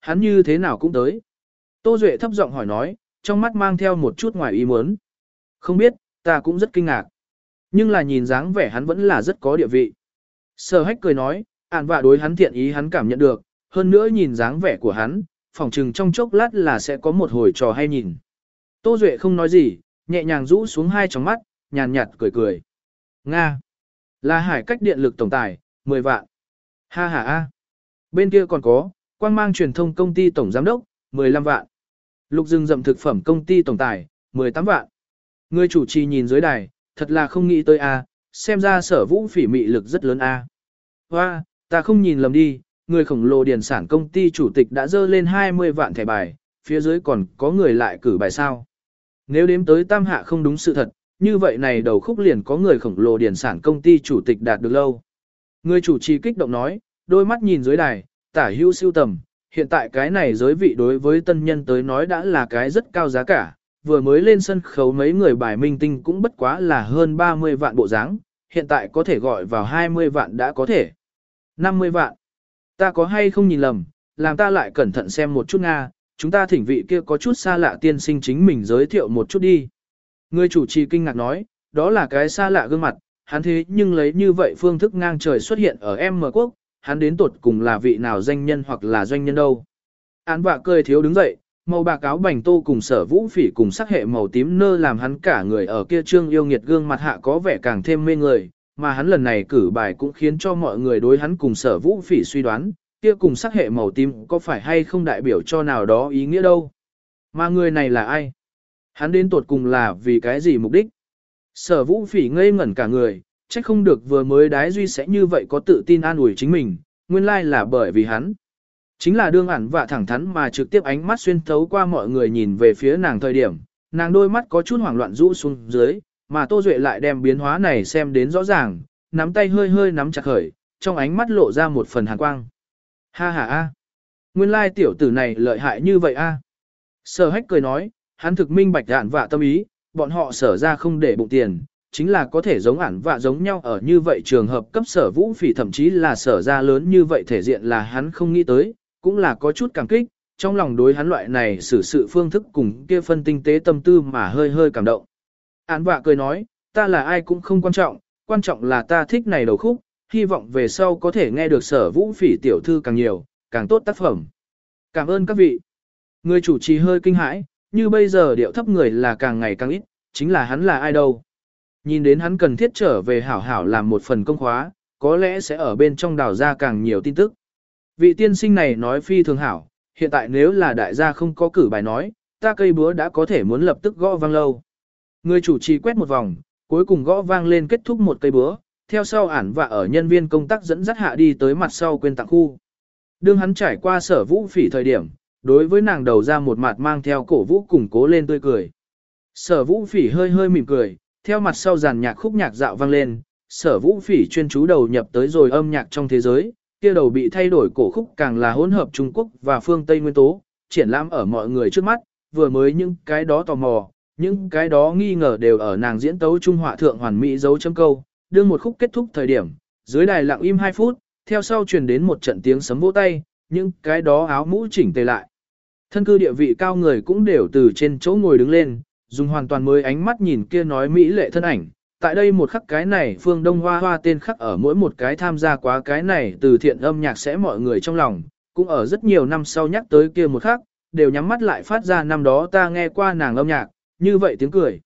Hắn như thế nào cũng tới. Tô Duệ thấp giọng hỏi nói, trong mắt mang theo một chút ngoài ý muốn. Không biết, ta cũng rất kinh ngạc. Nhưng là nhìn dáng vẻ hắn vẫn là rất có địa vị. Sở hách cười nói, ản vạ đối hắn thiện ý hắn cảm nhận được, hơn nữa nhìn dáng vẻ của hắn, phỏng chừng trong chốc lát là sẽ có một hồi trò hay nhìn. Tô Duệ không nói gì, nhẹ nhàng rũ xuống hai tròng mắt, nhàn nhạt cười cười. Nga. Là hải cách điện lực tổng tài, 10 vạn. Ha ha a. Bên kia còn có, quang mang truyền thông công ty tổng giám đốc, 15 vạn. Lục rừng rậm thực phẩm công ty tổng tài, 18 vạn. Người chủ trì nhìn dưới đài, thật là không nghĩ tới a, xem ra sở vũ phỉ mị lực rất lớn a. Hoa, ta không nhìn lầm đi, người khổng lồ điền sản công ty chủ tịch đã dơ lên 20 vạn thẻ bài, phía dưới còn có người lại cử bài sao. Nếu đếm tới tam hạ không đúng sự thật, như vậy này đầu khúc liền có người khổng lồ điền sản công ty chủ tịch đạt được lâu. Người chủ trì kích động nói, đôi mắt nhìn dưới đài, tả hưu siêu tầm, hiện tại cái này giới vị đối với tân nhân tới nói đã là cái rất cao giá cả, vừa mới lên sân khấu mấy người bài minh tinh cũng bất quá là hơn 30 vạn bộ dáng, hiện tại có thể gọi vào 20 vạn đã có thể. 50 vạn. Ta có hay không nhìn lầm, làm ta lại cẩn thận xem một chút Nga, chúng ta thỉnh vị kia có chút xa lạ tiên sinh chính mình giới thiệu một chút đi. Người chủ trì kinh ngạc nói, đó là cái xa lạ gương mặt, hắn thế nhưng lấy như vậy phương thức ngang trời xuất hiện ở M quốc, hắn đến tột cùng là vị nào danh nhân hoặc là doanh nhân đâu. Án vạ cười thiếu đứng dậy, màu bạc áo bành tô cùng sở vũ phỉ cùng sắc hệ màu tím nơ làm hắn cả người ở kia trương yêu nghiệt gương mặt hạ có vẻ càng thêm mê người, mà hắn lần này cử bài cũng khiến cho mọi người đối hắn cùng sở vũ phỉ suy đoán, kia cùng sắc hệ màu tím có phải hay không đại biểu cho nào đó ý nghĩa đâu. Mà người này là ai? Hắn đến tuột cùng là vì cái gì mục đích? Sở vũ phỉ ngây ngẩn cả người, trách không được vừa mới đái duy sẽ như vậy có tự tin an ủi chính mình, nguyên lai là bởi vì hắn. Chính là đương ản và thẳng thắn mà trực tiếp ánh mắt xuyên thấu qua mọi người nhìn về phía nàng thời điểm, nàng đôi mắt có chút hoảng loạn rũ xuống dưới, mà Tô Duệ lại đem biến hóa này xem đến rõ ràng, nắm tay hơi hơi nắm chặt khởi, trong ánh mắt lộ ra một phần hàn quang. Ha ha a, nguyên lai tiểu tử này lợi hại như vậy a. Sở hách cười nói, hắn thực minh bạch đạn và tâm ý, bọn họ sở ra không để bụng tiền, chính là có thể giống ản vạ giống nhau ở như vậy trường hợp cấp sở vũ phỉ thậm chí là sở ra lớn như vậy thể diện là hắn không nghĩ tới, cũng là có chút cảm kích, trong lòng đối hắn loại này xử sự phương thức cùng kia phân tinh tế tâm tư mà hơi hơi cảm động. Án vạ cười nói, ta là ai cũng không quan trọng, quan trọng là ta thích này đầu khúc, hy vọng về sau có thể nghe được sở vũ phỉ tiểu thư càng nhiều, càng tốt tác phẩm. Cảm ơn các vị. Người chủ trì hơi kinh hãi, như bây giờ điệu thấp người là càng ngày càng ít, chính là hắn là ai đâu. Nhìn đến hắn cần thiết trở về hảo hảo làm một phần công khóa, có lẽ sẽ ở bên trong đào ra càng nhiều tin tức. Vị tiên sinh này nói phi thường hảo, hiện tại nếu là đại gia không có cử bài nói, ta cây búa đã có thể muốn lập tức gõ vang lâu. Người chủ trì quét một vòng, cuối cùng gõ vang lên kết thúc một cây búa, theo sau ản và ở nhân viên công tác dẫn dắt hạ đi tới mặt sau quên tặng khu. Đương hắn trải qua sở vũ phỉ thời điểm, đối với nàng đầu ra một mặt mang theo cổ vũ củng cố lên tươi cười. Sở vũ phỉ hơi hơi mỉm cười, theo mặt sau giàn nhạc khúc nhạc dạo vang lên, sở vũ phỉ chuyên chú đầu nhập tới rồi âm nhạc trong thế giới, kia đầu bị thay đổi cổ khúc càng là hỗn hợp Trung Quốc và phương Tây nguyên tố, triển lãm ở mọi người trước mắt, vừa mới những cái đó tò mò, những cái đó nghi ngờ đều ở nàng diễn tấu Trung Họa Thượng Hoàn Mỹ dấu chấm câu, đương một khúc kết thúc thời điểm, dưới đài lặng im 2 phút, theo sau truyền đến một trận tiếng sấm vỗ tay, những cái đó áo mũ chỉnh tề lại. Thân cư địa vị cao người cũng đều từ trên chỗ ngồi đứng lên, dùng hoàn toàn mới ánh mắt nhìn kia nói mỹ lệ thân ảnh. Tại đây một khắc cái này phương Đông Hoa Hoa tên khắc ở mỗi một cái tham gia quá cái này từ thiện âm nhạc sẽ mọi người trong lòng, cũng ở rất nhiều năm sau nhắc tới kia một khắc, đều nhắm mắt lại phát ra năm đó ta nghe qua nàng âm nhạc, như vậy tiếng cười.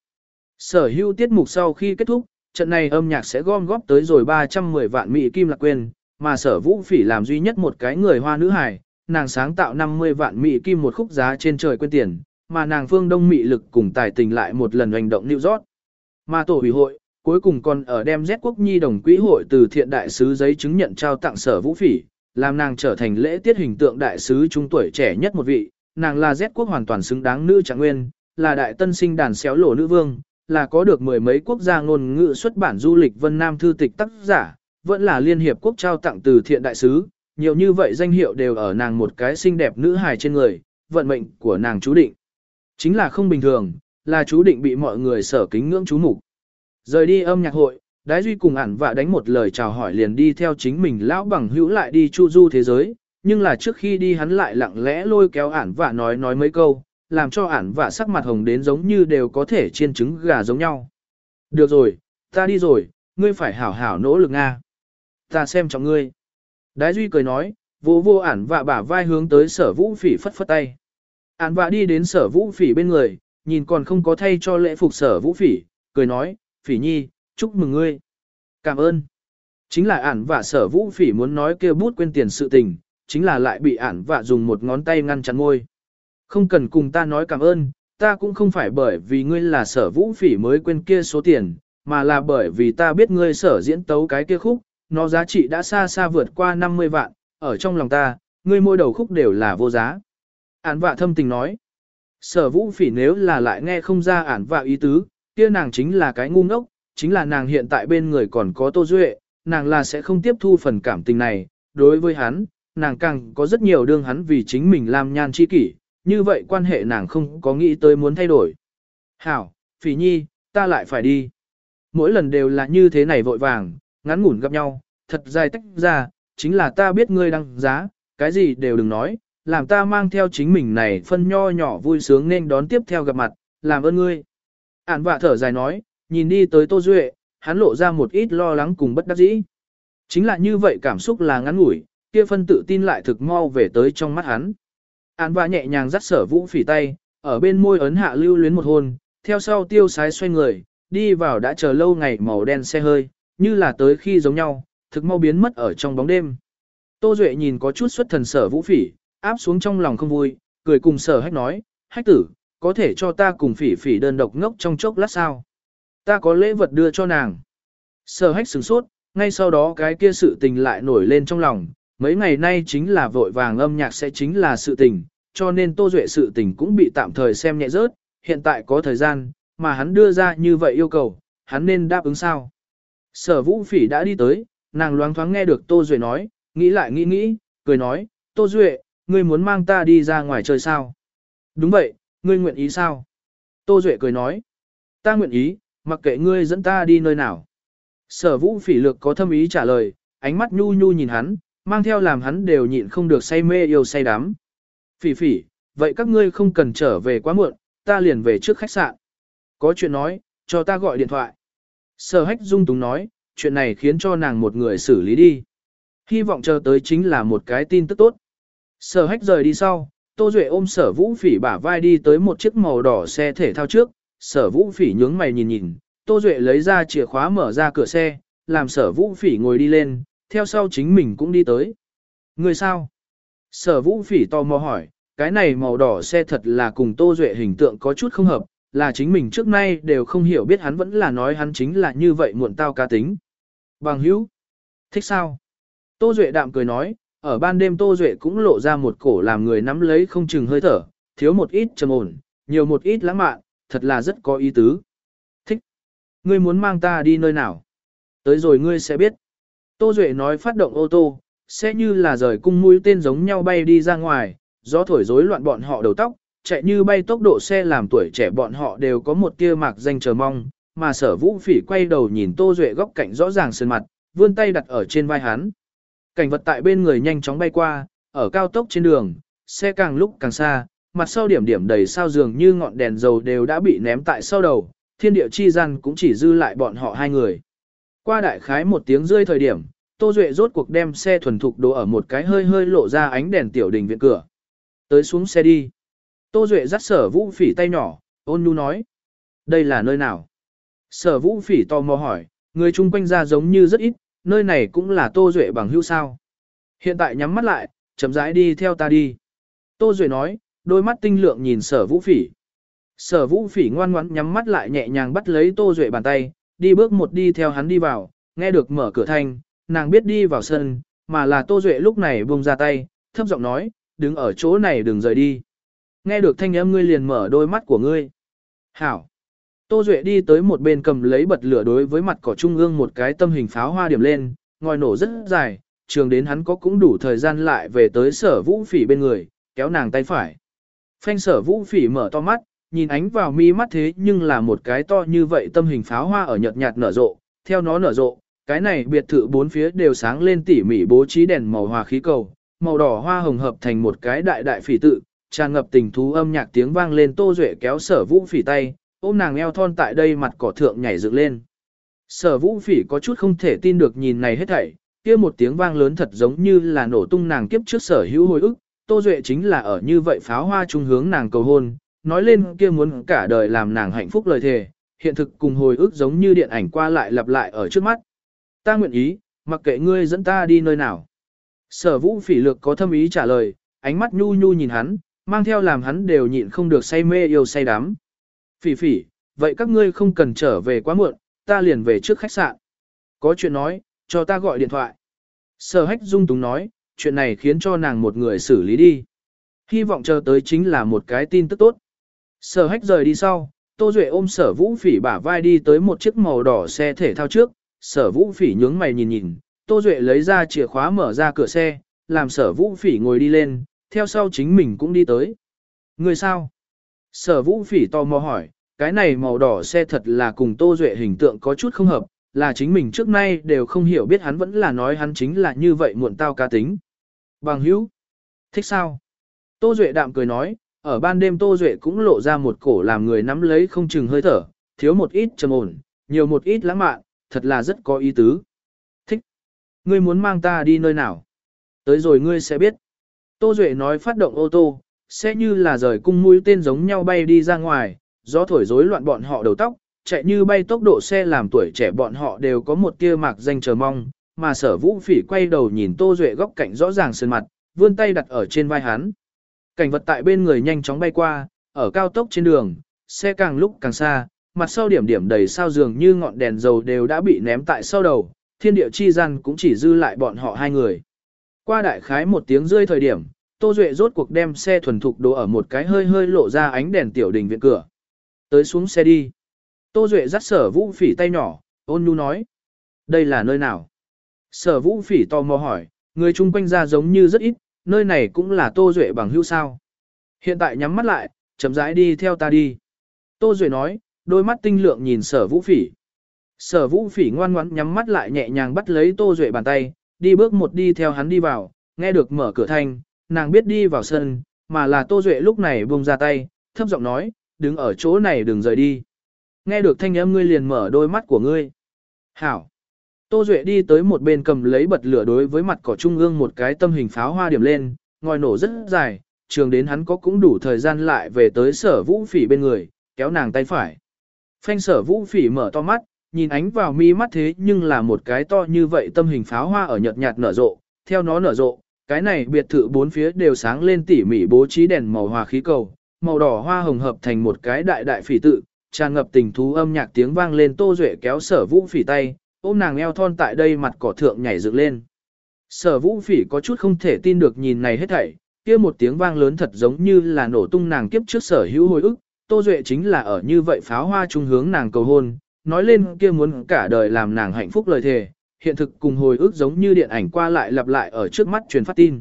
Sở hữu tiết mục sau khi kết thúc, trận này âm nhạc sẽ gom góp tới rồi 310 vạn Mỹ Kim Lạc Quên, mà sở vũ phỉ làm duy nhất một cái người hoa nữ hài, nàng sáng tạo 50 vạn Mỹ Kim một khúc giá trên trời quên tiền, mà nàng phương đông Mỹ lực cùng tài tình lại một lần hành động New York. Mà tổ ủy hội, cuối cùng còn ở đem Z quốc nhi đồng quỹ hội từ thiện đại sứ giấy chứng nhận trao tặng sở vũ phỉ, làm nàng trở thành lễ tiết hình tượng đại sứ trung tuổi trẻ nhất một vị, nàng là Z quốc hoàn toàn xứng đáng nữ trạng nguyên, là đại tân sinh đàn xéo lộ nữ vương, là có được mười mấy quốc gia ngôn ngữ xuất bản du lịch Vân Nam thư tịch tác giả, vẫn là Liên Hiệp Quốc trao tặng từ thiện đại sứ, nhiều như vậy danh hiệu đều ở nàng một cái xinh đẹp nữ hài trên người, vận mệnh của nàng chú định. Chính là không bình thường, là chú định bị mọi người sở kính ngưỡng chú mục. Rời đi âm nhạc hội, Đái Duy cùng ản và đánh một lời chào hỏi liền đi theo chính mình lão bằng hữu lại đi chu du thế giới, nhưng là trước khi đi hắn lại lặng lẽ lôi kéo ản vạ nói nói mấy câu, làm cho ản vạ sắc mặt hồng đến giống như đều có thể chiên trứng gà giống nhau. Được rồi, ta đi rồi, ngươi phải hảo hảo nỗ lực Nga. Ta xem trọng ngươi. Đái Duy cười nói, vô vô ản vạ bả vai hướng tới sở vũ phỉ phất phất tay. Ản vạ đi đến sở vũ phỉ bên người, nhìn còn không có thay cho lễ phục sở vũ phỉ, cười nói, phỉ nhi, chúc mừng ngươi. Cảm ơn. Chính là ản vạ sở vũ phỉ muốn nói kêu bút quên tiền sự tình, chính là lại bị ản vạ dùng một ngón tay ngăn chặn ngôi. Không cần cùng ta nói cảm ơn, ta cũng không phải bởi vì ngươi là sở vũ phỉ mới quên kia số tiền, mà là bởi vì ta biết ngươi sở diễn tấu cái kia khúc, nó giá trị đã xa xa vượt qua 50 vạn, ở trong lòng ta, ngươi môi đầu khúc đều là vô giá. Ản vạ thâm tình nói, sở vũ phỉ nếu là lại nghe không ra ản vạ ý tứ, kia nàng chính là cái ngu ngốc, chính là nàng hiện tại bên người còn có tô duệ, nàng là sẽ không tiếp thu phần cảm tình này, đối với hắn, nàng càng có rất nhiều đương hắn vì chính mình làm nhan chi kỷ, như vậy quan hệ nàng không có nghĩ tới muốn thay đổi. Hảo, phỉ nhi, ta lại phải đi. Mỗi lần đều là như thế này vội vàng, ngắn ngủn gặp nhau, thật dài tách ra, chính là ta biết ngươi đăng giá, cái gì đều đừng nói, làm ta mang theo chính mình này phân nho nhỏ vui sướng nên đón tiếp theo gặp mặt, làm ơn ngươi. Ản vạ thở dài nói, nhìn đi tới Tô Duệ, hắn lộ ra một ít lo lắng cùng bất đắc dĩ. Chính là như vậy cảm xúc là ngắn ngủi, kia phân tự tin lại thực mau về tới trong mắt hắn. Án vạ nhẹ nhàng dắt sở vũ phỉ tay, ở bên môi ấn hạ lưu luyến một hôn, theo sau tiêu sái xoay người, đi vào đã chờ lâu ngày màu đen xe hơi, như là tới khi giống nhau, thực mau biến mất ở trong bóng đêm. Tô Duệ nhìn có chút xuất thần sở vũ phỉ, áp xuống trong lòng không vui, cười cùng sở hách nói, hách tử, có thể cho ta cùng phỉ phỉ đơn độc ngốc trong chốc lát sao. Ta có lễ vật đưa cho nàng. Sở hách sửng sốt, ngay sau đó cái kia sự tình lại nổi lên trong lòng, mấy ngày nay chính là vội vàng âm nhạc sẽ chính là sự tình, cho nên Tô Duệ sự tình cũng bị tạm thời xem nhẹ rớt, hiện tại có thời gian, mà hắn đưa ra như vậy yêu cầu, hắn nên đáp ứng sao. Sở vũ phỉ đã đi tới, nàng loáng thoáng nghe được Tô Duệ nói, nghĩ lại nghĩ nghĩ, cười nói, Tô Duệ, ngươi muốn mang ta đi ra ngoài chơi sao? Đúng vậy, ngươi nguyện ý sao? Tô Duệ cười nói, ta nguyện ý, mặc kệ ngươi dẫn ta đi nơi nào. Sở vũ phỉ lược có thâm ý trả lời, ánh mắt nhu nhu nhìn hắn, mang theo làm hắn đều nhịn không được say mê yêu say đắm. Phỉ phỉ, vậy các ngươi không cần trở về quá muộn, ta liền về trước khách sạn. Có chuyện nói, cho ta gọi điện thoại. Sở hách dung túng nói, chuyện này khiến cho nàng một người xử lý đi. Hy vọng chờ tới chính là một cái tin tức tốt. Sở hách rời đi sau, Tô Duệ ôm sở vũ phỉ bả vai đi tới một chiếc màu đỏ xe thể thao trước, sở vũ phỉ nhướng mày nhìn nhìn, Tô Duệ lấy ra chìa khóa mở ra cửa xe, làm sở vũ phỉ ngồi đi lên, theo sau chính mình cũng đi tới. Người sao? Sở vũ phỉ tò mò hỏi, cái này màu đỏ xe thật là cùng Tô Duệ hình tượng có chút không hợp, là chính mình trước nay đều không hiểu biết hắn vẫn là nói hắn chính là như vậy muộn tao cá tính. Bằng hữu, thích sao? Tô Duệ đạm cười nói, ở ban đêm Tô Duệ cũng lộ ra một cổ làm người nắm lấy không chừng hơi thở, thiếu một ít trầm ổn, nhiều một ít lãng mạn, thật là rất có ý tứ. Thích. Ngươi muốn mang ta đi nơi nào? Tới rồi ngươi sẽ biết. Tô Duệ nói phát động ô tô, sẽ như là rời cung mũi tên giống nhau bay đi ra ngoài, gió thổi rối loạn bọn họ đầu tóc, chạy như bay tốc độ xe làm tuổi trẻ bọn họ đều có một tia mạc danh chờ mong, mà sở vũ phỉ quay đầu nhìn Tô Duệ góc cạnh rõ ràng sơn mặt, vươn tay đặt ở trên vai hắn. Cảnh vật tại bên người nhanh chóng bay qua, ở cao tốc trên đường, xe càng lúc càng xa, mặt sau điểm điểm đầy sao dường như ngọn đèn dầu đều đã bị ném tại sau đầu, thiên địa chi gian cũng chỉ dư lại bọn họ hai người. Qua đại khái một tiếng rơi thời điểm, Tô Duệ rốt cuộc đem xe thuần thục đổ ở một cái hơi hơi lộ ra ánh đèn tiểu đình viện cửa. Tới xuống xe đi. Tô Duệ dắt sở vũ phỉ tay nhỏ, ôn nhu nói. Đây là nơi nào? Sở vũ phỉ tò mò hỏi, người chung quanh ra giống như rất ít, nơi này cũng là Tô Duệ bằng hữu sao. Hiện tại nhắm mắt lại, chậm rãi đi theo ta đi. Tô Duệ nói, đôi mắt tinh lượng nhìn sở vũ phỉ. Sở vũ phỉ ngoan ngoãn nhắm mắt lại nhẹ nhàng bắt lấy Tô Duệ bàn tay, đi bước một đi theo hắn đi vào, nghe được mở cửa thanh, nàng biết đi vào sân, mà là Tô Duệ lúc này buông ra tay, thấp giọng nói, đứng ở chỗ này đừng rời đi. Nghe được thanh âm ngươi liền mở đôi mắt của ngươi. Hảo. Tô Duệ đi tới một bên cầm lấy bật lửa đối với mặt cỏ trung ương một cái tâm hình pháo hoa điểm lên, ngòi nổ rất dài, trường đến hắn có cũng đủ thời gian lại về tới sở vũ phỉ bên người, kéo nàng tay phải. Phanh sở vũ phỉ mở to mắt, nhìn ánh vào mi mắt thế nhưng là một cái to như vậy tâm hình pháo hoa ở nhợt nhạt nở rộ, theo nó nở rộ, cái này biệt thự bốn phía đều sáng lên tỉ mỉ bố trí đèn màu hòa khí cầu, màu đỏ hoa hồng hợp thành một cái đại đại phỉ tự, tràn ngập tình thú âm nhạc tiếng vang lên Tô Duệ kéo sở vũ phỉ tay, ôm nàng eo thon tại đây mặt cỏ thượng nhảy dựng lên. Sở vũ phỉ có chút không thể tin được nhìn này hết thảy, kia một tiếng vang lớn thật giống như là nổ tung nàng kiếp trước sở hữu hồi ức, Tô Duệ chính là ở như vậy pháo hoa trung hướng nàng cầu hôn, nói lên kia muốn cả đời làm nàng hạnh phúc lời thề, hiện thực cùng hồi ức giống như điện ảnh qua lại lặp lại ở trước mắt. Ta nguyện ý, mặc kệ ngươi dẫn ta đi nơi nào. Sở vũ phỉ lược có thâm ý trả lời, ánh mắt nhu nhu nhìn hắn, mang theo làm hắn đều nhịn không được say mê yêu say đắm. Phỉ phỉ, vậy các ngươi không cần trở về quá muộn, ta liền về trước khách sạn. Có chuyện nói, cho ta gọi điện thoại. Sở hách dung túng nói, chuyện này khiến cho nàng một người xử lý đi. Hy vọng chờ tới chính là một cái tin tức tốt. Sở hách rời đi sau, Tô Duệ ôm sở vũ phỉ bả vai đi tới một chiếc màu đỏ xe thể thao trước, sở vũ phỉ nhướng mày nhìn nhìn, Tô Duệ lấy ra chìa khóa mở ra cửa xe, làm sở vũ phỉ ngồi đi lên, theo sau chính mình cũng đi tới. Người sao? Sở vũ phỉ tò mò hỏi, cái này màu đỏ xe thật là cùng Tô Duệ hình tượng có chút không hợp, là chính mình trước nay đều không hiểu biết hắn vẫn là nói hắn chính là như vậy muộn tao cá tính. Bằng hữu, thích sao? Tô Duệ đạm cười nói, ở ban đêm Tô Duệ cũng lộ ra một cổ làm người nắm lấy không chừng hơi thở, thiếu một ít trầm ổn, nhiều một ít lãng mạn, thật là rất có ý tứ. Thích. Ngươi muốn mang ta đi nơi nào? Tới rồi ngươi sẽ biết. Tô Duệ nói phát động ô tô, sẽ như là rời cung mũi tên giống nhau bay đi ra ngoài, gió thổi rối loạn bọn họ đầu tóc, chạy như bay tốc độ xe làm tuổi trẻ bọn họ đều có một tia mạc danh chờ mong, mà sở vũ phỉ quay đầu nhìn Tô Duệ góc cạnh rõ ràng sơn mặt, vươn tay đặt ở trên vai hắn. Cảnh vật tại bên người nhanh chóng bay qua, ở cao tốc trên đường, xe càng lúc càng xa, mặt sau điểm điểm đầy sao dường như ngọn đèn dầu đều đã bị ném tại sau đầu, thiên địa chi gian cũng chỉ dư lại bọn họ hai người. Qua đại khái một tiếng rơi thời điểm, Tô Duệ rốt cuộc đem xe thuần thục đổ ở một cái hơi hơi lộ ra ánh đèn tiểu đình viện cửa. Tới xuống xe đi. Tô Duệ dắt sở vũ phỉ tay nhỏ, ôn nhu nói. Đây là nơi nào? Sở vũ phỉ tò mò hỏi, người chung quanh ra giống như rất ít, nơi này cũng là Tô Duệ bằng hữu sao. Hiện tại nhắm mắt lại, chậm rãi đi theo ta đi. Tô Duệ nói, đôi mắt tinh lượng nhìn sở vũ phỉ. Sở vũ phỉ ngoan ngoãn nhắm mắt lại nhẹ nhàng bắt lấy Tô Duệ bàn tay, đi bước một đi theo hắn đi vào, nghe được mở cửa thanh, nàng biết đi vào sân, mà là Tô Duệ lúc này buông ra tay, thấp giọng nói, đứng ở chỗ này đừng rời đi. Nghe được thanh âm ngươi liền mở đôi mắt của ngươi. Hảo. Tô Duệ đi tới một bên cầm lấy bật lửa đối với mặt cỏ trung ương một cái tâm hình pháo hoa điểm lên, ngòi nổ rất dài, trường đến hắn có cũng đủ thời gian lại về tới sở vũ phỉ bên người, kéo nàng tay phải. Phanh sở vũ phỉ mở to mắt, nhìn ánh vào mi mắt thế nhưng là một cái to như vậy tâm hình pháo hoa ở nhợt nhạt nở rộ, theo nó nở rộ, cái này biệt thự bốn phía đều sáng lên tỉ mỉ bố trí đèn màu hòa khí cầu, màu đỏ hoa hồng hợp thành một cái đại đại phỉ tự, tràn ngập tình thú âm nhạc tiếng vang lên Tô Duệ kéo sở vũ phỉ tay, ôm nàng eo thon tại đây mặt cỏ thượng nhảy dựng lên. Sở vũ phỉ có chút không thể tin được nhìn này hết thảy, kia một tiếng vang lớn thật giống như là nổ tung nàng kiếp trước sở hữu hồi ức, Tô Duệ chính là ở như vậy pháo hoa trung hướng nàng cầu hôn, nói lên kia muốn cả đời làm nàng hạnh phúc lời thề, hiện thực cùng hồi ức giống như điện ảnh qua lại lặp lại ở trước mắt truyền phát tin.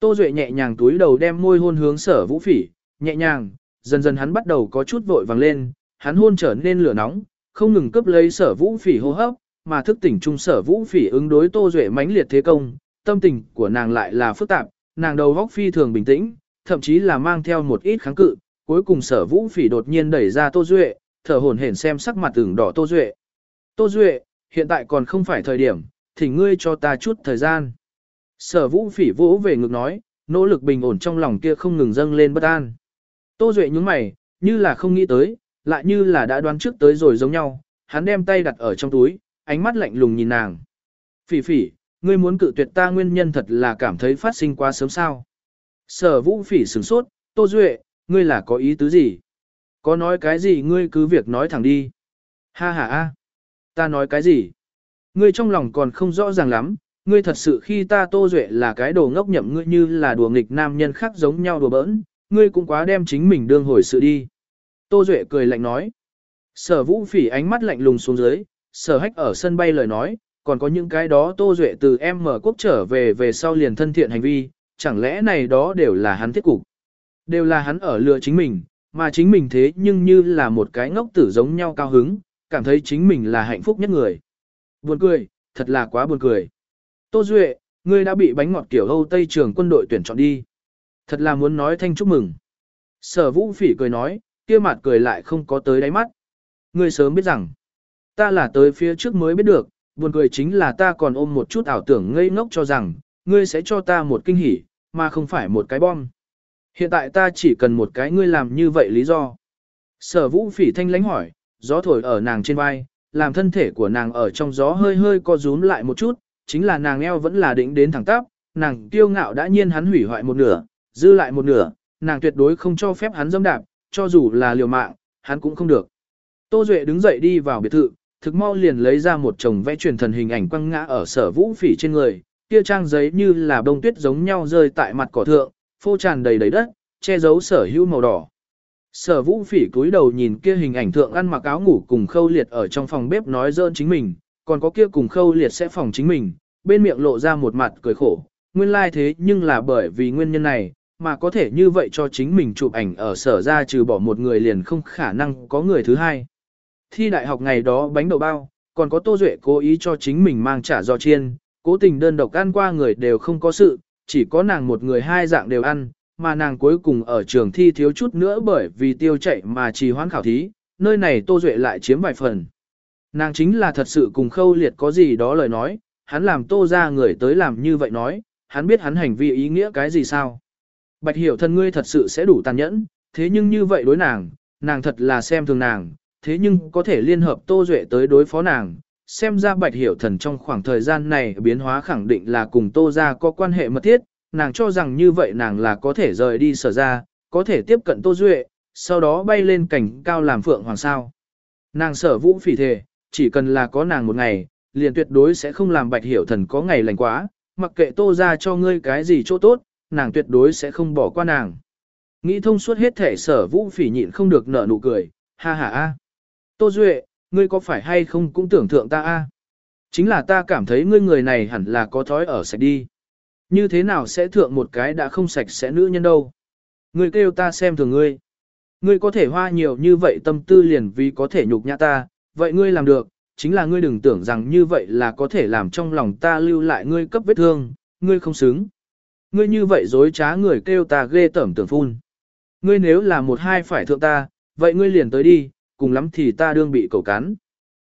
Tô Duệ nhẹ nhàng túi đầu đem môi hôn hướng sở vũ phỉ, nhẹ nhàng, dần dần hắn bắt đầu có chút vội vàng lên, hắn hôn trở nên lửa nóng, không ngừng cướp lấy sở vũ phỉ hô hấp, mà thức tỉnh trung sở vũ phỉ ứng đối Tô Duệ mãnh liệt thế công, tâm tình của nàng lại là phức tạp, nàng đầu góc phi thường bình tĩnh, thậm chí là mang theo một ít kháng cự, cuối cùng sở vũ phỉ đột nhiên đẩy ra Tô Duệ, thở hổn hển xem sắc mặt tưởng đỏ Tô Duệ. Tô Duệ, hiện tại còn không phải thời điểm, thì ngươi cho ta chút thời gian. Sở vũ phỉ vỗ về ngực nói, nỗ lực bình ổn trong lòng kia không ngừng dâng lên bất an. Tô Duệ nhúng mày, như là không nghĩ tới, lại như là đã đoán trước tới rồi giống nhau, hắn đem tay đặt ở trong túi, ánh mắt lạnh lùng nhìn nàng. Phỉ phỉ, ngươi muốn cự tuyệt ta nguyên nhân thật là cảm thấy phát sinh quá sớm sao. Sở vũ phỉ sửng sốt, Tô Duệ, ngươi là có ý tứ gì? Có nói cái gì ngươi cứ việc nói thẳng đi. Ha ha ha. Ta nói cái gì? Ngươi trong lòng còn không rõ ràng lắm, ngươi thật sự khi ta Tô Duệ là cái đồ ngốc nhậm ngươi như là đùa nghịch nam nhân khác giống nhau đùa bỡn, ngươi cũng quá đem chính mình đương hồi sự đi. Tô Duệ cười lạnh nói. Sở vũ phỉ ánh mắt lạnh lùng xuống dưới, sở hách ở sân bay lời nói, còn có những cái đó Tô Duệ từ em mở quốc trở về về sau liền thân thiện hành vi, chẳng lẽ này đó đều là hắn thiết cục. Đều là hắn ở lừa chính mình, mà chính mình thế nhưng như là một cái ngốc tử giống nhau cao hứng, cảm thấy chính mình là hạnh phúc nhất người. Buồn cười, thật là quá buồn cười. Tô Duệ, ngươi đã bị bánh ngọt kiểu Âu Tây trường quân đội tuyển chọn đi. Thật là muốn nói thanh chúc mừng. Sở vũ phỉ cười nói, kia mặt cười lại không có tới đáy mắt. Ngươi sớm biết rằng, ta là tới phía trước mới biết được, buồn cười chính là ta còn ôm một chút ảo tưởng ngây ngốc cho rằng, ngươi sẽ cho ta một kinh hỉ, mà không phải một cái bom. Hiện tại ta chỉ cần một cái ngươi làm như vậy lý do. Sở vũ phỉ thanh lánh hỏi, gió thổi ở nàng trên vai, làm thân thể của nàng ở trong gió hơi hơi co rúm lại một chút, chính là nàng eo vẫn là đỉnh đến thẳng tắp, nàng kiêu ngạo đã nhiên hắn hủy hoại một nửa, dư lại một nửa, nàng tuyệt đối không cho phép hắn dâm đạp, cho dù là liều mạng, hắn cũng không được. Tô Duệ đứng dậy đi vào biệt thự, thực mau liền lấy ra một chồng vẽ truyền thần hình ảnh quăng ngã ở sở vũ phỉ trên người, kia trang giấy như là bông tuyết giống nhau rơi tại mặt cỏ thượng, phô tràn đầy đầy đất, che giấu sở hữu màu đỏ. Sở vũ phỉ cúi đầu nhìn kia hình ảnh thượng ăn mặc áo ngủ cùng khâu liệt ở trong phòng bếp nói dơn chính mình, còn có kia cùng khâu liệt sẽ phòng chính mình, bên miệng lộ ra một mặt cười khổ, nguyên lai like thế nhưng là bởi vì nguyên nhân này, mà có thể như vậy cho chính mình chụp ảnh ở sở ra trừ bỏ một người liền không khả năng có người thứ hai. Thi đại học ngày đó bánh đậu bao, còn có Tô Duệ cố ý cho chính mình mang trả giò chiên, cố tình đơn độc ăn qua người đều không có sự, chỉ có nàng một người hai dạng đều ăn, mà nàng cuối cùng ở trường thi thiếu chút nữa bởi vì tiêu chạy mà trì hoãn khảo thí, nơi này Tô Duệ lại chiếm vài phần. Nàng chính là thật sự cùng khâu liệt có gì đó lời nói, hắn làm Tô ra người tới làm như vậy nói, hắn biết hắn hành vi ý nghĩa cái gì sao. Bạch hiểu thân ngươi thật sự sẽ đủ tàn nhẫn, thế nhưng như vậy đối nàng, nàng thật là xem thường nàng, thế nhưng có thể liên hợp Tô Duệ tới đối phó nàng. Xem ra bạch hiểu thần trong khoảng thời gian này biến hóa khẳng định là cùng Tô ra có quan hệ mật thiết, nàng cho rằng như vậy nàng là có thể rời đi sở ra, có thể tiếp cận Tô Duệ, sau đó bay lên cảnh cao làm phượng hoàng sao. Nàng sở vũ phỉ thề, chỉ cần là có nàng một ngày, liền tuyệt đối sẽ không làm bạch hiểu thần có ngày lành quá, mặc kệ Tô ra cho ngươi cái gì chỗ tốt, nàng tuyệt đối sẽ không bỏ qua nàng. Nghĩ thông suốt hết thể sở vũ phỉ nhịn không được nở nụ cười, ha ha a. Tô Duệ, ngươi có phải hay không cũng tưởng thượng ta a? Chính là ta cảm thấy ngươi người này hẳn là có thói ở sạch đi. Như thế nào sẽ thượng một cái đã không sạch sẽ nữ nhân đâu? Ngươi kêu ta xem thường ngươi. Ngươi có thể hoa nhiều như vậy tâm tư liền vì có thể nhục nhã ta, vậy ngươi làm được, chính là ngươi đừng tưởng rằng như vậy là có thể làm trong lòng ta lưu lại ngươi cấp vết thương, ngươi không xứng. Ngươi như vậy dối trá người kêu ta ghê tởm tưởng phun. Ngươi nếu là một hai phải thượng ta, vậy ngươi liền tới đi, cùng lắm thì ta đương bị cầu cắn.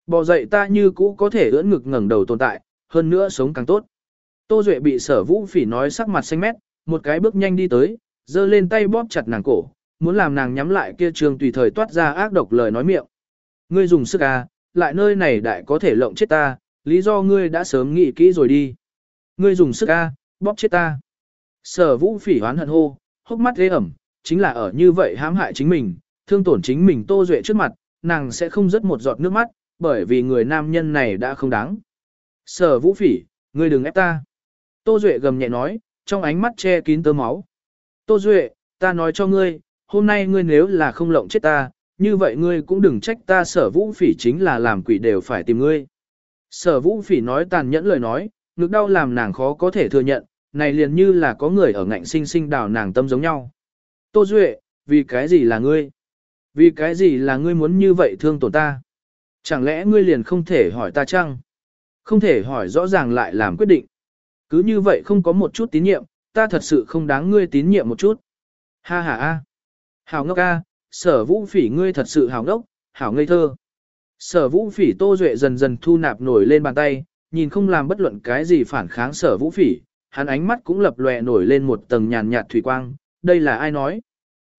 Bò dậy ta như cũ có thể ưỡn ngực ngẩng đầu tồn tại, hơn nữa sống càng tốt. Tô Duệ bị sở vũ phỉ nói sắc mặt xanh mét, một cái bước nhanh đi tới, giơ lên tay bóp chặt nàng cổ, muốn làm nàng nhắm lại kia trường tùy thời toát ra ác độc lời nói miệng. Ngươi dùng sức à, lại nơi này đại có thể lộng chết ta, lý do ngươi đã sớm nghĩ kỹ rồi đi. Ngươi dùng sức à, bóp chết ta. Sở vũ phỉ hoán hận hô, hốc mắt ghê ẩm, chính là ở như vậy hãm hại chính mình, thương tổn chính mình Tô Duệ trước mặt, nàng sẽ không rớt một giọt nước mắt, bởi vì người nam nhân này đã không đáng. Sở vũ phỉ, ngươi đừng ép ta. Tô Duệ gầm nhẹ nói, trong ánh mắt che kín tơ máu. Tô Duệ, ta nói cho ngươi, hôm nay ngươi nếu là không lộng chết ta, như vậy ngươi cũng đừng trách ta sở vũ phỉ chính là làm quỷ đều phải tìm ngươi. Sở vũ phỉ nói tàn nhẫn lời nói, ngực đau làm nàng khó có thể thừa nhận, này liền như là có người ở ngạnh sinh sinh đào nàng tâm giống nhau. Tô Duệ, vì cái gì là ngươi? Vì cái gì là ngươi muốn như vậy thương tổn ta? Chẳng lẽ ngươi liền không thể hỏi ta chăng? Không thể hỏi rõ ràng lại làm quyết định. Cứ như vậy không có một chút tín nhiệm, ta thật sự không đáng ngươi tín nhiệm một chút. Ha ha a. Hảo ngốc a, sở vũ phỉ ngươi thật sự hảo ngốc, hảo ngây thơ. Sở vũ phỉ tô duệ dần dần thu nạp nổi lên bàn tay, nhìn không làm bất luận cái gì phản kháng sở vũ phỉ, hắn ánh mắt cũng lập lòe nổi lên một tầng nhàn nhạt thủy quang, đây là ai nói?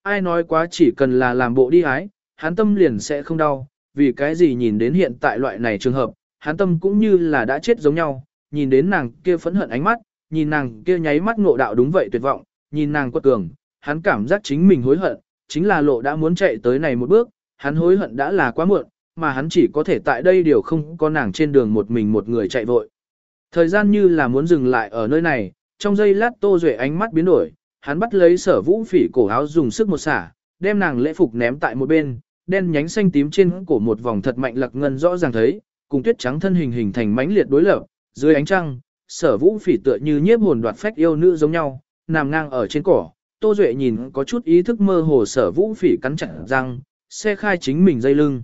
Ai nói quá chỉ cần là làm bộ đi ái, hắn tâm liền sẽ không đau, vì cái gì nhìn đến hiện tại loại này trường hợp, hắn tâm cũng như là đã chết giống nhau, nhìn đến nàng kia phẫn hận ánh mắt, nhìn nàng kia nháy mắt ngộ đạo đúng vậy tuyệt vọng, nhìn nàng quật cường, hắn cảm giác chính mình hối hận, chính là lộ đã muốn chạy tới này một bước, hắn hối hận đã là quá muộn, mà hắn chỉ có thể tại đây điều không có nàng trên đường một mình một người chạy vội. Thời gian như là muốn dừng lại ở nơi này, trong giây lát Tô Duệ ánh mắt biến đổi, hắn bắt lấy sở vũ phỉ cổ áo dùng sức một xả, đem nàng lễ phục ném tại một bên, đen nhánh xanh tím trên cổ một vòng thật mạnh lặc ngân rõ ràng thấy, cùng tuyết trắng thân hình hình thành mãnh liệt đối lập, dưới ánh trăng, sở vũ phỉ tựa như nhiếp hồn đoạt phách yêu nữ giống nhau, nằm ngang ở trên cổ, Tô Duệ nhìn có chút ý thức mơ hồ sở vũ phỉ cắn chặt răng, xe khai chính mình dây lưng.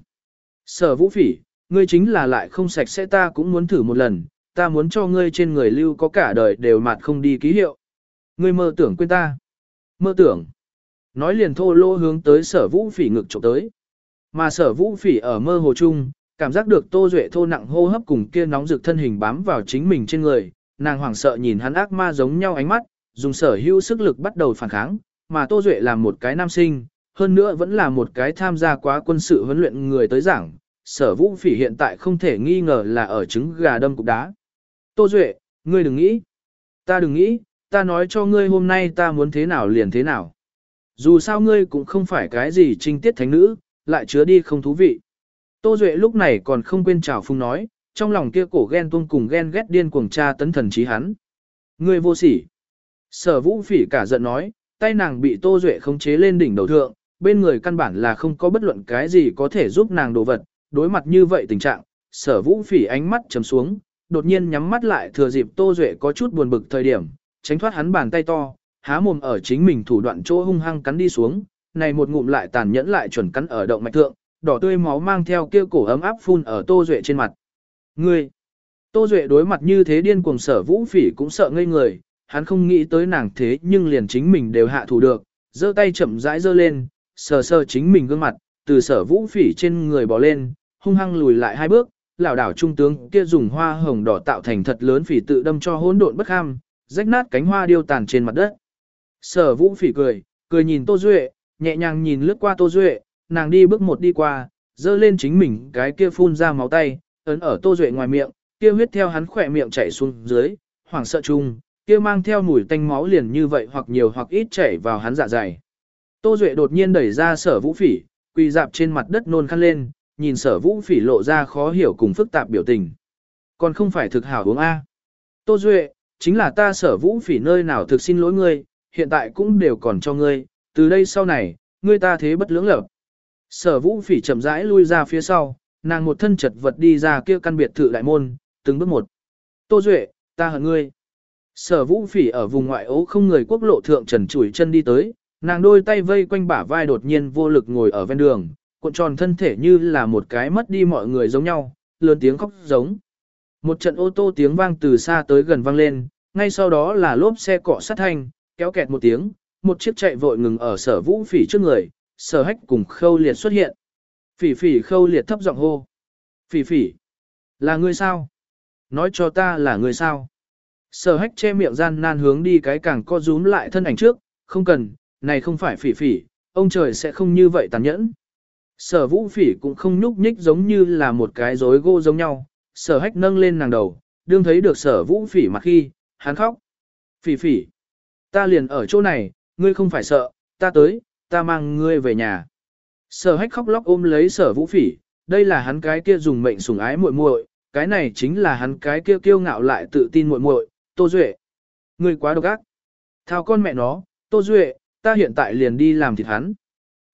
Sở vũ phỉ, ngươi chính là lại không sạch sẽ ta cũng muốn thử một lần, ta muốn cho ngươi trên người lưu có cả đời đều mặt không đi ký hiệu. Ngươi mơ tưởng quên ta. Mơ tưởng. Nói liền thô lô hướng tới sở vũ phỉ ngực trộm tới. Mà sở vũ phỉ ở mơ hồ chung, cảm giác được tô duệ thô nặng hô hấp cùng kia nóng rực thân hình bám vào chính mình trên người, nàng hoảng sợ nhìn hắn ác ma giống nhau ánh mắt, dùng sở hữu sức lực bắt đầu phản kháng, mà tô duệ là một cái nam sinh, hơn nữa vẫn là một cái tham gia quá quân sự huấn luyện người tới giảng, sở vũ phỉ hiện tại không thể nghi ngờ là ở trứng gà đâm cục đá. Tô Duệ, ngươi đừng nghĩ. Ta đừng nghĩ, ta nói cho ngươi hôm nay ta muốn thế nào liền thế nào. Dù sao ngươi cũng không phải cái gì trinh tiết thánh nữ, lại chứa đi không thú vị. Tô Duệ lúc này còn không quên chào phung nói, trong lòng kia cổ ghen tuông cùng ghen ghét điên cuồng cha tấn thần trí hắn. Ngươi vô sỉ. Sở vũ phỉ cả giận nói, tay nàng bị Tô Duệ khống chế lên đỉnh đầu thượng, bên người căn bản là không có bất luận cái gì có thể giúp nàng đồ vật, đối mặt như vậy tình trạng, sở vũ phỉ ánh mắt chấm xuống, đột nhiên nhắm mắt lại thừa dịp Tô Duệ có chút buồn bực thời điểm, tránh thoát hắn bàn tay to, há mồm ở chính mình thủ đoạn chỗ hung hăng cắn đi xuống, này một ngụm lại tàn nhẫn lại chuẩn cắn ở động mạch thượng, đỏ tươi máu mang theo kia cổ ấm áp phun ở Tô Duệ trên mặt. Ngươi! Tô Duệ đối mặt như thế điên cuồng sở vũ phỉ cũng sợ ngây người, hắn không nghĩ tới nàng thế nhưng liền chính mình đều hạ thủ được, giơ tay chậm rãi giơ lên, sờ sờ chính mình gương mặt, từ sở vũ phỉ trên người bò lên, hung hăng lùi lại hai bước, lão đảo trung tướng kia dùng hoa hồng đỏ tạo thành thật lớn phỉ tự đâm cho hỗn độn bất ham, rách nát cánh hoa điêu tàn trên mặt đất. Sở vũ phỉ cười, cười nhìn Tô Duệ, nhẹ nhàng nhìn lướt qua Tô Duệ, nàng đi bước một đi qua, dơ lên chính mình cái kia phun ra máu tay, ấn ở Tô Duệ ngoài miệng, kia huyết theo hắn khỏe miệng chảy xuống dưới, hoảng sợ chung, kia mang theo mùi tanh máu liền như vậy hoặc nhiều hoặc ít chảy vào hắn dạ dày. Tô Duệ đột nhiên đẩy ra sở vũ phỉ, quỳ dạp trên mặt đất nôn khăn lên, nhìn sở vũ phỉ lộ ra khó hiểu cùng phức tạp biểu tình. Còn không phải thực hảo uống A. Tô Duệ, chính là ta sở vũ phỉ nơi nào thực xin lỗi ngươi, hiện tại cũng đều còn cho ngươi, từ đây sau này, ngươi ta thế bất lưỡng lập. Sở vũ phỉ chậm rãi lui ra phía sau, nàng một thân chật vật đi ra kia căn biệt thự đại môn, từng bước một. Tô Duệ, ta hận ngươi. Sở vũ phỉ ở vùng ngoại ố không người quốc lộ thượng trần chủi chân đi tới, nàng đôi tay vây quanh bả vai đột nhiên vô lực ngồi ở ven đường, cuộn tròn thân thể như là một cái mất đi mọi người giống nhau, lớn tiếng khóc giống. Một trận ô tô tiếng vang từ xa tới gần vang lên, ngay sau đó là lốp xe cọ sát thanh, kéo kẹt một tiếng, một chiếc chạy vội ngừng ở sở vũ phỉ trước người, sở hách cùng khâu liệt xuất hiện. Phỉ phỉ khâu liệt thấp giọng hô. Phỉ phỉ, là người sao? Nói cho ta là người sao? Sở hách che miệng gian nan hướng đi cái càng co rúm lại thân ảnh trước, không cần, này không phải phỉ phỉ, ông trời sẽ không như vậy tàn nhẫn. Sở vũ phỉ cũng không nhúc nhích giống như là một cái rối gô giống nhau, sở hách nâng lên nàng đầu, đương thấy được sở vũ phỉ mặt khi, hắn khóc. Phỉ phỉ, ta liền ở chỗ này, ngươi không phải sợ, ta tới, ta mang ngươi về nhà. Sở hách khóc lóc ôm lấy sở vũ phỉ, đây là hắn cái kia dùng mệnh sủng ái muội muội, cái này chính là hắn cái kia kiêu ngạo lại tự tin muội muội, Tô Duệ. Ngươi quá độc ác. Thao con mẹ nó, Tô Duệ, ta hiện tại liền đi làm thịt hắn.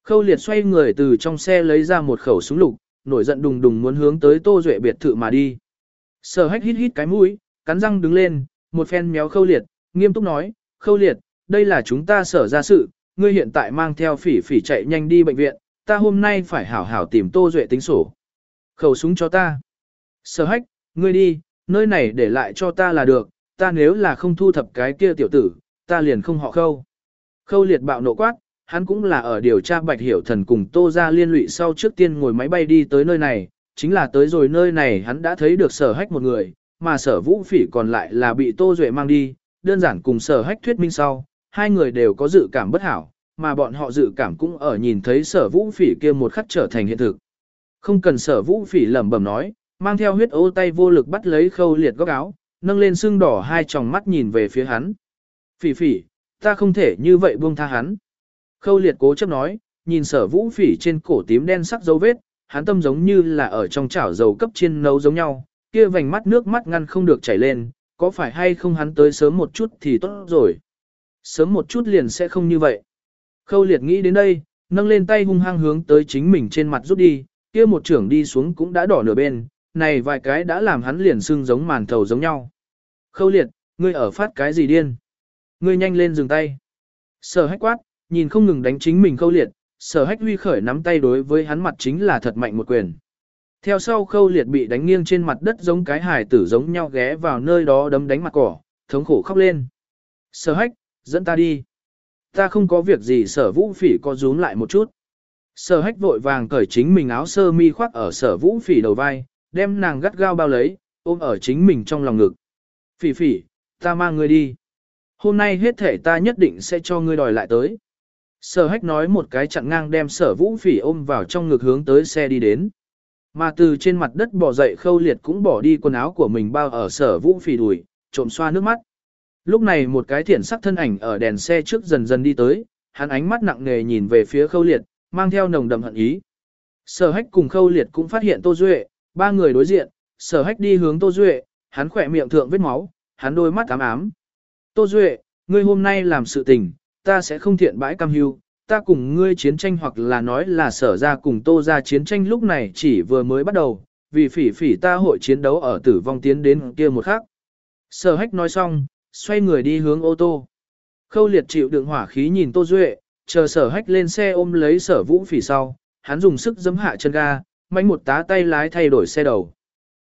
Khâu liệt xoay người từ trong xe lấy ra một khẩu súng lục, nổi giận đùng đùng muốn hướng tới Tô Duệ biệt thự mà đi. Sở hách hít hít cái mũi, cắn răng đứng lên, một phen méo khâu liệt, nghiêm túc nói, khâu liệt, đây là chúng ta sở ra sự, ngươi hiện tại mang theo phỉ phỉ chạy nhanh đi bệnh viện, ta hôm nay phải hảo hảo tìm Tô Duệ tính sổ. Khẩu súng cho ta. Sở hách, ngươi đi, nơi này để lại cho ta là được, ta nếu là không thu thập cái kia tiểu tử, ta liền không họ khâu. Khâu liệt bạo nộ quát, hắn cũng là ở điều tra bạch hiểu thần cùng tô ra liên lụy sau trước tiên ngồi máy bay đi tới nơi này, chính là tới rồi nơi này hắn đã thấy được sở hách một người, mà sở vũ phỉ còn lại là bị tô duệ mang đi, đơn giản cùng sở hách thuyết minh sau, hai người đều có dự cảm bất hảo, mà bọn họ dự cảm cũng ở nhìn thấy sở vũ phỉ kia một khắc trở thành hiện thực. Không cần sở vũ phỉ lẩm bẩm nói, mang theo huyết ô tay vô lực bắt lấy khâu liệt góc áo, nâng lên xương đỏ hai tròng mắt nhìn về phía hắn. Phỉ phỉ, ta không thể như vậy buông tha hắn. Khâu liệt cố chấp nói, nhìn sở vũ phỉ trên cổ tím đen sắc dấu vết, hắn tâm giống như là ở trong chảo dầu cấp chiên nấu giống nhau, kia vành mắt nước mắt ngăn không được chảy lên, có phải hay không hắn tới sớm một chút thì tốt rồi. Sớm một chút liền sẽ không như vậy. Khâu liệt nghĩ đến đây, nâng lên tay hung hăng hướng tới chính mình trên mặt rút đi, kia một trưởng đi xuống cũng đã đỏ nửa bên, này vài cái đã làm hắn liền sưng giống màn thầu giống nhau. Khâu liệt, ngươi ở phát cái gì điên? Ngươi nhanh lên dừng tay. Sở hách quát, nhìn không ngừng đánh chính mình khâu liệt, sở hách huy khởi nắm tay đối với hắn mặt chính là thật mạnh một quyền. Theo sau khâu liệt bị đánh nghiêng trên mặt đất giống cái hài tử giống nhau ghé vào nơi đó đấm đánh mặt cỏ, thống khổ khóc lên. Sở hách, dẫn ta đi. Ta không có việc gì sở vũ phỉ có rúm lại một chút. Sở hách vội vàng cởi chính mình áo sơ mi khoác ở sở vũ phỉ đầu vai, đem nàng gắt gao bao lấy, ôm ở chính mình trong lòng ngực. Phỉ phỉ, ta mang ngươi đi. Hôm nay hết thể ta nhất định sẽ cho ngươi đòi lại tới. Sở hách nói một cái chặn ngang đem sở vũ phỉ ôm vào trong ngực hướng tới xe đi đến. Mà từ trên mặt đất bỏ dậy khâu liệt cũng bỏ đi quần áo của mình bao ở sở vũ phỉ đùi, trộm xoa nước mắt. Lúc này một cái thiển sắc thân ảnh ở đèn xe trước dần dần đi tới, hắn ánh mắt nặng nề nhìn về phía khâu liệt, mang theo nồng đậm hận ý. Sở hách cùng khâu liệt cũng phát hiện Tô Duệ, ba người đối diện, sở hách đi hướng Tô Duệ, hắn khỏe miệng thượng vết máu, hắn đôi mắt ám ám. Tô Duệ, ngươi hôm nay làm sự tình, ta sẽ không thiện bãi cam hưu, ta cùng ngươi chiến tranh hoặc là nói là sở ra cùng tô ra chiến tranh lúc này chỉ vừa mới bắt đầu, vì phỉ phỉ ta hội chiến đấu ở tử vong tiến đến kia một khắc. Sở hách nói xong, xoay người đi hướng ô tô. Khâu liệt chịu đựng hỏa khí nhìn tô duệ, chờ sở hách lên xe ôm lấy sở vũ phỉ sau, hắn dùng sức giấm hạ chân ga, mạnh một tá tay lái thay đổi xe đầu.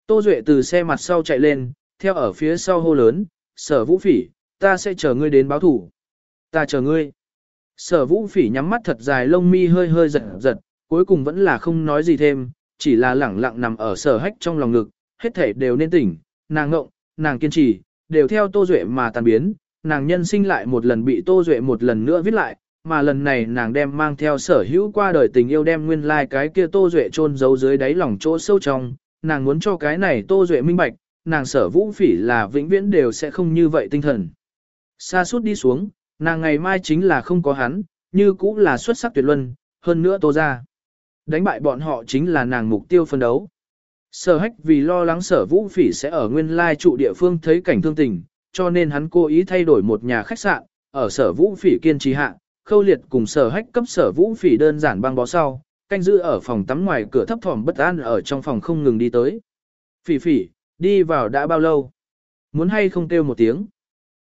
Tô duệ từ xe mặt sau chạy lên, theo ở phía sau hô lớn, sở vũ phỉ, ta sẽ chờ ngươi đến báo thủ. Ta chờ ngươi. Sở vũ phỉ nhắm mắt thật dài lông mi hơi hơi giật giật, cuối cùng vẫn là không nói gì thêm, chỉ là lẳng lặng nằm ở sở hách trong lòng ngực, hết thể đều nên tỉnh, nàng ngộng, nàng kiên trì, đều theo Tô Duệ mà tàn biến, nàng nhân sinh lại một lần bị Tô Duệ một lần nữa viết lại, mà lần này nàng đem mang theo sở hữu qua đời tình yêu đem nguyên lai like cái kia Tô Duệ chôn giấu dưới đáy lòng chỗ sâu trong, nàng muốn cho cái này Tô Duệ minh bạch, nàng sở vũ phỉ là vĩnh viễn đều sẽ không như vậy tinh thần. Xa suốt đi xuống, nàng ngày mai chính là không có hắn, như cũng là xuất sắc tuyệt luân, hơn nữa tô ra. Đánh bại bọn họ chính là nàng mục tiêu phân đấu. Sở hách vì lo lắng sở vũ phỉ sẽ ở nguyên lai trụ địa phương thấy cảnh thương tình, cho nên hắn cố ý thay đổi một nhà khách sạn, ở sở vũ phỉ kiên trì hạ, khâu liệt cùng sở hách cấp sở vũ phỉ đơn giản băng bó sau, canh giữ ở phòng tắm ngoài cửa thấp thỏm bất an ở trong phòng không ngừng đi tới. Phỉ phỉ, đi vào đã bao lâu? Muốn hay không kêu một tiếng?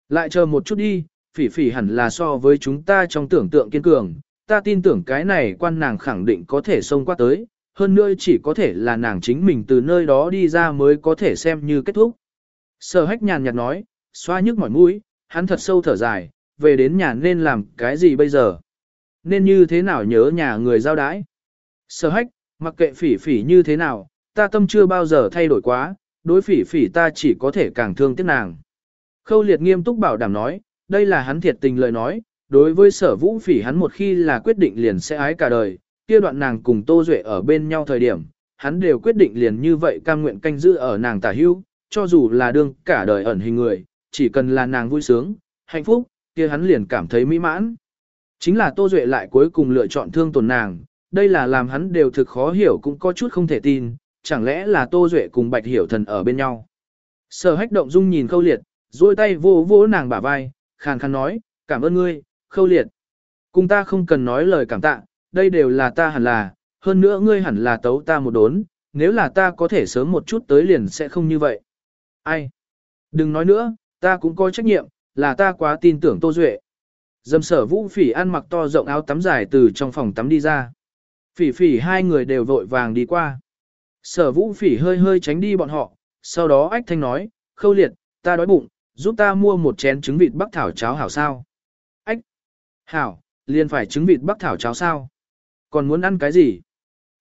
Lại chờ một chút đi, phỉ phỉ hẳn là so với chúng ta trong tưởng tượng kiên cường, ta tin tưởng cái này quan nàng khẳng định có thể xông qua tới, hơn nữa chỉ có thể là nàng chính mình từ nơi đó đi ra mới có thể xem như kết thúc. Sở hách nhàn nhạt nói, xoa nhức mỏi mũi, hắn thật sâu thở dài, về đến nhà nên làm cái gì bây giờ? Nên như thế nào nhớ nhà người giao đái? Sở hách, mặc kệ phỉ phỉ như thế nào, ta tâm chưa bao giờ thay đổi quá, đối phỉ phỉ ta chỉ có thể càng thương tiếc nàng. Khâu liệt nghiêm túc bảo đảm nói, đây là hắn thiệt tình lời nói, đối với sở vũ phỉ hắn một khi là quyết định liền sẽ ái cả đời, kia đoạn nàng cùng Tô Duệ ở bên nhau thời điểm, hắn đều quyết định liền như vậy cam nguyện canh giữ ở nàng tả hưu, cho dù là đương cả đời ẩn hình người, chỉ cần là nàng vui sướng, hạnh phúc, kia hắn liền cảm thấy mỹ mãn. Chính là Tô Duệ lại cuối cùng lựa chọn thương tổn nàng, đây là làm hắn đều thực khó hiểu cũng có chút không thể tin, chẳng lẽ là Tô Duệ cùng Bạch Hiểu Thần ở bên nhau. Sở hách động dung nhìn khâu liệt, duỗi tay vô vô nàng bả vai, khàn khàn nói, cảm ơn ngươi, khâu liệt. Cùng ta không cần nói lời cảm tạ, đây đều là ta hẳn là, hơn nữa ngươi hẳn là tấu ta một đốn, nếu là ta có thể sớm một chút tới liền sẽ không như vậy. Ai? Đừng nói nữa, ta cũng có trách nhiệm, là ta quá tin tưởng Tô Duệ. Dâm sở vũ phỉ ăn mặc to rộng áo tắm dài từ trong phòng tắm đi ra. Phỉ phỉ hai người đều vội vàng đi qua. Sở vũ phỉ hơi hơi tránh đi bọn họ, sau đó ách thanh nói, khâu liệt, ta đói bụng, giúp ta mua một chén trứng vịt bắc thảo cháo hảo sao. Ách! Hảo, liền phải trứng vịt bắc thảo cháo sao. Còn muốn ăn cái gì?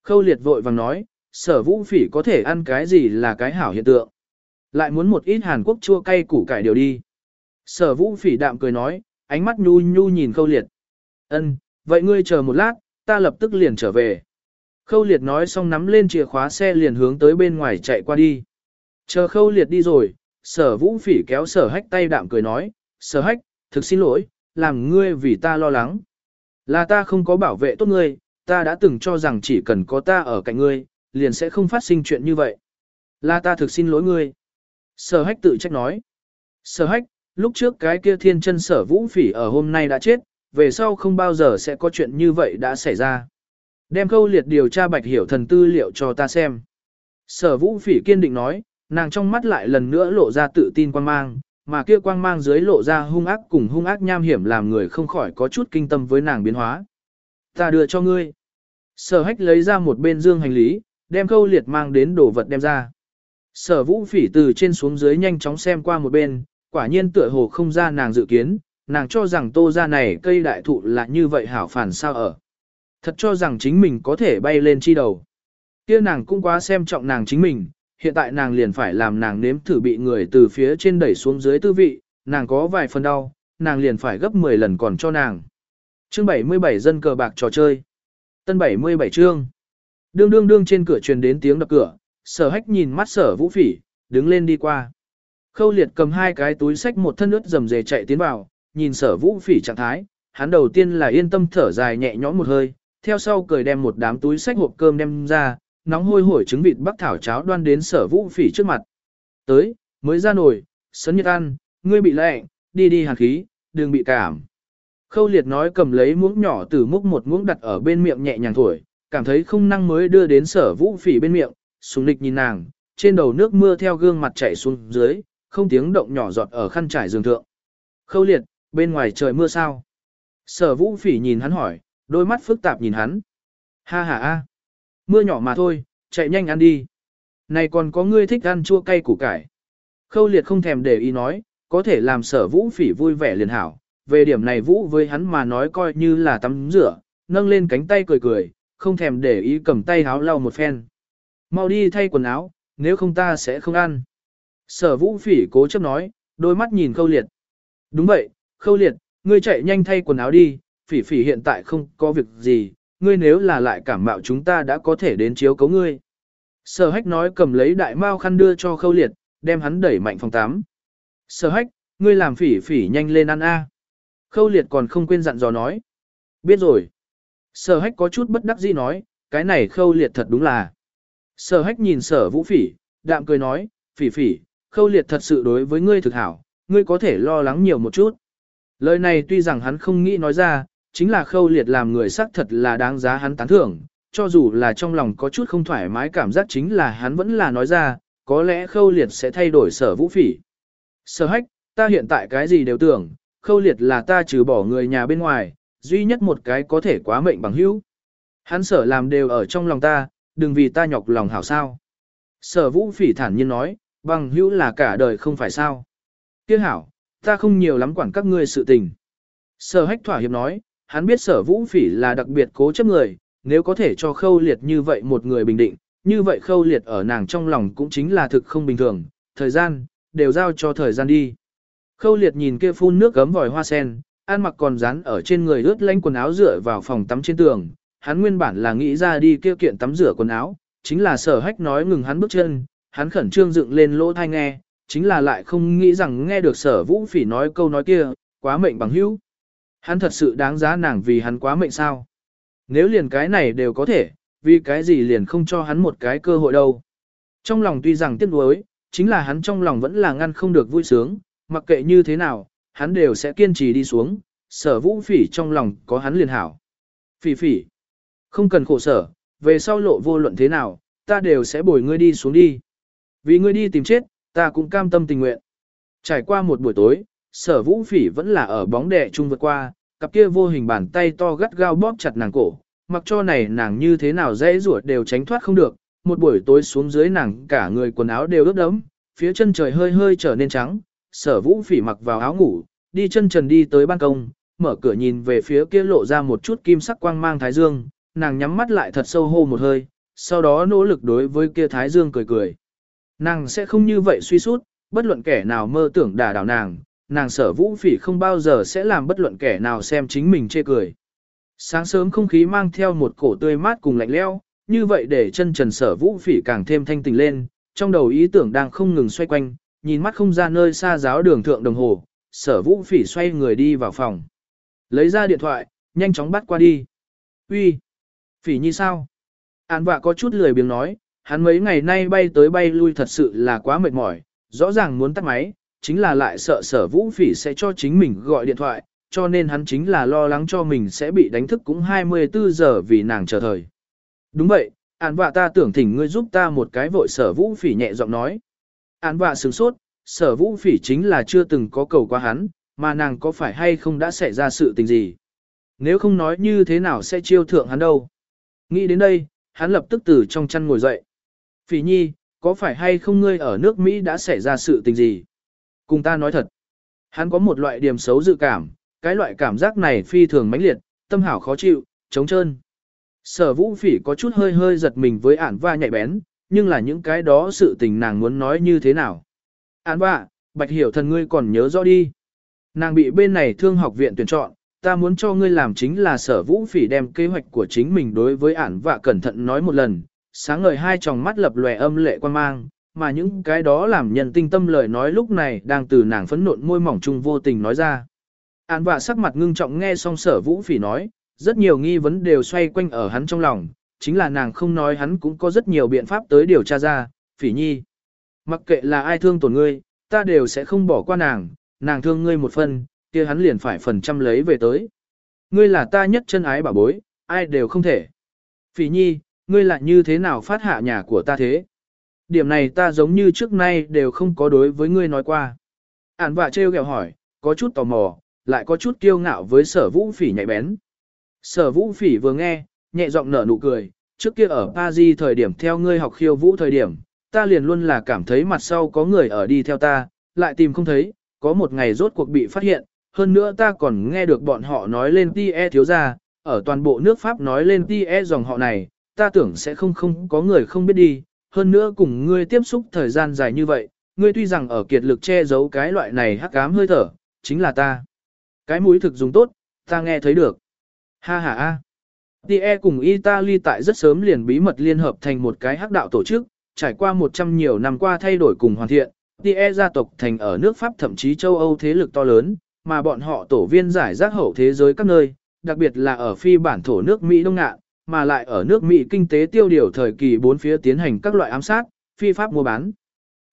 Khâu liệt vội vàng nói, sở vũ phỉ có thể ăn cái gì là cái hảo hiện tượng. Lại muốn một ít Hàn Quốc chua cay củ cải điều đi. Sở vũ phỉ đạm cười nói, ánh mắt nhu nhu nhìn khâu liệt. Ân, vậy ngươi chờ một lát, ta lập tức liền trở về. Khâu liệt nói xong nắm lên chìa khóa xe liền hướng tới bên ngoài chạy qua đi. Chờ khâu liệt đi rồi, sở vũ phỉ kéo sở hách tay đạm cười nói, sở hách, thực xin lỗi, làm ngươi vì ta lo lắng. Là ta không có bảo vệ tốt ngươi, ta đã từng cho rằng chỉ cần có ta ở cạnh ngươi, liền sẽ không phát sinh chuyện như vậy. Là ta thực xin lỗi ngươi. Sở hách tự trách nói. Sở hách, lúc trước cái kia thiên chân sở vũ phỉ ở hôm nay đã chết, về sau không bao giờ sẽ có chuyện như vậy đã xảy ra. Đem câu liệt điều tra bạch hiểu thần tư liệu cho ta xem. Sở vũ phỉ kiên định nói, nàng trong mắt lại lần nữa lộ ra tự tin quang mang, mà kia quang mang dưới lộ ra hung ác cùng hung ác nham hiểm làm người không khỏi có chút kinh tâm với nàng biến hóa. Ta đưa cho ngươi. Sở hách lấy ra một bên dương hành lý, đem khâu liệt mang đến đồ vật đem ra. Sở vũ phỉ từ trên xuống dưới nhanh chóng xem qua một bên, quả nhiên tựa hồ không ra nàng dự kiến, nàng cho rằng tô ra này cây đại thụ là như vậy hảo phản sao ở. Thật cho rằng chính mình có thể bay lên chi đầu. kia nàng cũng quá xem trọng nàng chính mình, hiện tại nàng liền phải làm nàng nếm thử bị người từ phía trên đẩy xuống dưới tư vị, nàng có vài phần đau, nàng liền phải gấp 10 lần còn cho nàng. Chương 77 dân cờ bạc trò chơi. Tân 77 chương. Đương đương đương trên cửa truyền đến tiếng đập cửa, sở hách nhìn mắt sở vũ phỉ, đứng lên đi qua. Khâu liệt cầm hai cái túi sách một thân ướt dầm dề chạy tiến vào, nhìn sở vũ phỉ trạng thái, hắn đầu tiên là yên tâm thở dài nhẹ nhõm một hơi, theo sau cười đem một đám túi sách hộp cơm đem ra, nóng hôi hổi trứng vịt bắc thảo cháo đoan đến sở vũ phỉ trước mặt. Tới, mới ra nổi, sấn nhiệt ăn, ngươi bị lạnh, đi đi hàn khí, đừng bị cảm. Khâu liệt nói cầm lấy muỗng nhỏ từ múc một muỗng đặt ở bên miệng nhẹ nhàng thổi, cảm thấy không năng mới đưa đến sở vũ phỉ bên miệng, sùng lịch nhìn nàng, trên đầu nước mưa theo gương mặt chảy xuống dưới, không tiếng động nhỏ giọt ở khăn trải giường thượng. Khâu liệt, bên ngoài trời mưa sao? Sở vũ phỉ nhìn hắn hỏi, đôi mắt phức tạp nhìn hắn. Ha ha ha mưa nhỏ mà thôi, chạy nhanh ăn đi. Này còn có ngươi thích ăn chua cay củ cải. Khâu liệt không thèm để ý nói, có thể làm sở vũ phỉ vui vẻ liền hảo. Về điểm này vũ với hắn mà nói coi như là tắm rửa, nâng lên cánh tay cười cười, không thèm để ý cầm tay háo lau một phen. Mau đi thay quần áo, nếu không ta sẽ không ăn. Sở vũ phỉ cố chấp nói, đôi mắt nhìn khâu liệt. Đúng vậy, khâu liệt, ngươi chạy nhanh thay quần áo đi, phỉ phỉ hiện tại không có việc gì, ngươi nếu là lại cảm mạo chúng ta đã có thể đến chiếu cấu ngươi. Sở hách nói cầm lấy đại mao khăn đưa cho khâu liệt, đem hắn đẩy mạnh phòng tắm. Sở hách, ngươi làm phỉ phỉ nhanh lên ăn a. Khâu liệt còn không quên dặn dò nói. Biết rồi. Sở hách có chút bất đắc dĩ nói, cái này khâu liệt thật đúng là. Sở hách nhìn sở vũ phỉ, đạm cười nói, phỉ phỉ, khâu liệt thật sự đối với ngươi thực hảo, ngươi có thể lo lắng nhiều một chút. Lời này tuy rằng hắn không nghĩ nói ra, chính là khâu liệt làm người xác thật là đáng giá hắn tán thưởng, cho dù là trong lòng có chút không thoải mái cảm giác chính là hắn vẫn là nói ra, có lẽ khâu liệt sẽ thay đổi sở vũ phỉ. Sở hách, ta hiện tại cái gì đều tưởng, khâu liệt là ta trừ bỏ người nhà bên ngoài, duy nhất một cái có thể quá mệnh bằng hữu. Hắn sở làm đều ở trong lòng ta, đừng vì ta nhọc lòng hảo sao. Sở vũ phỉ thản nhiên nói, bằng hữu là cả đời không phải sao. Tiếc hảo, ta không nhiều lắm quản các ngươi sự tình. Sở hách thỏa hiệp nói, hắn biết sở vũ phỉ là đặc biệt cố chấp người, nếu có thể cho khâu liệt như vậy một người bình định, như vậy khâu liệt ở nàng trong lòng cũng chính là thực không bình thường, thời gian, đều giao cho thời gian đi. Khâu liệt nhìn kia phun nước gấm vòi hoa sen, ăn mặc còn dán ở trên người ướt lanh quần áo rửa vào phòng tắm trên tường, hắn nguyên bản là nghĩ ra đi kia kiện tắm rửa quần áo, chính là sở hách nói ngừng hắn bước chân, hắn khẩn trương dựng lên lỗ thai nghe, chính là lại không nghĩ rằng nghe được sở vũ phỉ nói câu nói kia, quá mệnh bằng hữu. Hắn thật sự đáng giá nàng vì hắn quá mệnh sao. Nếu liền cái này đều có thể, vì cái gì liền không cho hắn một cái cơ hội đâu. Trong lòng tuy rằng tiếc nuối, chính là hắn trong lòng vẫn là ngăn không được vui sướng, mặc kệ như thế nào, hắn đều sẽ kiên trì đi xuống, sở vũ phỉ trong lòng có hắn liền hảo. Phỉ phỉ, không cần khổ sở, về sau lộ vô luận thế nào, ta đều sẽ bồi ngươi đi xuống đi. Vì ngươi đi tìm chết, ta cũng cam tâm tình nguyện. Trải qua một buổi tối, sở vũ phỉ vẫn là ở bóng đè chung vượt qua, cặp kia vô hình bàn tay to gắt gao bóp chặt nàng cổ, mặc cho này nàng như thế nào dễ ruột đều tránh thoát không được, một buổi tối xuống dưới nàng cả người quần áo đều ướt đẫm, phía chân trời hơi hơi trở nên trắng, sở vũ phỉ mặc vào áo ngủ, đi chân trần đi tới ban công, mở cửa nhìn về phía kia lộ ra một chút kim sắc quang mang thái dương, nàng nhắm mắt lại thật sâu hô một hơi, sau đó nỗ lực đối với kia thái dương cười cười. Nàng sẽ không như vậy suy sút, bất luận kẻ nào mơ tưởng đả đảo nàng, nàng sở vũ phỉ không bao giờ sẽ làm bất luận kẻ nào xem chính mình chê cười. Sáng sớm không khí mang theo một cổ tươi mát cùng lạnh leo, như vậy để chân trần sở vũ phỉ càng thêm thanh tình lên, trong đầu ý tưởng đang không ngừng xoay quanh, nhìn mắt không ra nơi xa giáo đường thượng đồng hồ, sở vũ phỉ xoay người đi vào phòng. Lấy ra điện thoại, nhanh chóng bắt qua đi. Uy, Phỉ nhi sao? Án vạ có chút lười biếng nói, hắn mấy ngày nay bay tới bay lui thật sự là quá mệt mỏi, rõ ràng muốn tắt máy, chính là lại sợ sở vũ phỉ sẽ cho chính mình gọi điện thoại, cho nên hắn chính là lo lắng cho mình sẽ bị đánh thức cũng 24 giờ vì nàng chờ thời. Đúng vậy, án vạ ta tưởng thỉnh ngươi giúp ta một cái vội sở vũ phỉ nhẹ giọng nói. Án vạ sửng sốt, sở vũ phỉ chính là chưa từng có cầu qua hắn, mà nàng có phải hay không đã xảy ra sự tình gì. Nếu không nói như thế nào sẽ chiêu thượng hắn đâu. Nghĩ đến đây, hắn lập tức từ trong chăn ngồi dậy. Phỉ nhi, có phải hay không ngươi ở nước Mỹ đã xảy ra sự tình gì? Cùng ta nói thật. Hắn có một loại điểm xấu dự cảm, cái loại cảm giác này phi thường mãnh liệt, tâm hảo khó chịu, trống trơn. Sở vũ phỉ có chút hơi hơi giật mình với ản va nhạy bén, nhưng là những cái đó sự tình nàng muốn nói như thế nào. Ản va, bạch hiểu thần ngươi còn nhớ rõ đi. Nàng bị bên này thương học viện tuyển chọn, ta muốn cho ngươi làm chính là sở vũ phỉ đem kế hoạch của chính mình đối với ản và cẩn thận nói một lần, sáng ngời hai tròng mắt lập lòe âm lệ quan mang, mà những cái đó làm nhân tinh tâm lời nói lúc này đang từ nàng phấn nộn môi mỏng chung vô tình nói ra. an vạ sắc mặt ngưng trọng nghe xong sở vũ phỉ nói, rất nhiều nghi vấn đều xoay quanh ở hắn trong lòng, chính là nàng không nói hắn cũng có rất nhiều biện pháp tới điều tra ra, phỉ nhi. Mặc kệ là ai thương tổn ngươi, ta đều sẽ không bỏ qua nàng, nàng thương ngươi một phần, kia hắn liền phải phần trăm lấy về tới. Ngươi là ta nhất chân ái bảo bối, ai đều không thể. Phỉ nhi, ngươi lại như thế nào phát hạ nhà của ta thế? Điểm này ta giống như trước nay đều không có đối với ngươi nói qua. Ản vạ trêu ghẹo hỏi, có chút tò mò, lại có chút kiêu ngạo với sở vũ phỉ nhạy bén. Sở vũ phỉ vừa nghe, nhẹ giọng nở nụ cười, trước kia ở Paris thời điểm theo ngươi học khiêu vũ thời điểm, ta liền luôn là cảm thấy mặt sau có người ở đi theo ta, lại tìm không thấy, có một ngày rốt cuộc bị phát hiện, hơn nữa ta còn nghe được bọn họ nói lên tie thiếu gia, ở toàn bộ nước Pháp nói lên tie dòng họ này, ta tưởng sẽ không không có người không biết đi, hơn nữa cùng ngươi tiếp xúc thời gian dài như vậy, ngươi tuy rằng ở kiệt lực che giấu cái loại này hắc ám hơi thở, chính là ta. Cái mũi thực dùng tốt, ta nghe thấy được. Ha ha ha. TIE cùng Italy tại rất sớm liền bí mật liên hợp thành một cái hắc đạo tổ chức, trải qua 100 nhiều năm qua thay đổi cùng hoàn thiện, TIE gia tộc thành ở nước Pháp thậm chí châu Âu thế lực to lớn, mà bọn họ tổ viên giải rác hậu thế giới các nơi, đặc biệt là ở phi bản thổ nước Mỹ Đông Ngạn, mà lại ở nước Mỹ kinh tế tiêu điều thời kỳ bốn phía tiến hành các loại ám sát, phi pháp mua bán.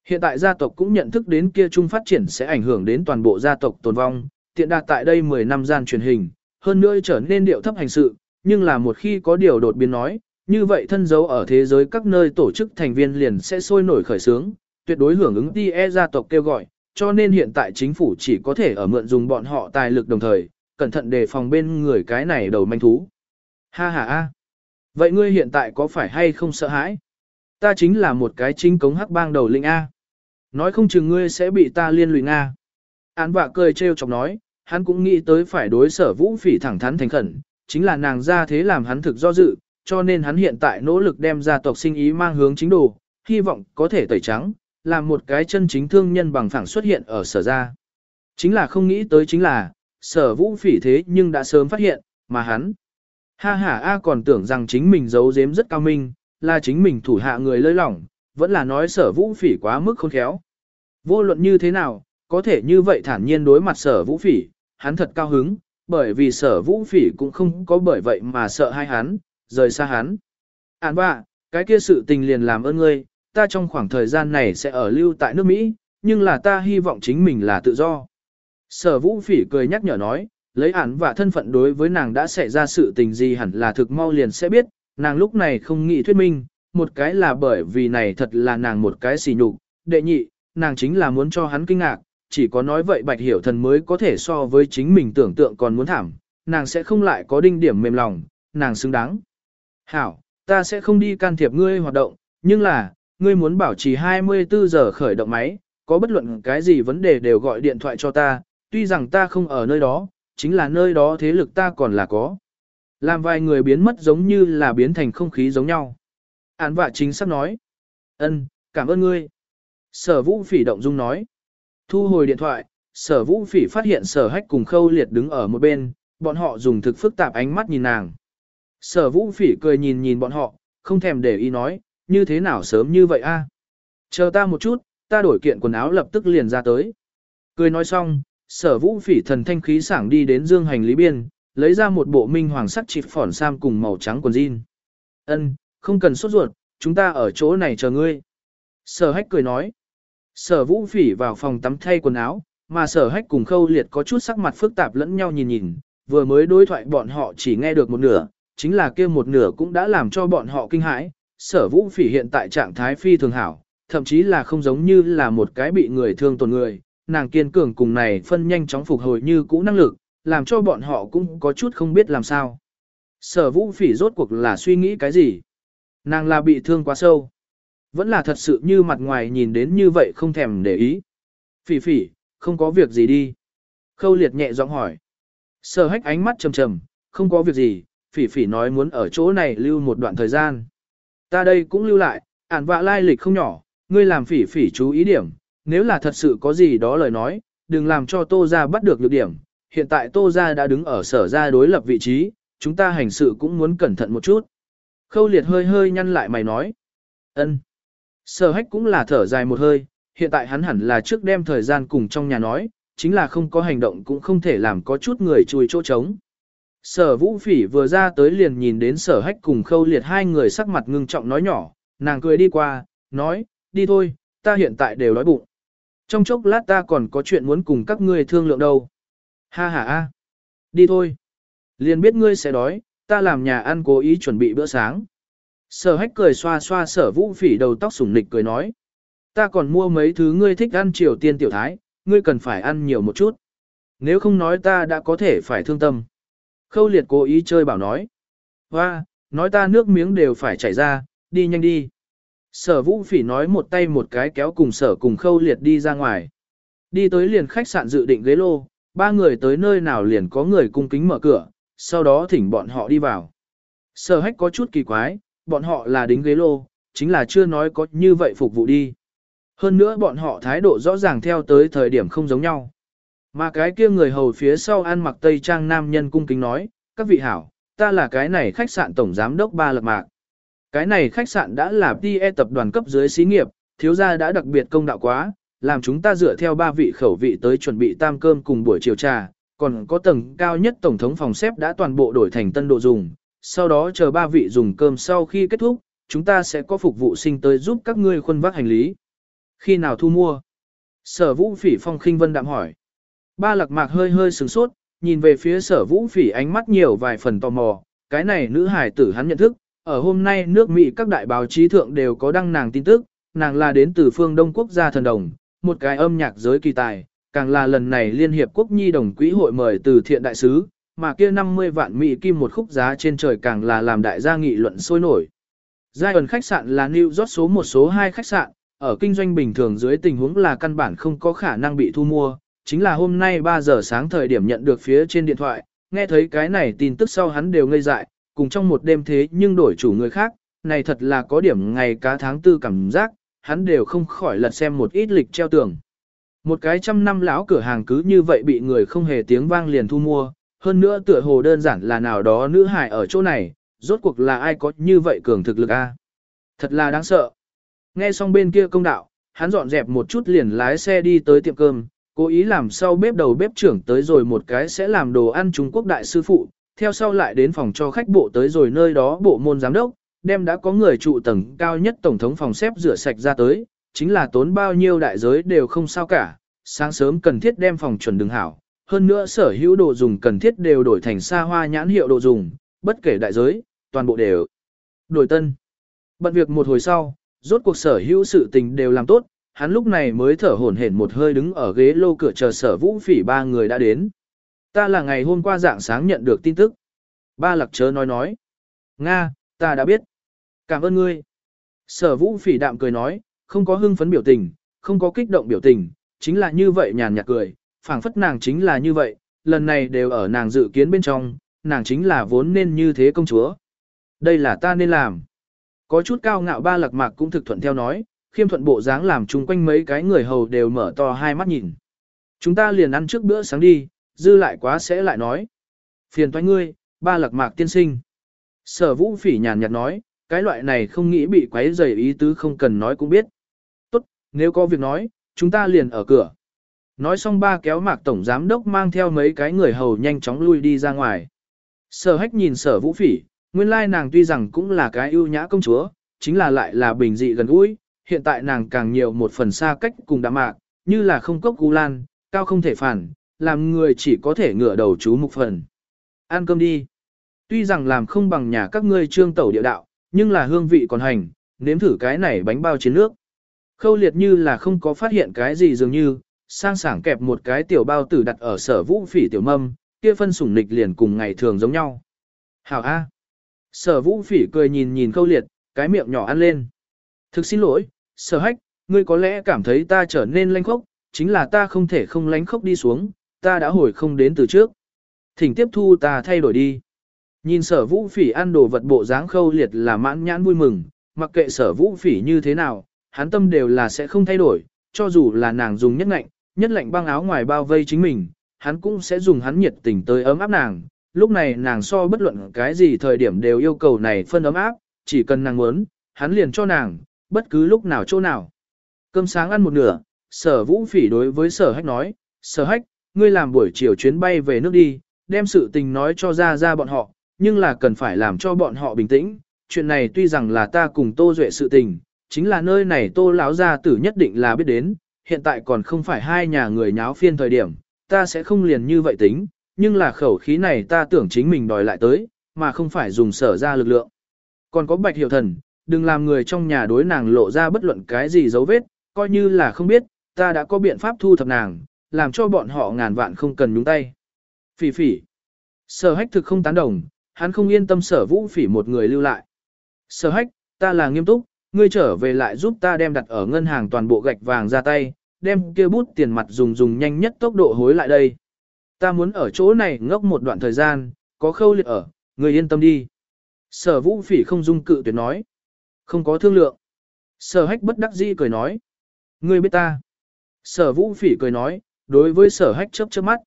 Hiện tại gia tộc cũng nhận thức đến kia chung phát triển sẽ ảnh hưởng đến toàn bộ gia tộc tồn vong, tiện đạt tại đây 10 năm gian truyền hình, hơn nữa trở nên điệu thấp hành sự, nhưng là một khi có điều đột biến nói, như vậy thân dấu ở thế giới các nơi tổ chức thành viên liền sẽ sôi nổi khởi sướng, tuyệt đối hưởng ứng TE gia tộc kêu gọi, cho nên hiện tại chính phủ chỉ có thể ở mượn dùng bọn họ tài lực đồng thời, cẩn thận đề phòng bên người cái này đầu manh thú. Ha ha ha. Vậy ngươi hiện tại có phải hay không sợ hãi? Ta chính là một cái chính cống hắc bang đầu linh A. Nói không chừng ngươi sẽ bị ta liên lụy A. Án vạ cười trêu chọc nói, hắn cũng nghĩ tới phải đối sở vũ phỉ thẳng thắn thành khẩn, chính là nàng ra thế làm hắn thực do dự, cho nên hắn hiện tại nỗ lực đem gia tộc sinh ý mang hướng chính đồ, hy vọng có thể tẩy trắng, làm một cái chân chính thương nhân bằng phẳng xuất hiện ở sở gia. Chính là không nghĩ tới chính là, sở vũ phỉ thế nhưng đã sớm phát hiện, mà hắn. Ha ha A còn tưởng rằng chính mình giấu giếm rất cao minh, là chính mình thủ hạ người lơi lỏng, vẫn là nói sở vũ phỉ quá mức khôn khéo. Vô luận như thế nào, có thể như vậy thản nhiên đối mặt sở vũ phỉ, hắn thật cao hứng, bởi vì sở vũ phỉ cũng không có bởi vậy mà sợ hai hắn, rời xa hắn. Án bạ, cái kia sự tình liền làm ơn ngươi, ta trong khoảng thời gian này sẽ ở lưu tại nước Mỹ, nhưng là ta hy vọng chính mình là tự do. Sở vũ phỉ cười nhắc nhở nói, lấy án và thân phận đối với nàng đã xảy ra sự tình gì hẳn là thực mau liền sẽ biết, nàng lúc này không nghĩ thuyết minh, một cái là bởi vì này thật là nàng một cái xỉ nhục, đệ nhị, nàng chính là muốn cho hắn kinh ngạc, chỉ có nói vậy bạch hiểu thần mới có thể so với chính mình tưởng tượng còn muốn thảm, nàng sẽ không lại có đinh điểm mềm lòng, nàng xứng đáng. Hảo, ta sẽ không đi can thiệp ngươi hoạt động, nhưng là, ngươi muốn bảo trì 24 giờ khởi động máy, có bất luận cái gì vấn đề đều gọi điện thoại cho ta, tuy rằng ta không ở nơi đó, chính là nơi đó thế lực ta còn là có. Làm vài người biến mất giống như là biến thành không khí giống nhau. Án vạ chính sắp nói. ân, cảm ơn ngươi. Sở vũ phỉ động dung nói. Thu hồi điện thoại, sở vũ phỉ phát hiện sở hách cùng khâu liệt đứng ở một bên, bọn họ dùng thực phức tạp ánh mắt nhìn nàng. Sở vũ phỉ cười nhìn nhìn bọn họ, không thèm để ý nói, như thế nào sớm như vậy a? Chờ ta một chút, ta đổi kiện quần áo lập tức liền ra tới. Cười nói xong, sở vũ phỉ thần thanh khí sảng đi đến dương hành lý biên, lấy ra một bộ minh hoàng sắc chịp phỏn sam cùng màu trắng quần jean. Ân, không cần sốt ruột, chúng ta ở chỗ này chờ ngươi. Sở hách cười nói. Sở vũ phỉ vào phòng tắm thay quần áo, mà sở hách cùng khâu liệt có chút sắc mặt phức tạp lẫn nhau nhìn nhìn, vừa mới đối thoại bọn họ chỉ nghe được một nửa, chính là kia một nửa cũng đã làm cho bọn họ kinh hãi. Sở vũ phỉ hiện tại trạng thái phi thường hảo, thậm chí là không giống như là một cái bị người thương tổn người, nàng kiên cường cùng này phân nhanh chóng phục hồi như cũ năng lực, làm cho bọn họ cũng có chút không biết làm sao. Sở vũ phỉ rốt cuộc là suy nghĩ cái gì? Nàng là bị thương quá sâu. Vẫn là thật sự như mặt ngoài nhìn đến như vậy không thèm để ý. Phỉ phỉ, không có việc gì đi. Khâu liệt nhẹ giọng hỏi. Sở hách ánh mắt trầm trầm, không có việc gì, phỉ phỉ nói muốn ở chỗ này lưu một đoạn thời gian. Ta đây cũng lưu lại, ản vạ lai lịch không nhỏ, ngươi làm phỉ phỉ chú ý điểm, nếu là thật sự có gì đó lời nói, đừng làm cho tô gia bắt được lược điểm. Hiện tại tô gia đã đứng ở sở gia đối lập vị trí, chúng ta hành sự cũng muốn cẩn thận một chút. Khâu liệt hơi hơi nhăn lại mày nói. ân. Sở hách cũng là thở dài một hơi, hiện tại hắn hẳn là trước đem thời gian cùng trong nhà nói, chính là không có hành động cũng không thể làm có chút người chui chỗ trống. Sở vũ phỉ vừa ra tới liền nhìn đến sở hách cùng khâu liệt hai người sắc mặt ngưng trọng nói nhỏ, nàng cười đi qua, nói, đi thôi, ta hiện tại đều đói bụng. Trong chốc lát ta còn có chuyện muốn cùng các ngươi thương lượng đâu. Ha ha a, đi thôi. Liền biết ngươi sẽ đói, ta làm nhà ăn cố ý chuẩn bị bữa sáng. Sở hách cười xoa xoa sở vũ phỉ đầu tóc sủng nịch cười nói. Ta còn mua mấy thứ ngươi thích ăn triều tiên tiểu thái, ngươi cần phải ăn nhiều một chút. Nếu không nói ta đã có thể phải thương tâm. Khâu liệt cố ý chơi bảo nói. Hoa, nói ta nước miếng đều phải chảy ra, đi nhanh đi. Sở vũ phỉ nói một tay một cái kéo cùng sở cùng khâu liệt đi ra ngoài. Đi tới liền khách sạn dự định ghế lô, ba người tới nơi nào liền có người cung kính mở cửa, sau đó thỉnh bọn họ đi vào. Sở hách có chút kỳ quái, bọn họ là đính ghế lô, chính là chưa nói có như vậy phục vụ đi. Hơn nữa bọn họ thái độ rõ ràng theo tới thời điểm không giống nhau. Mà cái kia người hầu phía sau ăn mặc tây trang nam nhân cung kính nói, các vị hảo, ta là cái này khách sạn tổng giám đốc ba lập mạc. Cái này khách sạn đã là TE tập đoàn cấp dưới xí nghiệp, thiếu gia đã đặc biệt công đạo quá, làm chúng ta dựa theo ba vị khẩu vị tới chuẩn bị tam cơm cùng buổi chiều trà, còn có tầng cao nhất tổng thống phòng xếp đã toàn bộ đổi thành tân độ dùng, sau đó chờ ba vị dùng cơm sau khi kết thúc, chúng ta sẽ có phục vụ sinh tới giúp các ngươi khuân vác hành lý. Khi nào thu mua? Sở vũ phỉ phong khinh vân đạm hỏi. Ba lạc mạc hơi hơi sửng sốt, nhìn về phía sở vũ phỉ ánh mắt nhiều vài phần tò mò, cái này nữ hải tử hắn nhận thức, ở hôm nay nước Mỹ các đại báo chí thượng đều có đăng nàng tin tức, nàng là đến từ phương Đông Quốc gia thần đồng, một cái âm nhạc giới kỳ tài, càng là lần này Liên Hiệp Quốc Nhi đồng quỹ hội mời từ thiện đại sứ, mà kia 50 vạn Mỹ kim một khúc giá trên trời càng là làm đại gia nghị luận sôi nổi. Giai ẩn khách sạn là New York số một số 2 khách sạn, ở kinh doanh bình thường dưới tình huống là căn bản không có khả năng bị thu mua, chính là hôm nay 3 giờ sáng thời điểm nhận được phía trên điện thoại, nghe thấy cái này tin tức sau hắn đều ngây dại, cùng trong một đêm thế nhưng đổi chủ người khác, này thật là có điểm ngày cá tháng tư cảm giác, hắn đều không khỏi lật xem một ít lịch treo tường. Một cái trăm năm lão cửa hàng cứ như vậy bị người không hề tiếng vang liền thu mua, hơn nữa tựa hồ đơn giản là nào đó nữ hài ở chỗ này, rốt cuộc là ai có như vậy cường thực lực a? Thật là đáng sợ. Nghe xong bên kia công đạo, hắn dọn dẹp một chút liền lái xe đi tới tiệm cơm, cố ý làm sau bếp đầu bếp trưởng tới rồi một cái sẽ làm đồ ăn Trung Quốc đại sư phụ, theo sau lại đến phòng cho khách bộ tới rồi nơi đó bộ môn giám đốc, đem đã có người trụ tầng cao nhất tổng thống phòng xếp rửa sạch ra tới, chính là tốn bao nhiêu đại giới đều không sao cả, sáng sớm cần thiết đem phòng chuẩn đường hảo, hơn nữa sở hữu đồ dùng cần thiết đều đổi thành xa hoa nhãn hiệu đồ dùng, bất kể đại giới, toàn bộ đều đổi tân. Bận việc một hồi sau, rốt cuộc sở hữu sự tình đều làm tốt, hắn lúc này mới thở hổn hển một hơi đứng ở ghế lô cửa chờ sở vũ phỉ ba người đã đến. Ta là ngày hôm qua dạng sáng nhận được tin tức. Ba lạc chớ nói nói. Nga, ta đã biết. Cảm ơn ngươi. Sở vũ phỉ đạm cười nói, không có hưng phấn biểu tình, không có kích động biểu tình, chính là như vậy nhàn nhạt cười, phảng phất nàng chính là như vậy, lần này đều ở nàng dự kiến bên trong, nàng chính là vốn nên như thế công chúa. Đây là ta nên làm. Có chút cao ngạo ba lạc mạc cũng thực thuận theo nói, khiêm thuận bộ dáng làm chung quanh mấy cái người hầu đều mở to hai mắt nhìn. Chúng ta liền ăn trước bữa sáng đi, dư lại quá sẽ lại nói. Phiền toái ngươi, ba lạc mạc tiên sinh. Sở vũ phỉ nhàn nhạt nói, cái loại này không nghĩ bị quấy rầy ý tứ không cần nói cũng biết. Tốt, nếu có việc nói, chúng ta liền ở cửa. Nói xong ba kéo mạc tổng giám đốc mang theo mấy cái người hầu nhanh chóng lui đi ra ngoài. Sở hách nhìn sở vũ phỉ, nguyên lai nàng tuy rằng cũng là cái ưu nhã công chúa, chính là lại là bình dị gần gũi, hiện tại nàng càng nhiều một phần xa cách cùng đạm mạc, như là không cốc gu lan, cao không thể phản, làm người chỉ có thể ngửa đầu chú mục phần. Ăn cơm đi. Tuy rằng làm không bằng nhà các ngươi trương tẩu địa đạo, nhưng là hương vị còn hành, nếm thử cái này bánh bao chiến nước. Khâu liệt như là không có phát hiện cái gì dường như, sang sảng kẹp một cái tiểu bao tử đặt ở sở vũ phỉ tiểu mâm, kia phân sủng nịch liền cùng ngày thường giống nhau. Hảo A. Sở vũ phỉ cười nhìn nhìn khâu liệt, cái miệng nhỏ ăn lên. Thực xin lỗi, sở hách, ngươi có lẽ cảm thấy ta trở nên lanh khốc, chính là ta không thể không lánh khốc đi xuống, ta đã hồi không đến từ trước. Thỉnh tiếp thu ta thay đổi đi. Nhìn sở vũ phỉ ăn đồ vật bộ dáng khâu liệt là mãn nhãn vui mừng, mặc kệ sở vũ phỉ như thế nào, hắn tâm đều là sẽ không thay đổi, cho dù là nàng dùng nhất lạnh, nhất lạnh băng áo ngoài bao vây chính mình, hắn cũng sẽ dùng hắn nhiệt tình tới ấm áp nàng. Lúc này nàng so bất luận cái gì thời điểm đều yêu cầu này phân ấm áp, chỉ cần nàng muốn, hắn liền cho nàng, bất cứ lúc nào chỗ nào. Cơm sáng ăn một nửa, sở vũ phỉ đối với sở hách nói, sở hách, ngươi làm buổi chiều chuyến bay về nước đi, đem sự tình nói cho ra ra bọn họ, nhưng là cần phải làm cho bọn họ bình tĩnh. Chuyện này tuy rằng là ta cùng Tô Duệ sự tình, chính là nơi này Tô lão gia tử nhất định là biết đến, hiện tại còn không phải hai nhà người nháo phiên thời điểm, ta sẽ không liền như vậy tính, nhưng là khẩu khí này ta tưởng chính mình đòi lại tới, mà không phải dùng sở ra lực lượng. Còn có bạch hiệu thần, đừng làm người trong nhà đối nàng lộ ra bất luận cái gì dấu vết, coi như là không biết, ta đã có biện pháp thu thập nàng, làm cho bọn họ ngàn vạn không cần nhúng tay. Phỉ phỉ. Sở hách thực không tán đồng, hắn không yên tâm sở vũ phỉ một người lưu lại. Sở hách, ta là nghiêm túc, ngươi trở về lại giúp ta đem đặt ở ngân hàng toàn bộ gạch vàng ra tay, đem kia bút tiền mặt dùng dùng nhanh nhất tốc độ hối lại đây. Ta muốn ở chỗ này ngốc một đoạn thời gian, có khâu liệt ở, ngươi yên tâm đi. Sở vũ phỉ không dung cự tuyệt nói. Không có thương lượng. Sở hách bất đắc dĩ cười nói. Ngươi biết ta. Sở vũ phỉ cười nói, đối với sở hách chớp chớp mắt.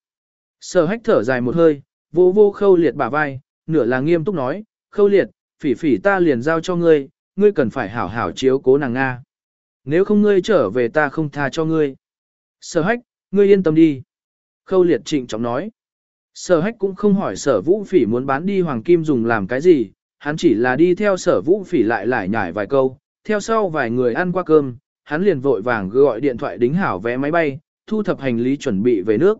Sở hách thở dài một hơi, vô vô khâu liệt bả vai, nửa là nghiêm túc nói, khâu liệt, phỉ phỉ ta liền giao cho ngươi, ngươi cần phải hảo hảo chiếu cố nàng Nga. Nếu không ngươi trở về ta không tha cho ngươi. Sở hách, ngươi yên tâm đi. Khâu liệt trịnh trọng nói. Sở hách cũng không hỏi sở vũ phỉ muốn bán đi hoàng kim dùng làm cái gì, hắn chỉ là đi theo sở vũ phỉ lại lại nhải vài câu, theo sau vài người ăn qua cơm, hắn liền vội vàng gọi điện thoại đính hảo vé máy bay, thu thập hành lý chuẩn bị về nước.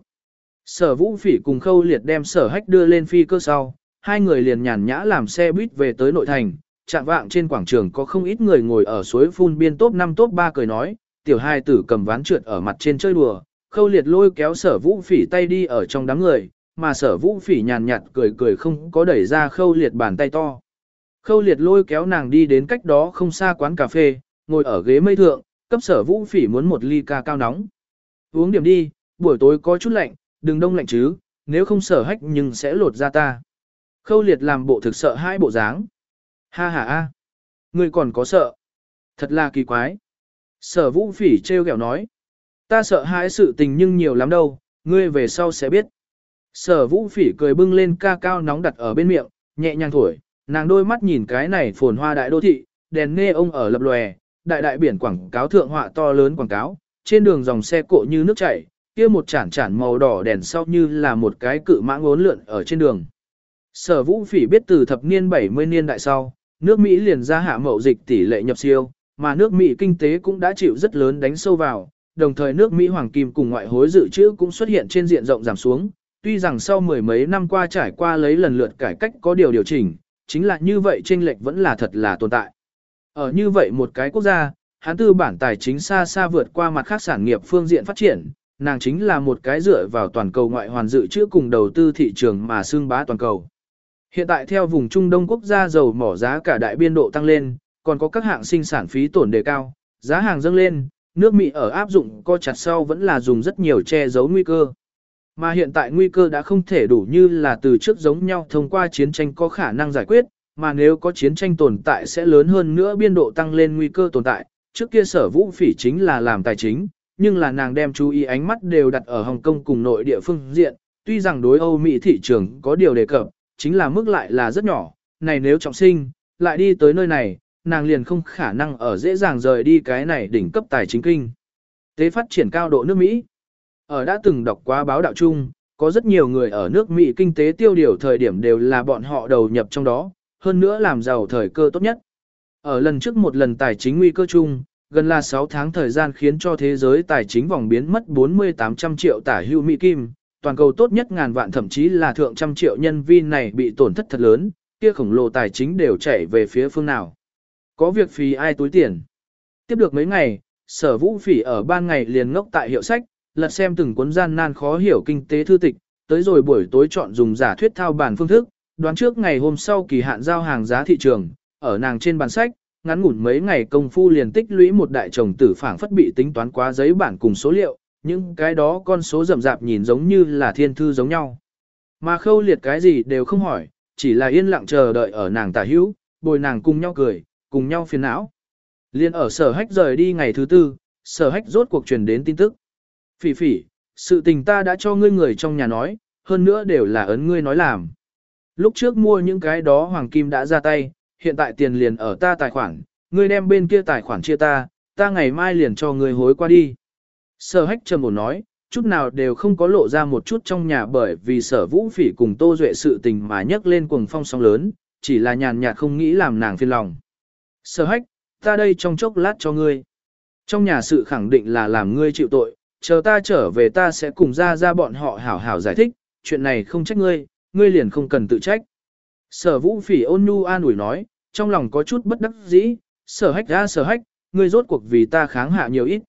Sở vũ phỉ cùng khâu liệt đem sở hách đưa lên phi cơ sau, hai người liền nhàn nhã làm xe buýt về tới nội thành, chạm vạng trên quảng trường có không ít người ngồi ở suối phun biên top 5 top 3 cười nói, tiểu hai tử cầm ván trượt ở mặt trên chơi đùa, khâu liệt lôi kéo sở vũ phỉ tay đi ở trong đám người, mà sở vũ phỉ nhàn nhạt cười cười không có đẩy ra khâu liệt bàn tay to. Khâu liệt lôi kéo nàng đi đến cách đó không xa quán cà phê, ngồi ở ghế mây thượng, cấp sở vũ phỉ muốn một ly ca cao nóng. Uống điểm đi, buổi tối có chút lạnh, đừng đông lạnh chứ, nếu không sở hách nhưng sẽ lột ra ta. Khâu liệt làm bộ thực sợ hai bộ dáng. Ha ha ha. ngươi còn có sợ. Thật là kỳ quái. Sở vũ phỉ treo kẹo nói. Ta sợ hãi sự tình nhưng nhiều lắm đâu, ngươi về sau sẽ biết. Sở vũ phỉ cười bưng lên ca cao nóng đặt ở bên miệng, nhẹ nhàng thổi, nàng đôi mắt nhìn cái này phồn hoa đại đô thị, đèn nghe ông ở lập lòe, đại đại biển quảng cáo thượng họa to lớn quảng cáo, trên đường dòng xe cộ như nước chảy, kia một chản chản màu đỏ đèn sau như là một cái cự mãng ngốn lượn ở trên đường. Sở vũ phỉ biết từ thập niên 70 niên đại sau, nước Mỹ liền ra hạ mậu dịch tỷ lệ nhập siêu, mà nước Mỹ kinh tế cũng đã chịu rất lớn đánh sâu vào, đồng thời nước Mỹ hoàng kim cùng ngoại hối dự trữ cũng xuất hiện trên diện rộng giảm xuống, tuy rằng sau mười mấy năm qua trải qua lấy lần lượt cải cách có điều điều chỉnh, chính là như vậy chênh lệch vẫn là thật là tồn tại. Ở như vậy một cái quốc gia, hắn tư bản tài chính xa xa vượt qua mặt khác sản nghiệp phương diện phát triển, nàng chính là một cái dựa vào toàn cầu ngoại hoàn dự trữ cùng đầu tư thị trường mà xương bá toàn cầu. Hiện tại theo vùng Trung Đông quốc gia dầu mỏ giá cả đại biên độ tăng lên, còn có các hạng sinh sản phí tổn đề cao, giá hàng dâng lên, nước Mỹ ở áp dụng co chặt sau vẫn là dùng rất nhiều che giấu nguy cơ. Mà hiện tại nguy cơ đã không thể đủ như là từ trước giống nhau thông qua chiến tranh có khả năng giải quyết, mà nếu có chiến tranh tồn tại sẽ lớn hơn nữa biên độ tăng lên nguy cơ tồn tại. Trước kia sở vũ phỉ chính là làm tài chính, nhưng là nàng đem chú ý ánh mắt đều đặt ở Hồng Kông cùng nội địa phương diện, tuy rằng đối Âu Mỹ thị trường có điều đề cập, chính là mức lại là rất nhỏ, này nếu trọng sinh, lại đi tới nơi này, nàng liền không khả năng ở dễ dàng rời đi cái này đỉnh cấp tài chính kinh. Tế phát triển cao độ nước Mỹ. Ở đã từng đọc qua báo đạo chung, có rất nhiều người ở nước Mỹ kinh tế tiêu điều thời điểm đều là bọn họ đầu nhập trong đó, hơn nữa làm giàu thời cơ tốt nhất. Ở lần trước một lần tài chính nguy cơ chung, gần là 6 tháng thời gian khiến cho thế giới tài chính vòng biến mất 4800 triệu tả hưu Mỹ Kim, toàn cầu tốt nhất ngàn vạn thậm chí là thượng trăm triệu nhân vi này bị tổn thất thật lớn, kia khổng lồ tài chính đều chảy về phía phương nào. Có việc phí ai túi tiền. Tiếp được mấy ngày, sở vũ phỉ ở ban ngày liền ngốc tại hiệu sách, lật xem từng cuốn gian nan khó hiểu kinh tế thư tịch, tới rồi buổi tối chọn dùng giả thuyết thao bản phương thức, đoán trước ngày hôm sau kỳ hạn giao hàng giá thị trường, ở nàng trên bàn sách, ngắn ngủn mấy ngày công phu liền tích lũy một đại chồng tử phảng phất bị tính toán quá giấy bản cùng số liệu, những cái đó con số rậm rạp nhìn giống như là thiên thư giống nhau. Mà khâu liệt cái gì đều không hỏi, chỉ là yên lặng chờ đợi ở nàng tả hữu, bồi nàng cùng nhau cười, cùng nhau phiền não. Liên ở sở hách rời đi ngày thứ tư, sở hách rốt cuộc truyền đến tin tức. Phỉ phỉ, sự tình ta đã cho ngươi người trong nhà nói, hơn nữa đều là ấn ngươi nói làm. Lúc trước mua những cái đó hoàng kim đã ra tay, hiện tại tiền liền ở ta tài khoản, ngươi đem bên kia tài khoản chia ta, ta ngày mai liền cho ngươi hối qua đi. Sở hách trầm ổn nói, chút nào đều không có lộ ra một chút trong nhà bởi vì sở vũ phỉ cùng tô duệ sự tình mà nhấc lên cuồng phong sóng lớn, chỉ là nhàn nhạt không nghĩ làm nàng phiền lòng. Sở hách, ta đây trong chốc lát cho ngươi. Trong nhà sự khẳng định là làm ngươi chịu tội, chờ ta trở về ta sẽ cùng ra ra bọn họ hảo hảo giải thích, chuyện này không trách ngươi, ngươi liền không cần tự trách. Sở vũ phỉ ôn nhu an ủi nói, trong lòng có chút bất đắc dĩ, sở hách ra sở hách, ngươi rốt cuộc vì ta kháng hạ nhiều ít.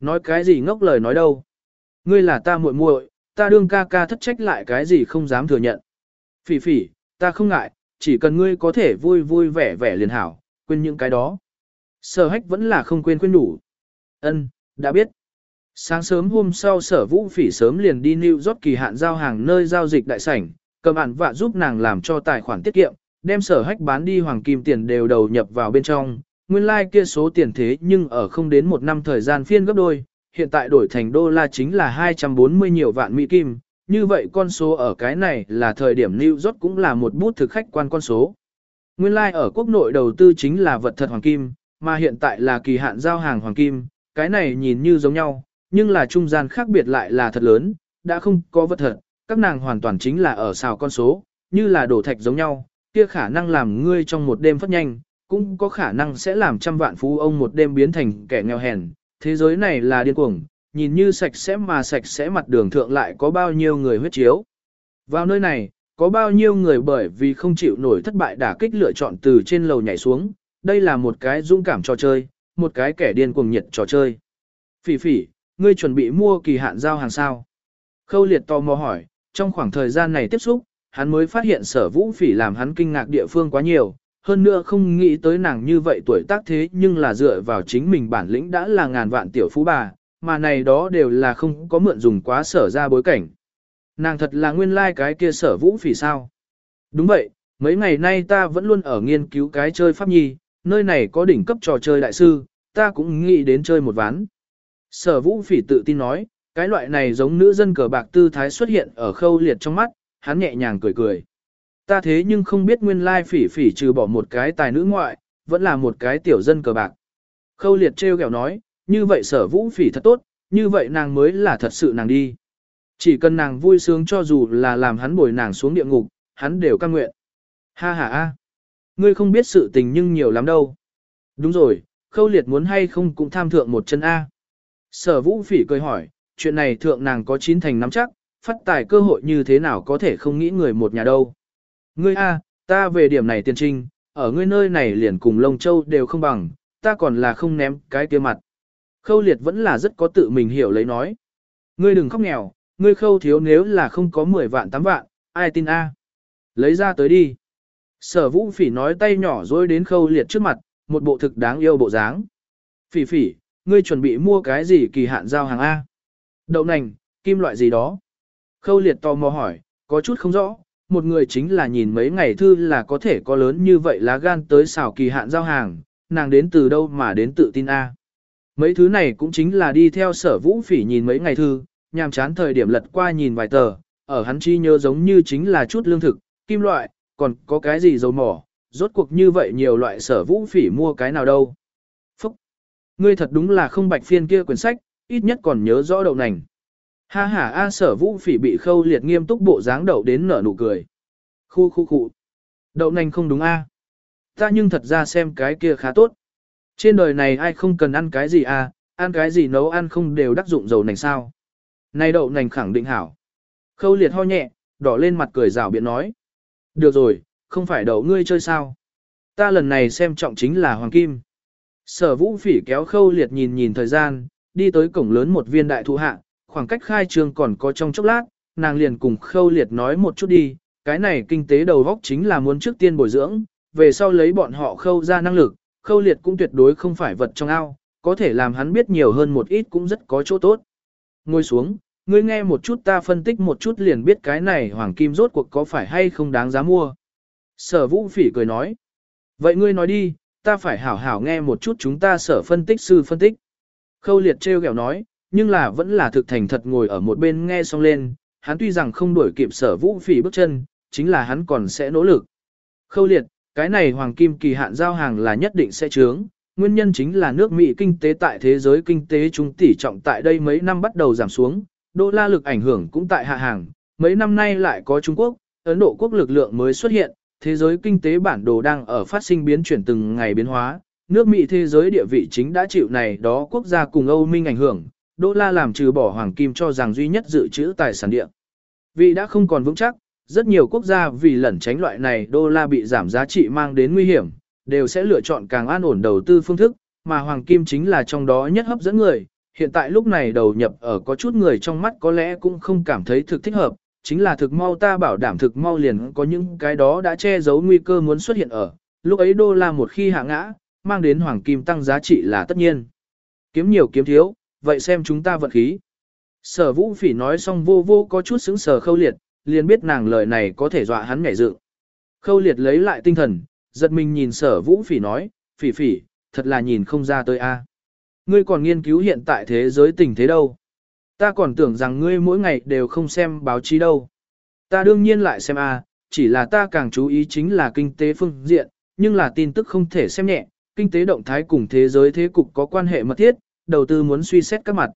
Nói cái gì ngốc lời nói đâu. Ngươi là ta muội muội, ta đương ca ca thất trách lại cái gì không dám thừa nhận. Phỉ phỉ, ta không ngại, chỉ cần ngươi có thể vui vui vẻ vẻ liền hảo, quên những cái đó. Sở hách vẫn là không quên quên đủ. Ân, đã biết. Sáng sớm hôm sau sở vũ phỉ sớm liền đi New York kỳ hạn giao hàng nơi giao dịch đại sảnh, cầm ản vạ giúp nàng làm cho tài khoản tiết kiệm, đem sở hách bán đi hoàng kim tiền đều đầu nhập vào bên trong. Nguyên lai like kia số tiền thế nhưng ở không đến một năm thời gian phiên gấp đôi, hiện tại đổi thành đô la chính là 240 nhiều vạn Mỹ Kim, như vậy con số ở cái này là thời điểm New York cũng là một bút thực khách quan con số. Nguyên lai like ở quốc nội đầu tư chính là vật thật hoàng kim, mà hiện tại là kỳ hạn giao hàng hoàng kim, cái này nhìn như giống nhau, nhưng là trung gian khác biệt lại là thật lớn, đã không có vật thật, các nàng hoàn toàn chính là ở xào con số, như là đổ thạch giống nhau, kia khả năng làm ngươi trong một đêm phát nhanh, cũng có khả năng sẽ làm trăm vạn phú ông một đêm biến thành kẻ nghèo hèn, thế giới này là điên cuồng, nhìn như sạch sẽ mà sạch sẽ mặt đường thượng lại có bao nhiêu người huyết chiếu. Vào nơi này, có bao nhiêu người bởi vì không chịu nổi thất bại đả kích lựa chọn từ trên lầu nhảy xuống, đây là một cái dũng cảm trò chơi, một cái kẻ điên cuồng nhiệt trò chơi. Phỉ phỉ, ngươi chuẩn bị mua kỳ hạn giao hàng sao? Khâu liệt tò mò hỏi, trong khoảng thời gian này tiếp xúc, hắn mới phát hiện sở vũ phỉ làm hắn kinh ngạc địa phương quá nhiều, hơn nữa không nghĩ tới nàng như vậy tuổi tác thế nhưng là dựa vào chính mình bản lĩnh đã là ngàn vạn tiểu phú bà, mà này đó đều là không có mượn dùng quá sở ra bối cảnh. Nàng thật là nguyên lai like cái kia sở vũ phỉ sao. Đúng vậy, mấy ngày nay ta vẫn luôn ở nghiên cứu cái chơi pháp nhi, nơi này có đỉnh cấp trò chơi đại sư, ta cũng nghĩ đến chơi một ván. Sở vũ phỉ tự tin nói, cái loại này giống nữ dân cờ bạc tư thái xuất hiện ở khâu liệt trong mắt, hắn nhẹ nhàng cười cười. Ta thế nhưng không biết nguyên lai phỉ phỉ trừ bỏ một cái tài nữ ngoại, vẫn là một cái tiểu dân cờ bạc. Khâu liệt treo kẹo nói, như vậy sở vũ phỉ thật tốt, như vậy nàng mới là thật sự nàng đi. Chỉ cần nàng vui sướng cho dù là làm hắn bồi nàng xuống địa ngục, hắn đều căng nguyện. Ha ha ha, ngươi không biết sự tình nhưng nhiều lắm đâu. Đúng rồi, khâu liệt muốn hay không cũng tham thượng một chân A. Sở vũ phỉ cười hỏi, chuyện này thượng nàng có chín thành nắm chắc, phát tài cơ hội như thế nào có thể không nghĩ người một nhà đâu. Ngươi A, ta về điểm này tiên trinh, ở ngươi nơi này liền cùng lông châu đều không bằng, ta còn là không ném cái kia mặt. Khâu liệt vẫn là rất có tự mình hiểu lấy nói. Ngươi đừng khóc nghèo, ngươi khâu thiếu nếu là không có 10 vạn 8 vạn, ai tin A. Lấy ra tới đi. Sở vũ phỉ nói tay nhỏ dối đến khâu liệt trước mặt, một bộ thực đáng yêu bộ dáng. Phỉ phỉ, ngươi chuẩn bị mua cái gì kỳ hạn giao hàng A? Đậu nành, kim loại gì đó? Khâu liệt tò mò hỏi, có chút không rõ, một người chính là nhìn mấy ngày thư là có thể có lớn như vậy lá gan tới xảo kỳ hạn giao hàng, nàng đến từ đâu mà đến tự tin A. Mấy thứ này cũng chính là đi theo sở vũ phỉ nhìn mấy ngày thư, nhàm chán thời điểm lật qua nhìn vài tờ, ở hắn chi nhớ giống như chính là chút lương thực, kim loại, còn có cái gì dầu mỏ, rốt cuộc như vậy nhiều loại sở vũ phỉ mua cái nào đâu. Phúc! Ngươi thật đúng là không bạch phiên kia quyển sách, ít nhất còn nhớ rõ đậu nành. Ha ha a sở vũ phỉ bị khâu liệt nghiêm túc bộ dáng đậu đến nở nụ cười. Khu khu khu. Đậu nành không đúng a. Ta nhưng thật ra xem cái kia khá tốt. Trên đời này ai không cần ăn cái gì a, ăn cái gì nấu ăn không đều đắc dụng dầu nành sao. Này đậu nành khẳng định hảo. Khâu liệt ho nhẹ, đỏ lên mặt cười rào biện nói. Được rồi, không phải đậu ngươi chơi sao. Ta lần này xem trọng chính là hoàng kim. Sở vũ phỉ kéo khâu liệt nhìn nhìn thời gian, đi tới cổng lớn một viên đại thụ hạ, khoảng cách khai trương còn có trong chốc lát, nàng liền cùng khâu liệt nói một chút đi, cái này kinh tế đầu góc chính là muốn trước tiên bồi dưỡng, về sau lấy bọn họ khâu ra năng lực, khâu liệt cũng tuyệt đối không phải vật trong ao, có thể làm hắn biết nhiều hơn một ít cũng rất có chỗ tốt. Ngồi xuống, ngươi nghe một chút ta phân tích một chút liền biết cái này hoàng kim rốt cuộc có phải hay không đáng giá mua. Sở vũ phỉ cười nói. Vậy ngươi nói đi, ta phải hảo hảo nghe một chút chúng ta sở phân tích sư phân tích. Khâu liệt treo gẹo nói, nhưng là vẫn là thực thành thật ngồi ở một bên nghe xong lên, hắn tuy rằng không đuổi kịp sở vũ phỉ bước chân, chính là hắn còn sẽ nỗ lực. Khâu liệt, cái này hoàng kim kỳ hạn giao hàng là nhất định sẽ trướng, nguyên nhân chính là nước Mỹ kinh tế tại thế giới kinh tế trung tỷ trọng tại đây mấy năm bắt đầu giảm xuống, đô la lực ảnh hưởng cũng tại hạ hàng, mấy năm nay lại có Trung Quốc, Ấn Độ quốc lực lượng mới xuất hiện, thế giới kinh tế bản đồ đang ở phát sinh biến chuyển từng ngày biến hóa, nước Mỹ thế giới địa vị chính đã chịu này đó quốc gia cùng Âu Minh ảnh hưởng, đô la làm trừ bỏ hoàng kim cho rằng duy nhất dự trữ tài sản địa. Vị đã không còn vững chắc, rất nhiều quốc gia vì lẩn tránh loại này đô la bị giảm giá trị mang đến nguy hiểm, đều sẽ lựa chọn càng an ổn đầu tư phương thức, mà hoàng kim chính là trong đó nhất hấp dẫn người. Hiện tại lúc này đầu nhập ở có chút người trong mắt có lẽ cũng không cảm thấy thực thích hợp, chính là thực mau ta bảo đảm thực mau liền có những cái đó đã che giấu nguy cơ muốn xuất hiện ở, lúc ấy đô la một khi hạ ngã, mang đến hoàng kim tăng giá trị là tất nhiên. Kiếm nhiều kiếm thiếu, vậy xem chúng ta vận khí. Sở vũ phỉ nói xong vô vô có chút xứng sờ khâu liệt, liền biết nàng lời này có thể dọa hắn nhảy dựng. Khâu liệt lấy lại tinh thần, giật mình nhìn sở vũ phỉ nói, phỉ phỉ, thật là nhìn không ra tới a. Ngươi còn nghiên cứu hiện tại thế giới tình thế đâu. Ta còn tưởng rằng ngươi mỗi ngày đều không xem báo chí đâu. Ta đương nhiên lại xem a, chỉ là ta càng chú ý chính là kinh tế phương diện, nhưng là tin tức không thể xem nhẹ, kinh tế động thái cùng thế giới thế cục có quan hệ mật thiết, đầu tư muốn suy xét các mặt.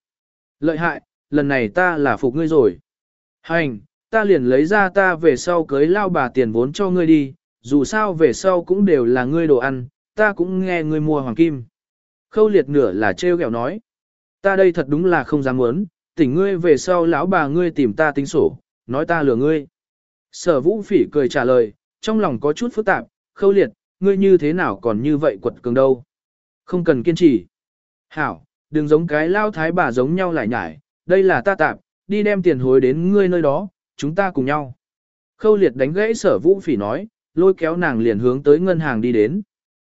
Lợi hại, lần này ta là phục ngươi rồi. Hành, ta liền lấy ra ta về sau cưới lao bà tiền vốn cho ngươi đi, dù sao về sau cũng đều là ngươi đồ ăn, ta cũng nghe ngươi mua hoàng kim. Khâu liệt nửa là trêu ghẹo nói. Ta đây thật đúng là không dám muốn, tỉnh ngươi về sau lão bà ngươi tìm ta tính sổ, nói ta lừa ngươi. Sở vũ phỉ cười trả lời, trong lòng có chút phức tạp, khâu liệt, ngươi như thế nào còn như vậy quật cường đâu. Không cần kiên trì. Hảo, đừng giống cái lao thái bà giống nhau lại nhải, đây là ta tạp, đi đem tiền hối đến ngươi nơi đó, chúng ta cùng nhau. Khâu liệt đánh gãy sở vũ phỉ nói, lôi kéo nàng liền hướng tới ngân hàng đi đến.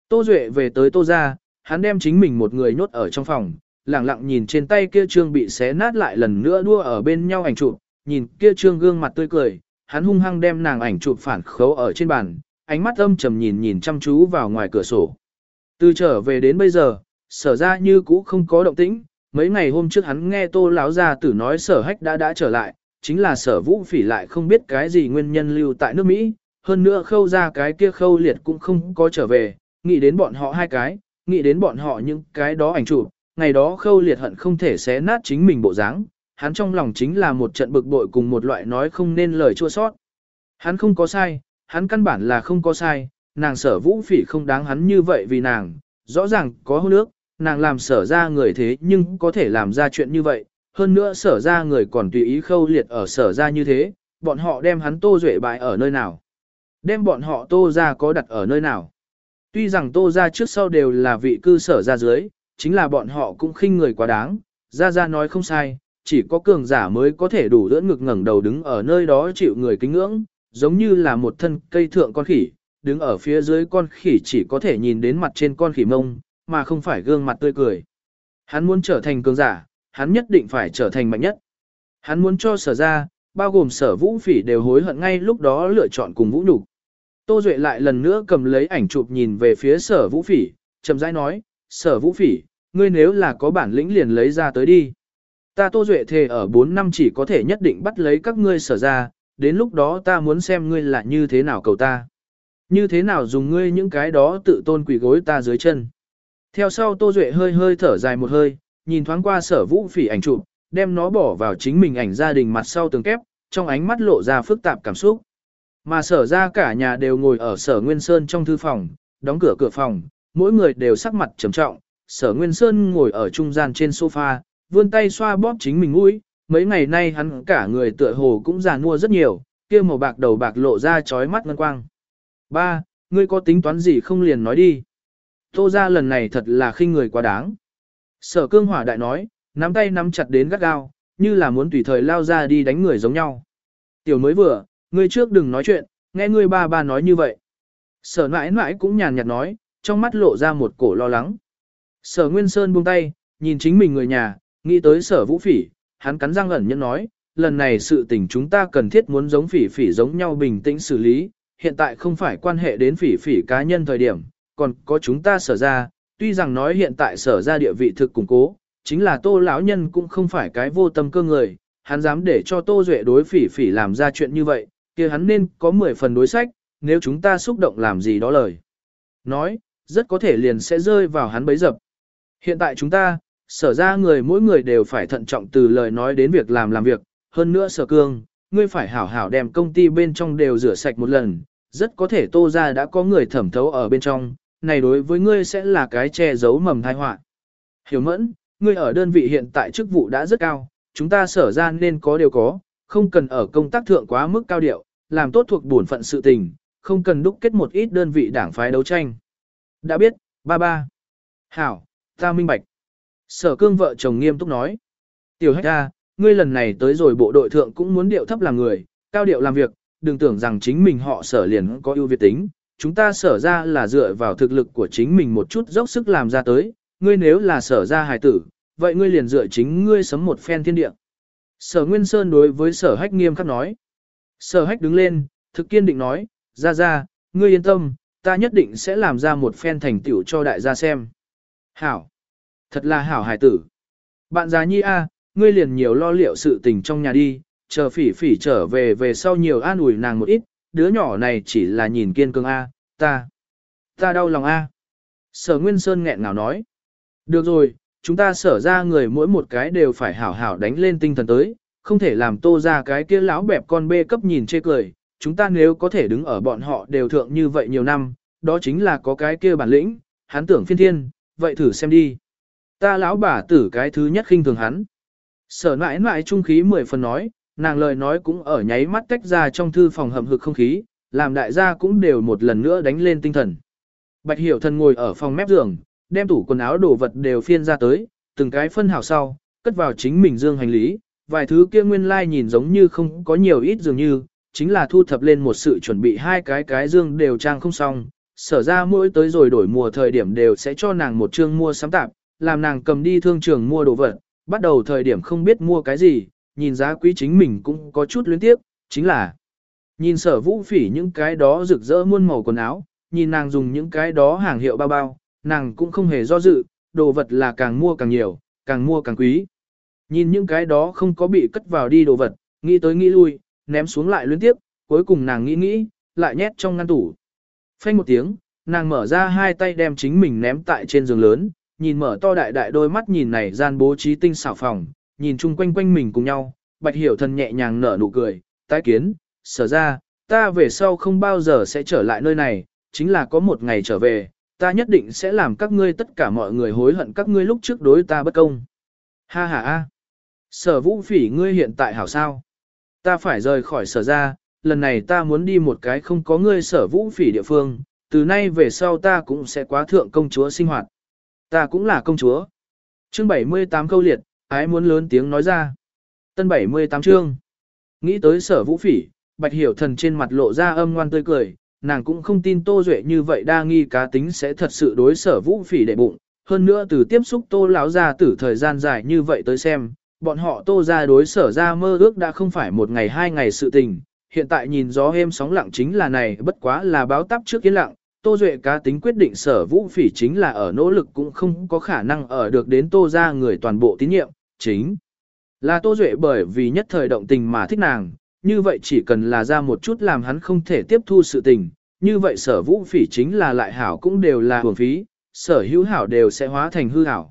Tô Duệ về tới tô ra, hắn đem chính mình một người nhốt ở trong phòng, lặng lặng nhìn trên tay kia trương bị xé nát lại lần nữa đua ở bên nhau ảnh chụp, nhìn kia trương gương mặt tươi cười, hắn hung hăng đem nàng ảnh chụp phản khấu ở trên bàn, ánh mắt âm trầm nhìn nhìn chăm chú vào ngoài cửa sổ. Từ trở về đến bây giờ, sở ra như cũ không có động tĩnh, mấy ngày hôm trước hắn nghe tô láo gia tử nói sở hách đã đã trở lại, chính là sở vũ phỉ lại không biết cái gì nguyên nhân lưu tại nước Mỹ, hơn nữa khâu ra cái kia khâu liệt cũng không có trở về, nghĩ đến bọn họ hai cái, nghĩ đến bọn họ những cái đó ảnh chụp, ngày đó khâu liệt hận không thể xé nát chính mình bộ dáng, hắn trong lòng chính là một trận bực bội cùng một loại nói không nên lời chua sót. Hắn không có sai, hắn căn bản là không có sai, nàng sở vũ phỉ không đáng hắn như vậy vì nàng, rõ ràng có hôn ước, nàng làm sở ra người thế nhưng có thể làm ra chuyện như vậy, hơn nữa sở ra người còn tùy ý khâu liệt ở sở ra như thế, bọn họ đem hắn tô duệ bại ở nơi nào. Đem bọn họ tô ra có đặt ở nơi nào. Tuy rằng tô ra trước sau đều là vị cư sở ra dưới, chính là bọn họ cũng khinh người quá đáng, ra ra nói không sai, chỉ có cường giả mới có thể đủ đỡ ngực ngẩng đầu đứng ở nơi đó chịu người kính ngưỡng, giống như là một thân cây thượng con khỉ, đứng ở phía dưới con khỉ chỉ có thể nhìn đến mặt trên con khỉ mông, mà không phải gương mặt tươi cười. Hắn muốn trở thành cường giả, hắn nhất định phải trở thành mạnh nhất. Hắn muốn cho sở ra, bao gồm sở vũ phỉ đều hối hận ngay lúc đó lựa chọn cùng vũ nhục Tô Duệ lại lần nữa cầm lấy ảnh chụp nhìn về phía sở vũ phỉ, chậm rãi nói, sở vũ phỉ, ngươi nếu là có bản lĩnh liền lấy ra tới đi. Ta Tô Duệ thề ở 4 năm chỉ có thể nhất định bắt lấy các ngươi sở ra, đến lúc đó ta muốn xem ngươi là như thế nào cầu ta. Như thế nào dùng ngươi những cái đó tự tôn quỷ gối ta dưới chân. Theo sau Tô Duệ hơi hơi thở dài một hơi, nhìn thoáng qua sở vũ phỉ ảnh chụp, đem nó bỏ vào chính mình ảnh gia đình mặt sau tường kép, trong ánh mắt lộ ra phức tạp cảm xúc. Mà sở ra cả nhà đều ngồi ở sở Nguyên Sơn trong thư phòng, đóng cửa cửa phòng, mỗi người đều sắc mặt trầm trọng, sở Nguyên Sơn ngồi ở trung gian trên sofa, vươn tay xoa bóp chính mình mũi, mấy ngày nay hắn cả người tựa hồ cũng già nua rất nhiều, kia màu bạc đầu bạc lộ ra chói mắt ngân quang. Ba, ngươi có tính toán gì không liền nói đi. Tô ra lần này thật là khinh người quá đáng. Sở cương hỏa đại nói, nắm tay nắm chặt đến gắt gao, như là muốn tùy thời lao ra đi đánh người giống nhau. Tiểu mới vừa, ngươi trước đừng nói chuyện, nghe ngươi ba ba nói như vậy. Sở mãi mãi cũng nhàn nhạt nói, trong mắt lộ ra một cổ lo lắng. Sở Nguyên Sơn buông tay, nhìn chính mình người nhà, nghĩ tới sở vũ phỉ, hắn cắn răng ẩn nhân nói, lần này sự tình chúng ta cần thiết muốn giống phỉ phỉ giống nhau bình tĩnh xử lý, hiện tại không phải quan hệ đến phỉ phỉ cá nhân thời điểm, còn có chúng ta sở ra, tuy rằng nói hiện tại sở ra địa vị thực củng cố, chính là tô lão nhân cũng không phải cái vô tâm cơ người, hắn dám để cho tô duệ đối phỉ phỉ làm ra chuyện như vậy, kia hắn nên có 10 phần đối sách, nếu chúng ta xúc động làm gì đó lời. Nói, rất có thể liền sẽ rơi vào hắn bấy dập. Hiện tại chúng ta, sở ra người mỗi người đều phải thận trọng từ lời nói đến việc làm làm việc, hơn nữa sở cương, ngươi phải hảo hảo đem công ty bên trong đều rửa sạch một lần, rất có thể tô ra đã có người thẩm thấu ở bên trong, này đối với ngươi sẽ là cái che giấu mầm thai họa. Hiểu mẫn, ngươi ở đơn vị hiện tại chức vụ đã rất cao, chúng ta sở ra nên có điều có, không cần ở công tác thượng quá mức cao điệu, làm tốt thuộc bổn phận sự tình, không cần đúc kết một ít đơn vị đảng phái đấu tranh. Đã biết, ba ba. Hảo, ta minh bạch. Sở cương vợ chồng nghiêm túc nói. Tiểu hách ra, ngươi lần này tới rồi bộ đội thượng cũng muốn điệu thấp làm người, cao điệu làm việc, đừng tưởng rằng chính mình họ sở liền có ưu việt tính. Chúng ta sở ra là dựa vào thực lực của chính mình một chút dốc sức làm ra tới, ngươi nếu là sở ra hài tử, vậy ngươi liền dựa chính ngươi sấm một phen thiên địa. Sở Nguyên Sơn đối với sở hách nghiêm khắc nói. Sở hách đứng lên, thực kiên định nói, ra ra, ngươi yên tâm, ta nhất định sẽ làm ra một phen thành tựu cho đại gia xem. Hảo. Thật là hảo hài tử. Bạn già nhi a, ngươi liền nhiều lo liệu sự tình trong nhà đi, chờ phỉ phỉ trở về về sau nhiều an ủi nàng một ít, đứa nhỏ này chỉ là nhìn kiên cường a, ta, ta đau lòng a. Sở Nguyên Sơn nghẹn ngào nói. Được rồi, chúng ta sở ra người mỗi một cái đều phải hảo hảo đánh lên tinh thần tới, không thể làm tô ra cái kia lão bẹp con bê cấp nhìn chê cười, chúng ta nếu có thể đứng ở bọn họ đều thượng như vậy nhiều năm, đó chính là có cái kia bản lĩnh, hắn tưởng phiên thiên, vậy thử xem đi. Ta lão bà tử cái thứ nhất khinh thường hắn. Sở mãi mãi trung khí mười phần nói, nàng lời nói cũng ở nháy mắt tách ra trong thư phòng hầm hực không khí, làm đại gia cũng đều một lần nữa đánh lên tinh thần. Bạch hiểu thần ngồi ở phòng mép giường, đem tủ quần áo đồ vật đều phiên ra tới, từng cái phân hảo sau, cất vào chính mình dương hành lý, vài thứ kia nguyên lai like nhìn giống như không có nhiều ít dường như, chính là thu thập lên một sự chuẩn bị hai cái cái dương đều trang không xong, sở ra mỗi tới rồi đổi mùa thời điểm đều sẽ cho nàng một chương mua sắm tạp, làm nàng cầm đi thương trường mua đồ vật, bắt đầu thời điểm không biết mua cái gì, nhìn giá quý chính mình cũng có chút luyến tiếp, chính là nhìn sở vũ phỉ những cái đó rực rỡ muôn màu quần áo, nhìn nàng dùng những cái đó hàng hiệu bao bao, nàng cũng không hề do dự, đồ vật là càng mua càng nhiều, càng mua càng quý. Nhìn những cái đó không có bị cất vào đi đồ vật, nghĩ tới nghĩ lui, ném xuống lại luyến tiếp, cuối cùng nàng nghĩ nghĩ, lại nhét trong ngăn tủ. Phanh một tiếng, nàng mở ra hai tay đem chính mình ném tại trên giường lớn, nhìn mở to đại đại đôi mắt nhìn này gian bố trí tinh xảo phòng, nhìn chung quanh quanh mình cùng nhau, bạch hiểu thần nhẹ nhàng nở nụ cười, tái kiến, sở ra, ta về sau không bao giờ sẽ trở lại nơi này, chính là có một ngày trở về, ta nhất định sẽ làm các ngươi tất cả mọi người hối hận các ngươi lúc trước đối ta bất công. Ha ha ha. Sở vũ phỉ ngươi hiện tại hảo sao? Ta phải rời khỏi sở ra, lần này ta muốn đi một cái không có ngươi sở vũ phỉ địa phương, từ nay về sau ta cũng sẽ quá thượng công chúa sinh hoạt. Ta cũng là công chúa. Chương 78 câu liệt, ái muốn lớn tiếng nói ra. Tân 78 chương. Nghĩ tới sở vũ phỉ, bạch hiểu thần trên mặt lộ ra âm ngoan tươi cười, nàng cũng không tin Tô Duệ như vậy đa nghi cá tính sẽ thật sự đối sở vũ phỉ đệ bụng. Hơn nữa từ tiếp xúc Tô lão ra từ thời gian dài như vậy tới xem, bọn họ Tô ra đối sở ra mơ ước đã không phải một ngày hai ngày sự tình. Hiện tại nhìn gió êm sóng lặng chính là này bất quá là báo tắp trước yên lặng, Tô Duệ cá tính quyết định sở vũ phỉ chính là ở nỗ lực cũng không có khả năng ở được đến Tô ra người toàn bộ tín nhiệm, chính là Tô Duệ bởi vì nhất thời động tình mà thích nàng, như vậy chỉ cần là ra một chút làm hắn không thể tiếp thu sự tình, như vậy sở vũ phỉ chính là lại hảo cũng đều là hưởng phí, sở hữu hảo đều sẽ hóa thành hư hảo.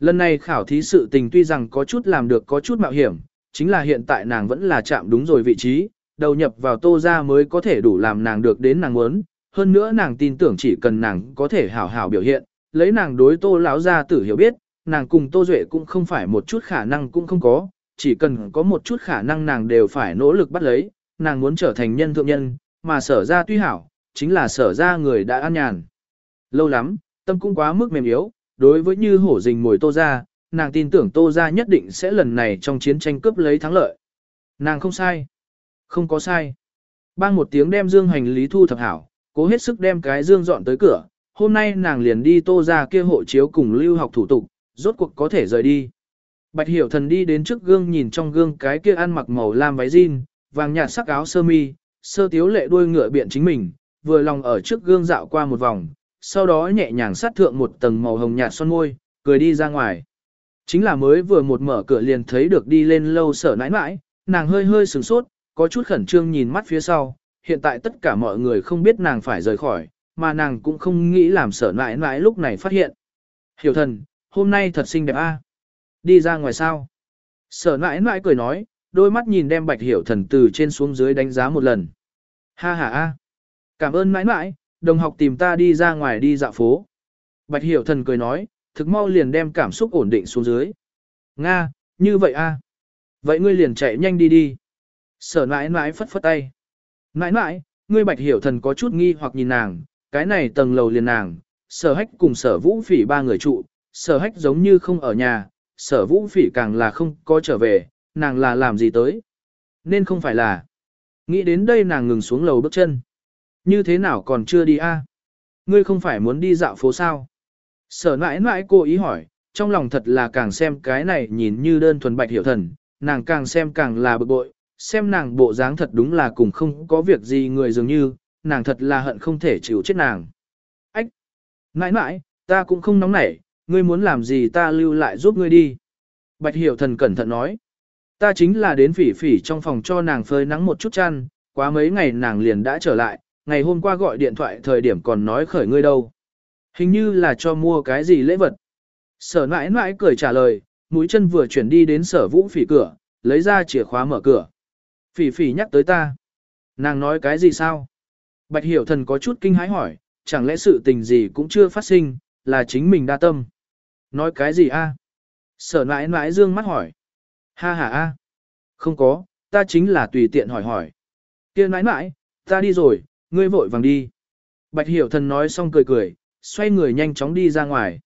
Lần này khảo thí sự tình tuy rằng có chút làm được có chút mạo hiểm, chính là hiện tại nàng vẫn là chạm đúng rồi vị trí, đầu nhập vào tô ra mới có thể đủ làm nàng được đến nàng muốn, hơn nữa nàng tin tưởng chỉ cần nàng có thể hảo hảo biểu hiện, lấy nàng đối tô lão gia tử hiểu biết, nàng cùng tô duệ cũng không phải một chút khả năng cũng không có, chỉ cần có một chút khả năng nàng đều phải nỗ lực bắt lấy, nàng muốn trở thành nhân thượng nhân, mà sở ra tuy hảo, chính là sở ra người đã an nhàn. Lâu lắm, tâm cũng quá mức mềm yếu, đối với như hổ rình mồi tô ra, nàng tin tưởng tô ra nhất định sẽ lần này trong chiến tranh cướp lấy thắng lợi. Nàng không sai. Không có sai. Bang một tiếng đem dương hành lý thu thập hảo, cố hết sức đem cái dương dọn tới cửa, hôm nay nàng liền đi tô ra kia hộ chiếu cùng lưu học thủ tục, rốt cuộc có thể rời đi. Bạch hiểu thần đi đến trước gương nhìn trong gương cái kia ăn mặc màu lam váy jean, vàng nhạt sắc áo sơ mi, sơ tiếu lệ đuôi ngựa biện chính mình, vừa lòng ở trước gương dạo qua một vòng, sau đó nhẹ nhàng sát thượng một tầng màu hồng nhạt son môi, cười đi ra ngoài. Chính là mới vừa một mở cửa liền thấy được đi lên lâu sở nãi nãi, nàng hơi hơi sửng sốt, có chút khẩn trương nhìn mắt phía sau, hiện tại tất cả mọi người không biết nàng phải rời khỏi, mà nàng cũng không nghĩ làm sở nãi nãi lúc này phát hiện. Hiểu thần, hôm nay thật xinh đẹp a. Đi ra ngoài sao? Sở nãi nãi cười nói, đôi mắt nhìn đem bạch hiểu thần từ trên xuống dưới đánh giá một lần. Ha ha a. Cảm ơn nãi nãi, đồng học tìm ta đi ra ngoài đi dạo phố. Bạch hiểu thần cười nói, thực mau liền đem cảm xúc ổn định xuống dưới. Nga, như vậy a. Vậy ngươi liền chạy nhanh đi đi. Sở nãi nãi phất phất tay. Nãi nãi, ngươi bạch hiểu thần có chút nghi hoặc nhìn nàng, cái này tầng lầu liền nàng, sở hách cùng sở vũ phỉ ba người trụ, sở hách giống như không ở nhà, sở vũ phỉ càng là không có trở về, nàng là làm gì tới. Nên không phải là. Nghĩ đến đây nàng ngừng xuống lầu bước chân. Như thế nào còn chưa đi a? Ngươi không phải muốn đi dạo phố sao? Sở nãi nãi cô ý hỏi, trong lòng thật là càng xem cái này nhìn như đơn thuần bạch hiểu thần, nàng càng xem càng là bực bội, xem nàng bộ dáng thật đúng là cùng không có việc gì người dường như, nàng thật là hận không thể chịu chết nàng. Ách! nãi nãi ta cũng không nóng nảy, ngươi muốn làm gì ta lưu lại giúp ngươi đi. Bạch hiểu thần cẩn thận nói. Ta chính là đến phỉ phỉ trong phòng cho nàng phơi nắng một chút chăn, quá mấy ngày nàng liền đã trở lại, ngày hôm qua gọi điện thoại thời điểm còn nói khởi ngươi đâu. Hình như là cho mua cái gì lễ vật. Sở nãi nãi cười trả lời, mũi chân vừa chuyển đi đến sở vũ phỉ cửa, lấy ra chìa khóa mở cửa. Phỉ phỉ nhắc tới ta. Nàng nói cái gì sao? Bạch hiểu thần có chút kinh hãi hỏi, chẳng lẽ sự tình gì cũng chưa phát sinh, là chính mình đa tâm. Nói cái gì a? Sở nãi nãi dương mắt hỏi. Ha ha a. Không có, ta chính là tùy tiện hỏi hỏi. kia nãi nãi ta đi rồi, ngươi vội vàng đi. Bạch hiểu thần nói xong cười cười, xoay người nhanh chóng đi ra ngoài.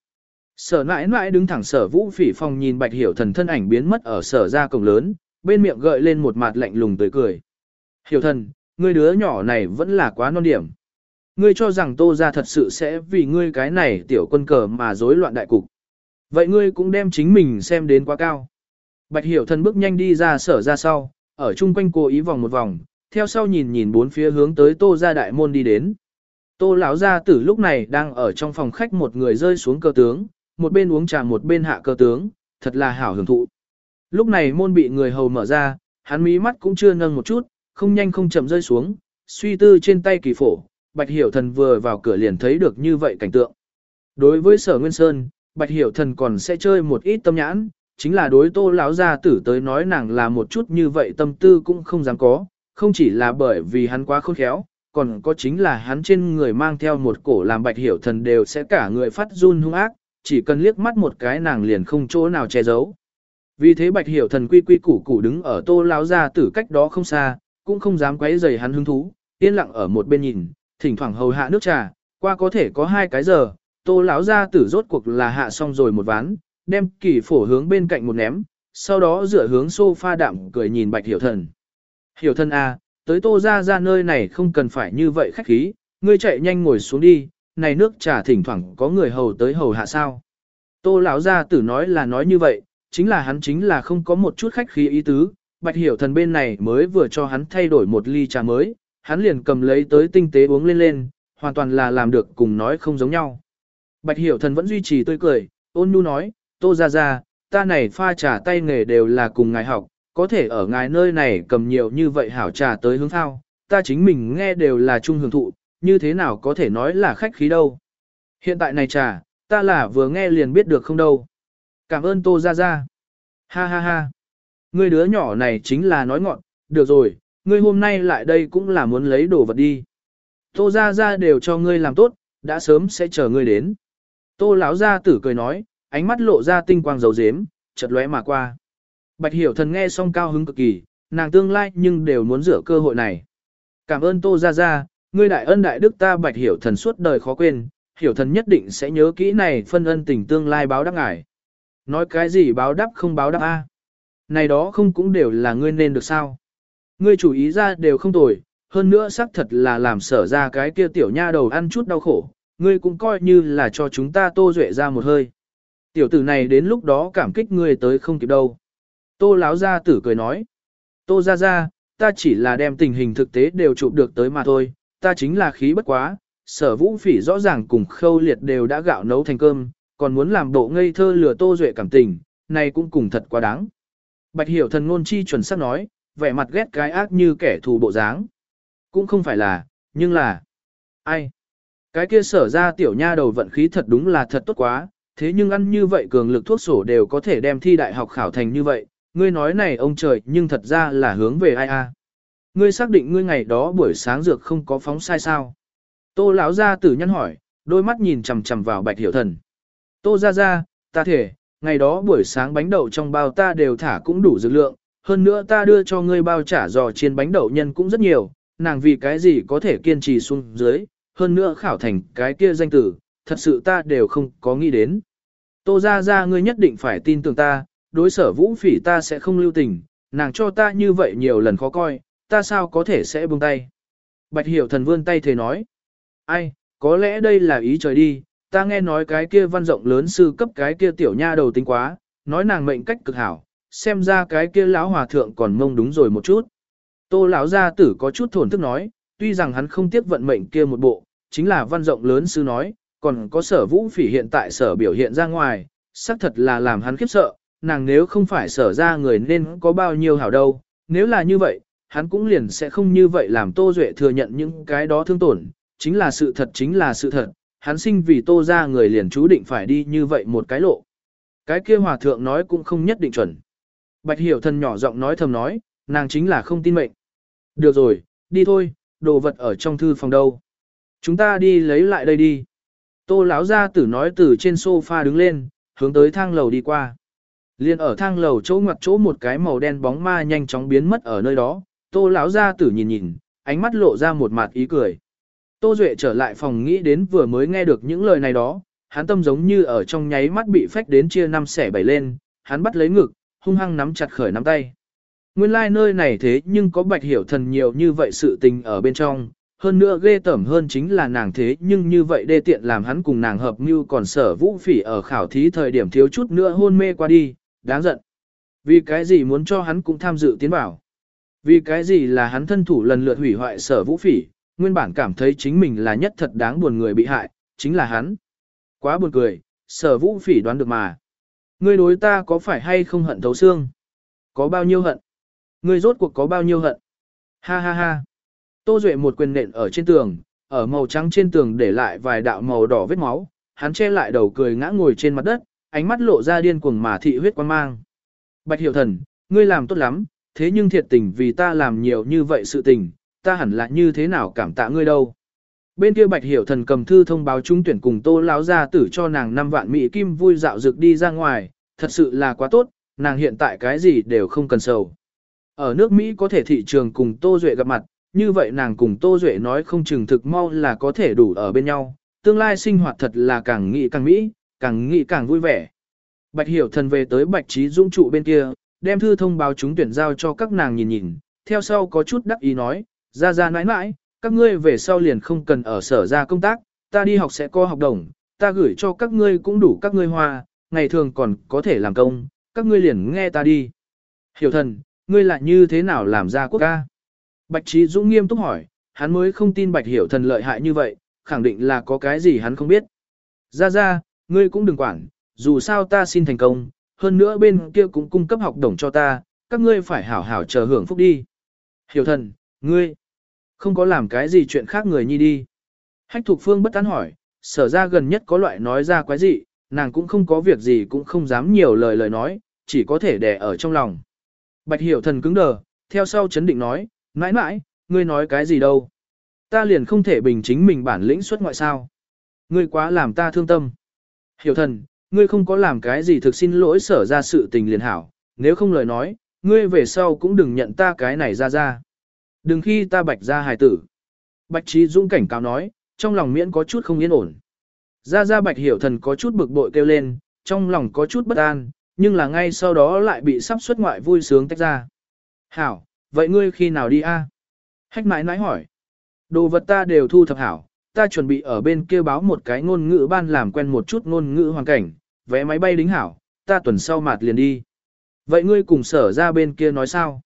Sở nãi nãi đứng thẳng sở vũ phỉ phòng nhìn bạch hiểu thần thân ảnh biến mất ở sở ra cổng lớn, bên miệng gợi lên một mặt lạnh lùng tươi cười. Hiểu thần, ngươi đứa nhỏ này vẫn là quá non điểm. Ngươi cho rằng tô ra thật sự sẽ vì ngươi cái này tiểu quân cờ mà rối loạn đại cục. Vậy ngươi cũng đem chính mình xem đến quá cao. Bạch hiểu thần bước nhanh đi ra sở ra sau, ở chung quanh cô ý vòng một vòng, theo sau nhìn nhìn bốn phía hướng tới tô ra đại môn đi đến. Tô lão gia tử lúc này đang ở trong phòng khách một người rơi xuống cơ tướng, một bên uống trà một bên hạ cơ tướng, thật là hảo hưởng thụ. Lúc này môn bị người hầu mở ra, hắn mí mắt cũng chưa nâng một chút, không nhanh không chậm rơi xuống, suy tư trên tay kỳ phổ, Bạch Hiểu Thần vừa vào cửa liền thấy được như vậy cảnh tượng. Đối với Sở Nguyên Sơn, Bạch Hiểu Thần còn sẽ chơi một ít tâm nhãn, chính là đối Tô lão gia tử tới nói nàng là một chút như vậy tâm tư cũng không dám có, không chỉ là bởi vì hắn quá khôn khéo, còn có chính là hắn trên người mang theo một cổ làm Bạch Hiểu Thần đều sẽ cả người phát run hung ác, chỉ cần liếc mắt một cái nàng liền không chỗ nào che giấu. Vì thế Bạch Hiểu Thần quy quy củ củ đứng ở Tô lão gia tử cách đó không xa, cũng không dám quấy rầy hắn hứng thú, yên lặng ở một bên nhìn, thỉnh thoảng hầu hạ nước trà, qua có thể có hai cái giờ, Tô lão gia tử rốt cuộc là hạ xong rồi một ván, đem kỳ phổ hướng bên cạnh một ném, sau đó dựa hướng sofa đạm cười nhìn Bạch Hiểu Thần. Hiểu Thần a, à, tới Tô gia ra nơi này không cần phải như vậy khách khí, ngươi chạy nhanh ngồi xuống đi, này nước trà thỉnh thoảng có người hầu tới hầu hạ sao. Tô lão gia tử nói là nói như vậy, chính là hắn chính là không có một chút khách khí ý tứ, Bạch Hiểu Thần bên này mới vừa cho hắn thay đổi một ly trà mới, hắn liền cầm lấy tới tinh tế uống lên lên, hoàn toàn là làm được cùng nói không giống nhau. Bạch Hiểu Thần vẫn duy trì tươi cười, ôn nhu nói, Tô Gia Gia, ta này pha trà tay nghề đều là cùng ngài học, có thể ở ngài nơi này cầm nhiều như vậy hảo trà tới hướng thao, ta chính mình nghe đều là chung hưởng thụ, như thế nào có thể nói là khách khí đâu. Hiện tại này trà, ta là vừa nghe liền biết được không đâu. Cảm ơn Tô Gia Gia. Ha ha ha. Ngươi đứa nhỏ này chính là nói ngọn, được rồi, ngươi hôm nay lại đây cũng là muốn lấy đồ vật đi. Tô Gia Gia đều cho ngươi làm tốt, đã sớm sẽ chờ ngươi đến. Tô lão gia tử cười nói, ánh mắt lộ ra tinh quang dầu dếm, chợt lóe mà qua. Bạch hiểu thần nghe xong cao hứng cực kỳ, nàng tương lai nhưng đều muốn rửa cơ hội này. Cảm ơn Tô Gia Gia, ngươi đại ân đại đức ta bạch hiểu thần suốt đời khó quên, hiểu thần nhất định sẽ nhớ kỹ này phân ân tình tương lai báo đáp ngài. Nói cái gì báo đáp không báo đáp a? Này đó không cũng đều là ngươi nên được sao? Ngươi chủ ý ra đều không tồi, hơn nữa xác thật là làm sở ra cái kia tiểu nha đầu ăn chút đau khổ, ngươi cũng coi như là cho chúng ta tô duệ ra một hơi. Tiểu tử này đến lúc đó cảm kích ngươi tới không kịp đâu. Tô láo ra tử cười nói. Tô ra ra, ta chỉ là đem tình hình thực tế đều chụp được tới mà thôi, ta chính là khí bất quá. Sở vũ phỉ rõ ràng cùng khâu liệt đều đã gạo nấu thành cơm, còn muốn làm bộ ngây thơ lừa tô duệ cảm tình, này cũng cùng thật quá đáng. Bạch hiểu thần ngôn chi chuẩn xác nói, vẻ mặt ghét cái ác như kẻ thù bộ dáng. Cũng không phải là, nhưng là... Ai? Cái kia sở ra tiểu nha đầu vận khí thật đúng là thật tốt quá, thế nhưng ăn như vậy cường lực thuốc sổ đều có thể đem thi đại học khảo thành như vậy, ngươi nói này ông trời nhưng thật ra là hướng về ai a? Ngươi xác định ngươi ngày đó buổi sáng dược không có phóng sai sao? Tô lão gia tử nhân hỏi, đôi mắt nhìn chằm chằm vào bạch hiểu thần. Tô ra ra, ta thể, ngày đó buổi sáng bánh đậu trong bao ta đều thả cũng đủ dược lượng, hơn nữa ta đưa cho ngươi bao chả giò chiên bánh đậu nhân cũng rất nhiều, nàng vì cái gì có thể kiên trì xuống dưới, hơn nữa khảo thành cái kia danh tử, thật sự ta đều không có nghĩ đến. Tô ra ra ngươi nhất định phải tin tưởng ta, đối sở vũ phỉ ta sẽ không lưu tình, nàng cho ta như vậy nhiều lần khó coi, ta sao có thể sẽ buông tay. Bạch hiểu thần vươn tay thề nói, ai, có lẽ đây là ý trời đi, ta nghe nói cái kia văn rộng lớn sư cấp cái kia tiểu nha đầu tính quá, nói nàng mệnh cách cực hảo, xem ra cái kia lão hòa thượng còn mông đúng rồi một chút. Tô lão gia tử có chút thổn thức nói, tuy rằng hắn không tiếc vận mệnh kia một bộ, chính là văn rộng lớn sư nói, còn có sở vũ phỉ hiện tại sở biểu hiện ra ngoài, xác thật là làm hắn khiếp sợ, nàng nếu không phải sở ra người nên có bao nhiêu hảo đâu, nếu là như vậy, hắn cũng liền sẽ không như vậy làm Tô Duệ thừa nhận những cái đó thương tổn, chính là sự thật chính là sự thật, hắn sinh vì Tô ra người liền chú định phải đi như vậy một cái lộ. Cái kia hòa thượng nói cũng không nhất định chuẩn. Bạch hiểu thần nhỏ giọng nói thầm nói, nàng chính là không tin mệnh. Được rồi, đi thôi, đồ vật ở trong thư phòng đâu. Chúng ta đi lấy lại đây đi. Tô lão gia tử nói từ trên sofa đứng lên, hướng tới thang lầu đi qua. Liên ở thang lầu chỗ ngoặt chỗ một cái màu đen bóng ma nhanh chóng biến mất ở nơi đó, tô lão gia tử nhìn nhìn, ánh mắt lộ ra một mặt ý cười. Tô Duệ trở lại phòng nghĩ đến vừa mới nghe được những lời này đó, hắn tâm giống như ở trong nháy mắt bị phách đến chia năm xẻ bảy lên, hắn bắt lấy ngực, hung hăng nắm chặt khởi nắm tay. Nguyên lai like nơi này thế nhưng có bạch hiểu thần nhiều như vậy sự tình ở bên trong, hơn nữa ghê tởm hơn chính là nàng thế nhưng như vậy đê tiện làm hắn cùng nàng hợp mưu còn sở vũ phỉ ở khảo thí thời điểm thiếu chút nữa hôn mê qua đi, đáng giận. Vì cái gì muốn cho hắn cũng tham dự tiến bảo? Vì cái gì là hắn thân thủ lần lượt hủy hoại sở vũ phỉ, nguyên bản cảm thấy chính mình là nhất thật đáng buồn người bị hại, chính là hắn. Quá buồn cười, sở vũ phỉ đoán được mà. Ngươi đối ta có phải hay không hận thấu xương? Có bao nhiêu hận? Ngươi rốt cuộc có bao nhiêu hận? Ha ha ha. Tô Duệ một quyền nện ở trên tường, ở màu trắng trên tường để lại vài đạo màu đỏ vết máu, hắn che lại đầu cười ngã ngồi trên mặt đất, ánh mắt lộ ra điên cuồng mà thị huyết quan mang. Bạch Hiểu Thần, ngươi làm tốt lắm, thế nhưng thiệt tình vì ta làm nhiều như vậy sự tình, ta hẳn là như thế nào cảm tạ ngươi đâu. Bên kia Bạch Hiểu Thần cầm thư thông báo trúng tuyển cùng Tô lão gia tử cho nàng 5 vạn mỹ kim vui dạo dược đi ra ngoài, thật sự là quá tốt, nàng hiện tại cái gì đều không cần sầu. Ở nước Mỹ có thể thị trường cùng Tô Duệ gặp mặt, như vậy nàng cùng Tô Duệ nói không chừng thực mau là có thể đủ ở bên nhau, tương lai sinh hoạt thật là càng nghĩ càng mỹ, càng nghĩ càng vui vẻ. Bạch Hiểu Thần về tới Bạch Trí Dũng trụ bên kia, đem thư thông báo chúng tuyển giao cho các nàng nhìn nhìn, theo sau có chút đắc ý nói, ra ra nãi nãi, các ngươi về sau liền không cần ở sở ra công tác, ta đi học sẽ có học đồng, ta gửi cho các ngươi cũng đủ các ngươi hoa, ngày thường còn có thể làm công, các ngươi liền nghe ta đi. Hiểu thần, ngươi lại như thế nào làm ra quốc ca? Bạch Trí Dũng nghiêm túc hỏi, hắn mới không tin Bạch Hiểu thần lợi hại như vậy, khẳng định là có cái gì hắn không biết. Ra ra, ngươi cũng đừng quản, dù sao ta xin thành công, hơn nữa bên kia cũng cung cấp học đồng cho ta, các ngươi phải hảo hảo chờ hưởng phúc đi. Hiểu thần, ngươi, không có làm cái gì chuyện khác người nhi đi. Hách thục phương bất tán hỏi, sở ra gần nhất có loại nói ra quái gì, nàng cũng không có việc gì cũng không dám nhiều lời lời nói, chỉ có thể đè ở trong lòng. Bạch hiểu thần cứng đờ, theo sau chấn định nói, mãi mãi, ngươi nói cái gì đâu. Ta liền không thể bình chính mình bản lĩnh xuất ngoại sao. Ngươi quá làm ta thương tâm. Hiểu thần, ngươi không có làm cái gì thực xin lỗi sở ra sự tình liền hảo, nếu không lời nói, ngươi về sau cũng đừng nhận ta cái này ra ra. Đừng khi ta bạch ra hài tử. Bạch trí dũng cảnh cáo nói, trong lòng miễn có chút không yên ổn. Ra ra bạch hiểu thần có chút bực bội kêu lên, trong lòng có chút bất an, nhưng là ngay sau đó lại bị sắp xuất ngoại vui sướng tách ra. Hảo, vậy ngươi khi nào đi a? Hách mãi nãi hỏi. Đồ vật ta đều thu thập hảo, ta chuẩn bị ở bên kia báo một cái ngôn ngữ ban làm quen một chút ngôn ngữ hoàn cảnh, vé máy bay đính hảo, ta tuần sau mạt liền đi. Vậy ngươi cùng sở ra bên kia nói sao?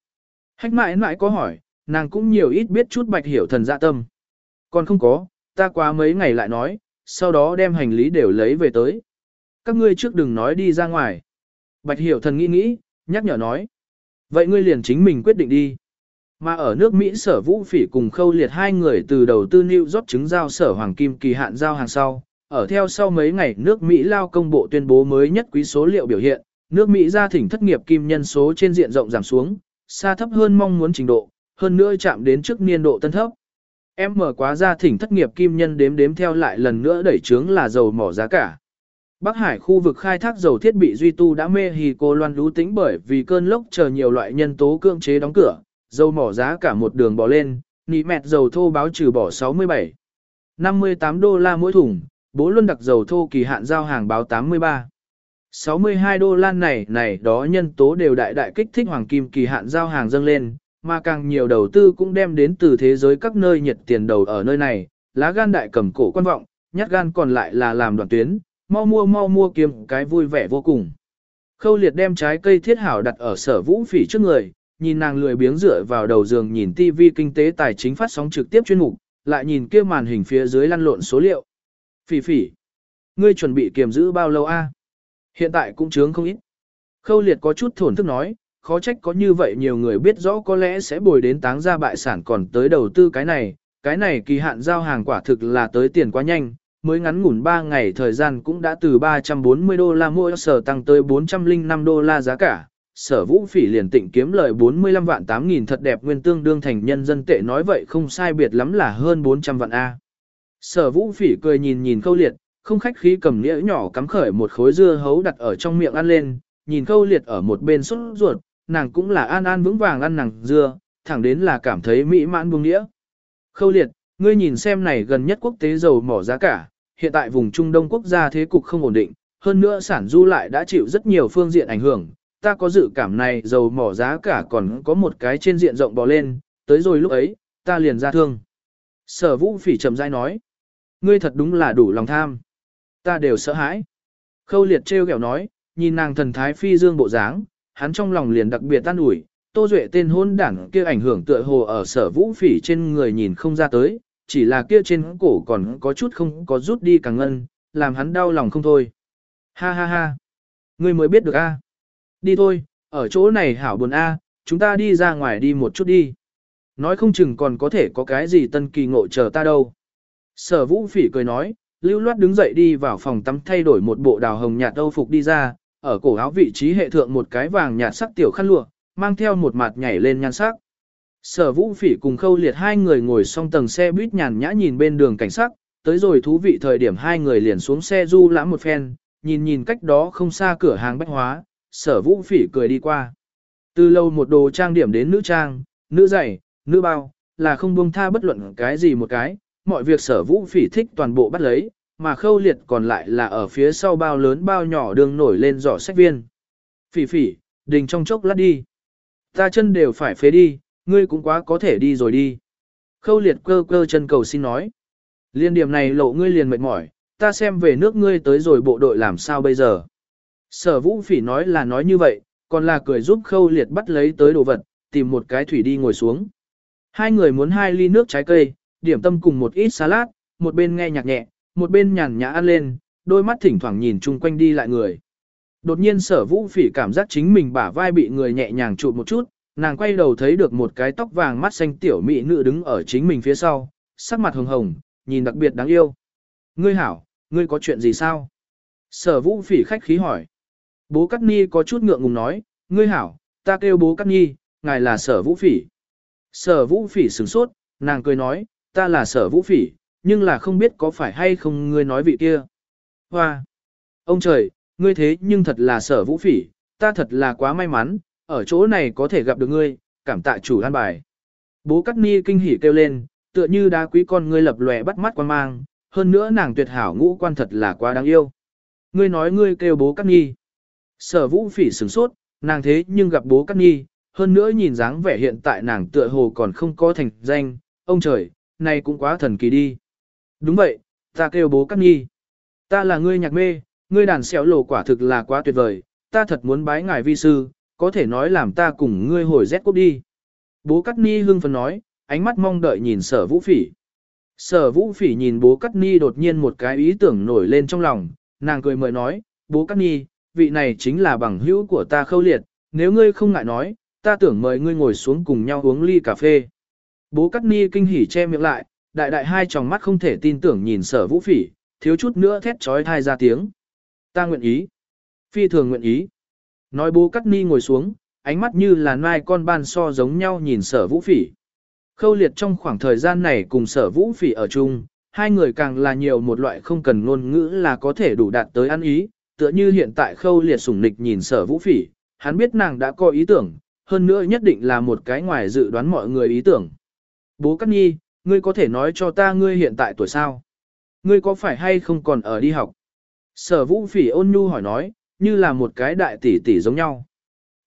Hách mãi mãi có hỏi, nàng cũng nhiều ít biết chút bạch hiểu thần dạ tâm. Còn không có, ta qua mấy ngày lại nói, sau đó đem hành lý đều lấy về tới. Các ngươi trước đừng nói đi ra ngoài. Bạch hiểu thần nghĩ nghĩ, nhắc nhở nói. Vậy ngươi liền chính mình quyết định đi. Mà ở nước Mỹ sở vũ phỉ cùng khâu liệt hai người từ đầu tư New York chứng giao sở hoàng kim kỳ hạn giao hàng sau. Ở theo sau mấy ngày nước Mỹ lao công bộ tuyên bố mới nhất quý số liệu biểu hiện, nước Mỹ gia thỉnh thất nghiệp kim nhân số trên diện rộng giảm xuống, xa thấp hơn mong muốn trình độ, hơn nữa chạm đến trước niên độ tân thấp. Em mở quá ra thỉnh thất nghiệp kim nhân đếm đếm theo lại lần nữa đẩy trướng là dầu mỏ giá cả. Bắc Hải khu vực khai thác dầu thiết bị duy tu đã mê hì cô loan lú tính bởi vì cơn lốc chờ nhiều loại nhân tố cưỡng chế đóng cửa, dầu mỏ giá cả một đường bỏ lên, nị mẹt dầu thô báo trừ bỏ 67. 58 đô la mỗi thùng, bố luân đặc dầu thô kỳ hạn giao hàng báo 83. 62 đô la này này đó nhân tố đều đại đại kích thích hoàng kim kỳ hạn giao hàng dâng lên, mà càng nhiều đầu tư cũng đem đến từ thế giới các nơi nhiệt tiền đầu ở nơi này, lá gan đại cầm cổ quan vọng, nhát gan còn lại là làm đoạn tuyến, mau mua mau mua kiếm cái vui vẻ vô cùng. Khâu liệt đem trái cây thiết hảo đặt ở sở vũ phỉ trước người, nhìn nàng lười biếng dựa vào đầu giường nhìn TV kinh tế tài chính phát sóng trực tiếp chuyên mục, lại nhìn kia màn hình phía dưới lăn lộn số liệu. Phỉ phỉ, ngươi chuẩn bị kiềm giữ bao lâu a? Hiện tại cũng chướng không ít. Khâu liệt có chút thổn thức nói, khó trách có như vậy nhiều người biết rõ có lẽ sẽ bồi đến táng ra bại sản còn tới đầu tư cái này, cái này kỳ hạn giao hàng quả thực là tới tiền quá nhanh, mới ngắn ngủn 3 ngày thời gian cũng đã từ 340 đô la mỗi sở tăng tới 405 đô la giá cả. Sở vũ phỉ liền tịnh kiếm lời 45 vạn 8 nghìn thật đẹp nguyên tương đương thành nhân dân tệ nói vậy không sai biệt lắm là hơn 400 vạn A. Sở vũ phỉ cười nhìn nhìn khâu liệt, không khách khí cầm nĩa nhỏ cắm khởi một khối dưa hấu đặt ở trong miệng ăn lên, nhìn khâu liệt ở một bên xuất ruột, nàng cũng là an an vững vàng ăn nàng dưa, thẳng đến là cảm thấy mỹ mãn buông đĩa. Khâu liệt, ngươi nhìn xem này gần nhất quốc tế dầu mỏ giá cả, hiện tại vùng Trung Đông quốc gia thế cục không ổn định, hơn nữa sản du lại đã chịu rất nhiều phương diện ảnh hưởng, ta có dự cảm này dầu mỏ giá cả còn có một cái trên diện rộng bò lên, tới rồi lúc ấy, ta liền ra thương. Sở vũ phỉ chậm rãi nói, ngươi thật đúng là đủ lòng tham. Ta đều sợ hãi. Khâu liệt treo kẹo nói, nhìn nàng thần thái phi dương bộ dáng, hắn trong lòng liền đặc biệt tan ủi, Tô Duệ tên hôn đảng kia ảnh hưởng tựa hồ ở sở vũ phỉ trên người nhìn không ra tới, chỉ là kia trên cổ còn có chút không có rút đi càng ngân, làm hắn đau lòng không thôi. Ha ha ha, ngươi mới biết được a. Đi thôi, ở chỗ này hảo buồn a, chúng ta đi ra ngoài đi một chút đi. Nói không chừng còn có thể có cái gì tân kỳ ngộ chờ ta đâu. Sở vũ phỉ cười nói, lưu loát đứng dậy đi vào phòng tắm thay đổi một bộ đào hồng nhạt âu phục đi ra, ở cổ áo vị trí hệ thượng một cái vàng nhạt sắc tiểu khăn lụa, mang theo một mặt nhảy lên nhan sắc. Sở vũ phỉ cùng khâu liệt hai người ngồi song tầng xe buýt nhàn nhã nhìn bên đường cảnh sắc, tới rồi thú vị thời điểm hai người liền xuống xe du lãm một phen, nhìn nhìn cách đó không xa cửa hàng bách hóa, sở vũ phỉ cười đi qua. Từ lâu một đồ trang điểm đến nữ trang, nữ giày, nữ bao, là không buông tha bất luận cái gì một cái, mọi việc sở vũ phỉ thích toàn bộ bắt lấy, mà khâu liệt còn lại là ở phía sau bao lớn bao nhỏ đường nổi lên giỏ sách viên. Phỉ phỉ, đình trong chốc lát đi. Ta chân đều phải phế đi, ngươi cũng quá có thể đi rồi đi. Khâu liệt cơ cơ chân cầu xin nói. Liên điểm này lộ ngươi liền mệt mỏi, ta xem về nước ngươi tới rồi bộ đội làm sao bây giờ. Sở vũ phỉ nói là nói như vậy, còn là cười giúp khâu liệt bắt lấy tới đồ vật, tìm một cái thủy đi ngồi xuống. Hai người muốn hai ly nước trái cây, điểm tâm cùng một ít salad, một bên nghe nhạc nhẹ, một bên nhàn nhã ăn lên, đôi mắt thỉnh thoảng nhìn chung quanh đi lại người. Đột nhiên sở vũ phỉ cảm giác chính mình bả vai bị người nhẹ nhàng chụp một chút, nàng quay đầu thấy được một cái tóc vàng mắt xanh tiểu mỹ nữ đứng ở chính mình phía sau, sắc mặt hồng hồng, nhìn đặc biệt đáng yêu. Ngươi hảo, ngươi có chuyện gì sao? Sở vũ phỉ khách khí hỏi. Bố Cát Ni có chút ngượng ngùng nói, ngươi hảo, ta kêu bố Cát Ni, ngài là sở vũ phỉ. Sở vũ phỉ sửng sốt, nàng cười nói, ta là sở vũ phỉ, nhưng là không biết có phải hay không ngươi nói vị kia. Hoa! Ông trời, ngươi thế nhưng thật là sở vũ phỉ, ta thật là quá may mắn, ở chỗ này có thể gặp được ngươi, cảm tạ chủ an bài. Bố Cát Ni kinh hỉ kêu lên, tựa như đá quý con ngươi lập lòe bắt mắt quan mang, hơn nữa nàng tuyệt hảo ngũ quan thật là quá đáng yêu. Ngươi nói ngươi kêu bố Cát Ni. Sở vũ phỉ sửng sốt, nàng thế nhưng gặp bố Cát Ni, hơn nữa nhìn dáng vẻ hiện tại nàng tựa hồ còn không có thành danh, ông trời, này cũng quá thần kỳ đi. Đúng vậy, ta kêu bố Cát Nhi. Ta là ngươi nhạc mê, ngươi đàn xéo lộ quả thực là quá tuyệt vời, ta thật muốn bái ngài vi sư, có thể nói làm ta cùng ngươi hồi rét cốt đi. Bố Cát Ni hưng phấn nói, ánh mắt mong đợi nhìn sở vũ phỉ. Sở vũ phỉ nhìn bố Cát Ni đột nhiên một cái ý tưởng nổi lên trong lòng, nàng cười mời nói, bố Cát Ni, vị này chính là bằng hữu của ta khâu liệt, nếu ngươi không ngại nói, ta tưởng mời ngươi ngồi xuống cùng nhau uống ly cà phê. Bố Cát Ni kinh hỉ che miệng lại, đại đại hai tròng mắt không thể tin tưởng nhìn sở vũ phỉ, thiếu chút nữa thét trói thai ra tiếng. Ta nguyện ý. Phi thường nguyện ý. Nói bố Cát Ni ngồi xuống, ánh mắt như là nai con ban so giống nhau nhìn sở vũ phỉ. Khâu liệt trong khoảng thời gian này cùng sở vũ phỉ ở chung, hai người càng là nhiều một loại không cần ngôn ngữ là có thể đủ đạt tới ăn ý, tựa như hiện tại khâu liệt sủng nịch nhìn sở vũ phỉ, hắn biết nàng đã có ý tưởng, hơn nữa nhất định là một cái ngoài dự đoán mọi người ý tưởng. Bố Cát Nhi, ngươi có thể nói cho ta ngươi hiện tại tuổi sao? Ngươi có phải hay không còn ở đi học? Sở vũ phỉ ôn nhu hỏi nói, như là một cái đại tỷ tỷ giống nhau.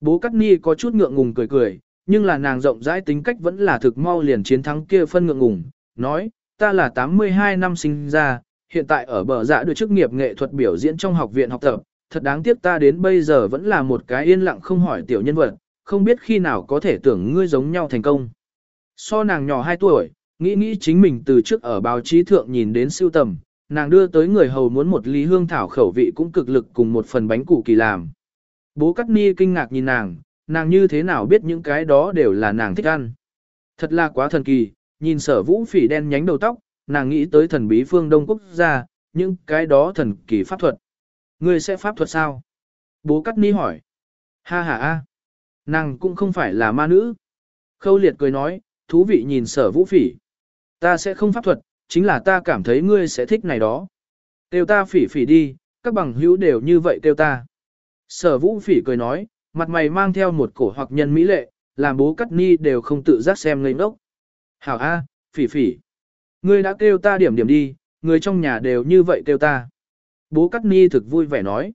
Bố Cát Nhi có chút ngượng ngùng cười cười, nhưng là nàng rộng rãi tính cách vẫn là thực mau liền chiến thắng kia phân ngượng ngùng, nói, ta là 82 năm sinh ra, hiện tại ở bờ dạ được chức nghiệp nghệ thuật biểu diễn trong học viện học tập, thật đáng tiếc ta đến bây giờ vẫn là một cái yên lặng không hỏi tiểu nhân vật, không biết khi nào có thể tưởng ngươi giống nhau thành công. So nàng nhỏ 2 tuổi, nghĩ nghĩ chính mình từ trước ở báo chí thượng nhìn đến siêu tầm, nàng đưa tới người hầu muốn một ly hương thảo khẩu vị cũng cực lực cùng một phần bánh củ kỳ làm. Bố Cát Ni kinh ngạc nhìn nàng, nàng như thế nào biết những cái đó đều là nàng thích ăn. Thật là quá thần kỳ, nhìn sở vũ phỉ đen nhánh đầu tóc, nàng nghĩ tới thần bí phương Đông Quốc gia, những cái đó thần kỳ pháp thuật. Ngươi sẽ pháp thuật sao? Bố Cát Ni hỏi. Ha ha a, Nàng cũng không phải là ma nữ. Khâu liệt cười nói, thú vị nhìn sở vũ phỉ. Ta sẽ không pháp thuật, chính là ta cảm thấy ngươi sẽ thích này đó. Tiêu ta phỉ phỉ đi, các bằng hữu đều như vậy tiêu ta. Sở vũ phỉ cười nói, mặt mày mang theo một cổ hoặc nhân mỹ lệ, làm bố cắt ni đều không tự giác xem ngây ngốc. Hảo A, phỉ phỉ. Ngươi đã kêu ta điểm điểm đi, người trong nhà đều như vậy kêu ta. Bố cắt ni thực vui vẻ nói.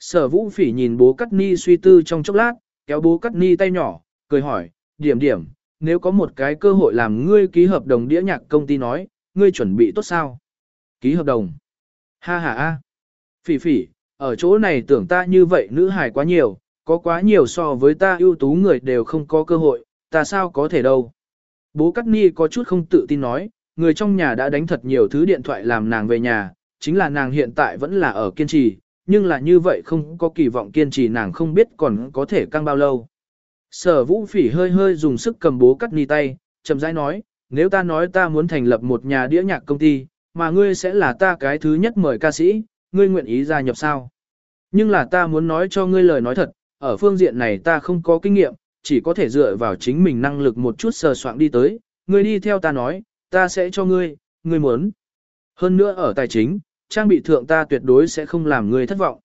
Sở vũ phỉ nhìn bố cắt ni suy tư trong chốc lát, kéo bố cắt ni tay nhỏ, cười hỏi, điểm điểm, nếu có một cái cơ hội làm ngươi ký hợp đồng đĩa nhạc công ty nói, ngươi chuẩn bị tốt sao? Ký hợp đồng. Ha ha a. Phỉ phỉ, ở chỗ này tưởng ta như vậy nữ hài quá nhiều, có quá nhiều so với ta ưu tú người đều không có cơ hội, ta sao có thể đâu. Bố Cát Ni có chút không tự tin nói, người trong nhà đã đánh thật nhiều thứ điện thoại làm nàng về nhà, chính là nàng hiện tại vẫn là ở kiên trì, nhưng là như vậy không có kỳ vọng kiên trì nàng không biết còn có thể căng bao lâu. Sở vũ phỉ hơi hơi dùng sức cầm bố cắt Ni tay, chậm rãi nói, nếu ta nói ta muốn thành lập một nhà đĩa nhạc công ty, mà ngươi sẽ là ta cái thứ nhất mời ca sĩ, ngươi nguyện ý gia nhập sao? Nhưng là ta muốn nói cho ngươi lời nói thật, ở phương diện này ta không có kinh nghiệm, chỉ có thể dựa vào chính mình năng lực một chút sờ soạn đi tới, ngươi đi theo ta nói, ta sẽ cho ngươi, ngươi muốn. Hơn nữa ở tài chính, trang bị thượng ta tuyệt đối sẽ không làm ngươi thất vọng.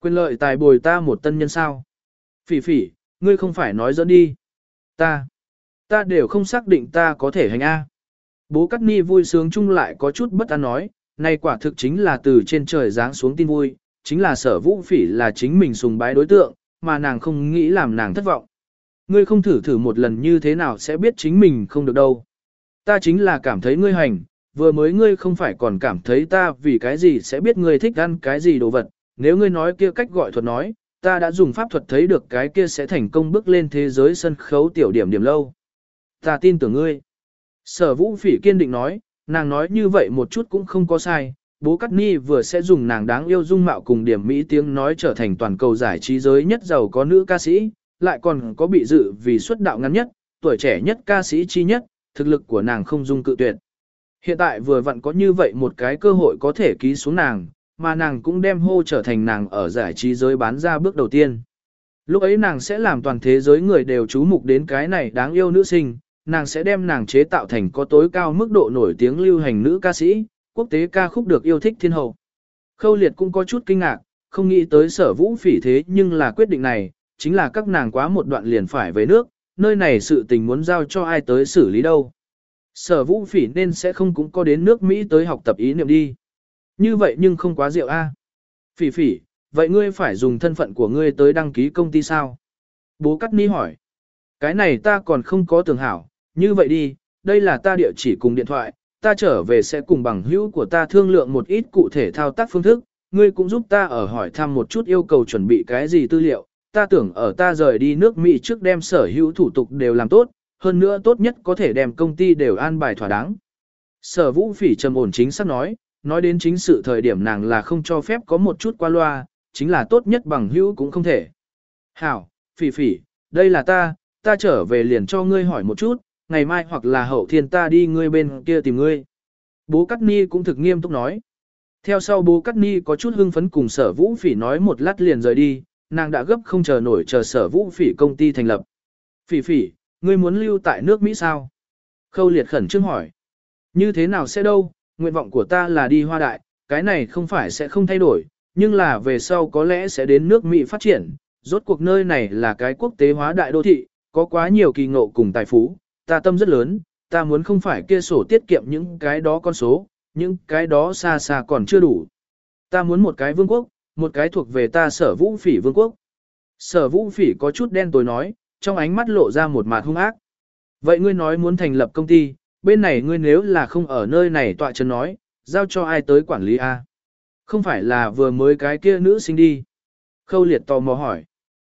Quyền lợi tài bồi ta một tân nhân sao. Phỉ phỉ, ngươi không phải nói dẫn đi. Ta, ta đều không xác định ta có thể hành A. Bố Cát Ni vui sướng chung lại có chút bất an nói, này quả thực chính là từ trên trời giáng xuống tin vui, chính là sở vũ phỉ là chính mình sùng bái đối tượng, mà nàng không nghĩ làm nàng thất vọng. Ngươi không thử thử một lần như thế nào sẽ biết chính mình không được đâu. Ta chính là cảm thấy ngươi hành, vừa mới ngươi không phải còn cảm thấy ta vì cái gì sẽ biết ngươi thích ăn cái gì đồ vật, nếu ngươi nói kia cách gọi thuật nói, ta đã dùng pháp thuật thấy được cái kia sẽ thành công bước lên thế giới sân khấu tiểu điểm điểm lâu. Ta tin tưởng ngươi. Sở vũ phỉ kiên định nói, nàng nói như vậy một chút cũng không có sai, bố Cát Ni vừa sẽ dùng nàng đáng yêu dung mạo cùng điểm mỹ tiếng nói trở thành toàn cầu giải trí giới nhất giàu có nữ ca sĩ, lại còn có bị dự vì xuất đạo ngắn nhất, tuổi trẻ nhất ca sĩ chi nhất, thực lực của nàng không dung cự tuyệt. Hiện tại vừa vặn có như vậy một cái cơ hội có thể ký xuống nàng, mà nàng cũng đem hô trở thành nàng ở giải trí giới bán ra bước đầu tiên. Lúc ấy nàng sẽ làm toàn thế giới người đều chú mục đến cái này đáng yêu nữ sinh, nàng sẽ đem nàng chế tạo thành có tối cao mức độ nổi tiếng lưu hành nữ ca sĩ, quốc tế ca khúc được yêu thích thiên hậu. Khâu liệt cũng có chút kinh ngạc, không nghĩ tới sở vũ phỉ thế nhưng là quyết định này, chính là các nàng quá một đoạn liền phải về nước, nơi này sự tình muốn giao cho ai tới xử lý đâu. Sở vũ phỉ nên sẽ không cũng có đến nước Mỹ tới học tập ý niệm đi. Như vậy nhưng không quá rượu a. Phỉ phỉ, vậy ngươi phải dùng thân phận của ngươi tới đăng ký công ty sao? Bố Cắt Ni hỏi. Cái này ta còn không có tưởng hảo, như vậy đi, đây là ta địa chỉ cùng điện thoại, ta trở về sẽ cùng bằng hữu của ta thương lượng một ít cụ thể thao tác phương thức, ngươi cũng giúp ta ở hỏi thăm một chút yêu cầu chuẩn bị cái gì tư liệu, ta tưởng ở ta rời đi nước Mỹ trước đem sở hữu thủ tục đều làm tốt, hơn nữa tốt nhất có thể đem công ty đều an bài thỏa đáng. Sở vũ phỉ trầm ổn chính xác nói, nói đến chính sự thời điểm nàng là không cho phép có một chút qua loa, chính là tốt nhất bằng hữu cũng không thể. Hảo, phỉ phỉ, đây là ta, ta trở về liền cho ngươi hỏi một chút, ngày mai hoặc là hậu thiên ta đi ngươi bên kia tìm ngươi. Bố Cát Ni cũng thực nghiêm túc nói. Theo sau bố Cát Ni có chút hưng phấn cùng sở vũ phỉ nói một lát liền rời đi, nàng đã gấp không chờ nổi chờ sở vũ phỉ công ty thành lập. Phỉ phỉ, ngươi muốn lưu tại nước Mỹ sao? Khâu liệt khẩn trương hỏi. Như thế nào sẽ đâu, nguyện vọng của ta là đi hoa đại, cái này không phải sẽ không thay đổi, nhưng là về sau có lẽ sẽ đến nước Mỹ phát triển. Rốt cuộc nơi này là cái quốc tế hóa đại đô thị, có quá nhiều kỳ ngộ cùng tài phú, ta tâm rất lớn, ta muốn không phải kia sổ tiết kiệm những cái đó con số, những cái đó xa xa còn chưa đủ. Ta muốn một cái vương quốc, một cái thuộc về ta sở vũ phỉ vương quốc. Sở vũ phỉ có chút đen tối nói, trong ánh mắt lộ ra một mặt hung ác. Vậy ngươi nói muốn thành lập công ty, bên này ngươi nếu là không ở nơi này tọa chân nói, giao cho ai tới quản lý a? Không phải là vừa mới cái kia nữ sinh đi. Khâu liệt tò mò hỏi.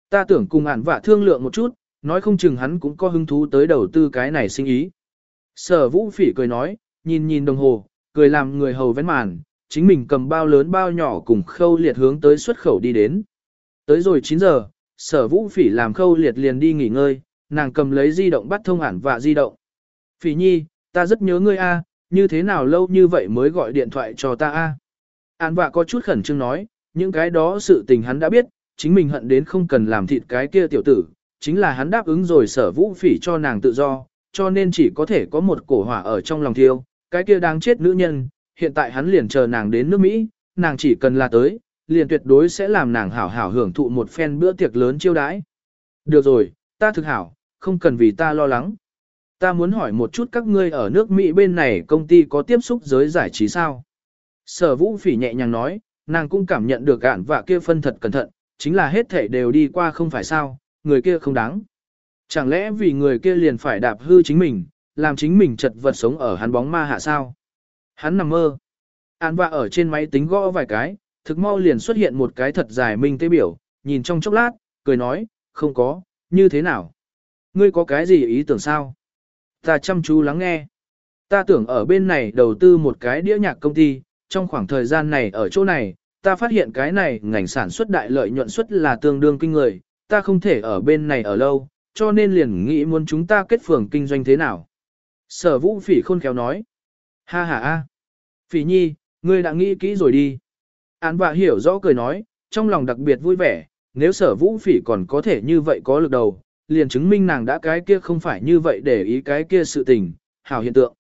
Ta tưởng cùng ản vả thương lượng một chút, nói không chừng hắn cũng có hứng thú tới đầu tư cái này sinh ý. Sở vũ phỉ cười nói, nhìn nhìn đồng hồ, cười làm người hầu vén màn, chính mình cầm bao lớn bao nhỏ cùng khâu liệt hướng tới xuất khẩu đi đến. Tới rồi 9 giờ, sở vũ phỉ làm khâu liệt liền đi nghỉ ngơi, nàng cầm lấy di động bắt thông ản vạ di động. Phỉ nhi, ta rất nhớ ngươi a, như thế nào lâu như vậy mới gọi điện thoại cho ta a? an vạ có chút khẩn trương nói, những cái đó sự tình hắn đã biết, chính mình hận đến không cần làm thịt cái kia tiểu tử, chính là hắn đáp ứng rồi sở vũ phỉ cho nàng tự do, cho nên chỉ có thể có một cổ hỏa ở trong lòng thiêu, cái kia đang chết nữ nhân, hiện tại hắn liền chờ nàng đến nước Mỹ, nàng chỉ cần là tới, liền tuyệt đối sẽ làm nàng hảo hảo hưởng thụ một phen bữa tiệc lớn chiêu đãi. Được rồi, ta thực hảo, không cần vì ta lo lắng. Ta muốn hỏi một chút các ngươi ở nước Mỹ bên này công ty có tiếp xúc giới giải trí sao? Sở vũ phỉ nhẹ nhàng nói, nàng cũng cảm nhận được gạn và kia phân thật cẩn thận, chính là hết thể đều đi qua không phải sao, người kia không đáng. Chẳng lẽ vì người kia liền phải đạp hư chính mình, làm chính mình chật vật sống ở hắn bóng ma hạ sao? Hắn nằm mơ. An và ở trên máy tính gõ vài cái, thực mau liền xuất hiện một cái thật dài minh tế biểu, nhìn trong chốc lát, cười nói, không có, như thế nào? Ngươi có cái gì ý tưởng sao? Ta chăm chú lắng nghe. Ta tưởng ở bên này đầu tư một cái đĩa nhạc công ty, trong khoảng thời gian này ở chỗ này, ta phát hiện cái này ngành sản xuất đại lợi nhuận suất là tương đương kinh người, ta không thể ở bên này ở lâu, cho nên liền nghĩ muốn chúng ta kết phường kinh doanh thế nào. Sở vũ phỉ khôn khéo nói. Ha ha a, Phỉ nhi, ngươi đã nghĩ kỹ rồi đi. Án vạ hiểu rõ cười nói, trong lòng đặc biệt vui vẻ, nếu sở vũ phỉ còn có thể như vậy có lực đầu, liền chứng minh nàng đã cái kia không phải như vậy để ý cái kia sự tình, hảo hiện tượng.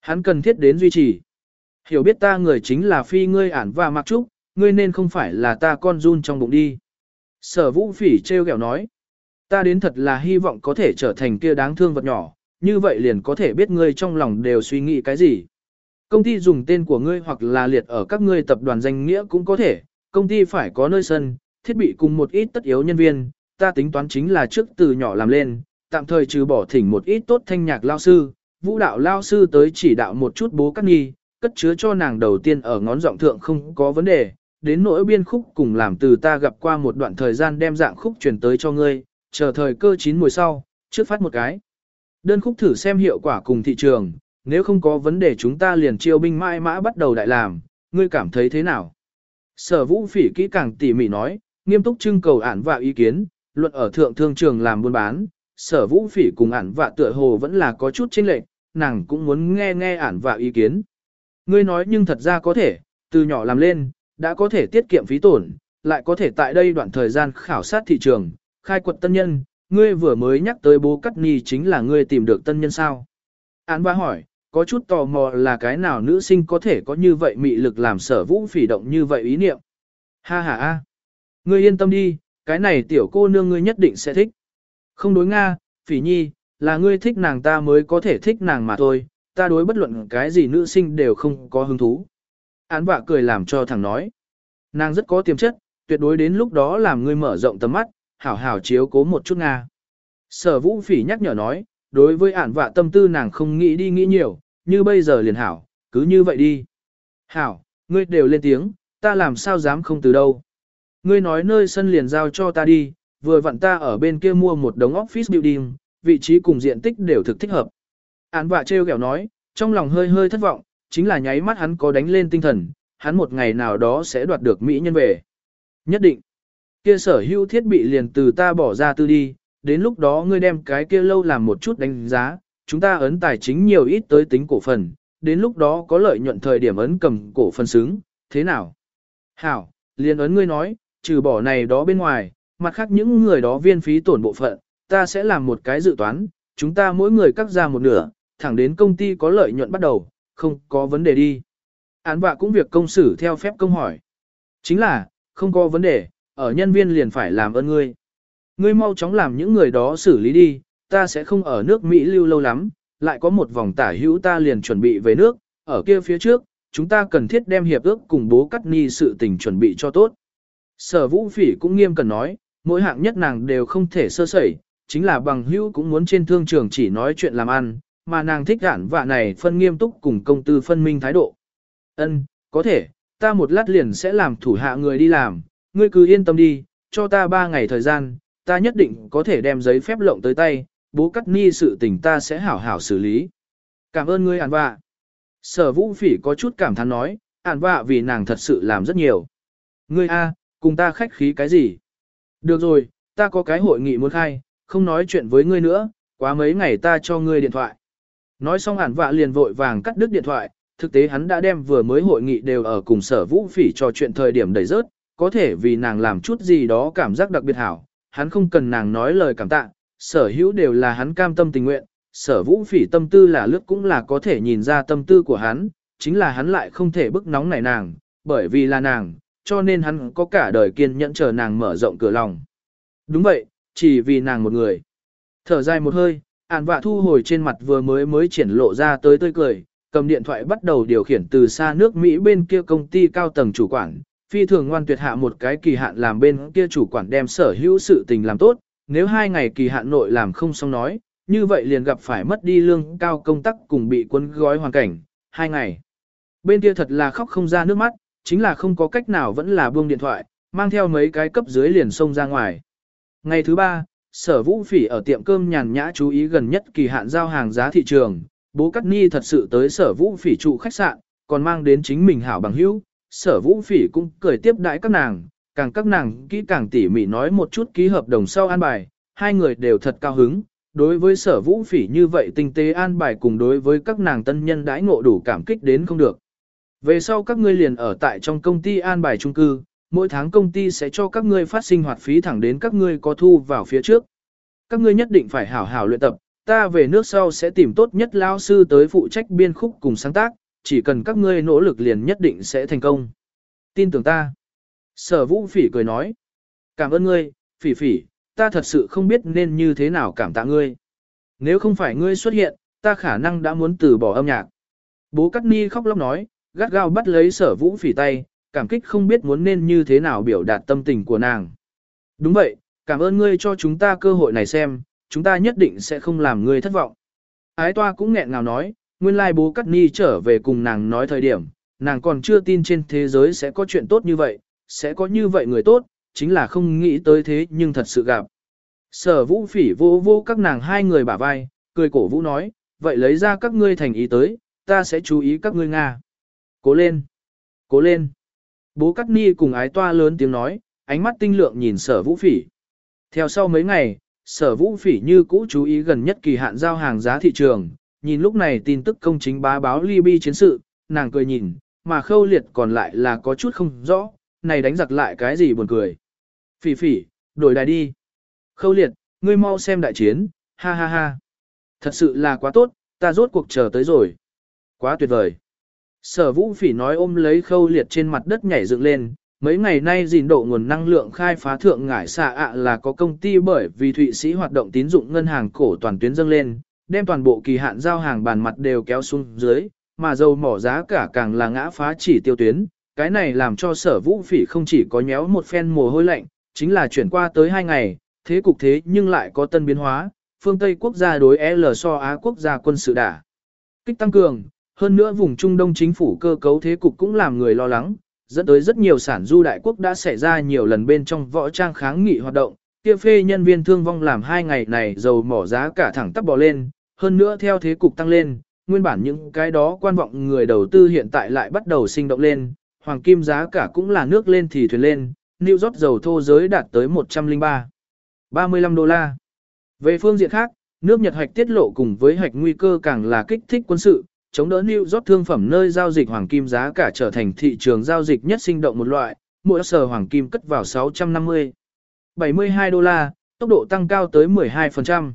Hắn cần thiết đến duy trì. Hiểu biết ta người chính là phi ngươi ản và mặc trúc, ngươi nên không phải là ta con run trong bụng đi. Sở vũ phỉ treo kẹo nói, ta đến thật là hy vọng có thể trở thành kia đáng thương vật nhỏ, như vậy liền có thể biết ngươi trong lòng đều suy nghĩ cái gì. Công ty dùng tên của ngươi hoặc là liệt ở các ngươi tập đoàn danh nghĩa cũng có thể, công ty phải có nơi sân, thiết bị cùng một ít tất yếu nhân viên, ta tính toán chính là trước từ nhỏ làm lên, tạm thời trừ bỏ thỉnh một ít tốt thanh nhạc lao sư, vũ đạo lao sư tới chỉ đạo một chút bố cắt nghi, cất chứa cho nàng đầu tiên ở ngón giọng thượng không có vấn đề, đến nỗi biên khúc cùng làm từ ta gặp qua một đoạn thời gian đem dạng khúc truyền tới cho ngươi, chờ thời cơ chín mùi sau, trước phát một cái. Đơn khúc thử xem hiệu quả cùng thị trường, nếu không có vấn đề chúng ta liền chiêu binh mãi mã bắt đầu đại làm, ngươi cảm thấy thế nào? Sở vũ phỉ kỹ càng tỉ mỉ nói, nghiêm túc trưng cầu ản và ý kiến, luận ở thượng thương trường làm buôn bán, sở vũ phỉ cùng ản vạ tựa hồ vẫn là có chút chênh lệch, nàng cũng muốn nghe nghe ản vạ ý kiến. Ngươi nói nhưng thật ra có thể, từ nhỏ làm lên, đã có thể tiết kiệm phí tổn, lại có thể tại đây đoạn thời gian khảo sát thị trường, khai quật tân nhân, ngươi vừa mới nhắc tới bố cắt ni chính là ngươi tìm được tân nhân sao. Án ba hỏi, có chút tò mò là cái nào nữ sinh có thể có như vậy mị lực làm sở vũ phỉ động như vậy ý niệm. Ha ha ha. Ngươi yên tâm đi, cái này tiểu cô nương ngươi nhất định sẽ thích. Không đối Nga, phỉ nhi, là ngươi thích nàng ta mới có thể thích nàng mà thôi, ta đối bất luận cái gì nữ sinh đều không có hứng thú. Án vạ cười làm cho thằng nói. Nàng rất có tiềm chất, tuyệt đối đến lúc đó làm ngươi mở rộng tầm mắt, hảo hảo chiếu cố một chút Nga. Sở vũ phỉ nhắc nhở nói, đối với ản vạ tâm tư nàng không nghĩ đi nghĩ nhiều, như bây giờ liền hảo, cứ như vậy đi. Hảo, ngươi đều lên tiếng, ta làm sao dám không từ đâu. Ngươi nói nơi sân liền giao cho ta đi, vừa vặn ta ở bên kia mua một đống office building, vị trí cùng diện tích đều thực thích hợp. Án vạ treo kẹo nói, trong lòng hơi hơi thất vọng, chính là nháy mắt hắn có đánh lên tinh thần, hắn một ngày nào đó sẽ đoạt được Mỹ nhân về. Nhất định, kia sở hữu thiết bị liền từ ta bỏ ra tư đi, đến lúc đó ngươi đem cái kia lâu làm một chút đánh giá, chúng ta ấn tài chính nhiều ít tới tính cổ phần, đến lúc đó có lợi nhuận thời điểm ấn cầm cổ phần xứng, thế nào? Hảo, liền ấn ngươi nói, trừ bỏ này đó bên ngoài, mặt khác những người đó viên phí tổn bộ phận, ta sẽ làm một cái dự toán, chúng ta mỗi người cắt ra một nửa, thẳng đến công ty có lợi nhuận bắt đầu, không có vấn đề đi. Án vạ cũng việc công xử theo phép công hỏi. Chính là, không có vấn đề, ở nhân viên liền phải làm ơn ngươi. Ngươi mau chóng làm những người đó xử lý đi, ta sẽ không ở nước Mỹ lưu lâu lắm, lại có một vòng tả hữu ta liền chuẩn bị về nước, ở kia phía trước, chúng ta cần thiết đem hiệp ước cùng bố cắt ni sự tình chuẩn bị cho tốt. Sở vũ phỉ cũng nghiêm cần nói, mỗi hạng nhất nàng đều không thể sơ sẩy, chính là bằng hữu cũng muốn trên thương trường chỉ nói chuyện làm ăn, mà nàng thích gản vạ này phân nghiêm túc cùng công tư phân minh thái độ. Ân, có thể, ta một lát liền sẽ làm thủ hạ người đi làm, ngươi cứ yên tâm đi, cho ta ba ngày thời gian, ta nhất định có thể đem giấy phép lộng tới tay, bố cắt ni sự tình ta sẽ hảo hảo xử lý. Cảm ơn ngươi ản vạ. Sở vũ phỉ có chút cảm thán nói, ản vạ vì nàng thật sự làm rất nhiều. Ngươi A, cùng ta khách khí cái gì? Được rồi, ta có cái hội nghị muốn khai, không nói chuyện với ngươi nữa, quá mấy ngày ta cho ngươi điện thoại. Nói xong ản vạ liền vội vàng cắt đứt điện thoại, thực tế hắn đã đem vừa mới hội nghị đều ở cùng sở vũ phỉ trò chuyện thời điểm đầy rớt, có thể vì nàng làm chút gì đó cảm giác đặc biệt hảo, hắn không cần nàng nói lời cảm tạ, sở hữu đều là hắn cam tâm tình nguyện, sở vũ phỉ tâm tư là lướt cũng là có thể nhìn ra tâm tư của hắn, chính là hắn lại không thể bức nóng nảy nàng, bởi vì là nàng, cho nên hắn có cả đời kiên nhẫn chờ nàng mở rộng cửa lòng. Đúng vậy, chỉ vì nàng một người. Thở dài một hơi, ản vạ thu hồi trên mặt vừa mới mới triển lộ ra tới tươi cười, cầm điện thoại bắt đầu điều khiển từ xa nước Mỹ bên kia công ty cao tầng chủ quản, phi thường ngoan tuyệt hạ một cái kỳ hạn làm bên kia chủ quản đem sở hữu sự tình làm tốt, nếu hai ngày kỳ hạn nội làm không xong nói, như vậy liền gặp phải mất đi lương cao công tác cùng bị cuốn gói hoàn cảnh, hai ngày. Bên kia thật là khóc không ra nước mắt, chính là không có cách nào vẫn là buông điện thoại, mang theo mấy cái cấp dưới liền xông ra ngoài. Ngày thứ ba, sở vũ phỉ ở tiệm cơm nhàn nhã chú ý gần nhất kỳ hạn giao hàng giá thị trường, bố cắt ni thật sự tới sở vũ phỉ trụ khách sạn, còn mang đến chính mình hảo bằng hữu, sở vũ phỉ cũng cười tiếp đãi các nàng, càng các nàng kỹ càng tỉ mỉ nói một chút ký hợp đồng sau an bài, hai người đều thật cao hứng. Đối với sở vũ phỉ như vậy tinh tế an bài cùng đối với các nàng tân nhân đãi ngộ đủ cảm kích đến không được. Về sau các ngươi liền ở tại trong công ty an bài trung cư, mỗi tháng công ty sẽ cho các ngươi phát sinh hoạt phí thẳng đến các ngươi có thu vào phía trước. Các ngươi nhất định phải hảo hảo luyện tập, ta về nước sau sẽ tìm tốt nhất lao sư tới phụ trách biên khúc cùng sáng tác, chỉ cần các ngươi nỗ lực liền nhất định sẽ thành công. Tin tưởng ta. Sở vũ phỉ cười nói. Cảm ơn ngươi, phỉ phỉ, ta thật sự không biết nên như thế nào cảm tạ ngươi. Nếu không phải ngươi xuất hiện, ta khả năng đã muốn từ bỏ âm nhạc. Bố Cát Ni khóc lóc nói, gắt gao bắt lấy sở vũ phỉ tay, cảm kích không biết muốn nên như thế nào biểu đạt tâm tình của nàng. Đúng vậy, cảm ơn ngươi cho chúng ta cơ hội này xem, chúng ta nhất định sẽ không làm ngươi thất vọng. Ái toa cũng nghẹn ngào nói, nguyên lai bố Cát Ni trở về cùng nàng nói thời điểm, nàng còn chưa tin trên thế giới sẽ có chuyện tốt như vậy, sẽ có như vậy người tốt, chính là không nghĩ tới thế nhưng thật sự gặp. Sở vũ phỉ vô vô các nàng hai người bả vai, cười cổ vũ nói, vậy lấy ra các ngươi thành ý tới, ta sẽ chú ý các ngươi Nga. Cố lên! Cố lên! Bố Cát Ni cùng ái toa lớn tiếng nói, ánh mắt tinh lượng nhìn sở vũ phỉ. Theo sau mấy ngày, sở vũ phỉ như cũ chú ý gần nhất kỳ hạn giao hàng giá thị trường, nhìn lúc này tin tức công chính bá báo Libby chiến sự, nàng cười nhìn, mà khâu liệt còn lại là có chút không rõ, này đánh giặc lại cái gì buồn cười. Phỉ phỉ, đổi đài đi. Khâu liệt, ngươi mau xem đại chiến, ha ha ha. Thật sự là quá tốt, ta rốt cuộc chờ tới rồi. Quá tuyệt vời. Sở vũ phỉ nói ôm lấy khâu liệt trên mặt đất nhảy dựng lên, mấy ngày nay gìn độ nguồn năng lượng khai phá thượng ngải xạ ạ là có công ty bởi vì Thụy Sĩ hoạt động tín dụng ngân hàng cổ toàn tuyến dâng lên, đem toàn bộ kỳ hạn giao hàng bàn mặt đều kéo xuống dưới, mà dầu mỏ giá cả càng là ngã phá chỉ tiêu tuyến, cái này làm cho sở vũ phỉ không chỉ có nhéo một phen mồ hôi lạnh, chính là chuyển qua tới hai ngày, thế cục thế nhưng lại có tân biến hóa, phương Tây quốc gia đối L so Á quốc gia quân sự đả. Kích tăng cường, hơn nữa vùng Trung Đông chính phủ cơ cấu thế cục cũng làm người lo lắng, dẫn tới rất nhiều sản du đại quốc đã xảy ra nhiều lần bên trong võ trang kháng nghị hoạt động, kia phê nhân viên thương vong làm hai ngày này dầu mỏ giá cả thẳng tắp bò lên, hơn nữa theo thế cục tăng lên, nguyên bản những cái đó quan vọng người đầu tư hiện tại lại bắt đầu sinh động lên, hoàng kim giá cả cũng là nước lên thì thuyền lên, New York dầu thô giới đạt tới 103. 35 đô la. Về phương diện khác, nước Nhật hoạch tiết lộ cùng với hoạch nguy cơ càng là kích thích quân sự, chống đỡ New York thương phẩm nơi giao dịch hoàng kim giá cả trở thành thị trường giao dịch nhất sinh động một loại, mỗi sờ hoàng kim cất vào 650. 72 đô la, tốc độ tăng cao tới 12%.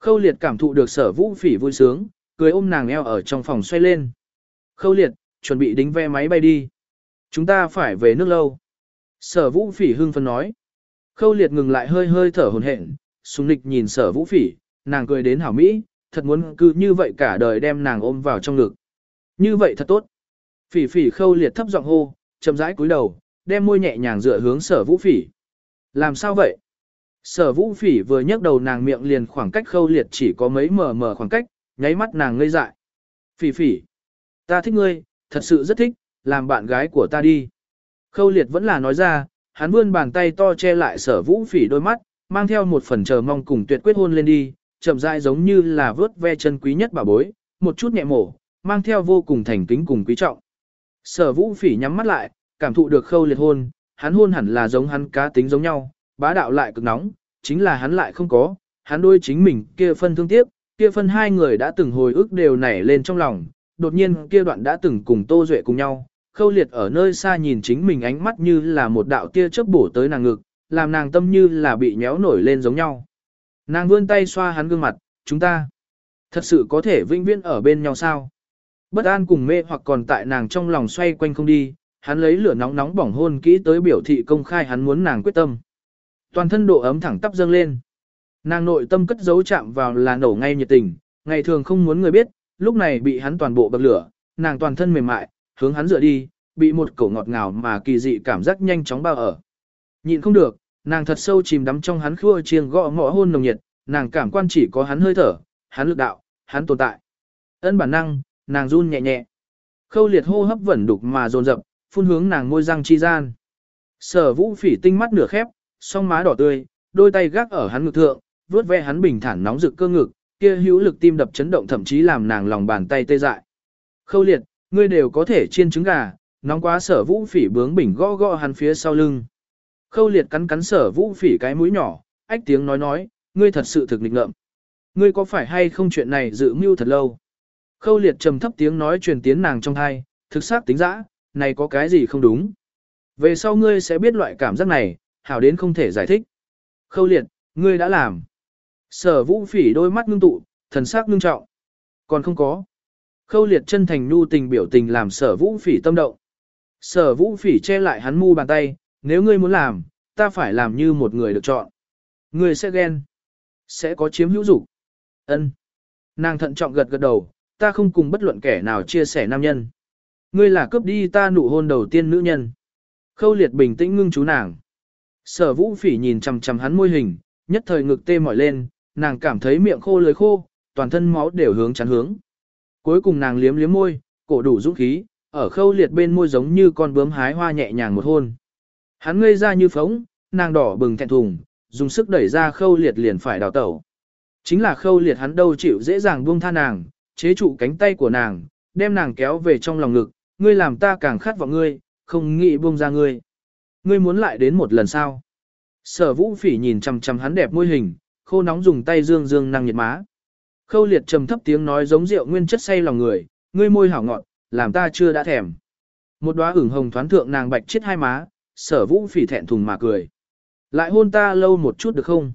Khâu liệt cảm thụ được sở vũ phỉ vui sướng, cười ôm nàng eo ở trong phòng xoay lên. Khâu liệt, chuẩn bị đính vé máy bay đi. Chúng ta phải về nước lâu. Sở vũ phỉ hưng phấn nói. Khâu liệt ngừng lại hơi hơi thở hồn hển, sùng nịch nhìn sở vũ phỉ, nàng cười đến hảo mỹ, thật muốn cứ như vậy cả đời đem nàng ôm vào trong ngực. Như vậy thật tốt. Phỉ phỉ khâu liệt thấp giọng hô, chậm rãi cúi đầu, đem môi nhẹ nhàng dựa hướng sở vũ phỉ. Làm sao vậy? Sở vũ phỉ vừa nhấc đầu nàng miệng liền khoảng cách khâu liệt chỉ có mấy mờ mờ khoảng cách, nháy mắt nàng ngây dại. Phỉ phỉ. Ta thích ngươi, thật sự rất thích, làm bạn gái của ta đi. Khâu liệt vẫn là nói ra, hắn vươn bàn tay to che lại sở vũ phỉ đôi mắt, mang theo một phần chờ mong cùng tuyệt quyết hôn lên đi, chậm rãi giống như là vớt ve chân quý nhất bà bối, một chút nhẹ mổ, mang theo vô cùng thành kính cùng quý trọng. Sở vũ phỉ nhắm mắt lại, cảm thụ được khâu liệt hôn, hắn hôn hẳn là giống hắn cá tính giống nhau, bá đạo lại cực nóng, chính là hắn lại không có, hắn đôi chính mình kia phân thương tiếc, kia phân hai người đã từng hồi ức đều nảy lên trong lòng, đột nhiên kia đoạn đã từng cùng Tô Duệ cùng nhau, khâu liệt ở nơi xa nhìn chính mình ánh mắt như là một đạo tia chớp bổ tới nàng ngực, làm nàng tâm như là bị nhéo nổi lên giống nhau. Nàng vươn tay xoa hắn gương mặt, chúng ta thật sự có thể vĩnh viễn ở bên nhau sao? Bất an cùng mê hoặc còn tại nàng trong lòng xoay quanh không đi, hắn lấy lửa nóng nóng bỏng hôn kỹ tới biểu thị công khai hắn muốn nàng quyết tâm. Toàn thân độ ấm thẳng tắp dâng lên. Nàng nội tâm cất giấu chạm vào là nổ ngay nhiệt tình, ngày thường không muốn người biết, lúc này bị hắn toàn bộ bậc lửa, nàng toàn thân mềm mại, hướng hắn dựa đi, bị một cổ ngọt ngào mà kỳ dị cảm giác nhanh chóng bao ở. Nhịn không được, nàng thật sâu chìm đắm trong hắn khua chiêng gõ ngõ hôn nồng nhiệt, nàng cảm quan chỉ có hắn hơi thở, hắn lực đạo, hắn tồn tại. Ân bản năng, nàng run nhẹ nhẹ. Khâu liệt hô hấp vẩn đục mà dồn dập, phun hướng nàng môi răng chi gian. Sở vũ phỉ tinh mắt nửa khép, song má đỏ tươi, đôi tay gác ở hắn ngực thượng, vuốt ve hắn bình thản nóng rực cơ ngực, kia hữu lực tim đập chấn động thậm chí làm nàng lòng bàn tay tê dại. Khâu liệt, ngươi đều có thể chiên trứng gà, nóng quá sở vũ phỉ bướng bỉnh gõ gõ hắn phía sau lưng. Khâu liệt cắn cắn sở vũ phỉ cái mũi nhỏ, ách tiếng nói nói, ngươi thật sự thực nghịch ngợm. Ngươi có phải hay không chuyện này dự mưu thật lâu? Khâu liệt trầm thấp tiếng nói truyền tiến nàng trong thai, thực xác tính dã, này có cái gì không đúng. Về sau ngươi sẽ biết loại cảm giác này, hảo đến không thể giải thích. Khâu liệt, ngươi đã làm. Sở vũ phỉ đôi mắt ngưng tụ, thần sắc ngưng trọng. Còn không có. Khâu liệt chân thành nhu tình biểu tình làm sở vũ phỉ tâm động. Sở vũ phỉ che lại hắn mu bàn tay, nếu ngươi muốn làm, ta phải làm như một người được chọn. Ngươi sẽ ghen. Sẽ có chiếm hữu dục. Ân. Nàng thận trọng gật gật đầu, ta không cùng bất luận kẻ nào chia sẻ nam nhân. Ngươi là cướp đi ta nụ hôn đầu tiên nữ nhân. Khâu liệt bình tĩnh ngưng chú nàng. Sở vũ phỉ nhìn chằm chằm hắn môi hình, nhất thời ngực tê mỏi lên, nàng cảm thấy miệng khô lưới khô, toàn thân máu đều hướng chắn hướng. Cuối cùng nàng liếm liếm môi, cổ đủ dũng khí, ở khâu liệt bên môi giống như con bướm hái hoa nhẹ nhàng một hôn. Hắn ngây ra như phóng, nàng đỏ bừng thẹn thùng, dùng sức đẩy ra khâu liệt liền phải đào tẩu. Chính là khâu liệt hắn đâu chịu dễ dàng buông tha nàng, chế trụ cánh tay của nàng, đem nàng kéo về trong lòng ngực, ngươi làm ta càng khát vọng ngươi, không nghĩ buông ra ngươi. Ngươi muốn lại đến một lần sao? Sở vũ phỉ nhìn chằm chằm hắn đẹp môi hình, khô nóng dùng tay dương dương năng nhiệt má. Khâu liệt trầm thấp tiếng nói giống rượu nguyên chất say lòng người, ngươi môi hảo ngọt, làm ta chưa đã thèm. Một đóa ửng hồng thoáng thượng nàng bạch chết hai má, sở vũ phỉ thẹn thùng mà cười. Lại hôn ta lâu một chút được không?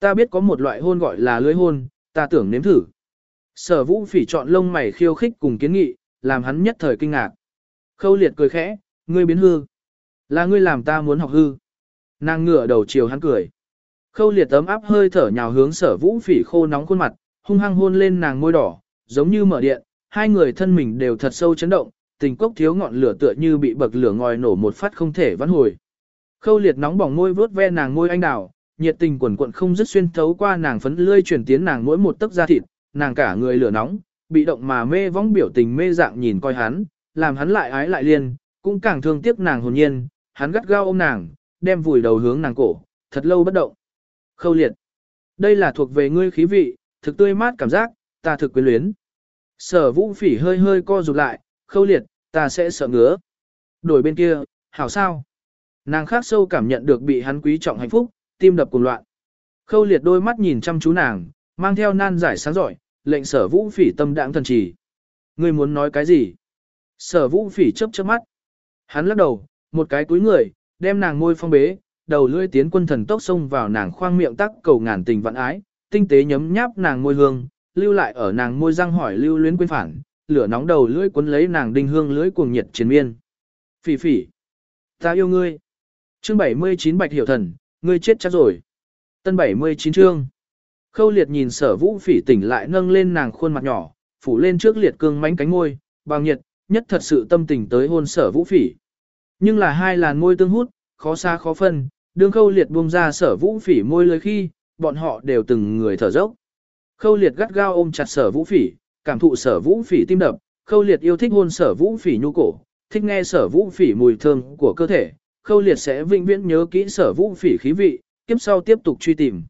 Ta biết có một loại hôn gọi là lưới hôn, ta tưởng nếm thử. Sở vũ phỉ chọn lông mày khiêu khích cùng kiến nghị, làm hắn nhất thời kinh ngạc. Khâu liệt cười khẽ, ngươi biến hư. Là ngươi làm ta muốn học hư. Nàng ngửa đầu chiều hắn cười. Khâu liệt tấm áp hơi thở nhào hướng sở vũ phỉ khô nóng khuôn mặt, hung hăng hôn lên nàng môi đỏ, giống như mở điện, hai người thân mình đều thật sâu chấn động, tình cốc thiếu ngọn lửa tựa như bị bậc lửa ngòi nổ một phát không thể vãn hồi. Khâu liệt nóng bỏng môi vớt ve nàng môi anh đào, nhiệt tình quần quận không dứt xuyên thấu qua nàng phấn lươi chuyển tiến nàng mỗi một tấc da thịt, nàng cả người lửa nóng, bị động mà mê vong biểu tình mê dạng nhìn coi hắn, làm hắn lại ái lại liên, cũng càng thương tiếc nàng hồn nhiên, hắn gắt gao ôm nàng, đem vùi đầu hướng nàng cổ, thật lâu bất động. Khâu liệt. Đây là thuộc về ngươi khí vị, thực tươi mát cảm giác, ta thực quyến luyến. Sở vũ phỉ hơi hơi co rụt lại, khâu liệt, ta sẽ sợ ngứa. Đổi bên kia, hảo sao? Nàng khác sâu cảm nhận được bị hắn quý trọng hạnh phúc, tim đập cùng loạn. Khâu liệt đôi mắt nhìn chăm chú nàng, mang theo nan giải sáng giỏi, lệnh sở vũ phỉ tâm đãng thần trì. Ngươi muốn nói cái gì? Sở vũ phỉ chớp chớp mắt. Hắn lắc đầu, một cái túi người, đem nàng môi phong bế, đầu lưỡi tiến quân thần tốc xông vào nàng khoang miệng tắc cầu ngàn tình vạn ái, tinh tế nhấm nháp nàng môi hương, lưu lại ở nàng môi răng hỏi lưu luyến quên phản, lửa nóng đầu lưỡi cuốn lấy nàng đinh hương lưỡi cuồng nhiệt triền miên. Phỉ phỉ, ta yêu ngươi. Chương 79 Bạch Hiểu Thần, ngươi chết chắc rồi. Tân 79 chương. Khâu liệt nhìn sở vũ phỉ tỉnh lại nâng lên nàng khuôn mặt nhỏ, phủ lên trước liệt cương mánh cánh môi, bằng nhiệt, nhất thật sự tâm tình tới hôn sở vũ phỉ. Nhưng là hai làn môi tương hút, khó xa khó phân, đương khâu liệt buông ra sở vũ phỉ môi lưới khi, bọn họ đều từng người thở dốc. Khâu liệt gắt gao ôm chặt sở vũ phỉ, cảm thụ sở vũ phỉ tim đập, khâu liệt yêu thích hôn sở vũ phỉ nhu cổ, thích nghe sở vũ phỉ mùi thơm của cơ thể, khâu liệt sẽ vĩnh viễn nhớ kỹ sở vũ phỉ khí vị, kiếp sau tiếp tục truy tìm.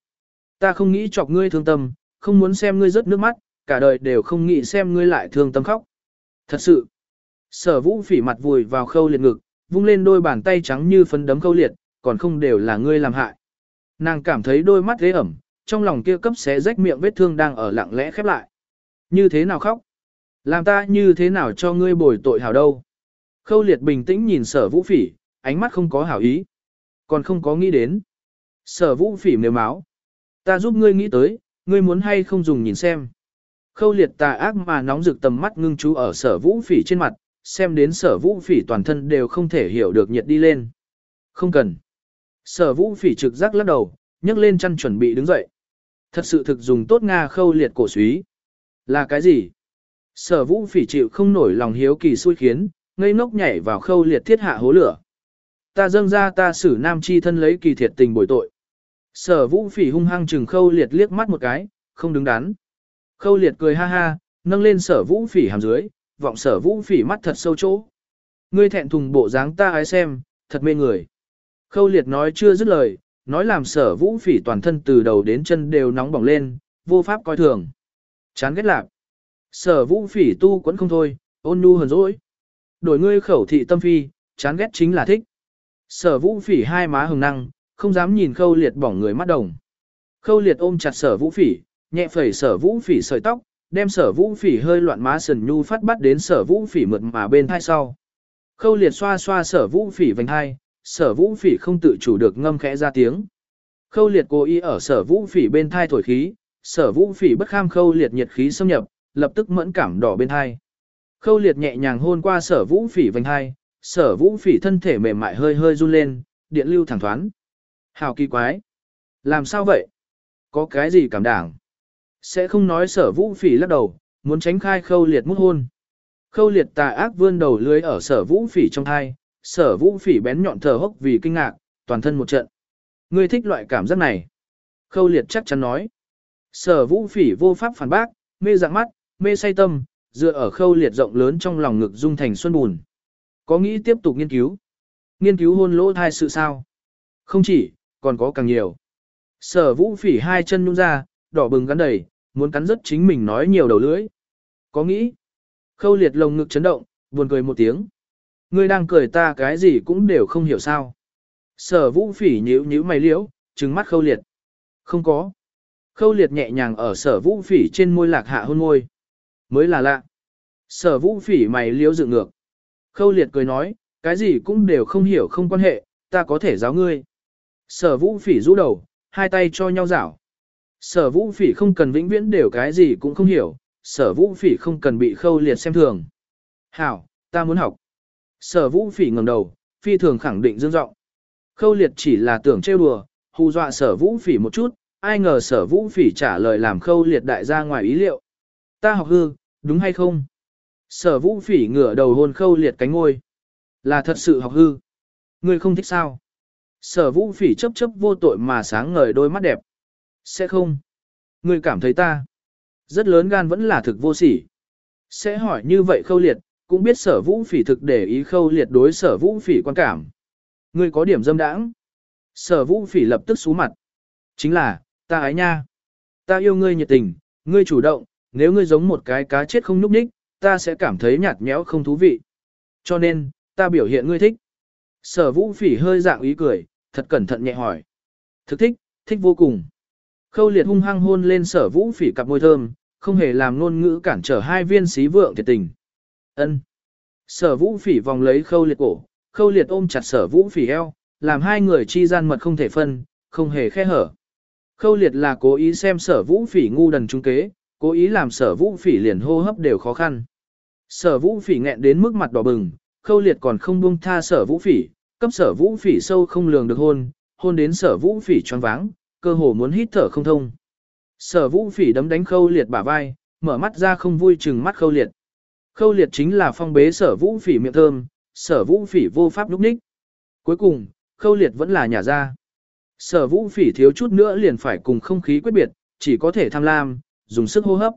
Ta không nghĩ chọc ngươi thương tâm, không muốn xem ngươi rớt nước mắt, cả đời đều không nghĩ xem ngươi lại thương tâm khóc. Thật sự, sở vũ phỉ mặt vùi vào khâu liệt ngực, vung lên đôi bàn tay trắng như phấn đấm khâu liệt, còn không đều là ngươi làm hại. Nàng cảm thấy đôi mắt ghế ẩm, trong lòng kia cấp xé rách miệng vết thương đang ở lặng lẽ khép lại. Như thế nào khóc? Làm ta như thế nào cho ngươi bồi tội hảo đâu? Khâu liệt bình tĩnh nhìn sở vũ phỉ, ánh mắt không có hảo ý. Còn không có nghĩ đến. Sở vũ phỉ nếu máu. Ta giúp ngươi nghĩ tới, ngươi muốn hay không dùng nhìn xem. Khâu liệt tà ác mà nóng rực tầm mắt ngưng chú ở sở vũ phỉ trên mặt, xem đến sở vũ phỉ toàn thân đều không thể hiểu được nhiệt đi lên. Không cần. Sở vũ phỉ trực giác lắc đầu, nhấc lên chăn chuẩn bị đứng dậy. Thật sự thực dùng tốt Nga khâu liệt cổ suý. Là cái gì? Sở vũ phỉ chịu không nổi lòng hiếu kỳ xui khiến, ngây ngốc nhảy vào khâu liệt thiết hạ hố lửa. Ta dâng ra ta xử nam chi thân lấy kỳ thiệt tình bồi tội. Sở vũ phỉ hung hăng chừng khâu liệt liếc mắt một cái, không đứng đắn. Khâu liệt cười ha ha, nâng lên sở vũ phỉ hàm dưới, vọng sở vũ phỉ mắt thật sâu chỗ. Ngươi thẹn thùng bộ dáng ta ái xem, thật mê người. Khâu liệt nói chưa dứt lời, nói làm sở vũ phỉ toàn thân từ đầu đến chân đều nóng bỏng lên, vô pháp coi thường. Chán ghét lạc. Sở vũ phỉ tu quẫn không thôi, ôn nhu hờn dỗi. Đổi ngươi khẩu thị tâm phi, chán ghét chính là thích. Sở vũ phỉ hai má hồng năng, không dám nhìn khâu liệt bỏng người mắt đồng. Khâu liệt ôm chặt sở vũ phỉ, nhẹ phẩy sở vũ phỉ sợi tóc, đem sở vũ phỉ hơi loạn má sần nhu phát bắt đến sở vũ phỉ mượt mà bên thai sau. Khâu liệt xoa xoa sở vũ phỉ vành hai, sở vũ phỉ không tự chủ được ngâm khẽ ra tiếng. Khâu liệt cố ý ở sở vũ phỉ bên thai thổi khí, sở vũ phỉ bất kham khâu liệt nhiệt khí xâm nhập, lập tức mẫn cảm đỏ bên hai. Khâu liệt nhẹ nhàng hôn qua sở vũ phỉ vành hai, sở vũ phỉ thân thể mềm mại hơi hơi run lên, điện lưu thẳng thoáng. Hào kỳ quái. Làm sao vậy? Có cái gì cảm đảng? Sẽ không nói sở vũ phỉ lắc đầu, muốn tránh khai khâu liệt mút hôn. Khâu liệt tà ác vươn đầu lưới ở sở vũ phỉ trong thai, sở vũ phỉ bén nhọn thở hốc vì kinh ngạc, toàn thân một trận. Ngươi thích loại cảm giác này. Khâu liệt chắc chắn nói. Sở vũ phỉ vô pháp phản bác, mê dạng mắt, mê say tâm, dựa ở khâu liệt rộng lớn trong lòng ngực dung thành xuân buồn. Có nghĩ tiếp tục nghiên cứu. Nghiên cứu hôn lỗ thai sự sao? Không chỉ, còn có càng nhiều. Sở vũ phỉ hai chân nhung ra, đỏ bừng gắn đầy, muốn cắn rất chính mình nói nhiều đầu lưỡi. Có nghĩ. Khâu liệt lồng ngực chấn động, buồn cười một tiếng. Ngươi đang cười ta cái gì cũng đều không hiểu sao. Sở vũ phỉ nhíu nhíu mày liễu, trừng mắt khâu liệt. Không có. Khâu liệt nhẹ nhàng ở sở vũ phỉ trên môi lạc hạ hôn môi. Mới là lạ. Sở vũ phỉ mày liếu dựng ngược. Khâu liệt cười nói, cái gì cũng đều không hiểu không quan hệ, ta có thể giáo ngươi. Sở vũ phỉ rũ đầu, hai tay cho nhau rảo. Sở vũ phỉ không cần vĩnh viễn đều cái gì cũng không hiểu, sở vũ phỉ không cần bị khâu liệt xem thường. Hảo, ta muốn học. Sở vũ phỉ ngẩng đầu, phi thường khẳng định dương giọng Khâu liệt chỉ là tưởng trêu đùa, hù dọa sở vũ phỉ một chút, ai ngờ sở vũ phỉ trả lời làm khâu liệt đại ra ngoài ý liệu. Ta học hư, đúng hay không? Sở vũ phỉ ngửa đầu hôn khâu liệt cánh ngôi. Là thật sự học hư. Ngươi không thích sao? Sở vũ phỉ chấp chấp vô tội mà sáng ngời đôi mắt đẹp. Sẽ không. Ngươi cảm thấy ta. Rất lớn gan vẫn là thực vô sỉ. Sẽ hỏi như vậy khâu liệt, cũng biết sở vũ phỉ thực để ý khâu liệt đối sở vũ phỉ quan cảm. Ngươi có điểm dâm đãng. Sở vũ phỉ lập tức xú mặt. Chính là, ta ái nha. Ta yêu ngươi nhiệt tình, ngươi chủ động, nếu ngươi giống một cái cá chết không nhúc nhích, ta sẽ cảm thấy nhạt nhẽo không thú vị. Cho nên, ta biểu hiện ngươi thích. Sở vũ phỉ hơi dạng ý cười, thật cẩn thận nhẹ hỏi. Thực thích, thích vô cùng. Khâu liệt hung hăng hôn lên sở vũ phỉ cặp môi thơm, không hề làm ngôn ngữ cản trở hai viên xí vượng thiệt tình. ân Sở vũ phỉ vòng lấy khâu liệt cổ, khâu liệt ôm chặt sở vũ phỉ eo, làm hai người chi gian mật không thể phân, không hề khe hở. Khâu liệt là cố ý xem sở vũ phỉ ngu đần trung kế, cố ý làm sở vũ phỉ liền hô hấp đều khó khăn. Sở vũ phỉ nghẹn đến mức mặt đỏ bừng, khâu liệt còn không buông tha sở vũ phỉ, cấp sở vũ phỉ sâu không lường được hôn, hôn đến sở vũ phỉ choáng váng, cơ hồ muốn hít thở không thông. Sở vũ phỉ đấm đánh khâu liệt bả vai, mở mắt ra không vui chừng mắt khâu liệt. Khâu liệt chính là phong bế sở vũ phỉ miệng thơm, sở vũ phỉ vô pháp lúc ních. Cuối cùng, khâu liệt vẫn là nhà ra. Sở vũ phỉ thiếu chút nữa liền phải cùng không khí quyết biệt, chỉ có thể tham lam, dùng sức hô hấp.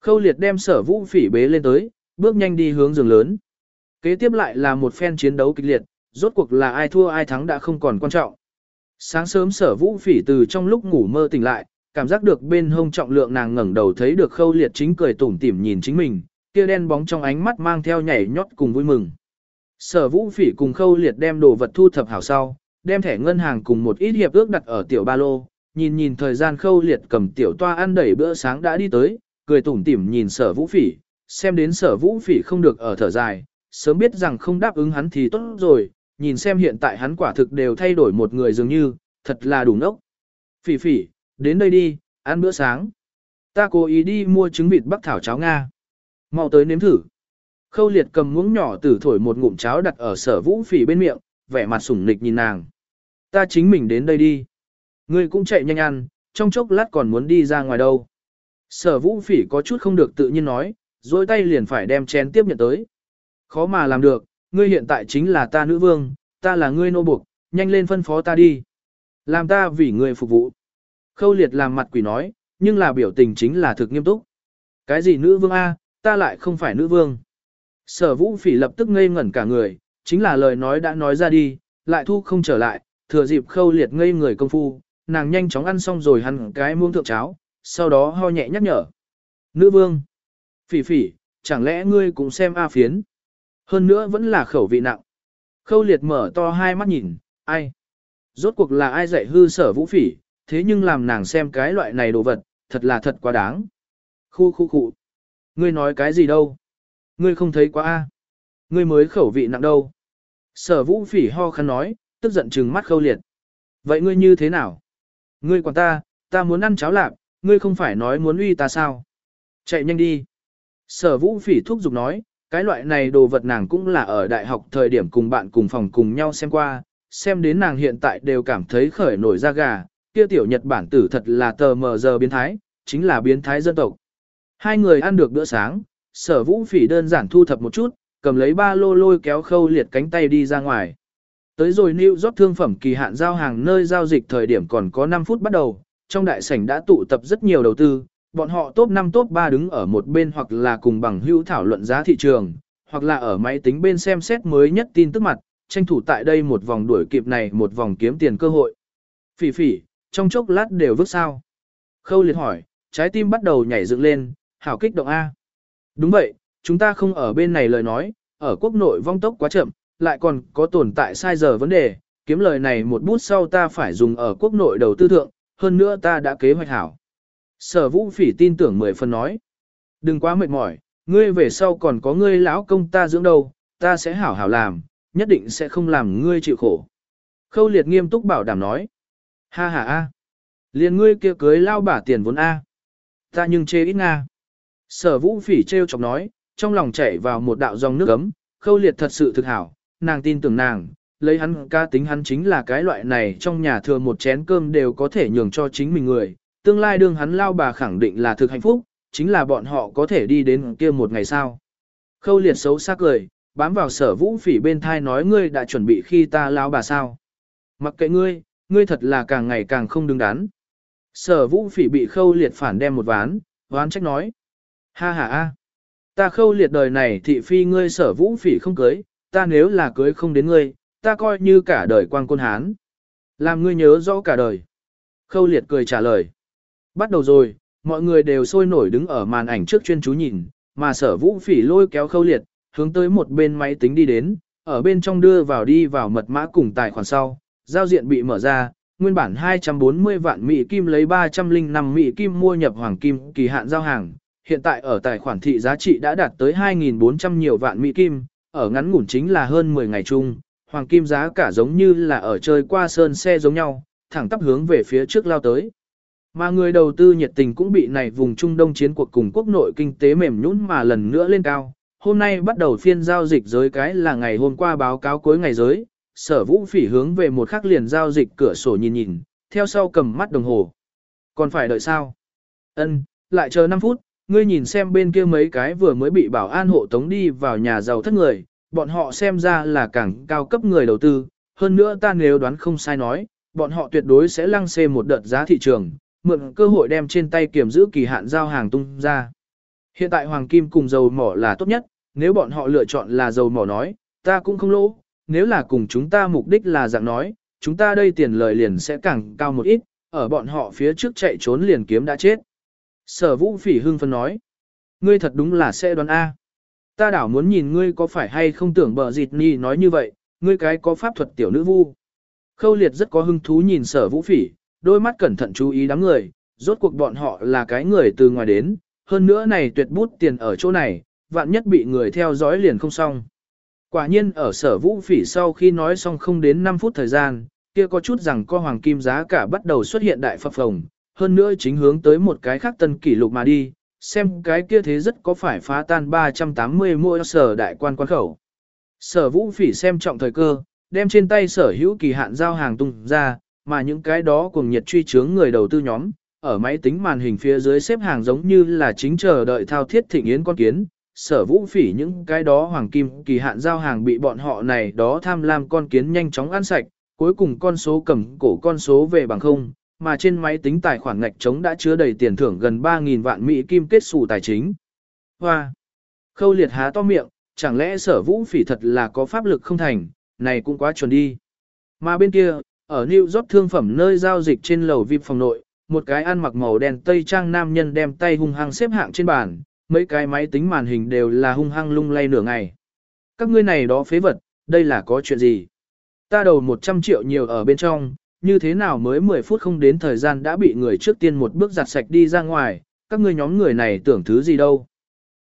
Khâu liệt đem sở vũ phỉ bế lên tới, bước nhanh đi hướng giường lớn. Kế tiếp lại là một phen chiến đấu kịch liệt, rốt cuộc là ai thua ai thắng đã không còn quan trọng. Sáng sớm sở vũ phỉ từ trong lúc ngủ mơ tỉnh lại, cảm giác được bên hông trọng lượng nàng ngẩng đầu thấy được khâu liệt chính cười tủm tỉm nhìn chính mình, kia đen bóng trong ánh mắt mang theo nhảy nhót cùng vui mừng. Sở vũ phỉ cùng khâu liệt đem đồ vật thu thập hảo sau, đem thẻ ngân hàng cùng một ít hiệp ước đặt ở tiểu ba lô, nhìn nhìn thời gian khâu liệt cầm tiểu toa ăn đẩy bữa sáng đã đi tới, cười tủm tỉm nhìn sở vũ phỉ, xem đến sở vũ phỉ không được ở thở dài, sớm biết rằng không đáp ứng hắn thì tốt rồi, nhìn xem hiện tại hắn quả thực đều thay đổi một người dường như, thật là đủ nốc. Phỉ phỉ, đến đây đi, ăn bữa sáng. Ta cố ý đi mua trứng vịt bắc thảo cháo Nga. mau tới nếm thử. Khâu liệt cầm muỗng nhỏ tử thổi một ngụm cháo đặt ở sở vũ phỉ bên miệng, vẻ mặt sủng nịch nhìn nàng. Ta chính mình đến đây đi. Ngươi cũng chạy nhanh ăn, trong chốc lát còn muốn đi ra ngoài đâu. Sở vũ phỉ có chút không được tự nhiên nói, dối tay liền phải đem chén tiếp nhận tới. Khó mà làm được, ngươi hiện tại chính là ta nữ vương, ta là ngươi nô buộc, nhanh lên phân phó ta đi. Làm ta vì ngươi phục vụ. Khâu liệt làm mặt quỷ nói, nhưng là biểu tình chính là thực nghiêm túc. Cái gì nữ vương A, ta lại không phải nữ vương. Sở vũ phỉ lập tức ngây ngẩn cả người, chính là lời nói đã nói ra đi, lại thu không trở lại, thừa dịp khâu liệt ngây người công phu, nàng nhanh chóng ăn xong rồi hắn cái muông thượng cháo, sau đó ho nhẹ nhắc nhở. Nữ vương, phỉ phỉ, chẳng lẽ ngươi cũng xem A phiến? Hơn nữa vẫn là khẩu vị nặng. Khâu liệt mở to hai mắt nhìn, ai? Rốt cuộc là ai dạy hư sở vũ phỉ, thế nhưng làm nàng xem cái loại này đồ vật, thật là thật quá đáng. Khu khu khu. Ngươi nói cái gì đâu? Ngươi không thấy quá a? Ngươi mới khẩu vị nặng đâu? Sở vũ phỉ ho khăn nói, tức giận trừng mắt khâu liệt. Vậy ngươi như thế nào? Ngươi quản ta, ta muốn ăn cháo lạp, ngươi không phải nói muốn uy ta sao? Chạy nhanh đi. Sở vũ phỉ thúc giục nói, cái loại này đồ vật nàng cũng là ở đại học thời điểm cùng bạn cùng phòng cùng nhau xem qua, xem đến nàng hiện tại đều cảm thấy khởi nổi da gà, kia tiểu Nhật Bản tử thật là tờ mờ giờ biến thái, chính là biến thái dân tộc. Hai người ăn được bữa sáng, sở vũ phỉ đơn giản thu thập một chút, cầm lấy ba lô lôi kéo khâu liệt cánh tay đi ra ngoài. Tới rồi New York thương phẩm kỳ hạn giao hàng nơi giao dịch thời điểm còn có 5 phút bắt đầu, trong đại sảnh đã tụ tập rất nhiều đầu tư, bọn họ top 5 top 3 đứng ở một bên hoặc là cùng bằng hữu thảo luận giá thị trường, hoặc là ở máy tính bên xem xét mới nhất tin tức mặt, tranh thủ tại đây một vòng đuổi kịp này một vòng kiếm tiền cơ hội. Phỉ phỉ, trong chốc lát đều vứt sao. Khâu liệt hỏi, trái tim bắt đầu nhảy dựng lên, hảo kích động A. Đúng vậy, chúng ta không ở bên này lời nói, ở quốc nội vong tốc quá chậm, lại còn có tồn tại sai giờ vấn đề, kiếm lời này một bút sau ta phải dùng ở quốc nội đầu tư thượng, hơn nữa ta đã kế hoạch hảo. Sở vũ phỉ tin tưởng mười phần nói. Đừng quá mệt mỏi, ngươi về sau còn có ngươi lão công ta dưỡng đâu, ta sẽ hảo hảo làm, nhất định sẽ không làm ngươi chịu khổ. Khâu liệt nghiêm túc bảo đảm nói. Ha ha a, liền ngươi kia cưới lao bả tiền vốn a. Ta nhưng chê ít nga. Sở vũ phỉ treo chọc nói, trong lòng chảy vào một đạo dòng nước ấm, khâu liệt thật sự thực hảo, nàng tin tưởng nàng, lấy hắn ca tính hắn chính là cái loại này trong nhà thừa một chén cơm đều có thể nhường cho chính mình người, tương lai đương hắn lao bà khẳng định là thực hạnh phúc, chính là bọn họ có thể đi đến kia một ngày sau. Khâu liệt xấu xác cười, bám vào sở vũ phỉ bên thai nói ngươi đã chuẩn bị khi ta lao bà sao. Mặc kệ ngươi, ngươi thật là càng ngày càng không đứng đắn. Sở vũ phỉ bị khâu liệt phản đem một ván, ván trách nói. Ha ha a, Ta khâu liệt đời này thị phi ngươi sở vũ phỉ không cưới, ta nếu là cưới không đến ngươi, ta coi như cả đời quang côn hán. Làm ngươi nhớ rõ cả đời. Khâu liệt cười trả lời. Bắt đầu rồi, mọi người đều sôi nổi đứng ở màn ảnh trước chuyên chú nhìn, mà sở vũ phỉ lôi kéo khâu liệt, hướng tới một bên máy tính đi đến, ở bên trong đưa vào đi vào mật mã cùng tài khoản sau, giao diện bị mở ra, nguyên bản 240 vạn Mỹ kim lấy 305 Mỹ kim mua nhập hoàng kim kỳ hạn giao hàng, hiện tại ở tài khoản thị giá trị đã đạt tới 2.400 nhiều vạn Mỹ kim, ở ngắn ngủn chính là hơn 10 ngày chung, hoàng kim giá cả giống như là ở chơi qua sơn xe giống nhau, thẳng tắp hướng về phía trước lao tới. Mà người đầu tư nhiệt tình cũng bị này vùng Trung Đông chiến cuộc cùng quốc nội kinh tế mềm nhũn mà lần nữa lên cao. Hôm nay bắt đầu phiên giao dịch giới cái là ngày hôm qua báo cáo cuối ngày giới, sở vũ phỉ hướng về một khắc liền giao dịch cửa sổ nhìn nhìn, theo sau cầm mắt đồng hồ. Còn phải đợi sao? Ân, lại chờ 5 phút, ngươi nhìn xem bên kia mấy cái vừa mới bị bảo an hộ tống đi vào nhà giàu thất người, bọn họ xem ra là càng cao cấp người đầu tư, hơn nữa ta nếu đoán không sai nói, bọn họ tuyệt đối sẽ lăng xê một đợt giá thị trường, mượn cơ hội đem trên tay kiểm giữ kỳ hạn giao hàng tung ra. Hiện tại hoàng kim cùng dầu mỏ là tốt nhất, nếu bọn họ lựa chọn là dầu mỏ nói, ta cũng không lỗ, nếu là cùng chúng ta mục đích là dạng nói, chúng ta đây tiền lời liền sẽ càng cao một ít, ở bọn họ phía trước chạy trốn liền kiếm đã chết. Sở vũ phỉ hưng phân nói, ngươi thật đúng là sẽ đoán A. Ta đảo muốn nhìn ngươi có phải hay không tưởng bờ dịt ni nói như vậy, ngươi cái có pháp thuật tiểu nữ vu. Khâu liệt rất có hứng thú nhìn sở vũ phỉ, đôi mắt cẩn thận chú ý đám người, rốt cuộc bọn họ là cái người từ ngoài đến, hơn nữa này tuyệt bút tiền ở chỗ này, vạn nhất bị người theo dõi liền không xong. Quả nhiên ở sở vũ phỉ sau khi nói xong không đến 5 phút thời gian, kia có chút rằng co hoàng kim giá cả bắt đầu xuất hiện đại phập phồng, hơn nữa chính hướng tới một cái khác tân kỷ lục mà đi, xem cái kia thế rất có phải phá tan 380 mua sở đại quan quan khẩu. Sở vũ phỉ xem trọng thời cơ, đem trên tay sở hữu kỳ hạn giao hàng tung ra, mà những cái đó cùng nhiệt truy chướng người đầu tư nhóm, ở máy tính màn hình phía dưới xếp hàng giống như là chính chờ đợi thao thiết thịnh yến con kiến, sở vũ phỉ những cái đó hoàng kim kỳ hạn giao hàng bị bọn họ này đó tham lam con kiến nhanh chóng ăn sạch, cuối cùng con số cầm cổ con số về bằng không, mà trên máy tính tài khoản ngạch trống đã chứa đầy tiền thưởng gần 3.000 vạn Mỹ kim kết xù tài chính. Hoa! Khâu liệt há to miệng, chẳng lẽ sở vũ phỉ thật là có pháp lực không thành, này cũng quá chuẩn đi. Mà bên kia, ở New York thương phẩm nơi giao dịch trên lầu VIP phòng nội, một cái ăn mặc màu đen tây trang nam nhân đem tay hung hăng xếp hạng trên bàn, mấy cái máy tính màn hình đều là hung hăng lung lay nửa ngày. Các ngươi này đó phế vật, đây là có chuyện gì? Ta đầu 100 triệu nhiều ở bên trong, như thế nào mới 10 phút không đến thời gian đã bị người trước tiên một bước giặt sạch đi ra ngoài, các ngươi nhóm người này tưởng thứ gì đâu.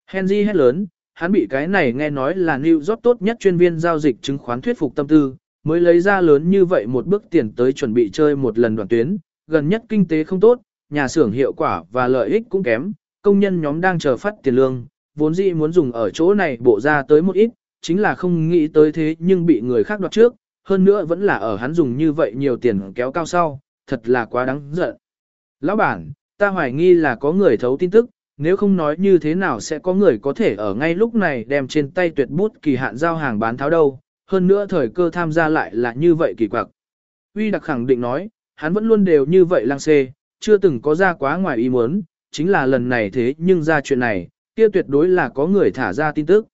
Henry hét lớn, hắn bị cái này nghe nói là New York tốt nhất chuyên viên giao dịch chứng khoán thuyết phục tâm tư, mới lấy ra lớn như vậy một bước tiền tới chuẩn bị chơi một lần đoạn tuyến, gần nhất kinh tế không tốt, nhà xưởng hiệu quả và lợi ích cũng kém, công nhân nhóm đang chờ phát tiền lương, vốn dĩ muốn dùng ở chỗ này bộ ra tới một ít, chính là không nghĩ tới thế nhưng bị người khác đoạt trước, hơn nữa vẫn là ở hắn dùng như vậy nhiều tiền kéo cao sau, thật là quá đáng giận. Lão bản, ta hoài nghi là có người thấu tin tức, nếu không nói như thế nào sẽ có người có thể ở ngay lúc này đem trên tay tuyệt bút kỳ hạn giao hàng bán tháo đâu, hơn nữa thời cơ tham gia lại là như vậy kỳ quặc. Uy đặc khẳng định nói, hắn vẫn luôn đều như vậy lang xê, chưa từng có ra quá ngoài ý muốn, chính là lần này thế nhưng ra chuyện này, kia tuyệt đối là có người thả ra tin tức.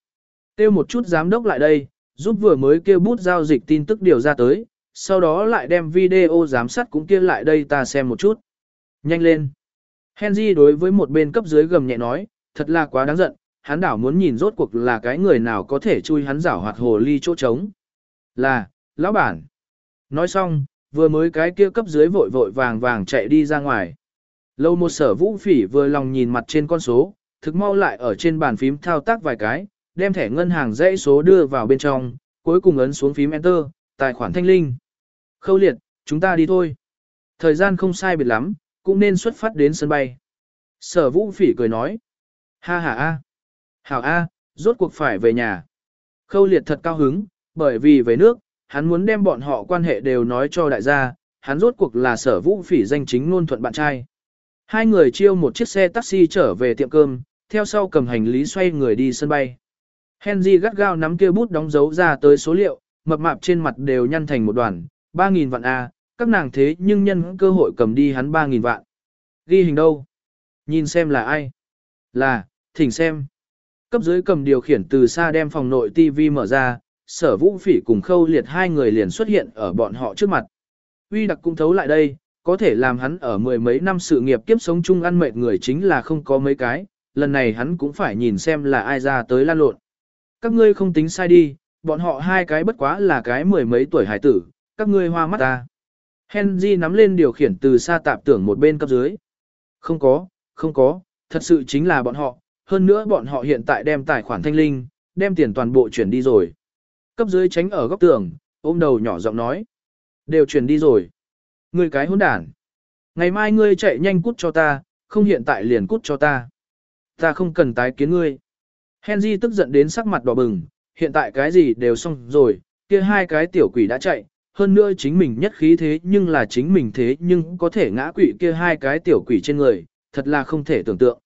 tiêu một chút giám đốc lại đây, giúp vừa mới kêu bút giao dịch tin tức điều ra tới, sau đó lại đem video giám sát cũng kia lại đây ta xem một chút. Nhanh lên. Henry đối với một bên cấp dưới gầm nhẹ nói, thật là quá đáng giận, hắn đảo muốn nhìn rốt cuộc là cái người nào có thể chui hắn rảo hoạt hồ ly chỗ trống. Là, lão bản. Nói xong, vừa mới cái kia cấp dưới vội vội vàng vàng chạy đi ra ngoài. Lâu một sở vũ phỉ vừa lòng nhìn mặt trên con số, thực mau lại ở trên bàn phím thao tác vài cái, đem thẻ ngân hàng dãy số đưa vào bên trong, cuối cùng ấn xuống phím Enter, tài khoản thanh linh. Khâu liệt, chúng ta đi thôi. Thời gian không sai biệt lắm, cũng nên xuất phát đến sân bay. Sở vũ phỉ cười nói. Ha ha a. Hảo A, rốt cuộc phải về nhà. Khâu liệt thật cao hứng, bởi vì về nước, hắn muốn đem bọn họ quan hệ đều nói cho đại gia, hắn rốt cuộc là sở vũ phỉ danh chính luôn thuận bạn trai. Hai người chiêu một chiếc xe taxi trở về tiệm cơm, theo sau cầm hành lý xoay người đi sân bay. Henry gắt gao nắm kia bút đóng dấu ra tới số liệu, mập mạp trên mặt đều nhăn thành một đoàn, 3.000 vạn A, các nàng thế nhưng nhân cơ hội cầm đi hắn 3.000 vạn. Ghi hình đâu? Nhìn xem là ai? Là, thỉnh xem. Cấp dưới cầm điều khiển từ xa đem phòng nội TV mở ra, sở vũ phỉ cùng khâu liệt hai người liền xuất hiện ở bọn họ trước mặt. Uy đặc cũng thấu lại đây, có thể làm hắn ở mười mấy năm sự nghiệp kiếp sống chung ăn mệt người chính là không có mấy cái, lần này hắn cũng phải nhìn xem là ai ra tới lan lộn. Các ngươi không tính sai đi, bọn họ hai cái bất quá là cái mười mấy tuổi hải tử, các ngươi hoa mắt ta. Henry nắm lên điều khiển từ xa tạp tưởng một bên cấp dưới. Không có, không có, thật sự chính là bọn họ, hơn nữa bọn họ hiện tại đem tài khoản thanh linh, đem tiền toàn bộ chuyển đi rồi. Cấp dưới tránh ở góc tường, ôm đầu nhỏ giọng nói. Đều chuyển đi rồi. Ngươi cái hỗn đản. Ngày mai ngươi chạy nhanh cút cho ta, không hiện tại liền cút cho ta. Ta không cần tái kiến ngươi. Henry tức giận đến sắc mặt đỏ bừng, hiện tại cái gì đều xong rồi, kia hai cái tiểu quỷ đã chạy, hơn nữa chính mình nhất khí thế nhưng là chính mình thế nhưng có thể ngã quỷ kia hai cái tiểu quỷ trên người, thật là không thể tưởng tượng.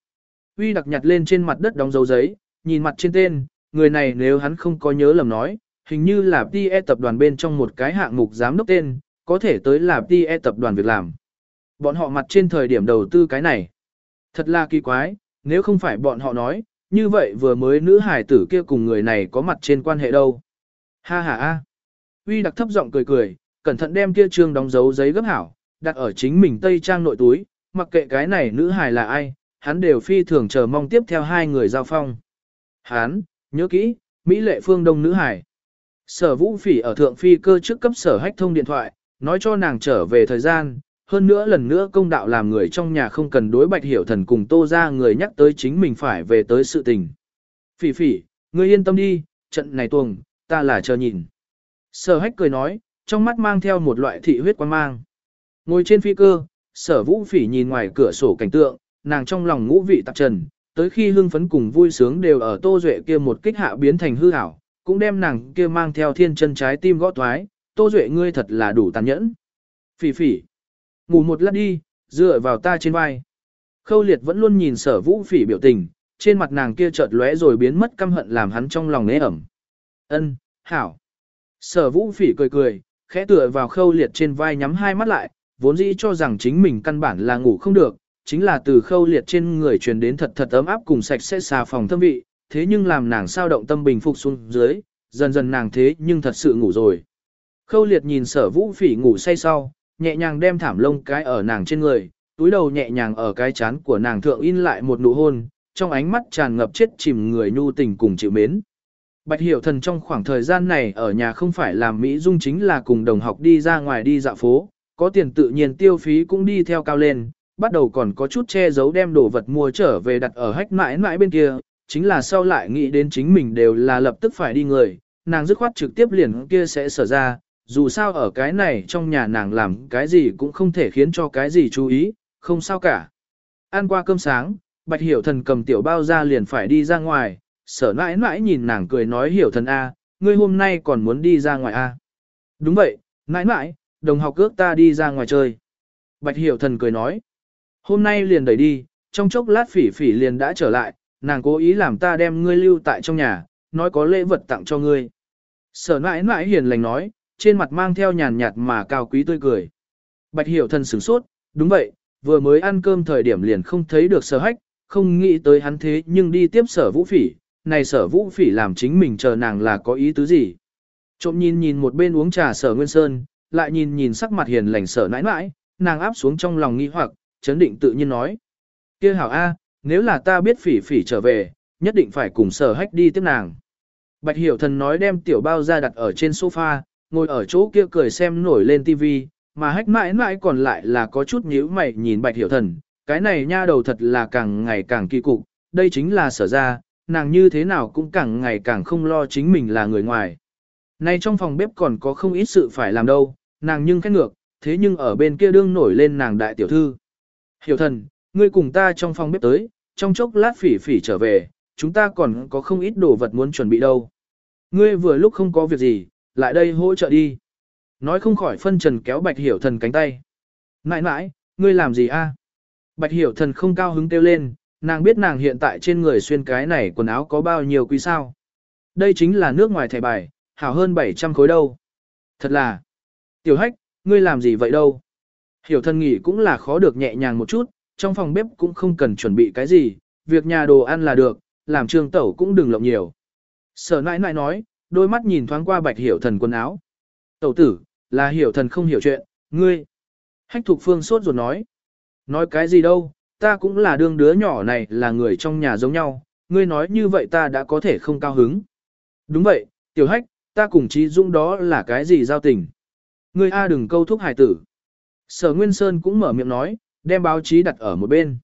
Uy đặc nhặt lên trên mặt đất đóng dấu giấy, nhìn mặt trên tên, người này nếu hắn không có nhớ lầm nói, hình như là PE tập đoàn bên trong một cái hạng mục giám đốc tên, có thể tới là PE tập đoàn việc làm. Bọn họ mặt trên thời điểm đầu tư cái này. Thật là kỳ quái, nếu không phải bọn họ nói, như vậy vừa mới nữ hải tử kia cùng người này có mặt trên quan hệ đâu. Ha ha ha. Uy đặc thấp giọng cười cười, cẩn thận đem kia trương đóng dấu giấy gấp hảo, đặt ở chính mình tây trang nội túi, mặc kệ cái này nữ hải là ai, hắn đều phi thường chờ mong tiếp theo hai người giao phong. Hắn, nhớ kỹ, Mỹ lệ phương đông nữ hải. Sở vũ phỉ ở thượng phi cơ trước cấp sở hách thông điện thoại, nói cho nàng trở về thời gian, hơn nữa lần nữa công đạo làm người trong nhà không cần đối bạch hiểu thần cùng tô ra người nhắc tới chính mình phải về tới sự tình. Phỉ phỉ, ngươi yên tâm đi, trận này tuồng, ta là chờ nhìn. Sở hách cười nói, trong mắt mang theo một loại thị huyết quan mang. Ngồi trên phi cơ, sở vũ phỉ nhìn ngoài cửa sổ cảnh tượng, nàng trong lòng ngũ vị tạp trần, tới khi hưng phấn cùng vui sướng đều ở tô duệ kia một kích hạ biến thành hư ảo, cũng đem nàng kia mang theo thiên chân trái tim gõ thoái, tô duệ ngươi thật là đủ tàn nhẫn. Phỉ phỉ, ngủ một lát đi, dựa vào ta trên vai. Khâu liệt vẫn luôn nhìn sở vũ phỉ biểu tình, trên mặt nàng kia chợt lóe rồi biến mất căm hận làm hắn trong lòng nế ẩm. Ân, hảo. Sở vũ phỉ cười cười, khẽ tựa vào khâu liệt trên vai nhắm hai mắt lại, vốn dĩ cho rằng chính mình căn bản là ngủ không được, chính là từ khâu liệt trên người truyền đến thật thật ấm áp cùng sạch sẽ xà phòng thâm vị, thế nhưng làm nàng sao động tâm bình phục xuống dưới, dần dần nàng thế nhưng thật sự ngủ rồi. Khâu liệt nhìn sở vũ phỉ ngủ say sau, nhẹ nhàng đem thảm lông cái ở nàng trên người, túi đầu nhẹ nhàng ở cái chán của nàng thượng in lại một nụ hôn, trong ánh mắt tràn ngập chết chìm người nhu tình cùng chịu mến. Bạch Hiểu Thần trong khoảng thời gian này ở nhà không phải làm Mỹ Dung chính là cùng đồng học đi ra ngoài đi dạo phố, có tiền tự nhiên tiêu phí cũng đi theo cao lên, bắt đầu còn có chút che giấu đem đồ vật mua trở về đặt ở hách mãi mãi bên kia, chính là sau lại nghĩ đến chính mình đều là lập tức phải đi người, nàng dứt khoát trực tiếp liền kia sẽ sở ra, dù sao ở cái này trong nhà nàng làm cái gì cũng không thể khiến cho cái gì chú ý, không sao cả. Ăn qua cơm sáng, Bạch Hiểu Thần cầm tiểu bao ra liền phải đi ra ngoài, sở mãi mãi nhìn nàng cười nói Hiểu Thần A, ngươi hôm nay còn muốn đi ra ngoài A. Đúng vậy, mãi mãi, đồng học ước ta đi ra ngoài chơi. Bạch Hiểu Thần cười nói. Hôm nay liền đẩy đi, trong chốc lát phỉ phỉ liền đã trở lại, nàng cố ý làm ta đem ngươi lưu tại trong nhà, nói có lễ vật tặng cho ngươi. Sở nãi nãi hiền lành nói, trên mặt mang theo nhàn nhạt mà cao quý tươi cười. Bạch hiểu thần sửng sốt, đúng vậy, vừa mới ăn cơm thời điểm liền không thấy được sở hách, không nghĩ tới hắn thế nhưng đi tiếp sở vũ phỉ, này sở vũ phỉ làm chính mình chờ nàng là có ý tứ gì. Trộm nhìn nhìn một bên uống trà sở Nguyên Sơn, lại nhìn nhìn sắc mặt hiền lành sở nãi nãi, nàng áp xuống trong lòng nghi hoặc, chấn định tự nhiên nói. kia hảo A, nếu là ta biết phỉ phỉ trở về, nhất định phải cùng sở hách đi tiếp nàng. Bạch hiểu thần nói đem tiểu bao ra đặt ở trên sofa, ngồi ở chỗ kia cười xem nổi lên tivi, mà hách mãi mãi còn lại là có chút nhíu mày nhìn bạch hiểu thần, cái này nha đầu thật là càng ngày càng kỳ cục, đây chính là sở ra, nàng như thế nào cũng càng ngày càng không lo chính mình là người ngoài. Nay trong phòng bếp còn có không ít sự phải làm đâu, nàng nhưng khét ngược, thế nhưng ở bên kia đương nổi lên nàng đại tiểu thư. Hiểu thần, ngươi cùng ta trong phòng bếp tới, trong chốc lát phỉ phỉ trở về, chúng ta còn có không ít đồ vật muốn chuẩn bị đâu. Ngươi vừa lúc không có việc gì, lại đây hỗ trợ đi. Nói không khỏi phân trần kéo bạch hiểu thần cánh tay. Nãi nãi, ngươi làm gì a? Bạch hiểu thần không cao hứng kêu lên, nàng biết nàng hiện tại trên người xuyên cái này quần áo có bao nhiêu quý sao. Đây chính là nước ngoài thẻ bài, hảo hơn 700 khối đâu. Thật là, tiểu hách, ngươi làm gì vậy đâu? Hiểu thần nghỉ cũng là khó được nhẹ nhàng một chút, trong phòng bếp cũng không cần chuẩn bị cái gì, việc nhà đồ ăn là được, làm trương tẩu cũng đừng lộng nhiều. Sở nãi nãi nói, đôi mắt nhìn thoáng qua bạch hiểu thần quần áo. Tẩu tử, là hiểu thần không hiểu chuyện, ngươi. Hách thục phương sốt ruột nói. Nói cái gì đâu, ta cũng là đương đứa nhỏ này là người trong nhà giống nhau, ngươi nói như vậy ta đã có thể không cao hứng. Đúng vậy, tiểu hách, ta cùng trí dũng đó là cái gì giao tình. Ngươi A đừng câu thúc hài tử. Sở Nguyên Sơn cũng mở miệng nói, đem báo chí đặt ở một bên.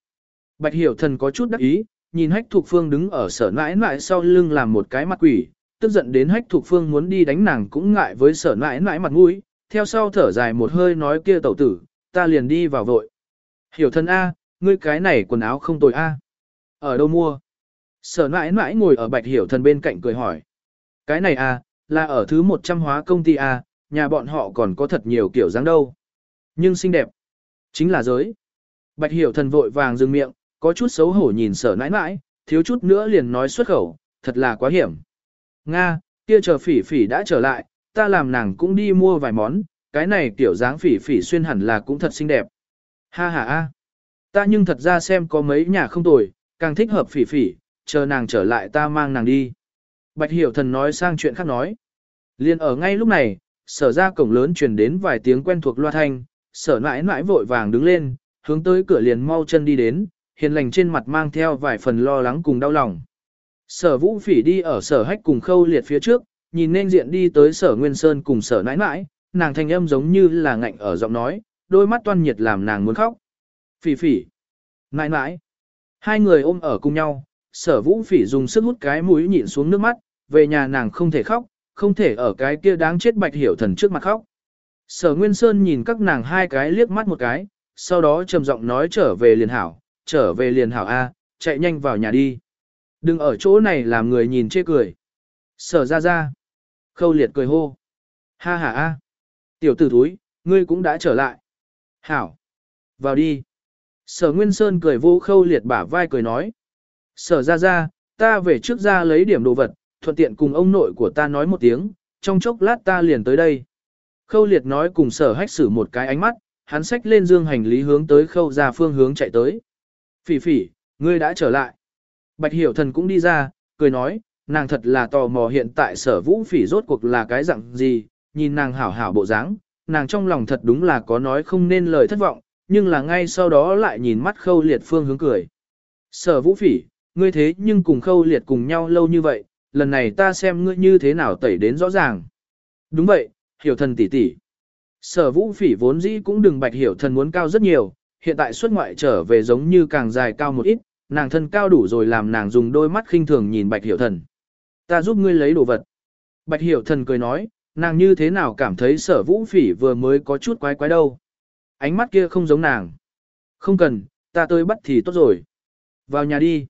Bạch hiểu thần có chút đắc ý, nhìn hách thục phương đứng ở sở nãi nãi sau lưng làm một cái mặt quỷ, tức giận đến hách thục phương muốn đi đánh nàng cũng ngại với sở nãi nãi mặt mũi, theo sau thở dài một hơi nói kia tẩu tử, ta liền đi vào vội. Hiểu thân A, ngươi cái này quần áo không tồi A. Ở đâu mua? Sở nãi nãi ngồi ở bạch hiểu thần bên cạnh cười hỏi. Cái này A, là ở thứ 100 hóa công ty A, nhà bọn họ còn có thật nhiều kiểu dáng đâu. Nhưng xinh đẹp. Chính là giới. Bạch hiểu thần vội vàng dừng miệng, có chút xấu hổ nhìn sở nãi nãi, thiếu chút nữa liền nói xuất khẩu, thật là quá hiểm. Nga, kia chờ phỉ phỉ đã trở lại, ta làm nàng cũng đi mua vài món, cái này kiểu dáng phỉ phỉ xuyên hẳn là cũng thật xinh đẹp. Ha ha ha. ta nhưng thật ra xem có mấy nhà không tồi, càng thích hợp phỉ phỉ, chờ nàng trở lại ta mang nàng đi. Bạch hiểu thần nói sang chuyện khác nói. Liên ở ngay lúc này, sở ra cổng lớn truyền đến vài tiếng quen thuộc loa thanh, sở mãi mãi vội vàng đứng lên, hướng tới cửa liền mau chân đi đến, hiền lành trên mặt mang theo vài phần lo lắng cùng đau lòng. Sở vũ phỉ đi ở sở hách cùng khâu liệt phía trước, nhìn nên diện đi tới sở nguyên sơn cùng sở nãi nãi, nàng thanh âm giống như là ngạnh ở giọng nói, đôi mắt toan nhiệt làm nàng muốn khóc. Phỉ phỉ, nãi nãi, hai người ôm ở cùng nhau, sở vũ phỉ dùng sức hút cái mũi nhịn xuống nước mắt, về nhà nàng không thể khóc, không thể ở cái kia đáng chết bạch hiểu thần trước mặt khóc. Sở Nguyên Sơn nhìn các nàng hai cái liếc mắt một cái, sau đó trầm giọng nói trở về liền hảo, trở về liền hảo A, chạy nhanh vào nhà đi. Đừng ở chỗ này làm người nhìn chê cười. Sở ra ra. Khâu liệt cười hô. Ha ha a. Tiểu tử thúi, ngươi cũng đã trở lại. Hảo. Vào đi. Sở Nguyên Sơn cười vô khâu liệt bả vai cười nói. Sở ra ra, ta về trước ra lấy điểm đồ vật, thuận tiện cùng ông nội của ta nói một tiếng, trong chốc lát ta liền tới đây. Khâu liệt nói cùng sở hách sử một cái ánh mắt, hắn xách lên dương hành lý hướng tới khâu ra phương hướng chạy tới. Phỉ phỉ, ngươi đã trở lại. Bạch hiểu thần cũng đi ra, cười nói, nàng thật là tò mò hiện tại sở vũ phỉ rốt cuộc là cái dạng gì, nhìn nàng hảo hảo bộ dáng, nàng trong lòng thật đúng là có nói không nên lời thất vọng, nhưng là ngay sau đó lại nhìn mắt khâu liệt phương hướng cười. Sở vũ phỉ, ngươi thế nhưng cùng khâu liệt cùng nhau lâu như vậy, lần này ta xem ngươi như thế nào tẩy đến rõ ràng. Đúng vậy, hiểu thần tỷ tỷ. Sở vũ phỉ vốn dĩ cũng đừng bạch hiểu thần muốn cao rất nhiều, hiện tại xuất ngoại trở về giống như càng dài cao một ít, nàng thân cao đủ rồi làm nàng dùng đôi mắt khinh thường nhìn bạch hiểu thần. Ta giúp ngươi lấy đồ vật. Bạch hiểu thần cười nói, nàng như thế nào cảm thấy sở vũ phỉ vừa mới có chút quái quái đâu. Ánh mắt kia không giống nàng. Không cần, ta tới bắt thì tốt rồi. Vào nhà đi.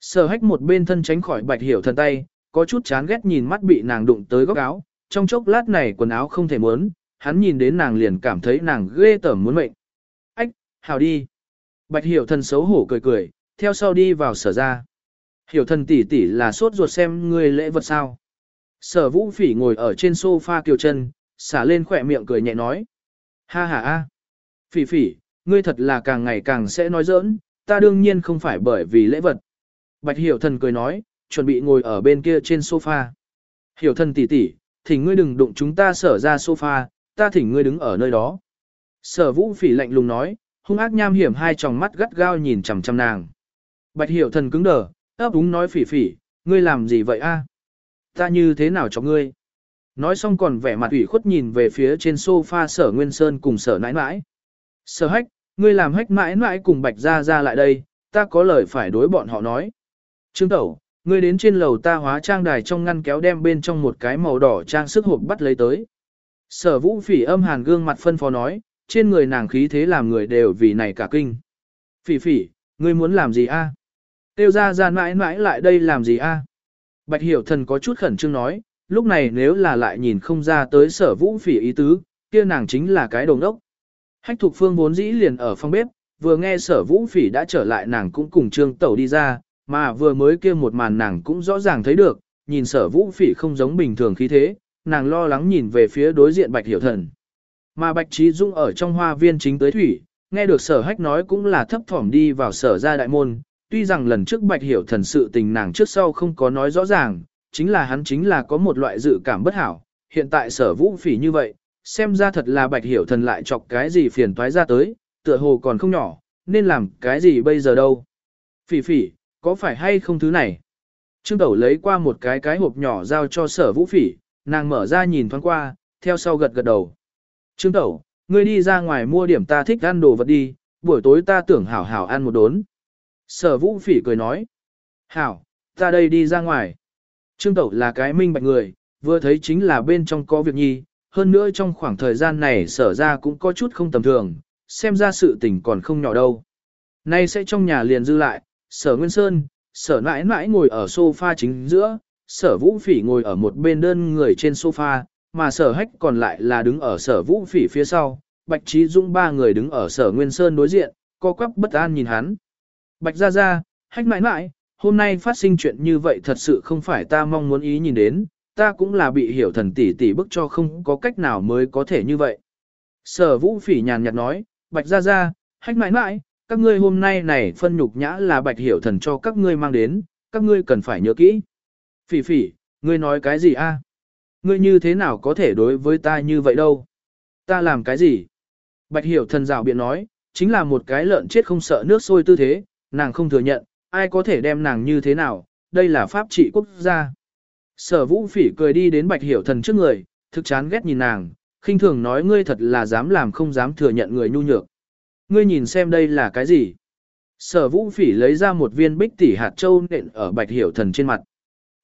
Sở hách một bên thân tránh khỏi bạch hiểu thần tay, có chút chán ghét nhìn mắt bị nàng đụng tới góc áo, trong chốc lát này quần áo không thể muốn, hắn nhìn đến nàng liền cảm thấy nàng ghê tởm muốn mệnh. Ách, hào đi. Bạch hiểu thần xấu hổ cười cười, theo sau đi vào sở ra. Hiểu thần tỷ tỷ là sốt ruột xem ngươi lễ vật sao. Sở vũ phỉ ngồi ở trên sofa kiều chân, xả lên khỏe miệng cười nhẹ nói. Ha ha ha. Phỉ phỉ, ngươi thật là càng ngày càng sẽ nói giỡn, ta đương nhiên không phải bởi vì lễ vật. Bạch hiểu thần cười nói, chuẩn bị ngồi ở bên kia trên sofa. Hiểu thần tỷ tỷ, thỉnh ngươi đừng đụng chúng ta sở ra sofa, ta thỉnh ngươi đứng ở nơi đó. Sở vũ phỉ lạnh lùng nói, hung ác nham hiểm hai tròng mắt gắt gao nhìn chằm chằm nàng. Bạch hiểu thần cứng đờ, ấp úng nói phỉ phỉ, ngươi làm gì vậy a? Ta như thế nào cho ngươi? Nói xong còn vẻ mặt ủy khuất nhìn về phía trên sofa sở Nguyên Sơn cùng sở nãi nãi. Sở hách, ngươi làm hách mãi mãi cùng bạch ra ra lại đây, ta có lời phải đối bọn họ nói. Trương Tẩu, ngươi đến trên lầu ta hóa trang đài trong ngăn kéo đem bên trong một cái màu đỏ trang sức hộp bắt lấy tới. Sở vũ phỉ âm hàn gương mặt phân phó nói, trên người nàng khí thế làm người đều vì này cả kinh. Phỉ phỉ, ngươi muốn làm gì a? Tiêu ra ra mãi mãi lại đây làm gì a? Bạch hiểu thần có chút khẩn trương nói, lúc này nếu là lại nhìn không ra tới sở vũ phỉ ý tứ, kia nàng chính là cái đồng đốc. Hách thục phương vốn dĩ liền ở phòng bếp, vừa nghe sở vũ phỉ đã trở lại nàng cũng cùng trương tẩu đi ra, mà vừa mới kia một màn nàng cũng rõ ràng thấy được, nhìn sở vũ phỉ không giống bình thường khí thế, nàng lo lắng nhìn về phía đối diện bạch hiểu thần. Mà bạch trí dung ở trong hoa viên chính tới thủy, nghe được sở hách nói cũng là thấp thỏm đi vào sở ra đại môn, tuy rằng lần trước bạch hiểu thần sự tình nàng trước sau không có nói rõ ràng, chính là hắn chính là có một loại dự cảm bất hảo, hiện tại sở vũ phỉ như vậy, xem ra thật là bạch hiểu thần lại chọc cái gì phiền toái ra tới, tựa hồ còn không nhỏ, nên làm cái gì bây giờ đâu. Phỉ phỉ, có phải hay không thứ này? Trương Tẩu lấy qua một cái cái hộp nhỏ giao cho sở vũ phỉ, nàng mở ra nhìn thoáng qua, theo sau gật gật đầu. Trương Tẩu, ngươi đi ra ngoài mua điểm ta thích ăn đồ vật đi, buổi tối ta tưởng hảo hảo ăn một đốn. Sở vũ phỉ cười nói. Hảo, ta đây đi ra ngoài. Trương Tẩu là cái minh bạch người, vừa thấy chính là bên trong có việc nhi, hơn nữa trong khoảng thời gian này sở ra cũng có chút không tầm thường, xem ra sự tình còn không nhỏ đâu. Nay sẽ trong nhà liền dư lại, sở Nguyên Sơn, sở mãi mãi ngồi ở sofa chính giữa, sở vũ phỉ ngồi ở một bên đơn người trên sofa, mà sở hách còn lại là đứng ở sở vũ phỉ phía sau, Bạch Trí Dũng ba người đứng ở sở Nguyên Sơn đối diện, co quắp bất an nhìn hắn. Bạch gia gia, hách mãi mãi, hôm nay phát sinh chuyện như vậy thật sự không phải ta mong muốn ý nhìn đến, ta cũng là bị hiểu thần tỷ tỷ bức cho không có cách nào mới có thể như vậy. Sở vũ phỉ nhàn nhạt nói, Bạch gia gia, hách mãi mãi, các ngươi hôm nay này phân nhục nhã là bạch hiểu thần cho các ngươi mang đến, các ngươi cần phải nhớ kỹ. Phỉ phỉ, ngươi nói cái gì a? Ngươi như thế nào có thể đối với ta như vậy đâu? Ta làm cái gì? Bạch hiểu thần rào biện nói, chính là một cái lợn chết không sợ nước sôi tư thế, nàng không thừa nhận, ai có thể đem nàng như thế nào, đây là pháp trị quốc gia. Sở vũ phỉ cười đi đến bạch hiểu thần trước người, thực chán ghét nhìn nàng, khinh thường nói ngươi thật là dám làm không dám thừa nhận người nhu nhược ngươi nhìn xem đây là cái gì? Sở vũ phỉ lấy ra một viên bích tỷ hạt châu nện ở bạch hiểu thần trên mặt.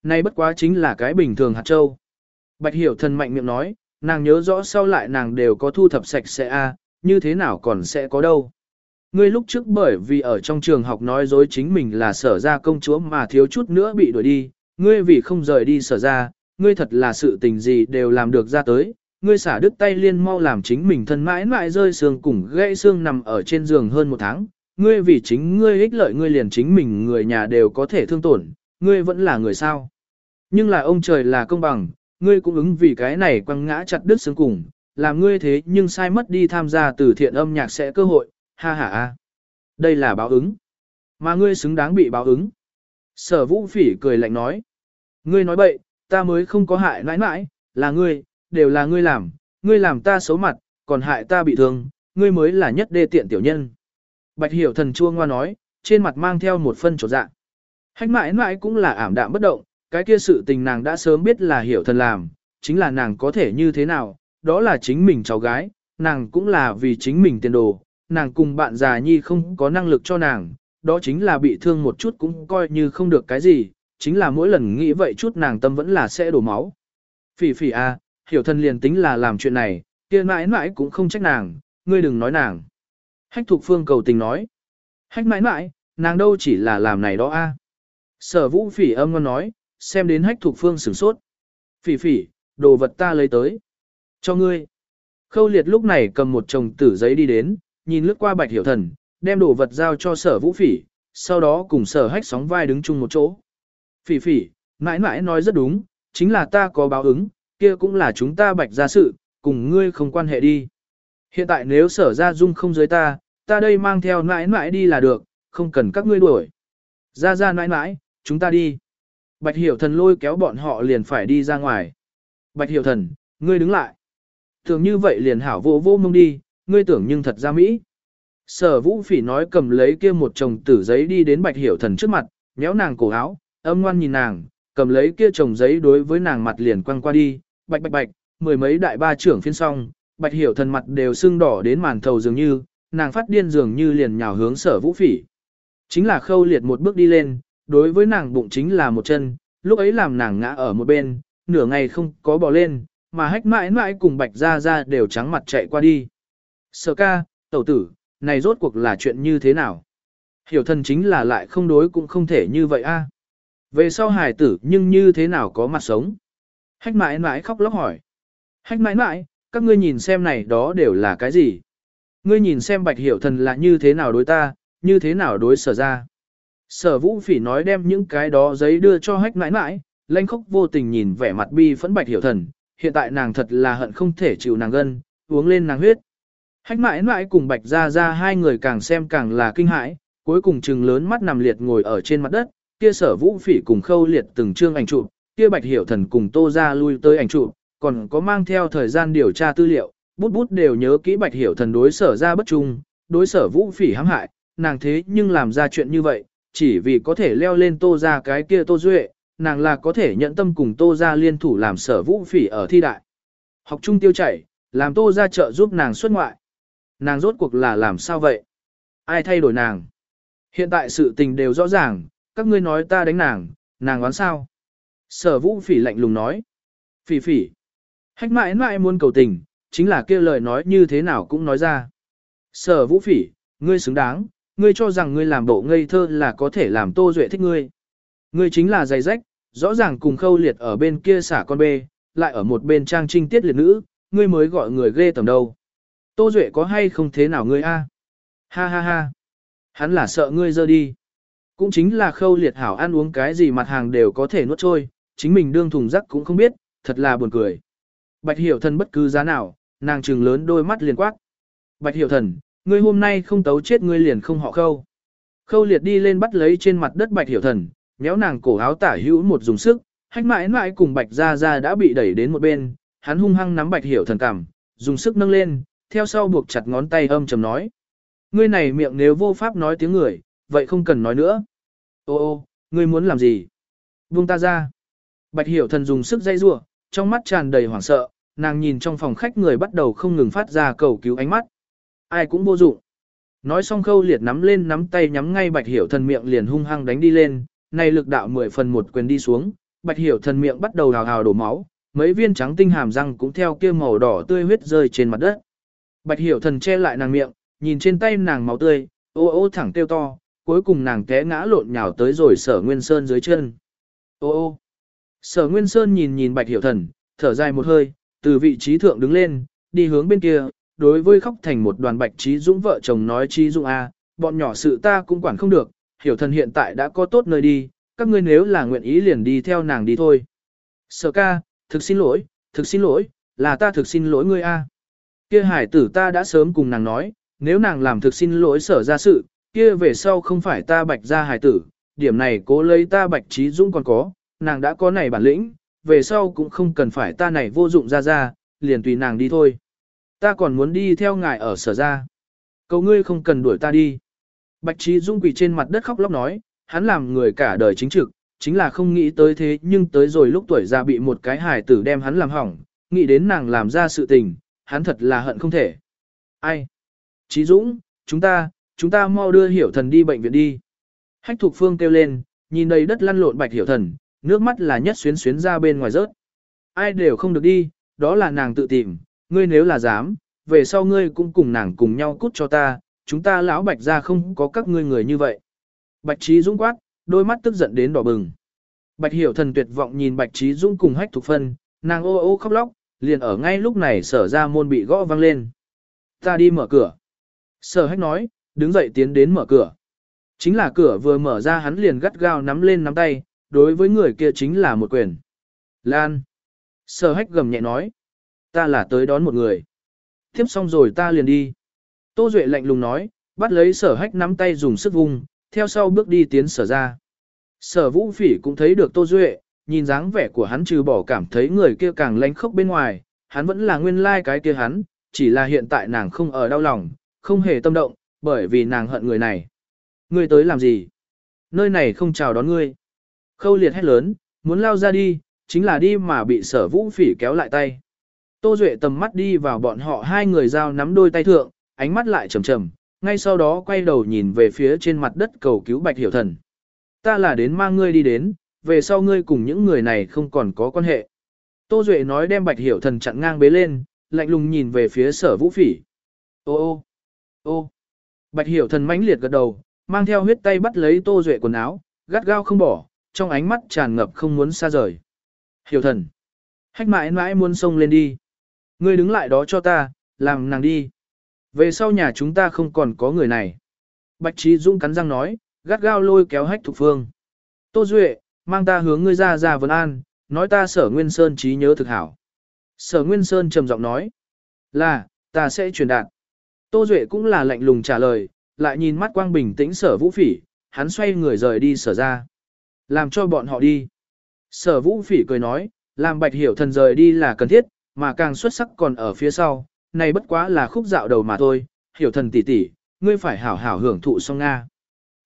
Này bất quá chính là cái bình thường hạt châu. Bạch hiểu thần mạnh miệng nói, nàng nhớ rõ sau lại nàng đều có thu thập sạch sẽ a, như thế nào còn sẽ có đâu. Ngươi lúc trước bởi vì ở trong trường học nói dối chính mình là sở ra công chúa mà thiếu chút nữa bị đuổi đi, ngươi vì không rời đi sở ra, ngươi thật là sự tình gì đều làm được ra tới, ngươi xả đứt tay liên mau làm chính mình thân mãi mãi rơi xương cùng gãy xương nằm ở trên giường hơn một tháng, ngươi vì chính ngươi ích lợi ngươi liền chính mình người nhà đều có thể thương tổn, ngươi vẫn là người sao. Nhưng là ông trời là công bằng, ngươi cũng ứng vì cái này quăng ngã chặt đứt xương cùng, làm ngươi thế nhưng sai mất đi tham gia từ thiện âm nhạc sẽ cơ hội, ha ha a. Đây là báo ứng. Mà ngươi xứng đáng bị báo ứng. Sở vũ phỉ cười lạnh nói. Ngươi nói bậy, ta mới không có hại nãi nãi, là ngươi, đều là ngươi làm, ngươi làm ta xấu mặt, còn hại ta bị thương, ngươi mới là nhất đê tiện tiểu nhân. Bạch hiểu thần chua ngoa nói, trên mặt mang theo một phân trột dạ. Hách mãi mãi cũng là ảm đạm bất động, cái kia sự tình nàng đã sớm biết là hiểu thần làm, chính là nàng có thể như thế nào, đó là chính mình cháu gái, nàng cũng là vì chính mình tiền đồ, nàng cùng bạn già nhi không có năng lực cho nàng, đó chính là bị thương một chút cũng coi như không được cái gì, chính là mỗi lần nghĩ vậy chút nàng tâm vẫn là sẽ đổ máu. Phỉ phỉ à, hiểu thân liền tính là làm chuyện này, kia mãi mãi cũng không trách nàng, ngươi đừng nói nàng. Hách thục phương cầu tình nói. Hách mãi mãi, nàng đâu chỉ là làm này đó a. Sở vũ phỉ âm ngon nói, xem đến hách thục phương sửng sốt. Phỉ phỉ, đồ vật ta lấy tới. Cho ngươi. Khâu liệt lúc này cầm một chồng tử giấy đi đến, nhìn lướt qua bạch hiểu thần, đem đồ vật giao cho sở vũ phỉ, sau đó cùng sở hách sóng vai đứng chung một chỗ. Phỉ phỉ, mãi mãi nói rất đúng, chính là ta có báo ứng, kia cũng là chúng ta bạch ra sự, cùng ngươi không quan hệ đi. Hiện tại nếu sở ra dung không giới ta, ta đây mang theo nãi nãi đi là được, không cần các ngươi đuổi. Ra ra nãi nãi, chúng ta đi. Bạch hiểu thần lôi kéo bọn họ liền phải đi ra ngoài. Bạch hiểu thần, ngươi đứng lại. thường như vậy liền hảo vô vô mông đi, ngươi tưởng nhưng thật ra Mỹ. Sở vũ phỉ nói cầm lấy kia một chồng tử giấy đi đến bạch hiểu thần trước mặt, méo nàng cổ áo, âm ngoan nhìn nàng, cầm lấy kia chồng giấy đối với nàng mặt liền quăng qua đi, bạch bạch bạch, mười mấy đại ba trưởng phiên song, bạch hiểu thần mặt đều sưng đỏ đến màn thầu dường như, nàng phát điên dường như liền nhào hướng sở vũ phỉ. Chính là khâu liệt một bước đi lên, đối với nàng bụng chính là một chân, lúc ấy làm nàng ngã ở một bên, nửa ngày không có bò lên, mà hách mãi mãi cùng bạch ra ra đều trắng mặt chạy qua đi. Sở ca, tẩu tử, này rốt cuộc là chuyện như thế nào? Hiểu thần chính là lại không đối cũng không thể như vậy a. Về sau hài tử nhưng như thế nào có mặt sống? Hách mãi mãi khóc lóc hỏi. Hách mãi mãi, các ngươi nhìn xem này đó đều là cái gì? Ngươi nhìn xem bạch hiểu thần là như thế nào đối ta, như thế nào đối sở ra. Sở vũ phỉ nói đem những cái đó giấy đưa cho hách mãi mãi, lanh khóc vô tình nhìn vẻ mặt bi phẫn bạch hiểu thần, hiện tại nàng thật là hận không thể chịu nàng gân, uống lên nàng huyết. Hách mãi mãi cùng bạch ra ra hai người càng xem càng là kinh hãi, Cuối cùng chừng lớn mắt nằm liệt ngồi ở trên mặt đất, kia sở vũ phỉ cùng khâu liệt từng chương ảnh chụp, kia bạch hiểu thần cùng tô ra lui tới ảnh chụp, còn có mang theo thời gian điều tra tư liệu, bút bút đều nhớ kỹ bạch hiểu thần đối sở ra bất trung, đối sở vũ phỉ hãm hại, nàng thế nhưng làm ra chuyện như vậy, chỉ vì có thể leo lên tô ra cái kia tô duệ, nàng là có thể nhận tâm cùng tô ra liên thủ làm sở vũ phỉ ở thi đại. Học trung tiêu chảy, làm tô ra trợ giúp nàng xuất ngoại. Nàng rốt cuộc là làm sao vậy? Ai thay đổi nàng? Hiện tại sự tình đều rõ ràng, các ngươi nói ta đánh nàng, nàng oán sao? Sở vũ phỉ lạnh lùng nói. Phỉ phỉ. Hách mãi mãi muốn cầu tình, chính là kia lời nói như thế nào cũng nói ra. Sở vũ phỉ, ngươi xứng đáng, ngươi cho rằng ngươi làm bộ ngây thơ là có thể làm tô duệ thích ngươi. Ngươi chính là giày rách, rõ ràng cùng khâu liệt ở bên kia xả con bê, lại ở một bên trang trinh tiết liệt nữ, ngươi mới gọi người ghê tầm đâu. Tô duệ có hay không thế nào ngươi a? Ha ha ha. Hắn là sợ ngươi dơ đi. Cũng chính là khâu liệt hảo ăn uống cái gì mặt hàng đều có thể nuốt trôi, chính mình đương thùng rắc cũng không biết, thật là buồn cười. Bạch hiểu thần bất cứ giá nào, nàng trừng lớn đôi mắt liền quát. Bạch hiểu thần, ngươi hôm nay không tấu chết ngươi liền không họ khâu. Khâu liệt đi lên bắt lấy trên mặt đất bạch hiểu thần, nhéo nàng cổ áo tả hữu một dùng sức, hách mãi mãi cùng bạch ra ra đã bị đẩy đến một bên, hắn hung hăng nắm bạch hiểu thần cảm, dùng sức nâng lên, theo sau buộc chặt ngón tay âm trầm nói. Ngươi này miệng nếu vô pháp nói tiếng người, vậy không cần nói nữa. Ô ô, ngươi muốn làm gì? Buông ta ra. Bạch hiểu thần dùng sức dây rua, trong mắt tràn đầy hoảng sợ, nàng nhìn trong phòng khách người bắt đầu không ngừng phát ra cầu cứu ánh mắt. Ai cũng vô dụng. Nói xong khâu liệt nắm lên nắm tay nhắm ngay bạch hiểu thần miệng liền hung hăng đánh đi lên, này lực đạo mười phần một quyền đi xuống, bạch hiểu thần miệng bắt đầu hào hào đổ máu, mấy viên trắng tinh hàm răng cũng theo kia màu đỏ tươi huyết rơi trên mặt đất. Bạch hiểu thần che lại nàng miệng, nhìn trên tay nàng máu tươi, ô ô thẳng tiêu to, cuối cùng nàng té ngã lộn nhào tới rồi sở nguyên sơn dưới chân. Ô ô. Sở nguyên sơn nhìn nhìn bạch hiểu thần, thở dài một hơi, từ vị trí thượng đứng lên, đi hướng bên kia, đối với khóc thành một đoàn bạch trí dũng vợ chồng nói trí dũng a, bọn nhỏ sự ta cũng quản không được, hiểu thần hiện tại đã có tốt nơi đi, các ngươi nếu là nguyện ý liền đi theo nàng đi thôi. Sở ca, thực xin lỗi, thực xin lỗi, là ta thực xin lỗi ngươi a. Kia hải tử ta đã sớm cùng nàng nói, nếu nàng làm thực xin lỗi sở ra sự, kia về sau không phải ta bạch ra hải tử, điểm này cố lấy ta bạch trí dũng còn có, nàng đã có này bản lĩnh, về sau cũng không cần phải ta này vô dụng ra ra, liền tùy nàng đi thôi. Ta còn muốn đi theo ngài ở sở ra. Cầu ngươi không cần đuổi ta đi. Bạch Trí Dung quỳ trên mặt đất khóc lóc nói, hắn làm người cả đời chính trực, chính là không nghĩ tới thế nhưng tới rồi lúc tuổi già bị một cái hài tử đem hắn làm hỏng, nghĩ đến nàng làm ra sự tình, hắn thật là hận không thể. Ai? chí Dũng, chúng ta, chúng ta mau đưa hiểu thần đi bệnh viện đi. Hách Thục Phương kêu lên, nhìn đầy đất lăn lộn bạch hiểu thần, nước mắt là nhất xuyến xuyến ra bên ngoài rớt. Ai đều không được đi, đó là nàng tự tìm, ngươi nếu là dám, về sau ngươi cũng cùng nàng cùng nhau cút cho ta, chúng ta lão bạch ra không có các ngươi người như vậy. Bạch Trí Dũng quát, đôi mắt tức giận đến đỏ bừng. Bạch Hiểu Thần tuyệt vọng nhìn Bạch Trí Dũng cùng Hách Thục Phân, nàng ô ô khóc lóc, liền ở ngay lúc này sở ra môn bị gõ vang lên. Ta đi mở cửa. Sở Hách nói, đứng dậy tiến đến mở cửa. Chính là cửa vừa mở ra hắn liền gắt gao nắm lên nắm tay, đối với người kia chính là một quyền. Lan. Sở Hách gầm nhẹ nói, ta là tới đón một người. Tiếp xong rồi ta liền đi. Tô Duệ lạnh lùng nói, bắt lấy sở hách nắm tay dùng sức vung, theo sau bước đi tiến sở ra. Sở vũ phỉ cũng thấy được Tô Duệ, nhìn dáng vẻ của hắn trừ bỏ cảm thấy người kia càng lánh khốc bên ngoài, hắn vẫn là nguyên lai like cái kia hắn, chỉ là hiện tại nàng không ở đau lòng, không hề tâm động, bởi vì nàng hận người này. Ngươi tới làm gì? Nơi này không chào đón ngươi. Khâu liệt hét lớn, muốn lao ra đi, chính là đi mà bị sở vũ phỉ kéo lại tay. Tô Duệ tầm mắt đi vào bọn họ hai người giao nắm đôi tay thượng, ánh mắt lại trầm trầm, ngay sau đó quay đầu nhìn về phía trên mặt đất cầu cứu Bạch Hiểu Thần. Ta là đến mang ngươi đi đến, về sau ngươi cùng những người này không còn có quan hệ. Tô Duệ nói đem Bạch Hiểu Thần chặn ngang bế lên, lạnh lùng nhìn về phía sở vũ phỉ. Ô ô ô Bạch Hiểu Thần mãnh liệt gật đầu, mang theo huyết tay bắt lấy Tô Duệ quần áo, gắt gao không bỏ, trong ánh mắt tràn ngập không muốn xa rời. Hiểu Thần. Hách mãi mãi muốn xông lên đi. Ngươi đứng lại đó cho ta, làm nàng đi. Về sau nhà chúng ta không còn có người này. Bạch Trí Dũng cắn răng nói, gắt gao lôi kéo hách thục phương. Tô Duệ, mang ta hướng ngươi ra ra vấn an, nói ta sở Nguyên Sơn trí nhớ thực hảo. Sở Nguyên Sơn trầm giọng nói, là, ta sẽ truyền đạt. Tô Duệ cũng là lạnh lùng trả lời, lại nhìn mắt quang bình tĩnh sở vũ phỉ, hắn xoay người rời đi sở ra. Làm cho bọn họ đi. Sở vũ phỉ cười nói, làm bạch hiểu thần rời đi là cần thiết, mà càng xuất sắc còn ở phía sau, này bất quá là khúc dạo đầu mà thôi, hiểu thần tỷ tỷ, ngươi phải hảo hảo hưởng thụ song Nga.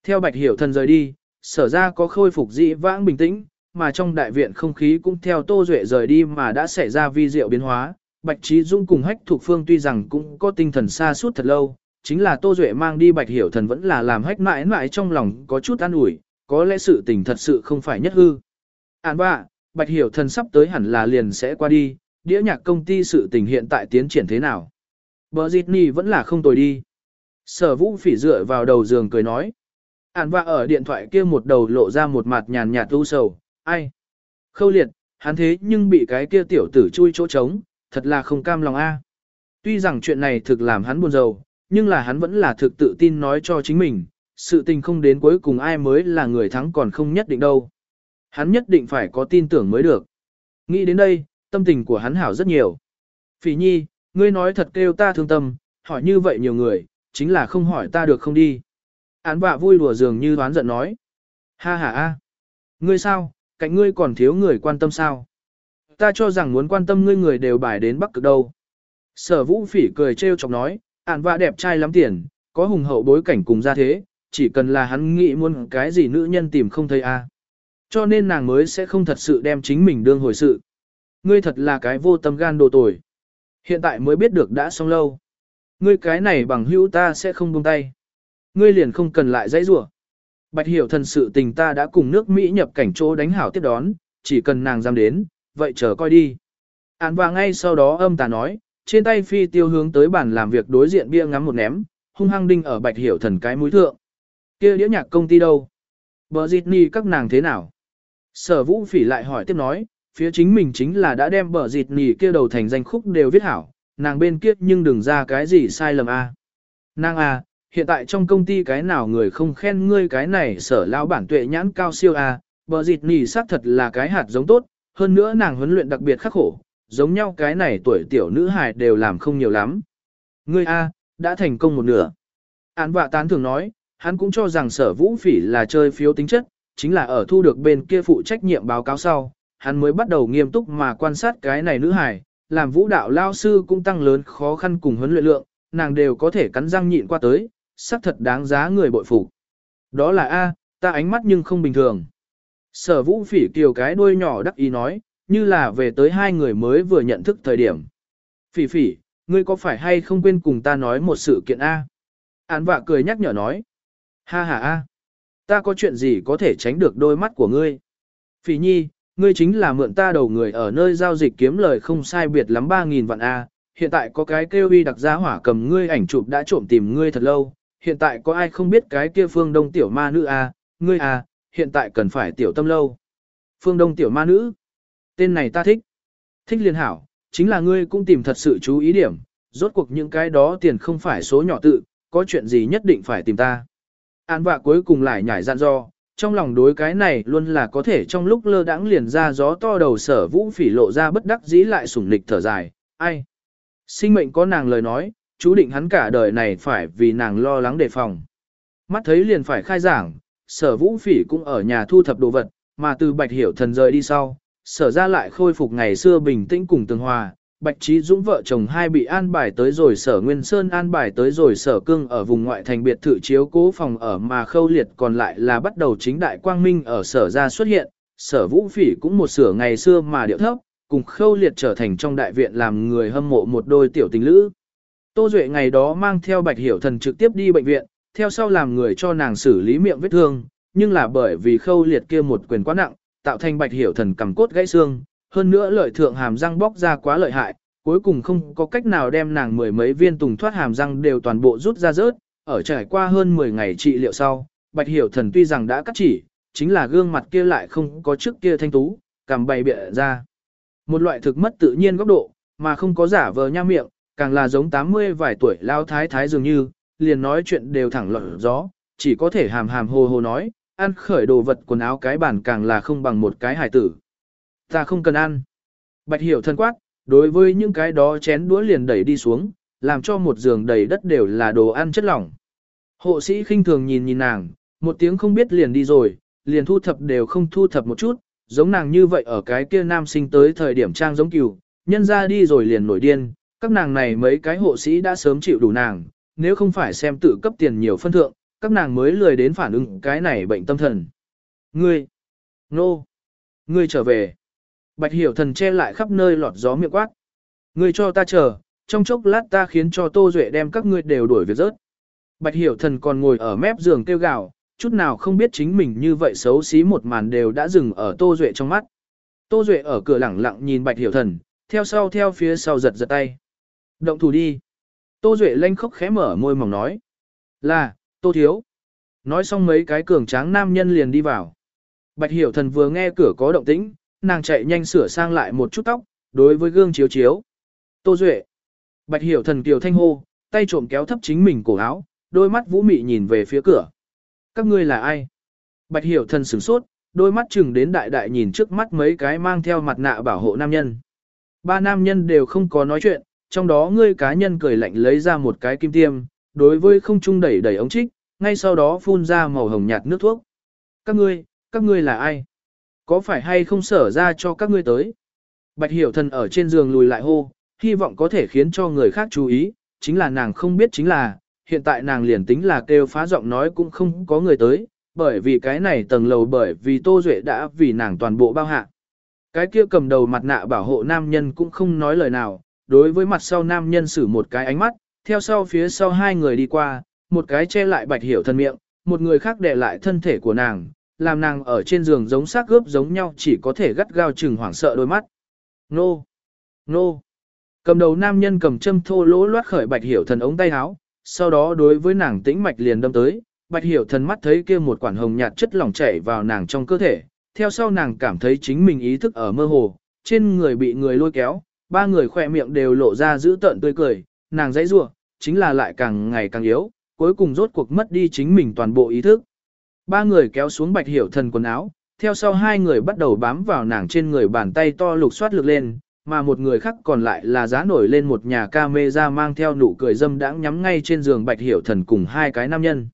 Theo bạch hiểu thần rời đi, sở ra có khôi phục dị vãng bình tĩnh, mà trong đại viện không khí cũng theo Tô Duệ rời đi mà đã xảy ra vi diệu biến hóa. Bạch Trí Dung cùng Hách Thục Phương tuy rằng cũng có tinh thần xa suốt thật lâu, chính là Tô Duệ mang đi Bạch Hiểu Thần vẫn là làm Hách mãi mãi trong lòng có chút an ủi, có lẽ sự tình thật sự không phải nhất hư. Án bạ, Bạch Hiểu Thần sắp tới hẳn là liền sẽ qua đi, đĩa nhạc công ty sự tình hiện tại tiến triển thế nào. Bờ Dịt Nì vẫn là không tồi đi. Sở vũ phỉ dựa vào đầu giường cười nói. Ản và ở điện thoại kia một đầu lộ ra một mặt nhàn nhạt u sầu, ai? Khâu liệt, hắn thế nhưng bị cái kia tiểu tử chui chỗ trống, thật là không cam lòng a. Tuy rằng chuyện này thực làm hắn buồn rầu, nhưng là hắn vẫn là thực tự tin nói cho chính mình, sự tình không đến cuối cùng ai mới là người thắng còn không nhất định đâu. Hắn nhất định phải có tin tưởng mới được. Nghĩ đến đây, tâm tình của hắn hảo rất nhiều. Phỉ nhi, ngươi nói thật kêu ta thương tâm, hỏi như vậy nhiều người, chính là không hỏi ta được không đi. Án bạ vui đùa dường như đoán giận nói. Ha ha a, Ngươi sao, cạnh ngươi còn thiếu người quan tâm sao? Ta cho rằng muốn quan tâm ngươi người đều bài đến Bắc Cực đâu. Sở vũ phỉ cười trêu chọc nói, án vạ đẹp trai lắm tiền, có hùng hậu bối cảnh cùng ra thế, chỉ cần là hắn nghĩ muốn cái gì nữ nhân tìm không thấy a. Cho nên nàng mới sẽ không thật sự đem chính mình đương hồi sự. Ngươi thật là cái vô tâm gan đồ tồi. Hiện tại mới biết được đã xong lâu. Ngươi cái này bằng hữu ta sẽ không buông tay. Ngươi liền không cần lại dãy rủa. Bạch hiểu thần sự tình ta đã cùng nước Mỹ nhập cảnh chỗ đánh hảo tiếp đón, chỉ cần nàng dám đến, vậy chờ coi đi. Án và ngay sau đó âm ta nói, trên tay phi tiêu hướng tới bàn làm việc đối diện bia ngắm một ném, hung hăng đinh ở bạch hiểu thần cái mũi thượng. kia đĩa nhạc công ty đâu? Bờ dịt ni các nàng thế nào? Sở vũ phỉ lại hỏi tiếp nói, phía chính mình chính là đã đem bờ dịt nỉ kia đầu thành danh khúc đều viết hảo, nàng bên kia nhưng đừng ra cái gì sai lầm a. Nàng à, hiện tại trong công ty cái nào người không khen ngươi cái này sở lão bản tuệ nhãn cao siêu a, bờ dịt nỉ xác thật là cái hạt giống tốt, hơn nữa nàng huấn luyện đặc biệt khắc khổ, giống nhau cái này tuổi tiểu nữ hài đều làm không nhiều lắm. Ngươi a, đã thành công một nửa. Án vạ tán thường nói, hắn cũng cho rằng sở vũ phỉ là chơi phiếu tính chất, chính là ở thu được bên kia phụ trách nhiệm báo cáo sau, hắn mới bắt đầu nghiêm túc mà quan sát cái này nữ hài, làm vũ đạo lao sư cũng tăng lớn khó khăn cùng huấn luyện lượng, nàng đều có thể cắn răng nhịn qua tới, xác thật đáng giá người bội phục. Đó là A, ta ánh mắt nhưng không bình thường. Sở vũ phỉ kiều cái đuôi nhỏ đắc ý nói, như là về tới hai người mới vừa nhận thức thời điểm. Phỉ phỉ, ngươi có phải hay không quên cùng ta nói một sự kiện A? Án vạ cười nhắc nhở nói. Ha ha A. Ta có chuyện gì có thể tránh được đôi mắt của ngươi? Phỉ nhi, ngươi chính là mượn ta đầu người ở nơi giao dịch kiếm lời không sai biệt lắm 3.000 vạn A. Hiện tại có cái kêu uy đặc giá hỏa cầm ngươi ảnh chụp đã trộm tìm ngươi thật lâu, hiện tại có ai không biết cái kia phương đông tiểu ma nữ à, ngươi à, hiện tại cần phải tiểu tâm lâu. Phương đông tiểu ma nữ, tên này ta thích. Thích liên hảo, chính là ngươi cũng tìm thật sự chú ý điểm, rốt cuộc những cái đó tiền không phải số nhỏ tự, có chuyện gì nhất định phải tìm ta. An vạ cuối cùng lại nhảy dặn do, trong lòng đối cái này luôn là có thể trong lúc lơ đãng liền ra gió to đầu sở vũ phỉ lộ ra bất đắc dĩ lại sủng nịch thở dài, ai. Sinh mệnh có nàng lời nói, chú định hắn cả đời này phải vì nàng lo lắng đề phòng. Mắt thấy liền phải khai giảng, sở vũ phỉ cũng ở nhà thu thập đồ vật, mà từ bạch hiểu thần rời đi sau, sở ra lại khôi phục ngày xưa bình tĩnh cùng tường hòa. Bạch Trí Dũng vợ chồng hai bị an bài tới rồi sở Nguyên Sơn an bài tới rồi sở cương ở vùng ngoại thành biệt thự chiếu cố phòng ở mà khâu liệt còn lại là bắt đầu chính đại quang minh ở sở ra xuất hiện, sở vũ phỉ cũng một sửa ngày xưa mà điệu thấp, cùng khâu liệt trở thành trong đại viện làm người hâm mộ một đôi tiểu tình lữ. Tô Duệ ngày đó mang theo Bạch Hiểu Thần trực tiếp đi bệnh viện, theo sau làm người cho nàng xử lý miệng vết thương, nhưng là bởi vì khâu liệt kia một quyền quá nặng, tạo thành Bạch Hiểu Thần cầm cốt gãy xương, hơn nữa lợi thượng hàm răng bóc ra quá lợi hại, cuối cùng không có cách nào đem nàng mười mấy viên tùng thoát hàm răng đều toàn bộ rút ra rớt, ở trải qua hơn 10 ngày trị liệu sau, Bạch Hiểu Thần tuy rằng đã cắt chỉ, chính là gương mặt kia lại không có trước kia thanh tú, cầm bày bịa ra. Một loại thực mất tự nhiên góc độ, mà không có giả vờ nha miệng, càng là giống 80 vài tuổi lao thái thái dường như, liền nói chuyện đều thẳng lọt gió, chỉ có thể hàm hàm hồ hồ nói, ăn khởi đồ vật quần áo cái bản càng là không bằng một cái hài tử. Ta không cần ăn. Bạch hiểu thân quát, đối với những cái đó chén đũa liền đẩy đi xuống, làm cho một giường đầy đất đều là đồ ăn chất lỏng. Hộ sĩ khinh thường nhìn nhìn nàng, một tiếng không biết liền đi rồi, liền thu thập đều không thu thập một chút, giống nàng như vậy ở cái kia nam sinh tới thời điểm trang giống cừu, nhân ra đi rồi liền nổi điên, các nàng này mấy cái hộ sĩ đã sớm chịu đủ nàng, nếu không phải xem tự cấp tiền nhiều phân thượng, các nàng mới lười đến phản ứng cái này bệnh tâm thần. Ngươi, nô, no. ngươi trở về. Bạch hiểu thần che lại khắp nơi lọt gió miệng quát. Ngươi cho ta chờ, trong chốc lát ta khiến cho Tô Duệ đem các ngươi đều đuổi việc rớt. Bạch hiểu thần còn ngồi ở mép giường kêu gào, chút nào không biết chính mình như vậy xấu xí một màn đều đã dừng ở Tô Duệ trong mắt. Tô Duệ ở cửa lẳng lặng nhìn Bạch hiểu thần, theo sau theo phía sau giật giật tay. Động thủ đi. Tô Duệ lanh khóc khẽ mở môi mỏng nói. Là, Tô Thiếu. Nói xong mấy cái cường tráng nam nhân liền đi vào. Bạch hiểu thần vừa nghe cửa có động tĩnh, nàng chạy nhanh sửa sang lại một chút tóc, đối với gương chiếu chiếu. Tô Duệ. Bạch hiểu thần kiều thanh hô, tay trộm kéo thấp chính mình cổ áo, đôi mắt vũ mị nhìn về phía cửa. Các ngươi là ai? Bạch hiểu thần sửng sốt, đôi mắt chừng đến đại đại nhìn trước mắt mấy cái mang theo mặt nạ bảo hộ nam nhân. Ba nam nhân đều không có nói chuyện, trong đó ngươi cá nhân cười lạnh lấy ra một cái kim tiêm, đối với không trung đẩy đẩy ống trích, ngay sau đó phun ra màu hồng nhạt nước thuốc. Các ngươi, các ngươi là ai? Có phải hay không sở ra cho các ngươi tới? Bạch hiểu thần ở trên giường lùi lại hô, hy vọng có thể khiến cho người khác chú ý, chính là nàng không biết chính là, hiện tại nàng liền tính là kêu phá giọng nói cũng không có người tới, bởi vì cái này tầng lầu bởi vì Tô Duệ đã vì nàng toàn bộ bao hạ. Cái kia cầm đầu mặt nạ bảo hộ nam nhân cũng không nói lời nào, đối với mặt sau nam nhân sử một cái ánh mắt, theo sau phía sau hai người đi qua, một cái che lại bạch hiểu thân miệng, một người khác đè lại thân thể của nàng, làm nàng ở trên giường giống xác gớp giống nhau chỉ có thể gắt gao chừng hoảng sợ đôi mắt. Nô! Nô! Cầm đầu nam nhân cầm châm thô lỗ loát khởi bạch hiểu thần ống tay áo, sau đó đối với nàng tĩnh mạch liền đâm tới, bạch hiểu thần mắt thấy kia một quản hồng nhạt chất lỏng chảy vào nàng trong cơ thể, theo sau nàng cảm thấy chính mình ý thức ở mơ hồ, trên người bị người lôi kéo, ba người khỏe miệng đều lộ ra giữ tợn tươi cười, nàng dãy rủa, chính là lại càng ngày càng yếu, cuối cùng rốt cuộc mất đi chính mình toàn bộ ý thức. Ba người kéo xuống bạch hiểu thần quần áo, theo sau hai người bắt đầu bám vào nàng trên người bàn tay to lục soát lực lên, mà một người khác còn lại là giá nổi lên một nhà ca mê ra mang theo nụ cười dâm đãng nhắm ngay trên giường bạch hiểu thần cùng hai cái nam nhân.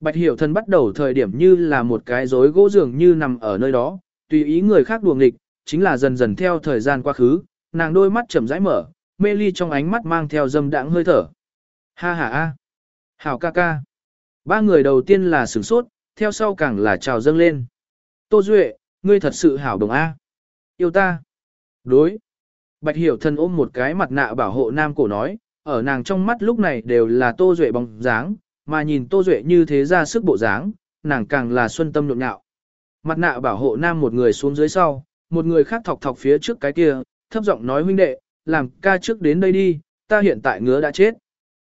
Bạch hiểu thần bắt đầu thời điểm như là một cái rối gỗ giường như nằm ở nơi đó, tùy ý người khác đùa nghịch, chính là dần dần theo thời gian quá khứ, nàng đôi mắt chậm rãi mở, mê ly trong ánh mắt mang theo dâm đãng hơi thở. Ha ha a, hảo ca ca. Ba người đầu tiên là sửng sốt, theo sau càng là trào dâng lên. Tô Duệ, ngươi thật sự hảo đồng A. Yêu ta. Đối. Bạch hiểu thần ôm một cái mặt nạ bảo hộ nam cổ nói, ở nàng trong mắt lúc này đều là Tô Duệ bóng dáng, mà nhìn Tô Duệ như thế ra sức bộ dáng, nàng càng là xuân tâm nhộn nhạo. Mặt nạ bảo hộ nam một người xuống dưới sau, một người khác thọc thọc phía trước cái kia, thấp giọng nói huynh đệ, làm ca trước đến đây đi, ta hiện tại ngứa đã chết.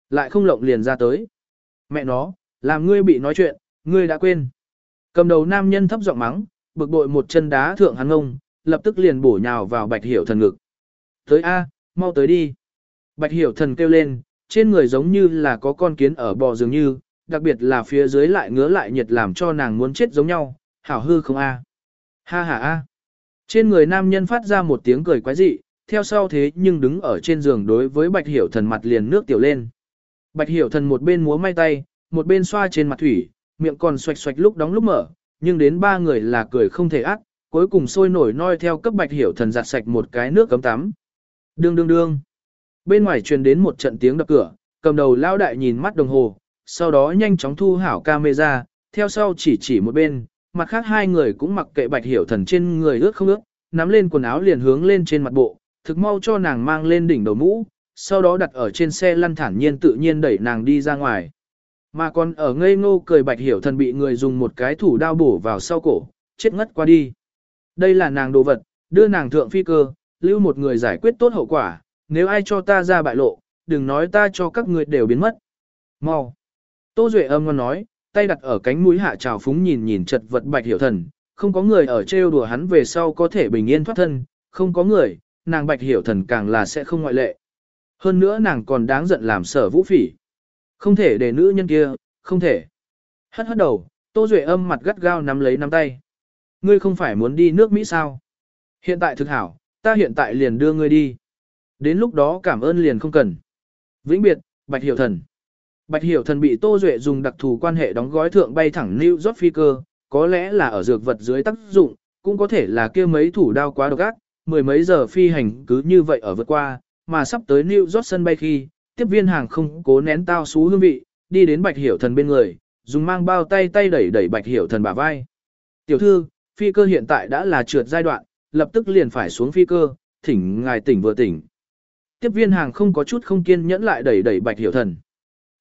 Lại không lộng liền ra tới. Mẹ nó, làm ngươi bị nói chuyện, ngươi đã quên. Cầm đầu nam nhân thấp giọng mắng, bực bội một chân đá thượng hắn ngông, lập tức liền bổ nhào vào bạch hiểu thần ngực. Tới A, mau tới đi. Bạch hiểu thần kêu lên, trên người giống như là có con kiến ở bò dường như, đặc biệt là phía dưới lại ngứa lại nhiệt làm cho nàng muốn chết giống nhau, hảo hư không A. Ha ha A. Trên người nam nhân phát ra một tiếng cười quái dị, theo sau thế nhưng đứng ở trên giường đối với bạch hiểu thần mặt liền nước tiểu lên. Bạch hiểu thần một bên múa may tay, một bên xoa trên mặt thủy, miệng còn xoạch xoạch lúc đóng lúc mở, nhưng đến ba người là cười không thể ác, cuối cùng sôi nổi noi theo cấp bạch hiểu thần giặt sạch một cái nước cấm tắm. Đương đương đương. Bên ngoài truyền đến một trận tiếng đập cửa, cầm đầu lao đại nhìn mắt đồng hồ, sau đó nhanh chóng thu hảo camera, theo sau chỉ chỉ một bên, mặt khác hai người cũng mặc kệ bạch hiểu thần trên người ướt không ướt, nắm lên quần áo liền hướng lên trên mặt bộ, thực mau cho nàng mang lên đỉnh đầu mũ, sau đó đặt ở trên xe lăn thản nhiên tự nhiên đẩy nàng đi ra ngoài. Mà còn ở ngây ngô cười bạch hiểu thần bị người dùng một cái thủ đao bổ vào sau cổ, chết ngất qua đi. Đây là nàng đồ vật, đưa nàng thượng phi cơ, lưu một người giải quyết tốt hậu quả, nếu ai cho ta ra bại lộ, đừng nói ta cho các người đều biến mất. Mau. Tô Duệ âm ngon nói, tay đặt ở cánh mũi hạ trào phúng nhìn nhìn chật vật bạch hiểu thần, không có người ở trêu đùa hắn về sau có thể bình yên thoát thân, không có người, nàng bạch hiểu thần càng là sẽ không ngoại lệ. Hơn nữa nàng còn đáng giận làm sở vũ phỉ. Không thể để nữ nhân kia, không thể. Hất hất đầu, Tô Duệ âm mặt gắt gao nắm lấy nắm tay. Ngươi không phải muốn đi nước Mỹ sao? Hiện tại thực hảo, ta hiện tại liền đưa ngươi đi. Đến lúc đó cảm ơn liền không cần. Vĩnh biệt, Bạch Hiểu Thần. Bạch Hiểu Thần bị Tô Duệ dùng đặc thù quan hệ đóng gói thượng bay thẳng New York phi cơ, có lẽ là ở dược vật dưới tác dụng, cũng có thể là kia mấy thủ đao quá độc ác, mười mấy giờ phi hành cứ như vậy ở vượt qua, mà sắp tới New York sân bay khi, tiếp viên hàng không cố nén tao xú hương vị, đi đến Bạch Hiểu Thần bên người, dùng mang bao tay tay đẩy đẩy Bạch Hiểu Thần bả vai. Tiểu thư, phi cơ hiện tại đã là trượt giai đoạn, lập tức liền phải xuống phi cơ, thỉnh ngài tỉnh vừa tỉnh. Tiếp viên hàng không có chút không kiên nhẫn lại đẩy đẩy Bạch Hiểu Thần.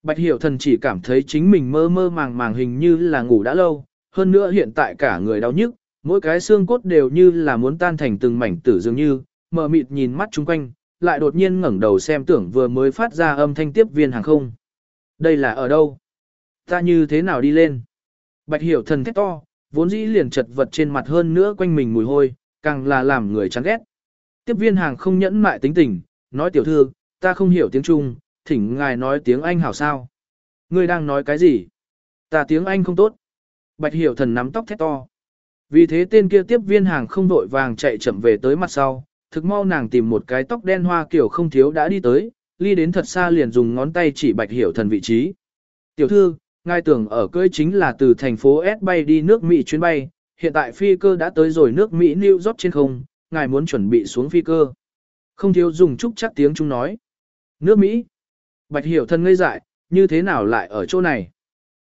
Bạch Hiểu Thần chỉ cảm thấy chính mình mơ mơ màng màng hình như là ngủ đã lâu, hơn nữa hiện tại cả người đau nhức, mỗi cái xương cốt đều như là muốn tan thành từng mảnh tử dường như, mờ mịt nhìn mắt chung quanh, lại đột nhiên ngẩng đầu xem tưởng vừa mới phát ra âm thanh tiếp viên hàng không. Đây là ở đâu? Ta như thế nào đi lên? Bạch Hiểu Thần thét to, vốn dĩ liền chật vật trên mặt hơn nữa quanh mình mùi hôi, càng là làm người chán ghét. Tiếp viên hàng không nhẫn mại tính tình, nói tiểu thư, ta không hiểu tiếng Trung, thỉnh ngài nói tiếng Anh hảo sao. Ngươi đang nói cái gì? Ta tiếng Anh không tốt. Bạch hiểu thần nắm tóc thét to. Vì thế tên kia tiếp viên hàng không vội vàng chạy chậm về tới mặt sau, thực mau nàng tìm một cái tóc đen hoa kiểu không thiếu đã đi tới, ly đến thật xa liền dùng ngón tay chỉ bạch hiểu thần vị trí. Tiểu thư, ngài tưởng ở cưới chính là từ thành phố S bay đi nước Mỹ chuyến bay, hiện tại phi cơ đã tới rồi nước Mỹ New York trên không, ngài muốn chuẩn bị xuống phi cơ. Không thiếu dùng chút chắc tiếng chúng nói. Nước Mỹ. Bạch hiểu thân ngây dại, như thế nào lại ở chỗ này?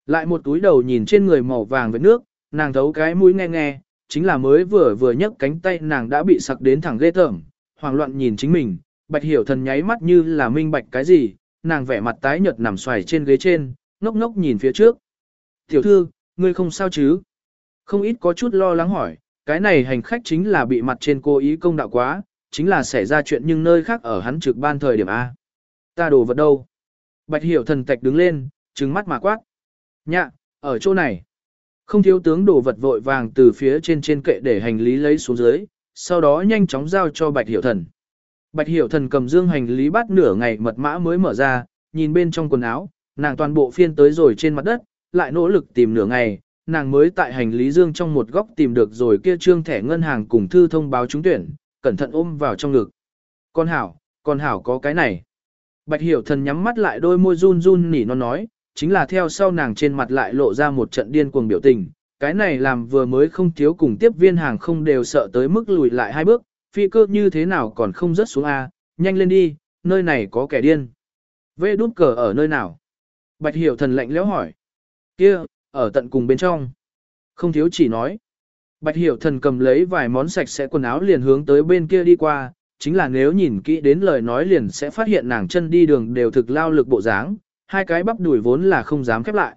Lại một túi đầu nhìn trên người màu vàng với nước, nàng thấu cái mũi nghe nghe, chính là mới vừa vừa nhấc cánh tay nàng đã bị sặc đến thẳng ghê tởm, hoảng loạn nhìn chính mình, bạch hiểu thần nháy mắt như là minh bạch cái gì, nàng vẻ mặt tái nhợt nằm xoài trên ghế trên, ngốc ngốc nhìn phía trước. Tiểu thư, ngươi không sao chứ? Không ít có chút lo lắng hỏi, cái này hành khách chính là bị mặt trên cố ý công đạo quá, chính là xảy ra chuyện nhưng nơi khác ở hắn trực ban thời điểm A. Ta đồ vật đâu? Bạch hiểu thần tạch đứng lên, trừng mắt mà quát. Nhạ, ở chỗ này. Không thiếu tướng đồ vật vội vàng từ phía trên trên kệ để hành lý lấy xuống dưới, sau đó nhanh chóng giao cho bạch hiểu thần. Bạch hiểu thần cầm dương hành lý bắt nửa ngày mật mã mới mở ra, nhìn bên trong quần áo, nàng toàn bộ phiên tới rồi trên mặt đất, lại nỗ lực tìm nửa ngày, nàng mới tại hành lý dương trong một góc tìm được rồi kia trương thẻ ngân hàng cùng thư thông báo trúng tuyển, cẩn thận ôm vào trong ngực. Con hảo, con hảo có cái này. Bạch hiểu thần nhắm mắt lại đôi môi run run nỉ nó nói, chính là theo sau nàng trên mặt lại lộ ra một trận điên cuồng biểu tình. Cái này làm vừa mới không thiếu cùng tiếp viên hàng không đều sợ tới mức lùi lại hai bước, phi cơ như thế nào còn không rớt xuống A, nhanh lên đi, nơi này có kẻ điên. Vê đút cờ ở nơi nào? Bạch hiểu thần lạnh lẽo hỏi. Kia, ở tận cùng bên trong. Không thiếu chỉ nói. Bạch hiểu thần cầm lấy vài món sạch sẽ quần áo liền hướng tới bên kia đi qua, chính là nếu nhìn kỹ đến lời nói liền sẽ phát hiện nàng chân đi đường đều thực lao lực bộ dáng, hai cái bắp đùi vốn là không dám khép lại.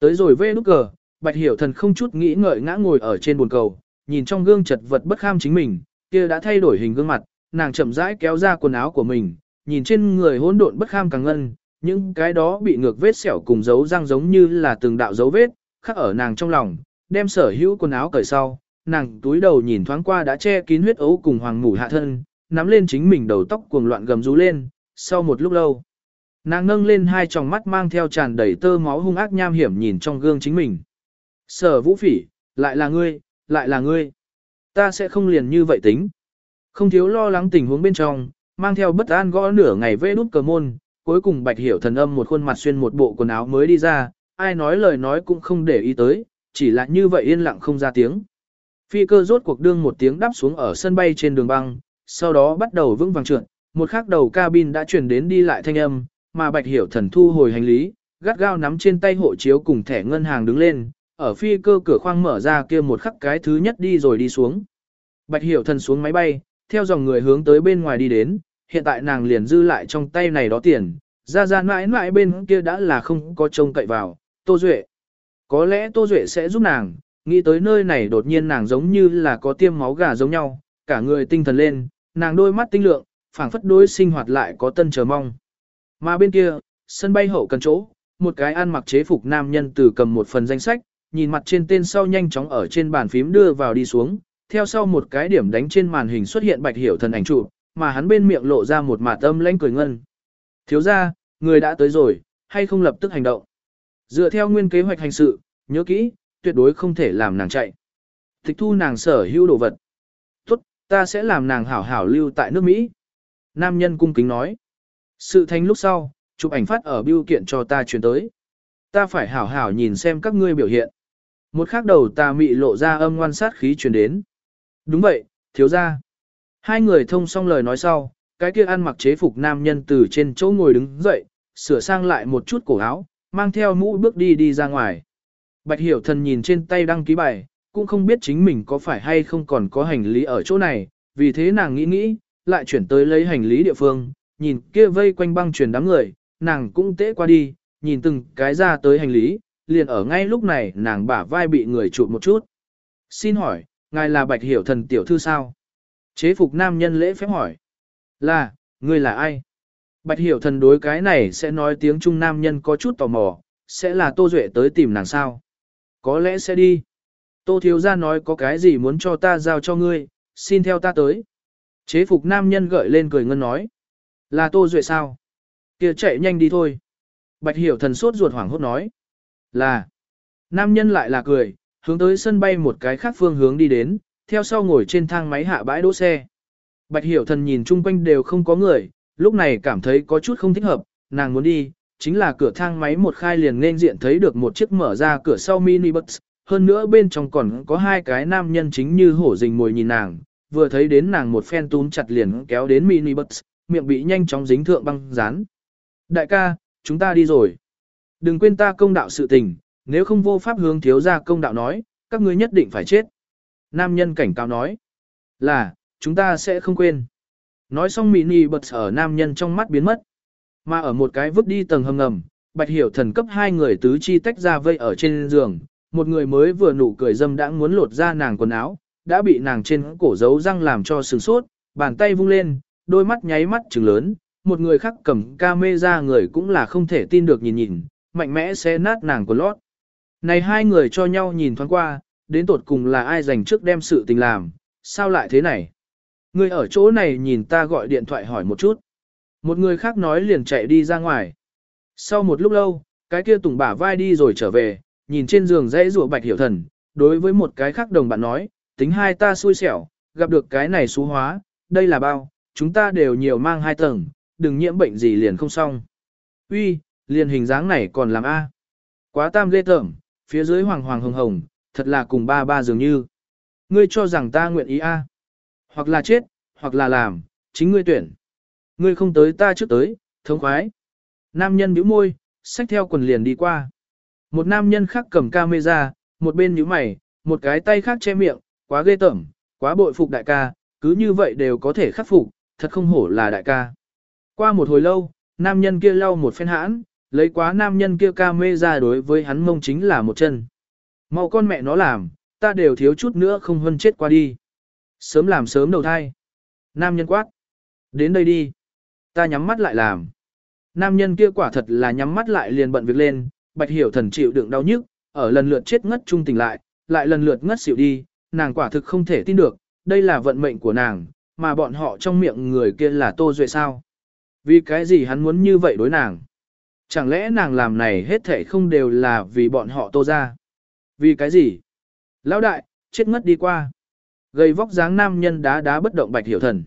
Tới rồi vê nút cờ, bạch hiểu thần không chút nghĩ ngợi ngã ngồi ở trên bồn cầu, nhìn trong gương chật vật bất kham chính mình, kia đã thay đổi hình gương mặt, nàng chậm rãi kéo ra quần áo của mình, nhìn trên người hỗn độn bất kham càng ngân, những cái đó bị ngược vết sẹo cùng dấu răng giống như là từng đạo dấu vết, khắc ở nàng trong lòng, đem sở hữu quần áo cởi sau, nàng túi đầu nhìn thoáng qua đã che kín huyết ấu cùng hoàng mũi hạ thân, nắm lên chính mình đầu tóc cuồng loạn gầm rú lên, sau một lúc lâu. Nàng nâng lên hai tròng mắt mang theo tràn đầy tơ máu hung ác nham hiểm nhìn trong gương chính mình. Sở vũ phỉ, lại là ngươi, lại là ngươi. Ta sẽ không liền như vậy tính. Không thiếu lo lắng tình huống bên trong, mang theo bất an gõ nửa ngày vê đút cờ môn, cuối cùng bạch hiểu thần âm một khuôn mặt xuyên một bộ quần áo mới đi ra, ai nói lời nói cũng không để ý tới, chỉ là như vậy yên lặng không ra tiếng. Phi cơ rốt cuộc đương một tiếng đáp xuống ở sân bay trên đường băng, sau đó bắt đầu vững vàng trượt, một khắc đầu cabin đã chuyển đến đi lại thanh âm, mà Bạch Hiểu Thần thu hồi hành lý, gắt gao nắm trên tay hộ chiếu cùng thẻ ngân hàng đứng lên, ở phi cơ cửa khoang mở ra kia một khắc cái thứ nhất đi rồi đi xuống. Bạch Hiểu Thần xuống máy bay, theo dòng người hướng tới bên ngoài đi đến, hiện tại nàng liền dư lại trong tay này đó tiền, ra ra mãi mãi bên kia đã là không có trông cậy vào, Tô Duệ. Có lẽ Tô Duệ sẽ giúp nàng, nghĩ tới nơi này đột nhiên nàng giống như là có tiêm máu gà giống nhau, cả người tinh thần lên, nàng đôi mắt tinh lượng, phảng phất đôi sinh hoạt lại có tân chờ mong. Mà bên kia, sân bay hậu cần chỗ, một cái ăn mặc chế phục nam nhân từ cầm một phần danh sách, nhìn mặt trên tên sau nhanh chóng ở trên bàn phím đưa vào đi xuống, theo sau một cái điểm đánh trên màn hình xuất hiện bạch hiểu thần ảnh chụp, mà hắn bên miệng lộ ra một mạt âm lãnh cười ngân. Thiếu ra, người đã tới rồi, hay không lập tức hành động. Dựa theo nguyên kế hoạch hành sự, nhớ kỹ, tuyệt đối không thể làm nàng chạy. Tịch thu nàng sở hữu đồ vật. Ta sẽ làm nàng hảo hảo lưu tại nước Mỹ. Nam nhân cung kính nói. Sự thành lúc sau, Chụp ảnh phát ở bưu kiện cho ta truyền tới. Ta phải hảo hảo nhìn xem các ngươi biểu hiện. Một khắc đầu ta mị lộ ra âm ngoan sát khí truyền đến. Đúng vậy, thiếu gia. Hai người thông xong lời nói sau, cái kia ăn mặc chế phục nam nhân từ trên chỗ ngồi đứng dậy, sửa sang lại một chút cổ áo, mang theo mũ bước đi đi ra ngoài. Bạch hiểu thần nhìn trên tay đăng ký bài, cũng không biết chính mình có phải hay không còn có hành lý ở chỗ này, vì thế nàng nghĩ nghĩ, lại chuyển tới lấy hành lý địa phương, nhìn kia vây quanh băng truyền đám người, nàng cũng tễ qua đi, nhìn từng cái ra tới hành lý, liền ở ngay lúc này nàng bả vai bị người chụp một chút. Xin hỏi, ngài là bạch hiểu thần tiểu thư sao? Chế phục nam nhân lễ phép hỏi. Là, ngươi là ai? Bạch hiểu thần đối cái này sẽ nói tiếng Trung nam nhân có chút tò mò, sẽ là Tô Duệ tới tìm nàng sao? Có lẽ sẽ đi. Tô thiếu ra nói có cái gì muốn cho ta giao cho ngươi, xin theo ta tới. Chế phục nam nhân gợi lên cười ngân nói. Là Tô Duệ sao? kia chạy nhanh đi thôi. Bạch hiểu thần sốt ruột hoảng hốt nói. Là. Nam nhân lại là cười, hướng tới sân bay một cái khác phương hướng đi đến, theo sau ngồi trên thang máy hạ bãi đỗ xe. Bạch hiểu thần nhìn chung quanh đều không có người, lúc này cảm thấy có chút không thích hợp, nàng muốn đi, chính là cửa thang máy một khai liền nên diện thấy được một chiếc mở ra cửa sau mini bus, hơn nữa bên trong còn có hai cái nam nhân chính như hổ rình mồi nhìn nàng, vừa thấy đến nàng một phen túm chặt liền kéo đến mini bus, miệng bị nhanh chóng dính thượng băng dán. Đại ca, chúng ta đi rồi. Đừng quên ta công đạo sự tình, nếu không vô pháp hướng thiếu gia công đạo nói, các ngươi nhất định phải chết. Nam nhân cảnh cáo nói, là, chúng ta sẽ không quên. Nói xong mini bật ở nam nhân trong mắt biến mất. Mà ở một cái vứt đi tầng hầm ngầm, bạch hiểu thần cấp hai người tứ chi tách ra vây ở trên giường, một người mới vừa nụ cười dâm đã muốn lột ra nàng quần áo, đã bị nàng trên cổ giấu răng làm cho sừng sốt, bàn tay vung lên, đôi mắt nháy mắt trừng lớn, một người khác cầm ca mê ra người cũng là không thể tin được nhìn nhìn, mạnh mẽ sẽ nát nàng quần lót. Này hai người cho nhau nhìn thoáng qua, đến tột cùng là ai dành trước đem sự tình làm, sao lại thế này? Người ở chỗ này nhìn ta gọi điện thoại hỏi một chút. Một người khác nói liền chạy đi ra ngoài. Sau một lúc lâu, cái kia tùng bả vai đi rồi trở về, nhìn trên giường dãy rùa bạch hiểu thần, đối với một cái khác đồng bạn nói, tính hai ta xui xẻo, gặp được cái này xú hóa, đây là bao, chúng ta đều nhiều mang hai tầng, đừng nhiễm bệnh gì liền không xong. Uy, liền hình dáng này còn làm A. Quá tam ghê tởm, phía dưới hoàng hoàng hồng hồng, thật là cùng ba ba dường như. Ngươi cho rằng ta nguyện ý A. Hoặc là chết, hoặc là làm, chính ngươi tuyển. Ngươi không tới ta trước tới, thống khoái. Nam nhân bĩu môi, xách theo quần liền đi qua. Một nam nhân khác cầm camera, một bên nhíu mày, một cái tay khác che miệng, quá ghê tởm, quá bội phục đại ca, cứ như vậy đều có thể khắc phục, thật không hổ là đại ca. Qua một hồi lâu, nam nhân kia lau một phen hãn, lấy quá nam nhân kia camera đối với hắn mông chính là một chân. Mau con mẹ nó làm, ta đều thiếu chút nữa không hơn chết qua đi. Sớm làm sớm đầu thai. Nam nhân quát. Đến đây đi. Ta nhắm mắt lại làm. Nam nhân kia quả thật là nhắm mắt lại liền bận việc lên, bạch hiểu thần chịu đựng đau nhức, ở lần lượt chết ngất trung tỉnh lại, lại lần lượt ngất xỉu đi, nàng quả thực không thể tin được, đây là vận mệnh của nàng, mà bọn họ trong miệng người kia là Tô Duệ sao. Vì cái gì hắn muốn như vậy đối nàng? Chẳng lẽ nàng làm này hết thể không đều là vì bọn họ Tô ra? Vì cái gì? Lão đại, chết ngất đi qua. Gây vóc dáng nam nhân đá đá bất động bạch hiểu thần.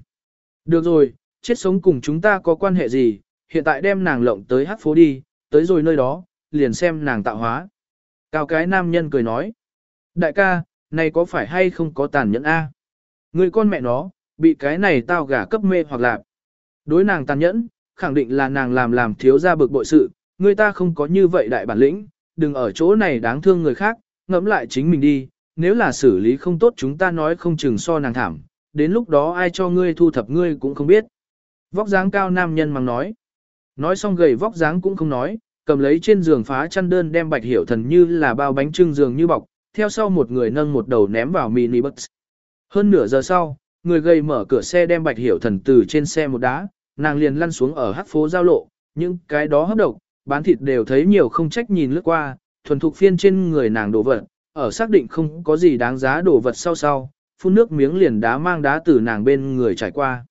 Được rồi, chết sống cùng chúng ta có quan hệ gì, hiện tại đem nàng lộng tới hát phố đi, tới rồi nơi đó, liền xem nàng tạo hóa. Cao cái nam nhân cười nói. Đại ca, này có phải hay không có tàn nhẫn a? Người con mẹ nó, bị cái này tao gả cấp mê hoặc là Đối nàng tàn nhẫn, khẳng định là nàng làm làm thiếu ra bực bội sự, người ta không có như vậy đại bản lĩnh, đừng ở chỗ này đáng thương người khác, ngẫm lại chính mình đi, nếu là xử lý không tốt chúng ta nói không chừng so nàng thảm, đến lúc đó ai cho ngươi thu thập ngươi cũng không biết. Vóc dáng cao nam nhân mang nói. Nói xong gầy vóc dáng cũng không nói, cầm lấy trên giường phá chăn đơn đem bạch hiểu thần như là bao bánh trưng giường như bọc, theo sau một người nâng một đầu ném vào mini bus. Hơn nửa giờ sau, người gầy mở cửa xe đem bạch hiểu thần từ trên xe một đá, nàng liền lăn xuống ở hắc phố giao lộ, những cái đó hấp độc, bán thịt đều thấy nhiều không trách nhìn lướt qua, thuần thục phiên trên người nàng đổ vật, ở xác định không có gì đáng giá đổ vật sau sau, phun nước miếng liền đá mang đá từ nàng bên người trải qua.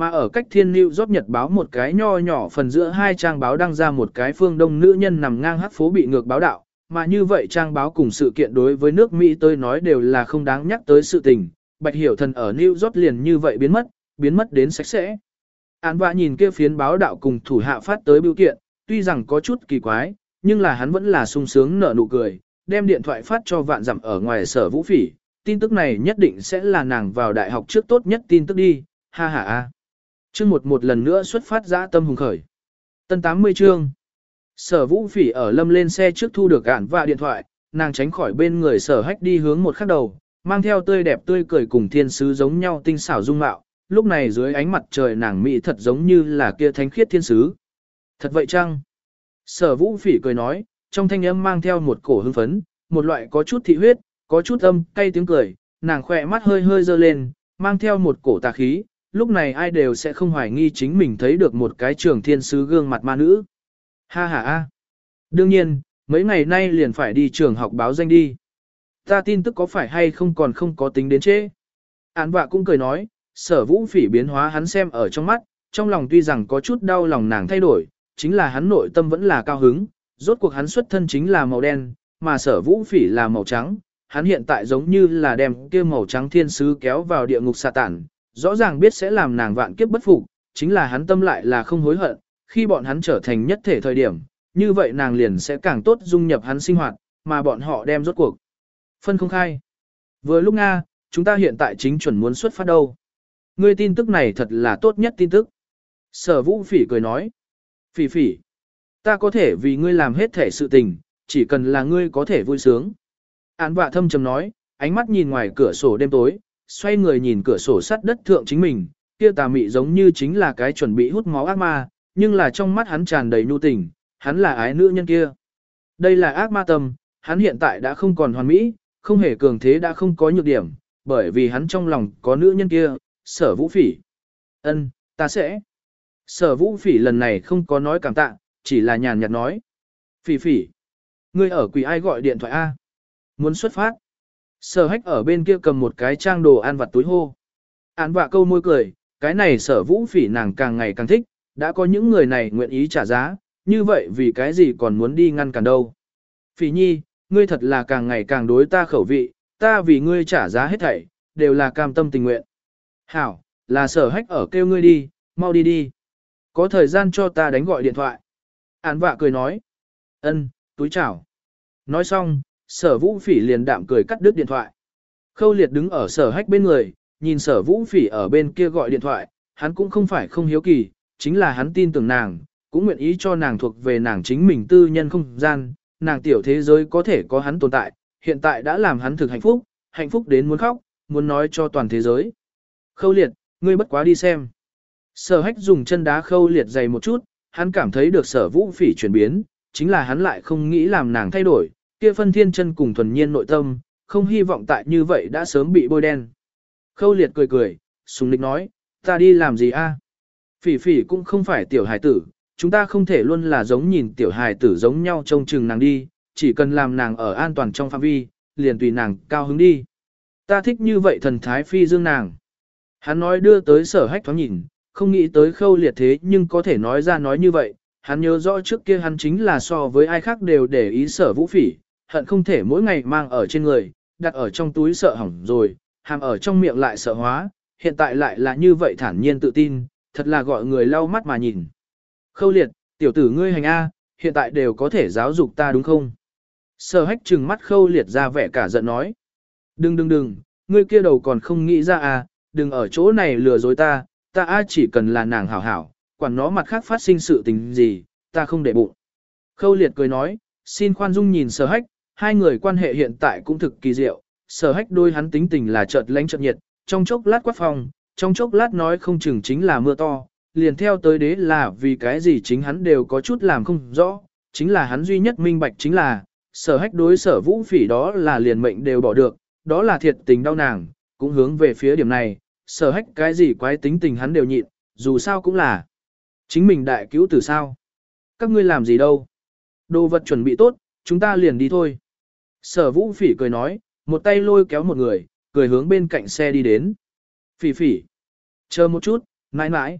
Mà ở cách thiên lưu rót nhật báo một cái nho nhỏ phần giữa hai trang báo đăng ra một cái phương đông nữ nhân nằm ngang hát phố bị ngược báo đạo, mà như vậy trang báo cùng sự kiện đối với nước Mỹ tôi nói đều là không đáng nhắc tới sự tình, bạch hiểu thần ở New York liền như vậy biến mất, biến mất đến sạch sẽ. Án vạ nhìn kia phiến báo đạo cùng thủ hạ phát tới biểu kiện, tuy rằng có chút kỳ quái, nhưng là hắn vẫn là sung sướng nở nụ cười, đem điện thoại phát cho vạn dặm ở ngoài sở vũ phỉ, tin tức này nhất định sẽ là nàng vào đại học trước tốt nhất tin tức đi, ha ha a. Chương một một lần nữa xuất phát dã tâm hùng khởi. Tân 80 chương. Sở vũ phỉ ở lâm lên xe trước thu được ản và điện thoại, nàng tránh khỏi bên người sở hách đi hướng một khắc đầu, mang theo tươi đẹp tươi cười cùng thiên sứ giống nhau tinh xảo dung mạo, lúc này dưới ánh mặt trời nàng mỹ thật giống như là kia thánh khiết thiên sứ. Thật vậy chăng? Sở vũ phỉ cười nói, trong thanh âm mang theo một cổ hưng phấn, một loại có chút thị huyết, có chút âm, cay tiếng cười, nàng khỏe mắt hơi hơi dơ lên, mang theo một cổ tà khí, lúc này ai đều sẽ không hoài nghi chính mình thấy được một cái trường thiên sứ gương mặt ma nữ. Ha ha a. Đương nhiên, mấy ngày nay liền phải đi trường học báo danh đi. Ta tin tức có phải hay không còn không có tính đến chế. Án vạ cũng cười nói, sở vũ phỉ biến hóa hắn xem ở trong mắt, trong lòng tuy rằng có chút đau lòng nàng thay đổi, chính là hắn nội tâm vẫn là cao hứng, rốt cuộc hắn xuất thân chính là màu đen, mà sở vũ phỉ là màu trắng, hắn hiện tại giống như là đem kia màu trắng thiên sứ kéo vào địa ngục xà tản, rõ ràng biết sẽ làm nàng vạn kiếp bất phục, chính là hắn tâm lại là không hối hận, khi bọn hắn trở thành nhất thể thời điểm, như vậy nàng liền sẽ càng tốt dung nhập hắn sinh hoạt, mà bọn họ đem rốt cuộc. Phân không khai. Vừa lúc Nga, chúng ta hiện tại chính chuẩn muốn xuất phát đâu. Ngươi tin tức này thật là tốt nhất tin tức. Sở vũ phỉ cười nói. Phỉ phỉ. Ta có thể vì ngươi làm hết thể sự tình, chỉ cần là ngươi có thể vui sướng. Án vạ thâm trầm nói, ánh mắt nhìn ngoài cửa sổ đêm tối, xoay người nhìn cửa sổ sắt đất thượng chính mình, kia tà mị giống như chính là cái chuẩn bị hút máu ác ma, nhưng là trong mắt hắn tràn đầy nhu tình, hắn là ái nữ nhân kia. Đây là ác ma tâm, hắn hiện tại đã không còn hoàn mỹ, không hề cường thế đã không có nhược điểm, bởi vì hắn trong lòng có nữ nhân kia, sở vũ phỉ. ân ta sẽ. Sở vũ phỉ lần này không có nói cảm tạ, chỉ là nhàn nhạt nói. Phỉ phỉ. Ngươi ở quỷ ai gọi điện thoại A. Muốn xuất phát. Sở hách ở bên kia cầm một cái trang đồ ăn vặt túi hô. Án vạ câu môi cười, cái này sở vũ phỉ nàng càng ngày càng thích, đã có những người này nguyện ý trả giá, như vậy vì cái gì còn muốn đi ngăn cản đâu. Phỉ nhi, ngươi thật là càng ngày càng đối ta khẩu vị, ta vì ngươi trả giá hết thảy, đều là cam tâm tình nguyện. Hảo, là sở hách ở kêu ngươi đi, mau đi đi. Có thời gian cho ta đánh gọi điện thoại. Án vạ cười nói. ân, túi chảo. Nói xong, sở vũ phỉ liền đạm cười cắt đứt điện thoại. Khâu liệt đứng ở sở hách bên người, nhìn sở vũ phỉ ở bên kia gọi điện thoại, hắn cũng không phải không hiếu kỳ, chính là hắn tin tưởng nàng, cũng nguyện ý cho nàng thuộc về nàng chính mình tư nhân không gian, nàng tiểu thế giới có thể có hắn tồn tại, hiện tại đã làm hắn thực hạnh phúc, hạnh phúc đến muốn khóc, muốn nói cho toàn thế giới. Khâu liệt, ngươi bất quá đi xem. Sở hách dùng chân đá khâu liệt dày một chút, hắn cảm thấy được sở vũ phỉ chuyển biến, chính là hắn lại không nghĩ làm nàng thay đổi, kia phân thiên chân cùng thuần nhiên nội tâm, không hy vọng tại như vậy đã sớm bị bôi đen. Khâu liệt cười cười, sùng lịch nói, ta đi làm gì a? Phỉ phỉ cũng không phải tiểu hài tử, chúng ta không thể luôn là giống nhìn tiểu hài tử giống nhau trông chừng nàng đi, chỉ cần làm nàng ở an toàn trong phạm vi, liền tùy nàng cao hứng đi. Ta thích như vậy thần thái phi dương nàng. Hắn nói đưa tới sở hách thoáng nhìn, không nghĩ tới khâu liệt thế nhưng có thể nói ra nói như vậy, hắn nhớ rõ trước kia hắn chính là so với ai khác đều để ý sở vũ phỉ, hận không thể mỗi ngày mang ở trên người, đặt ở trong túi sợ hỏng rồi, hàm ở trong miệng lại sợ hóa, hiện tại lại là như vậy thản nhiên tự tin, thật là gọi người lau mắt mà nhìn. Khâu liệt, tiểu tử ngươi hành A, hiện tại đều có thể giáo dục ta đúng không? Sở hách trừng mắt khâu liệt ra vẻ cả giận nói. Đừng đừng đừng, ngươi kia đầu còn không nghĩ ra à, đừng ở chỗ này lừa dối ta, ta a chỉ cần là nàng hảo hảo, quản nó mặt khác phát sinh sự tình gì, ta không để bụng. Khâu liệt cười nói, xin khoan dung nhìn sở hách, hai người quan hệ hiện tại cũng thực kỳ diệu, sở hách đôi hắn tính tình là chợt lánh chợt nhiệt, trong chốc lát quát phòng, trong chốc lát nói không chừng chính là mưa to, liền theo tới đế là vì cái gì chính hắn đều có chút làm không rõ, chính là hắn duy nhất minh bạch chính là, sở hách đối sở vũ phỉ đó là liền mệnh đều bỏ được, đó là thiệt tình đau nàng, cũng hướng về phía điểm này, sở hách cái gì quái tính tình hắn đều nhịn, dù sao cũng là chính mình đại cứu từ sao. Các ngươi làm gì đâu? Đồ vật chuẩn bị tốt, chúng ta liền đi thôi. Sở vũ phỉ cười nói, một tay lôi kéo một người, cười hướng bên cạnh xe đi đến. Phỉ phỉ. Chờ một chút, mãi mãi.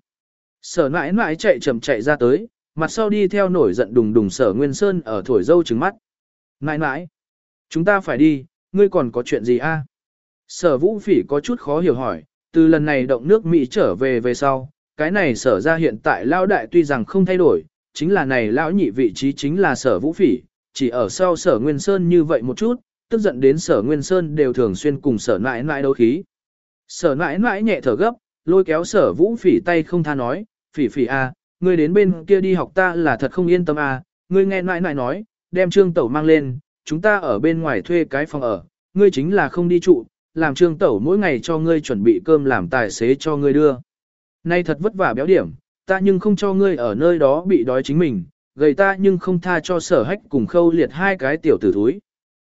Sở mãi mãi chạy chậm chạy ra tới, mặt sau đi theo nổi giận đùng đùng sở Nguyên Sơn ở thổi dâu trứng mắt. Mãi mãi. Chúng ta phải đi, ngươi còn có chuyện gì a? Sở vũ phỉ có chút khó hiểu hỏi, từ lần này động nước Mỹ trở về về sau, cái này sở ra hiện tại lao đại tuy rằng không thay đổi, chính là này lão nhị vị trí chính là sở vũ phỉ, chỉ ở sau sở Nguyên Sơn như vậy một chút, tức giận đến sở Nguyên Sơn đều thường xuyên cùng sở nãi nãi đấu khí. Sở nãi nãi nhẹ thở gấp, lôi kéo sở vũ phỉ tay không tha nói, phỉ phỉ a, à, ngươi đến bên kia đi học ta là thật không yên tâm a, à, ngươi nghe nãi nãi nói, đem trương tẩu mang lên, chúng ta ở bên ngoài thuê cái phòng ở, ngươi chính là không đi trụ, làm trương tẩu mỗi ngày cho ngươi chuẩn bị cơm làm tài xế cho ngươi đưa. Nay thật vất vả béo điểm, ta nhưng không cho ngươi ở nơi đó bị đói chính mình, gầy ta nhưng không tha cho sở hách cùng khâu liệt hai cái tiểu tử thúi.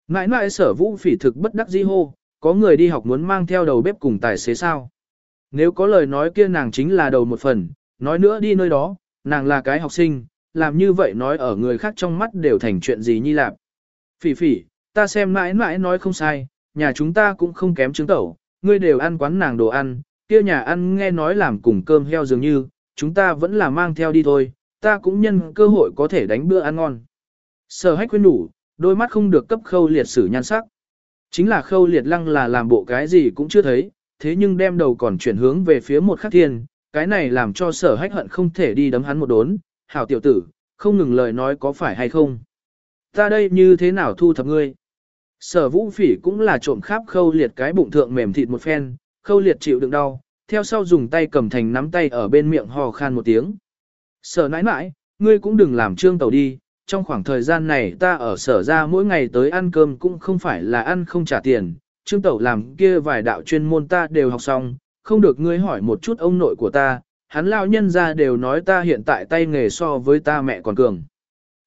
Ngãi ngãi sở vũ phỉ thực bất đắc dĩ hô, có người đi học muốn mang theo đầu bếp cùng tài xế sao. Nếu có lời nói kia nàng chính là đầu một phần, nói nữa đi nơi đó, nàng là cái học sinh, làm như vậy nói ở người khác trong mắt đều thành chuyện gì nhi lạp. Phỉ phỉ, ta xem mãi mãi nói không sai, nhà chúng ta cũng không kém trứng tẩu, ngươi đều ăn quán nàng đồ ăn, kia nhà ăn nghe nói làm cùng cơm heo dường như, chúng ta vẫn là mang theo đi thôi, ta cũng nhân cơ hội có thể đánh bữa ăn ngon. Sở hách khuyên đủ, đôi mắt không được cấp khâu liệt sử nhan sắc. Chính là khâu liệt lăng là làm bộ cái gì cũng chưa thấy, thế nhưng đem đầu còn chuyển hướng về phía một khắc thiên, cái này làm cho sở hách hận không thể đi đấm hắn một đốn, hảo tiểu tử, không ngừng lời nói có phải hay không. Ta đây như thế nào thu thập ngươi? Sở vũ phỉ cũng là trộm khắp khâu liệt cái bụng thượng mềm thịt một phen, khâu liệt chịu đựng đau, theo sau dùng tay cầm thành nắm tay ở bên miệng hò khan một tiếng. Sở nãi nãi, ngươi cũng đừng làm trương tàu đi, trong khoảng thời gian này ta ở sở ra mỗi ngày tới ăn cơm cũng không phải là ăn không trả tiền, trương tẩu làm kia vài đạo chuyên môn ta đều học xong, không được ngươi hỏi một chút ông nội của ta, hắn lao nhân ra đều nói ta hiện tại tay nghề so với ta mẹ còn cường.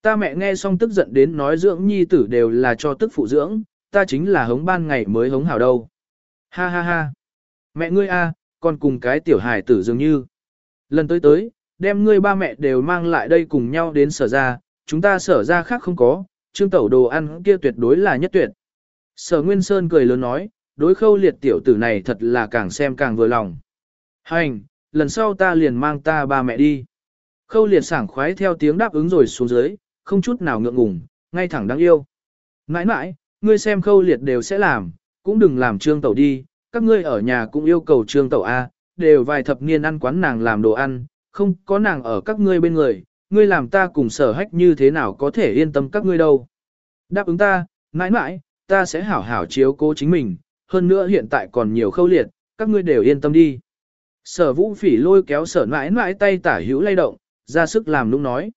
Ta mẹ nghe xong tức giận đến nói dưỡng nhi tử đều là cho tức phụ dưỡng, ta chính là hống ban ngày mới hống hào đâu. Ha ha ha. Mẹ ngươi a, còn cùng cái tiểu hài tử dường như. Lần tới tới, đem ngươi ba mẹ đều mang lại đây cùng nhau đến sở ra, chúng ta sở ra khác không có, trương tẩu đồ ăn kia tuyệt đối là nhất tuyệt. Sở Nguyên Sơn cười lớn nói, đối khâu liệt tiểu tử này thật là càng xem càng vừa lòng. Hành, lần sau ta liền mang ta ba mẹ đi. Khâu liệt sảng khoái theo tiếng đáp ứng rồi xuống dưới, không chút nào ngượng ngùng, ngay thẳng đáng yêu. Nãi nãi, ngươi xem khâu liệt đều sẽ làm, cũng đừng làm trương tẩu đi, các ngươi ở nhà cũng yêu cầu trương tẩu A, đều vài thập niên ăn quán nàng làm đồ ăn, không có nàng ở các ngươi bên người, ngươi làm ta cùng sở hách như thế nào có thể yên tâm các ngươi đâu. Đáp ứng ta, mãi mãi, ta sẽ hảo hảo chiếu cố chính mình, hơn nữa hiện tại còn nhiều khâu liệt, các ngươi đều yên tâm đi. Sở vũ phỉ lôi kéo sở mãi mãi tay tả hữu lay động, ra sức làm nũng nói.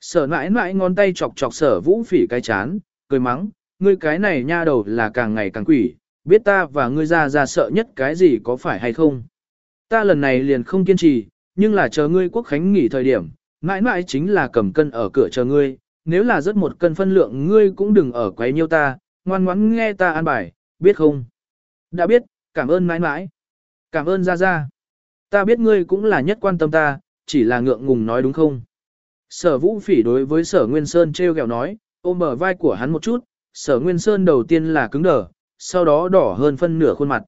Sở mãi mãi ngón tay chọc chọc sở vũ phỉ cái chán, cười mắng, ngươi cái này nha đầu là càng ngày càng quỷ, biết ta và ngươi ra ra sợ nhất cái gì có phải hay không. Ta lần này liền không kiên trì, nhưng là chờ ngươi quốc khánh nghỉ thời điểm, mãi mãi chính là cầm cân ở cửa chờ ngươi, nếu là rất một cân phân lượng ngươi cũng đừng ở quấy nhiêu ta, ngoan ngoãn nghe ta an bài, biết không? Đã biết, cảm ơn mãi mãi. Cảm ơn ra ra. Ta biết ngươi cũng là nhất quan tâm ta, chỉ là ngượng ngùng nói đúng không? Sở vũ phỉ đối với sở Nguyên Sơn treo gẹo nói, ôm bờ vai của hắn một chút, sở Nguyên Sơn đầu tiên là cứng đờ, sau đó đỏ hơn phân nửa khuôn mặt.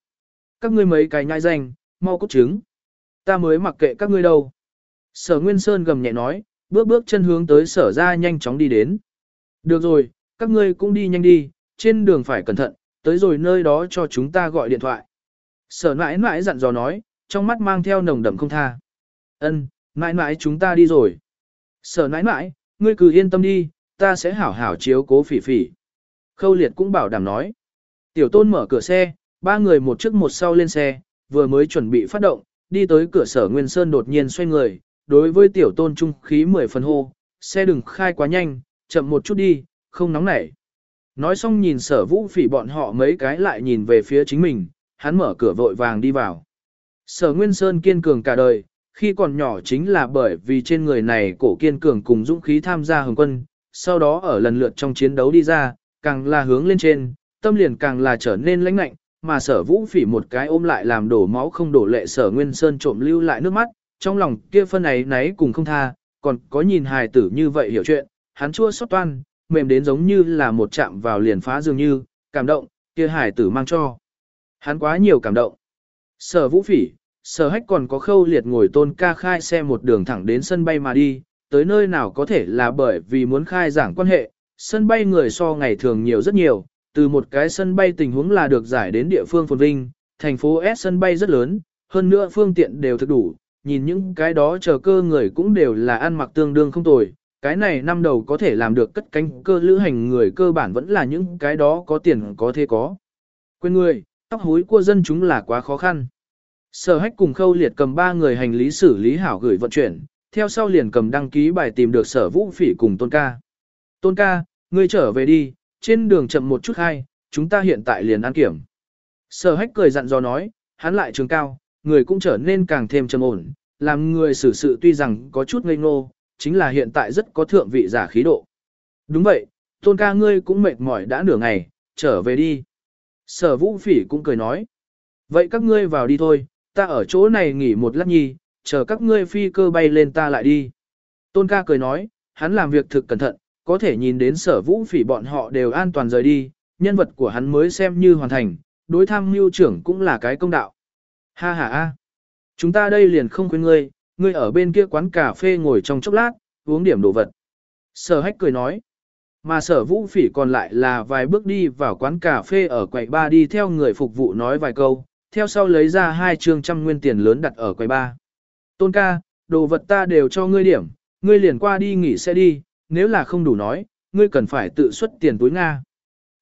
Các ngươi mấy cái nhai danh, mau cút trứng. Ta mới mặc kệ các ngươi đâu. Sở Nguyên Sơn gầm nhẹ nói, bước bước chân hướng tới sở ra nhanh chóng đi đến. Được rồi, các ngươi cũng đi nhanh đi, trên đường phải cẩn thận, tới rồi nơi đó cho chúng ta gọi điện thoại. Sở mãi mãi dặn dò nói, trong mắt mang theo nồng đậm không tha. Ân, mãi mãi chúng ta đi rồi. Sở mãi mãi, ngươi cứ yên tâm đi, ta sẽ hảo hảo chiếu cố phỉ phỉ. Khâu liệt cũng bảo đảm nói. Tiểu tôn mở cửa xe, ba người một trước một sau lên xe, vừa mới chuẩn bị phát động, đi tới cửa sở Nguyên Sơn đột nhiên xoay người, đối với tiểu tôn trung khí mười phần hô, xe đừng khai quá nhanh, chậm một chút đi, không nóng nảy. Nói xong nhìn sở vũ phỉ bọn họ mấy cái lại nhìn về phía chính mình, hắn mở cửa vội vàng đi vào. Sở Nguyên Sơn kiên cường cả đời, khi còn nhỏ chính là bởi vì trên người này cổ kiên cường cùng dũng khí tham gia hồng quân, sau đó ở lần lượt trong chiến đấu đi ra, càng là hướng lên trên, tâm liền càng là trở nên lãnh nạnh mà sở vũ phỉ một cái ôm lại làm đổ máu không đổ lệ sở Nguyên Sơn trộm lưu lại nước mắt, trong lòng kia phân ấy náy cùng không tha, còn có nhìn hài tử như vậy hiểu chuyện, hắn chua xót toan, mềm đến giống như là một chạm vào liền phá dường như, cảm động, kia hài tử mang cho. Hắn quá nhiều cảm động. Sở vũ phỉ, sở hách còn có khâu liệt ngồi tôn ca khai xe một đường thẳng đến sân bay mà đi, tới nơi nào có thể là bởi vì muốn khai giảng quan hệ, sân bay người so ngày thường nhiều rất nhiều, từ một cái sân bay tình huống là được giải đến địa phương phồn vinh, thành phố S sân bay rất lớn, hơn nữa phương tiện đều thực đủ, nhìn những cái đó chờ cơ người cũng đều là ăn mặc tương đương không tồi, cái này năm đầu có thể làm được cất cánh cơ lữ hành người cơ bản vẫn là những cái đó có tiền có thế có. Quên người, tóc hối của dân chúng là quá khó khăn. Sở hách cùng khâu liệt cầm ba người hành lý xử lý hảo gửi vận chuyển, theo sau liền cầm đăng ký bài tìm được sở vũ phỉ cùng tôn ca. Tôn ca, ngươi trở về đi, trên đường chậm một chút hay, chúng ta hiện tại liền ăn kiểm. Sở hách cười dặn dò nói, hắn lại trường cao, người cũng trở nên càng thêm trầm ổn, làm người xử sự tuy rằng có chút ngây ngô, chính là hiện tại rất có thượng vị giả khí độ. Đúng vậy, tôn ca ngươi cũng mệt mỏi đã nửa ngày, trở về đi. Sở vũ phỉ cũng cười nói. Vậy các ngươi vào đi thôi, ta ở chỗ này nghỉ một lát nhi, chờ các ngươi phi cơ bay lên ta lại đi. Tôn ca cười nói, hắn làm việc thực cẩn thận, có thể nhìn đến sở vũ phỉ bọn họ đều an toàn rời đi, nhân vật của hắn mới xem như hoàn thành, đối tham mưu trưởng cũng là cái công đạo. Ha ha ha, chúng ta đây liền không quên ngươi, ngươi ở bên kia quán cà phê ngồi trong chốc lát, uống điểm đồ vật. Sở hách cười nói, mà sở vũ phỉ còn lại là vài bước đi vào quán cà phê ở quầy ba đi theo người phục vụ nói vài câu, theo sau lấy ra hai trương trăm nguyên tiền lớn đặt ở quầy ba. Tôn ca, đồ vật ta đều cho ngươi điểm, ngươi liền qua đi nghỉ xe đi, nếu là không đủ nói, ngươi cần phải tự xuất tiền túi Nga.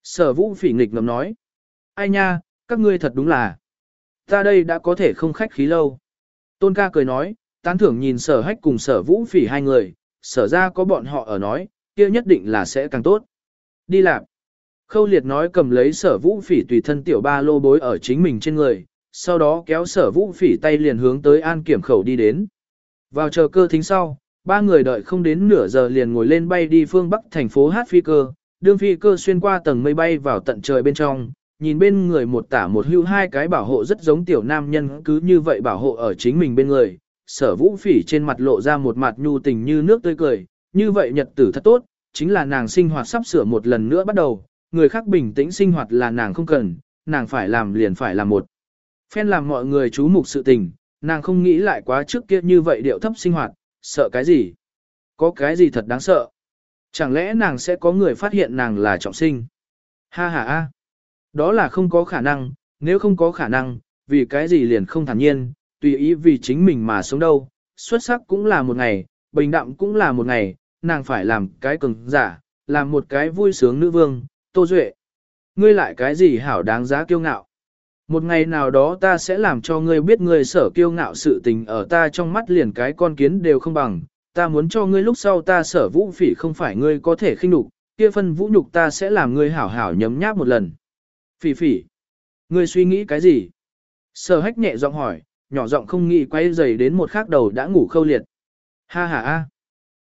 Sở vũ phỉ nghịch ngầm nói. Ai nha, các ngươi thật đúng là. Ta đây đã có thể không khách khí lâu. Tôn ca cười nói, tán thưởng nhìn sở hách cùng sở vũ phỉ hai người, sở ra có bọn họ ở nói, kia nhất định là sẽ càng tốt. Đi làm. Khâu liệt nói cầm lấy sở vũ phỉ tùy thân tiểu ba lô bối ở chính mình trên người, sau đó kéo sở vũ phỉ tay liền hướng tới an kiểm khẩu đi đến. Vào chờ cơ thính sau, ba người đợi không đến nửa giờ liền ngồi lên bay đi phương Bắc thành phố Hát Phi cơ, đương phi cơ xuyên qua tầng mây bay vào tận trời bên trong, nhìn bên người một tả một hưu hai cái bảo hộ rất giống tiểu nam nhân cứ như vậy bảo hộ ở chính mình bên người. Sở vũ phỉ trên mặt lộ ra một mặt nhu tình như nước tươi cười, như vậy nhật tử thật tốt, chính là nàng sinh hoạt sắp sửa một lần nữa bắt đầu, người khác bình tĩnh sinh hoạt là nàng không cần, nàng phải làm liền phải làm một. Phen làm mọi người chú mục sự tình, nàng không nghĩ lại quá trước kia như vậy điệu thấp sinh hoạt, sợ cái gì? Có cái gì thật đáng sợ? Chẳng lẽ nàng sẽ có người phát hiện nàng là trọng sinh? Ha ha ha! Đó là không có khả năng, nếu không có khả năng, vì cái gì liền không thản nhiên, tùy ý vì chính mình mà sống đâu. Xuất sắc cũng là một ngày, bình đạm cũng là một ngày, nàng phải làm cái cường giả, làm một cái vui sướng nữ vương, Tô Duệ. Ngươi lại cái gì hảo đáng giá kiêu ngạo? Một ngày nào đó ta sẽ làm cho ngươi biết ngươi sở kiêu ngạo sự tình ở ta trong mắt liền cái con kiến đều không bằng, ta muốn cho ngươi lúc sau ta sở vũ phỉ không phải ngươi có thể khinh nhục, kia phân vũ nhục ta sẽ làm ngươi hảo hảo nhấm nháp một lần. Phỉ phỉ, ngươi suy nghĩ cái gì? Sở hách nhẹ giọng hỏi, nhỏ giọng không nghĩ quay dày đến một khắc đầu đã ngủ khâu liệt. Ha ha ha,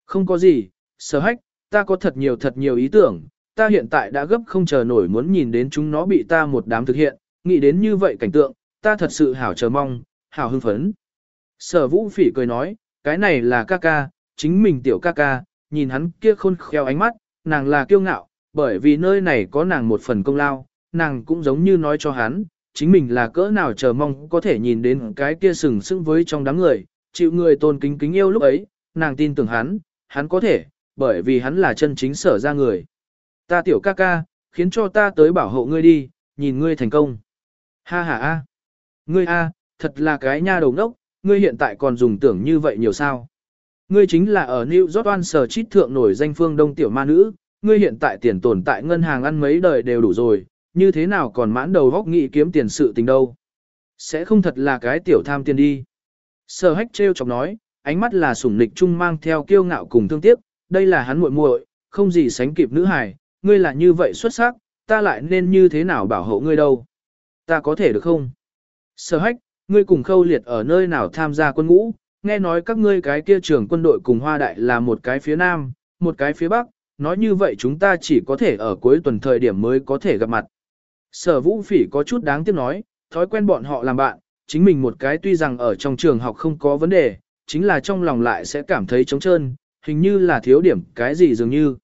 không có gì, sở hách, ta có thật nhiều thật nhiều ý tưởng, ta hiện tại đã gấp không chờ nổi muốn nhìn đến chúng nó bị ta một đám thực hiện, nghĩ đến như vậy cảnh tượng, ta thật sự hảo chờ mong, hảo hưng phấn. Sở vũ phỉ cười nói, cái này là ca ca, chính mình tiểu ca ca, nhìn hắn kia khôn khéo ánh mắt, nàng là kiêu ngạo, bởi vì nơi này có nàng một phần công lao, nàng cũng giống như nói cho hắn, chính mình là cỡ nào chờ mong có thể nhìn đến cái kia sừng sững với trong đám người, chịu người tôn kính kính yêu lúc ấy, nàng tin tưởng hắn, hắn có thể, bởi vì hắn là chân chính sở ra người. Ta tiểu ca ca, khiến cho ta tới bảo hộ ngươi đi, nhìn ngươi thành công. Ha ha a, ngươi a, thật là cái nha đầu ngốc, ngươi hiện tại còn dùng tưởng như vậy nhiều sao? Ngươi chính là ở New York Oan Sở Chít Thượng nổi danh phương đông tiểu ma nữ, ngươi hiện tại tiền tồn tại ngân hàng ăn mấy đời đều đủ rồi, như thế nào còn mãn đầu góc nghĩ kiếm tiền sự tình đâu? Sẽ không thật là cái tiểu tham tiền đi. Sở hách treo chọc nói, ánh mắt là sủng nịch trung mang theo kiêu ngạo cùng thương tiếc, đây là hắn muội muội, không gì sánh kịp nữ hài, ngươi là như vậy xuất sắc, ta lại nên như thế nào bảo hộ ngươi đâu? Ta có thể được không? Sở hách, ngươi cùng khâu liệt ở nơi nào tham gia quân ngũ, nghe nói các ngươi cái kia trưởng quân đội cùng hoa đại là một cái phía nam, một cái phía bắc, nói như vậy chúng ta chỉ có thể ở cuối tuần thời điểm mới có thể gặp mặt. Sở vũ phỉ có chút đáng tiếc nói, thói quen bọn họ làm bạn, chính mình một cái tuy rằng ở trong trường học không có vấn đề, chính là trong lòng lại sẽ cảm thấy trống trơn, hình như là thiếu điểm cái gì dường như.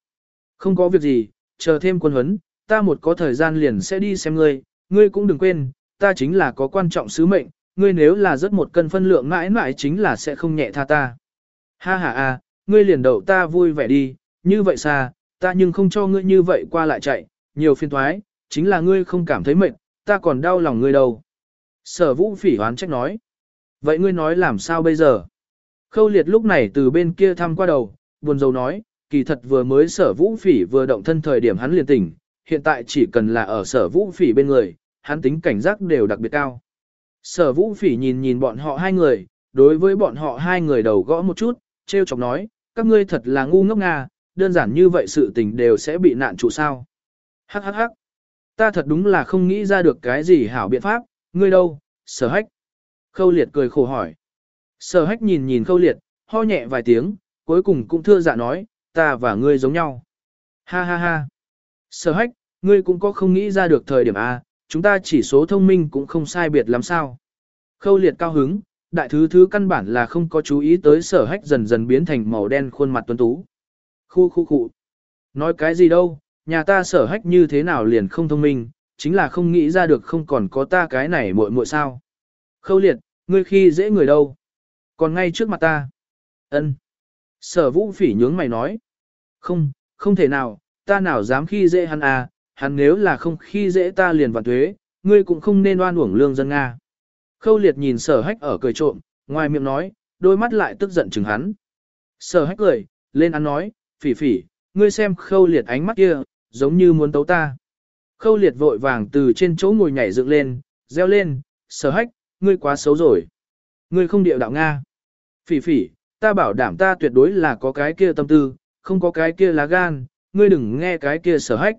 Không có việc gì, chờ thêm quân huấn, ta một có thời gian liền sẽ đi xem ngươi, ngươi cũng đừng quên, ta chính là có quan trọng sứ mệnh, ngươi nếu là rất một cân phân lượng mãi mãi chính là sẽ không nhẹ tha ta. Ha ha ha, ngươi liền đậu ta vui vẻ đi, như vậy xa, ta nhưng không cho ngươi như vậy qua lại chạy, nhiều phiên thoái, chính là ngươi không cảm thấy mệt, ta còn đau lòng ngươi đâu. Sở vũ phỉ hoán trách nói. Vậy ngươi nói làm sao bây giờ? Khâu liệt lúc này từ bên kia thăm qua đầu, buồn rầu nói, kỳ thật vừa mới sở vũ phỉ vừa động thân thời điểm hắn liền tỉnh, hiện tại chỉ cần là ở sở vũ phỉ bên người, hắn tính cảnh giác đều đặc biệt cao. Sở vũ phỉ nhìn nhìn bọn họ hai người, đối với bọn họ hai người đầu gõ một chút, treo chọc nói, các ngươi thật là ngu ngốc nga, đơn giản như vậy sự tình đều sẽ bị nạn trụ sao. Hắc hắc hắc, ta thật đúng là không nghĩ ra được cái gì hảo biện pháp, ngươi đâu, sở hách. Khâu liệt cười khổ hỏi. Sở hách nhìn nhìn khâu liệt, ho nhẹ vài tiếng, cuối cùng cũng thưa dạ nói, ta và ngươi giống nhau. Ha ha ha. Sở hách, ngươi cũng có không nghĩ ra được thời điểm A, chúng ta chỉ số thông minh cũng không sai biệt lắm sao. Khâu liệt cao hứng, đại thứ thứ căn bản là không có chú ý tới sở hách dần dần biến thành màu đen khuôn mặt tuấn tú. Khu khu khu. Nói cái gì đâu, nhà ta sở hách như thế nào liền không thông minh, chính là không nghĩ ra được không còn có ta cái này muội muội sao. Khâu liệt, ngươi khi dễ người đâu. Còn ngay trước mặt ta. ân Sở vũ phỉ nhướng mày nói. Không, không thể nào, ta nào dám khi dễ hắn à, hắn nếu là không khi dễ ta liền vạn thuế, ngươi cũng không nên oan uổng lương dân Nga. Khâu liệt nhìn sở hách ở cười trộm, ngoài miệng nói, đôi mắt lại tức giận chừng hắn. Sở hách cười, lên ăn nói, phỉ phỉ, ngươi xem khâu liệt ánh mắt kia, giống như muốn tấu ta. Khâu liệt vội vàng từ trên chỗ ngồi nhảy dựng lên, reo lên, sở hách, ngươi quá xấu rồi. Ngươi không điệu đạo Nga. Phỉ phỉ, ta bảo đảm ta tuyệt đối là có cái kia tâm tư, không có cái kia lá gan, ngươi đừng nghe cái kia sở hách.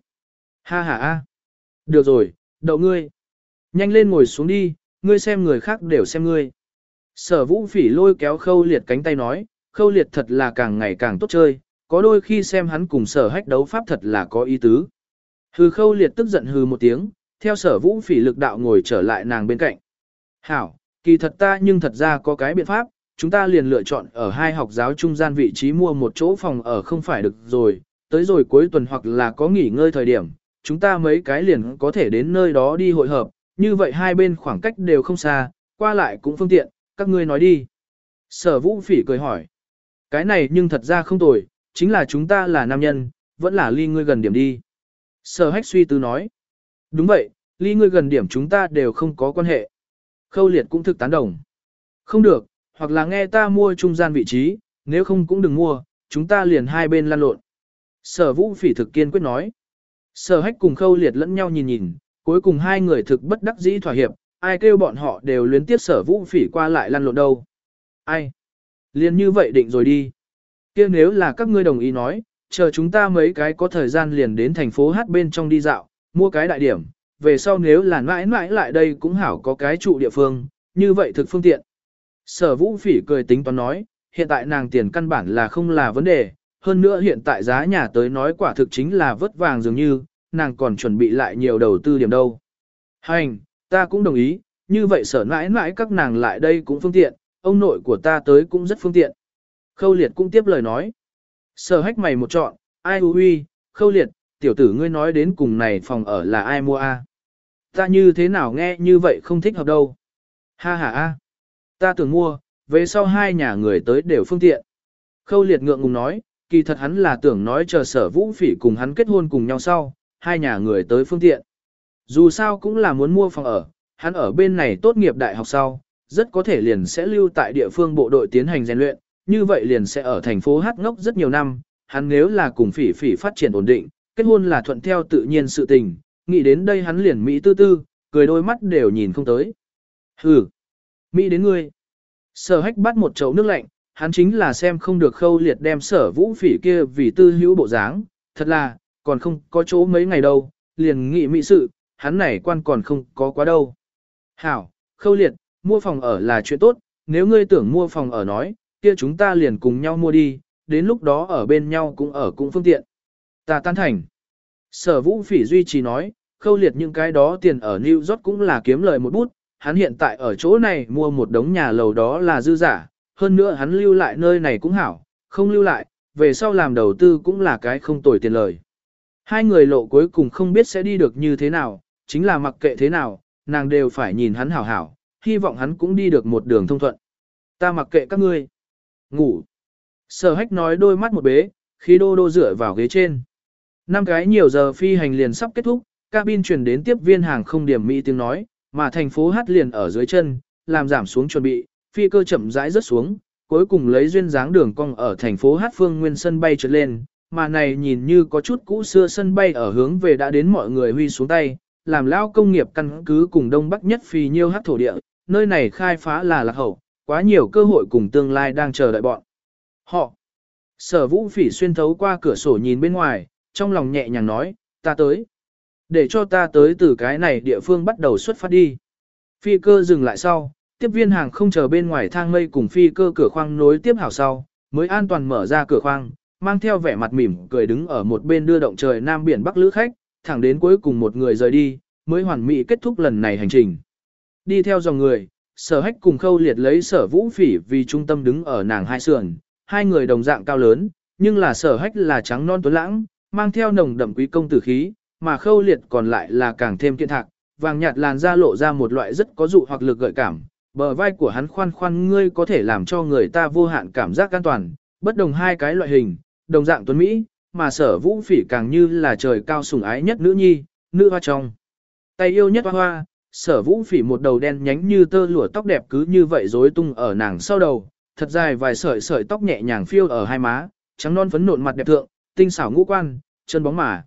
Ha ha a. Được rồi, đậu ngươi. Nhanh lên ngồi xuống đi, ngươi xem người khác đều xem ngươi. Sở vũ phỉ lôi kéo khâu liệt cánh tay nói, khâu liệt thật là càng ngày càng tốt chơi, có đôi khi xem hắn cùng sở hách đấu pháp thật là có ý tứ. Hừ khâu liệt tức giận hừ một tiếng, theo sở vũ phỉ lực đạo ngồi trở lại nàng bên cạnh. Hảo, kỳ thật ta nhưng thật ra có cái biện pháp, chúng ta liền lựa chọn ở hai học giáo trung gian vị trí mua một chỗ phòng ở không phải được rồi, tới rồi cuối tuần hoặc là có nghỉ ngơi thời điểm, chúng ta mấy cái liền có thể đến nơi đó đi hội hợp, như vậy hai bên khoảng cách đều không xa, qua lại cũng phương tiện, các ngươi nói đi. Sở vũ phỉ cười hỏi, cái này nhưng thật ra không tồi, chính là chúng ta là nam nhân, vẫn là ly ngươi gần điểm đi. Sở hách suy tư nói, đúng vậy, ly ngươi gần điểm chúng ta đều không có quan hệ. Khâu liệt cũng thực tán đồng. Không được, hoặc là nghe ta mua trung gian vị trí, nếu không cũng đừng mua, chúng ta liền hai bên lăn lộn. Sở vũ phỉ thực kiên quyết nói. Sở hách cùng khâu liệt lẫn nhau nhìn nhìn, cuối cùng hai người thực bất đắc dĩ thỏa hiệp, ai kêu bọn họ đều luyến tiếp sở vũ phỉ qua lại lăn lộn đâu. Ai? Liên như vậy định rồi đi. kia nếu là các ngươi đồng ý nói, chờ chúng ta mấy cái có thời gian liền đến thành phố hát bên trong đi dạo, mua cái đại điểm, về sau nếu là mãi mãi lại đây cũng hảo có cái trụ địa phương, như vậy thực phương tiện. Sở vũ phỉ cười tính toán nói, hiện tại nàng tiền căn bản là không là vấn đề, hơn nữa hiện tại giá nhà tới nói quả thực chính là vất vàng dường như, nàng còn chuẩn bị lại nhiều đầu tư điểm đâu. Hành, ta cũng đồng ý, như vậy sở mãi mãi các nàng lại đây cũng phương tiện, ông nội của ta tới cũng rất phương tiện. Khâu liệt cũng tiếp lời nói. Sở hách mày một chọn, ai hư huy, khâu liệt, tiểu tử ngươi nói đến cùng này phòng ở là ai mua a? Ta như thế nào nghe như vậy không thích hợp đâu. Ha ha a. Ta tưởng mua, về sau hai nhà người tới đều phương tiện. Khâu liệt ngượng ngùng nói, kỳ thật hắn là tưởng nói chờ sở vũ phỉ cùng hắn kết hôn cùng nhau sau, hai nhà người tới phương tiện. Dù sao cũng là muốn mua phòng ở, hắn ở bên này tốt nghiệp đại học sau, rất có thể liền sẽ lưu tại địa phương bộ đội tiến hành rèn luyện, như vậy liền sẽ ở thành phố Hát ngốc rất nhiều năm, hắn nếu là cùng phỉ phỉ phát triển ổn định, kết hôn là thuận theo tự nhiên sự tình, nghĩ đến đây hắn liền Mỹ tư tư, cười đôi mắt đều nhìn không tới. Hừ, Mỹ đến ngươi. Sở hách bắt một chậu nước lạnh, hắn chính là xem không được khâu liệt đem sở vũ phỉ kia vì tư hữu bộ dáng, thật là, còn không có chỗ mấy ngày đâu, liền nghị mỹ sự, hắn này quan còn không có quá đâu. Hảo, khâu liệt, mua phòng ở là chuyện tốt, nếu ngươi tưởng mua phòng ở nói, kia chúng ta liền cùng nhau mua đi, đến lúc đó ở bên nhau cũng ở cũng phương tiện. Ta tan thành. Sở vũ phỉ duy trì nói, khâu liệt những cái đó tiền ở New York cũng là kiếm lời một bút, hắn hiện tại ở chỗ này mua một đống nhà lầu đó là dư giả, hơn nữa hắn lưu lại nơi này cũng hảo, không lưu lại, về sau làm đầu tư cũng là cái không tồi tiền lời. Hai người lộ cuối cùng không biết sẽ đi được như thế nào, chính là mặc kệ thế nào, nàng đều phải nhìn hắn hảo hảo, hy vọng hắn cũng đi được một đường thông thuận. Ta mặc kệ các ngươi. Ngủ. Sở hách nói đôi mắt một bế, khi đô đô dựa vào ghế trên. Năm cái nhiều giờ phi hành liền sắp kết thúc, cabin truyền đến tiếp viên hàng không điểm Mỹ tiếng nói, mà thành phố hát liền ở dưới chân, làm giảm xuống chuẩn bị, phi cơ chậm rãi rớt xuống, cuối cùng lấy duyên dáng đường cong ở thành phố Hát Phương Nguyên sân bay trượt lên, mà này nhìn như có chút cũ xưa sân bay ở hướng về đã đến mọi người huy xuống tay, làm lao công nghiệp căn cứ cùng đông bắc nhất phi nhiêu hát thổ địa, nơi này khai phá là lạc hậu, quá nhiều cơ hội cùng tương lai đang chờ đợi bọn. Họ, sở vũ phỉ xuyên thấu qua cửa sổ nhìn bên ngoài, trong lòng nhẹ nhàng nói, ta tới. Để cho ta tới từ cái này địa phương bắt đầu xuất phát đi. Phi cơ dừng lại sau, tiếp viên hàng không chờ bên ngoài thang mây cùng phi cơ cửa khoang nối tiếp hảo sau, mới an toàn mở ra cửa khoang, mang theo vẻ mặt mỉm cười đứng ở một bên đưa động trời nam biển bắc lữ khách, thẳng đến cuối cùng một người rời đi, mới hoàn mỹ kết thúc lần này hành trình. Đi theo dòng người, sở hách cùng khâu liệt lấy sở vũ phỉ vì trung tâm đứng ở nàng hai sườn, hai người đồng dạng cao lớn, nhưng là sở hách là trắng non tuấn lãng, mang theo nồng đậm quý công tử khí, mà khâu liệt còn lại là càng thêm kiện thạc, vàng nhạt làn da lộ ra một loại rất có dụ hoặc lực gợi cảm, bờ vai của hắn khoan khoan ngươi có thể làm cho người ta vô hạn cảm giác an toàn, bất đồng hai cái loại hình, đồng dạng tuấn Mỹ, mà sở vũ phỉ càng như là trời cao sủng ái nhất nữ nhi, nữ hoa trong. Tay yêu nhất hoa hoa, sở vũ phỉ một đầu đen nhánh như tơ lụa tóc đẹp cứ như vậy rối tung ở nàng sau đầu, thật dài vài sợi sợi tóc nhẹ nhàng phiêu ở hai má, trắng non phấn nộn mặt đẹp thượng, tinh xảo ngũ quan, chân bóng mà.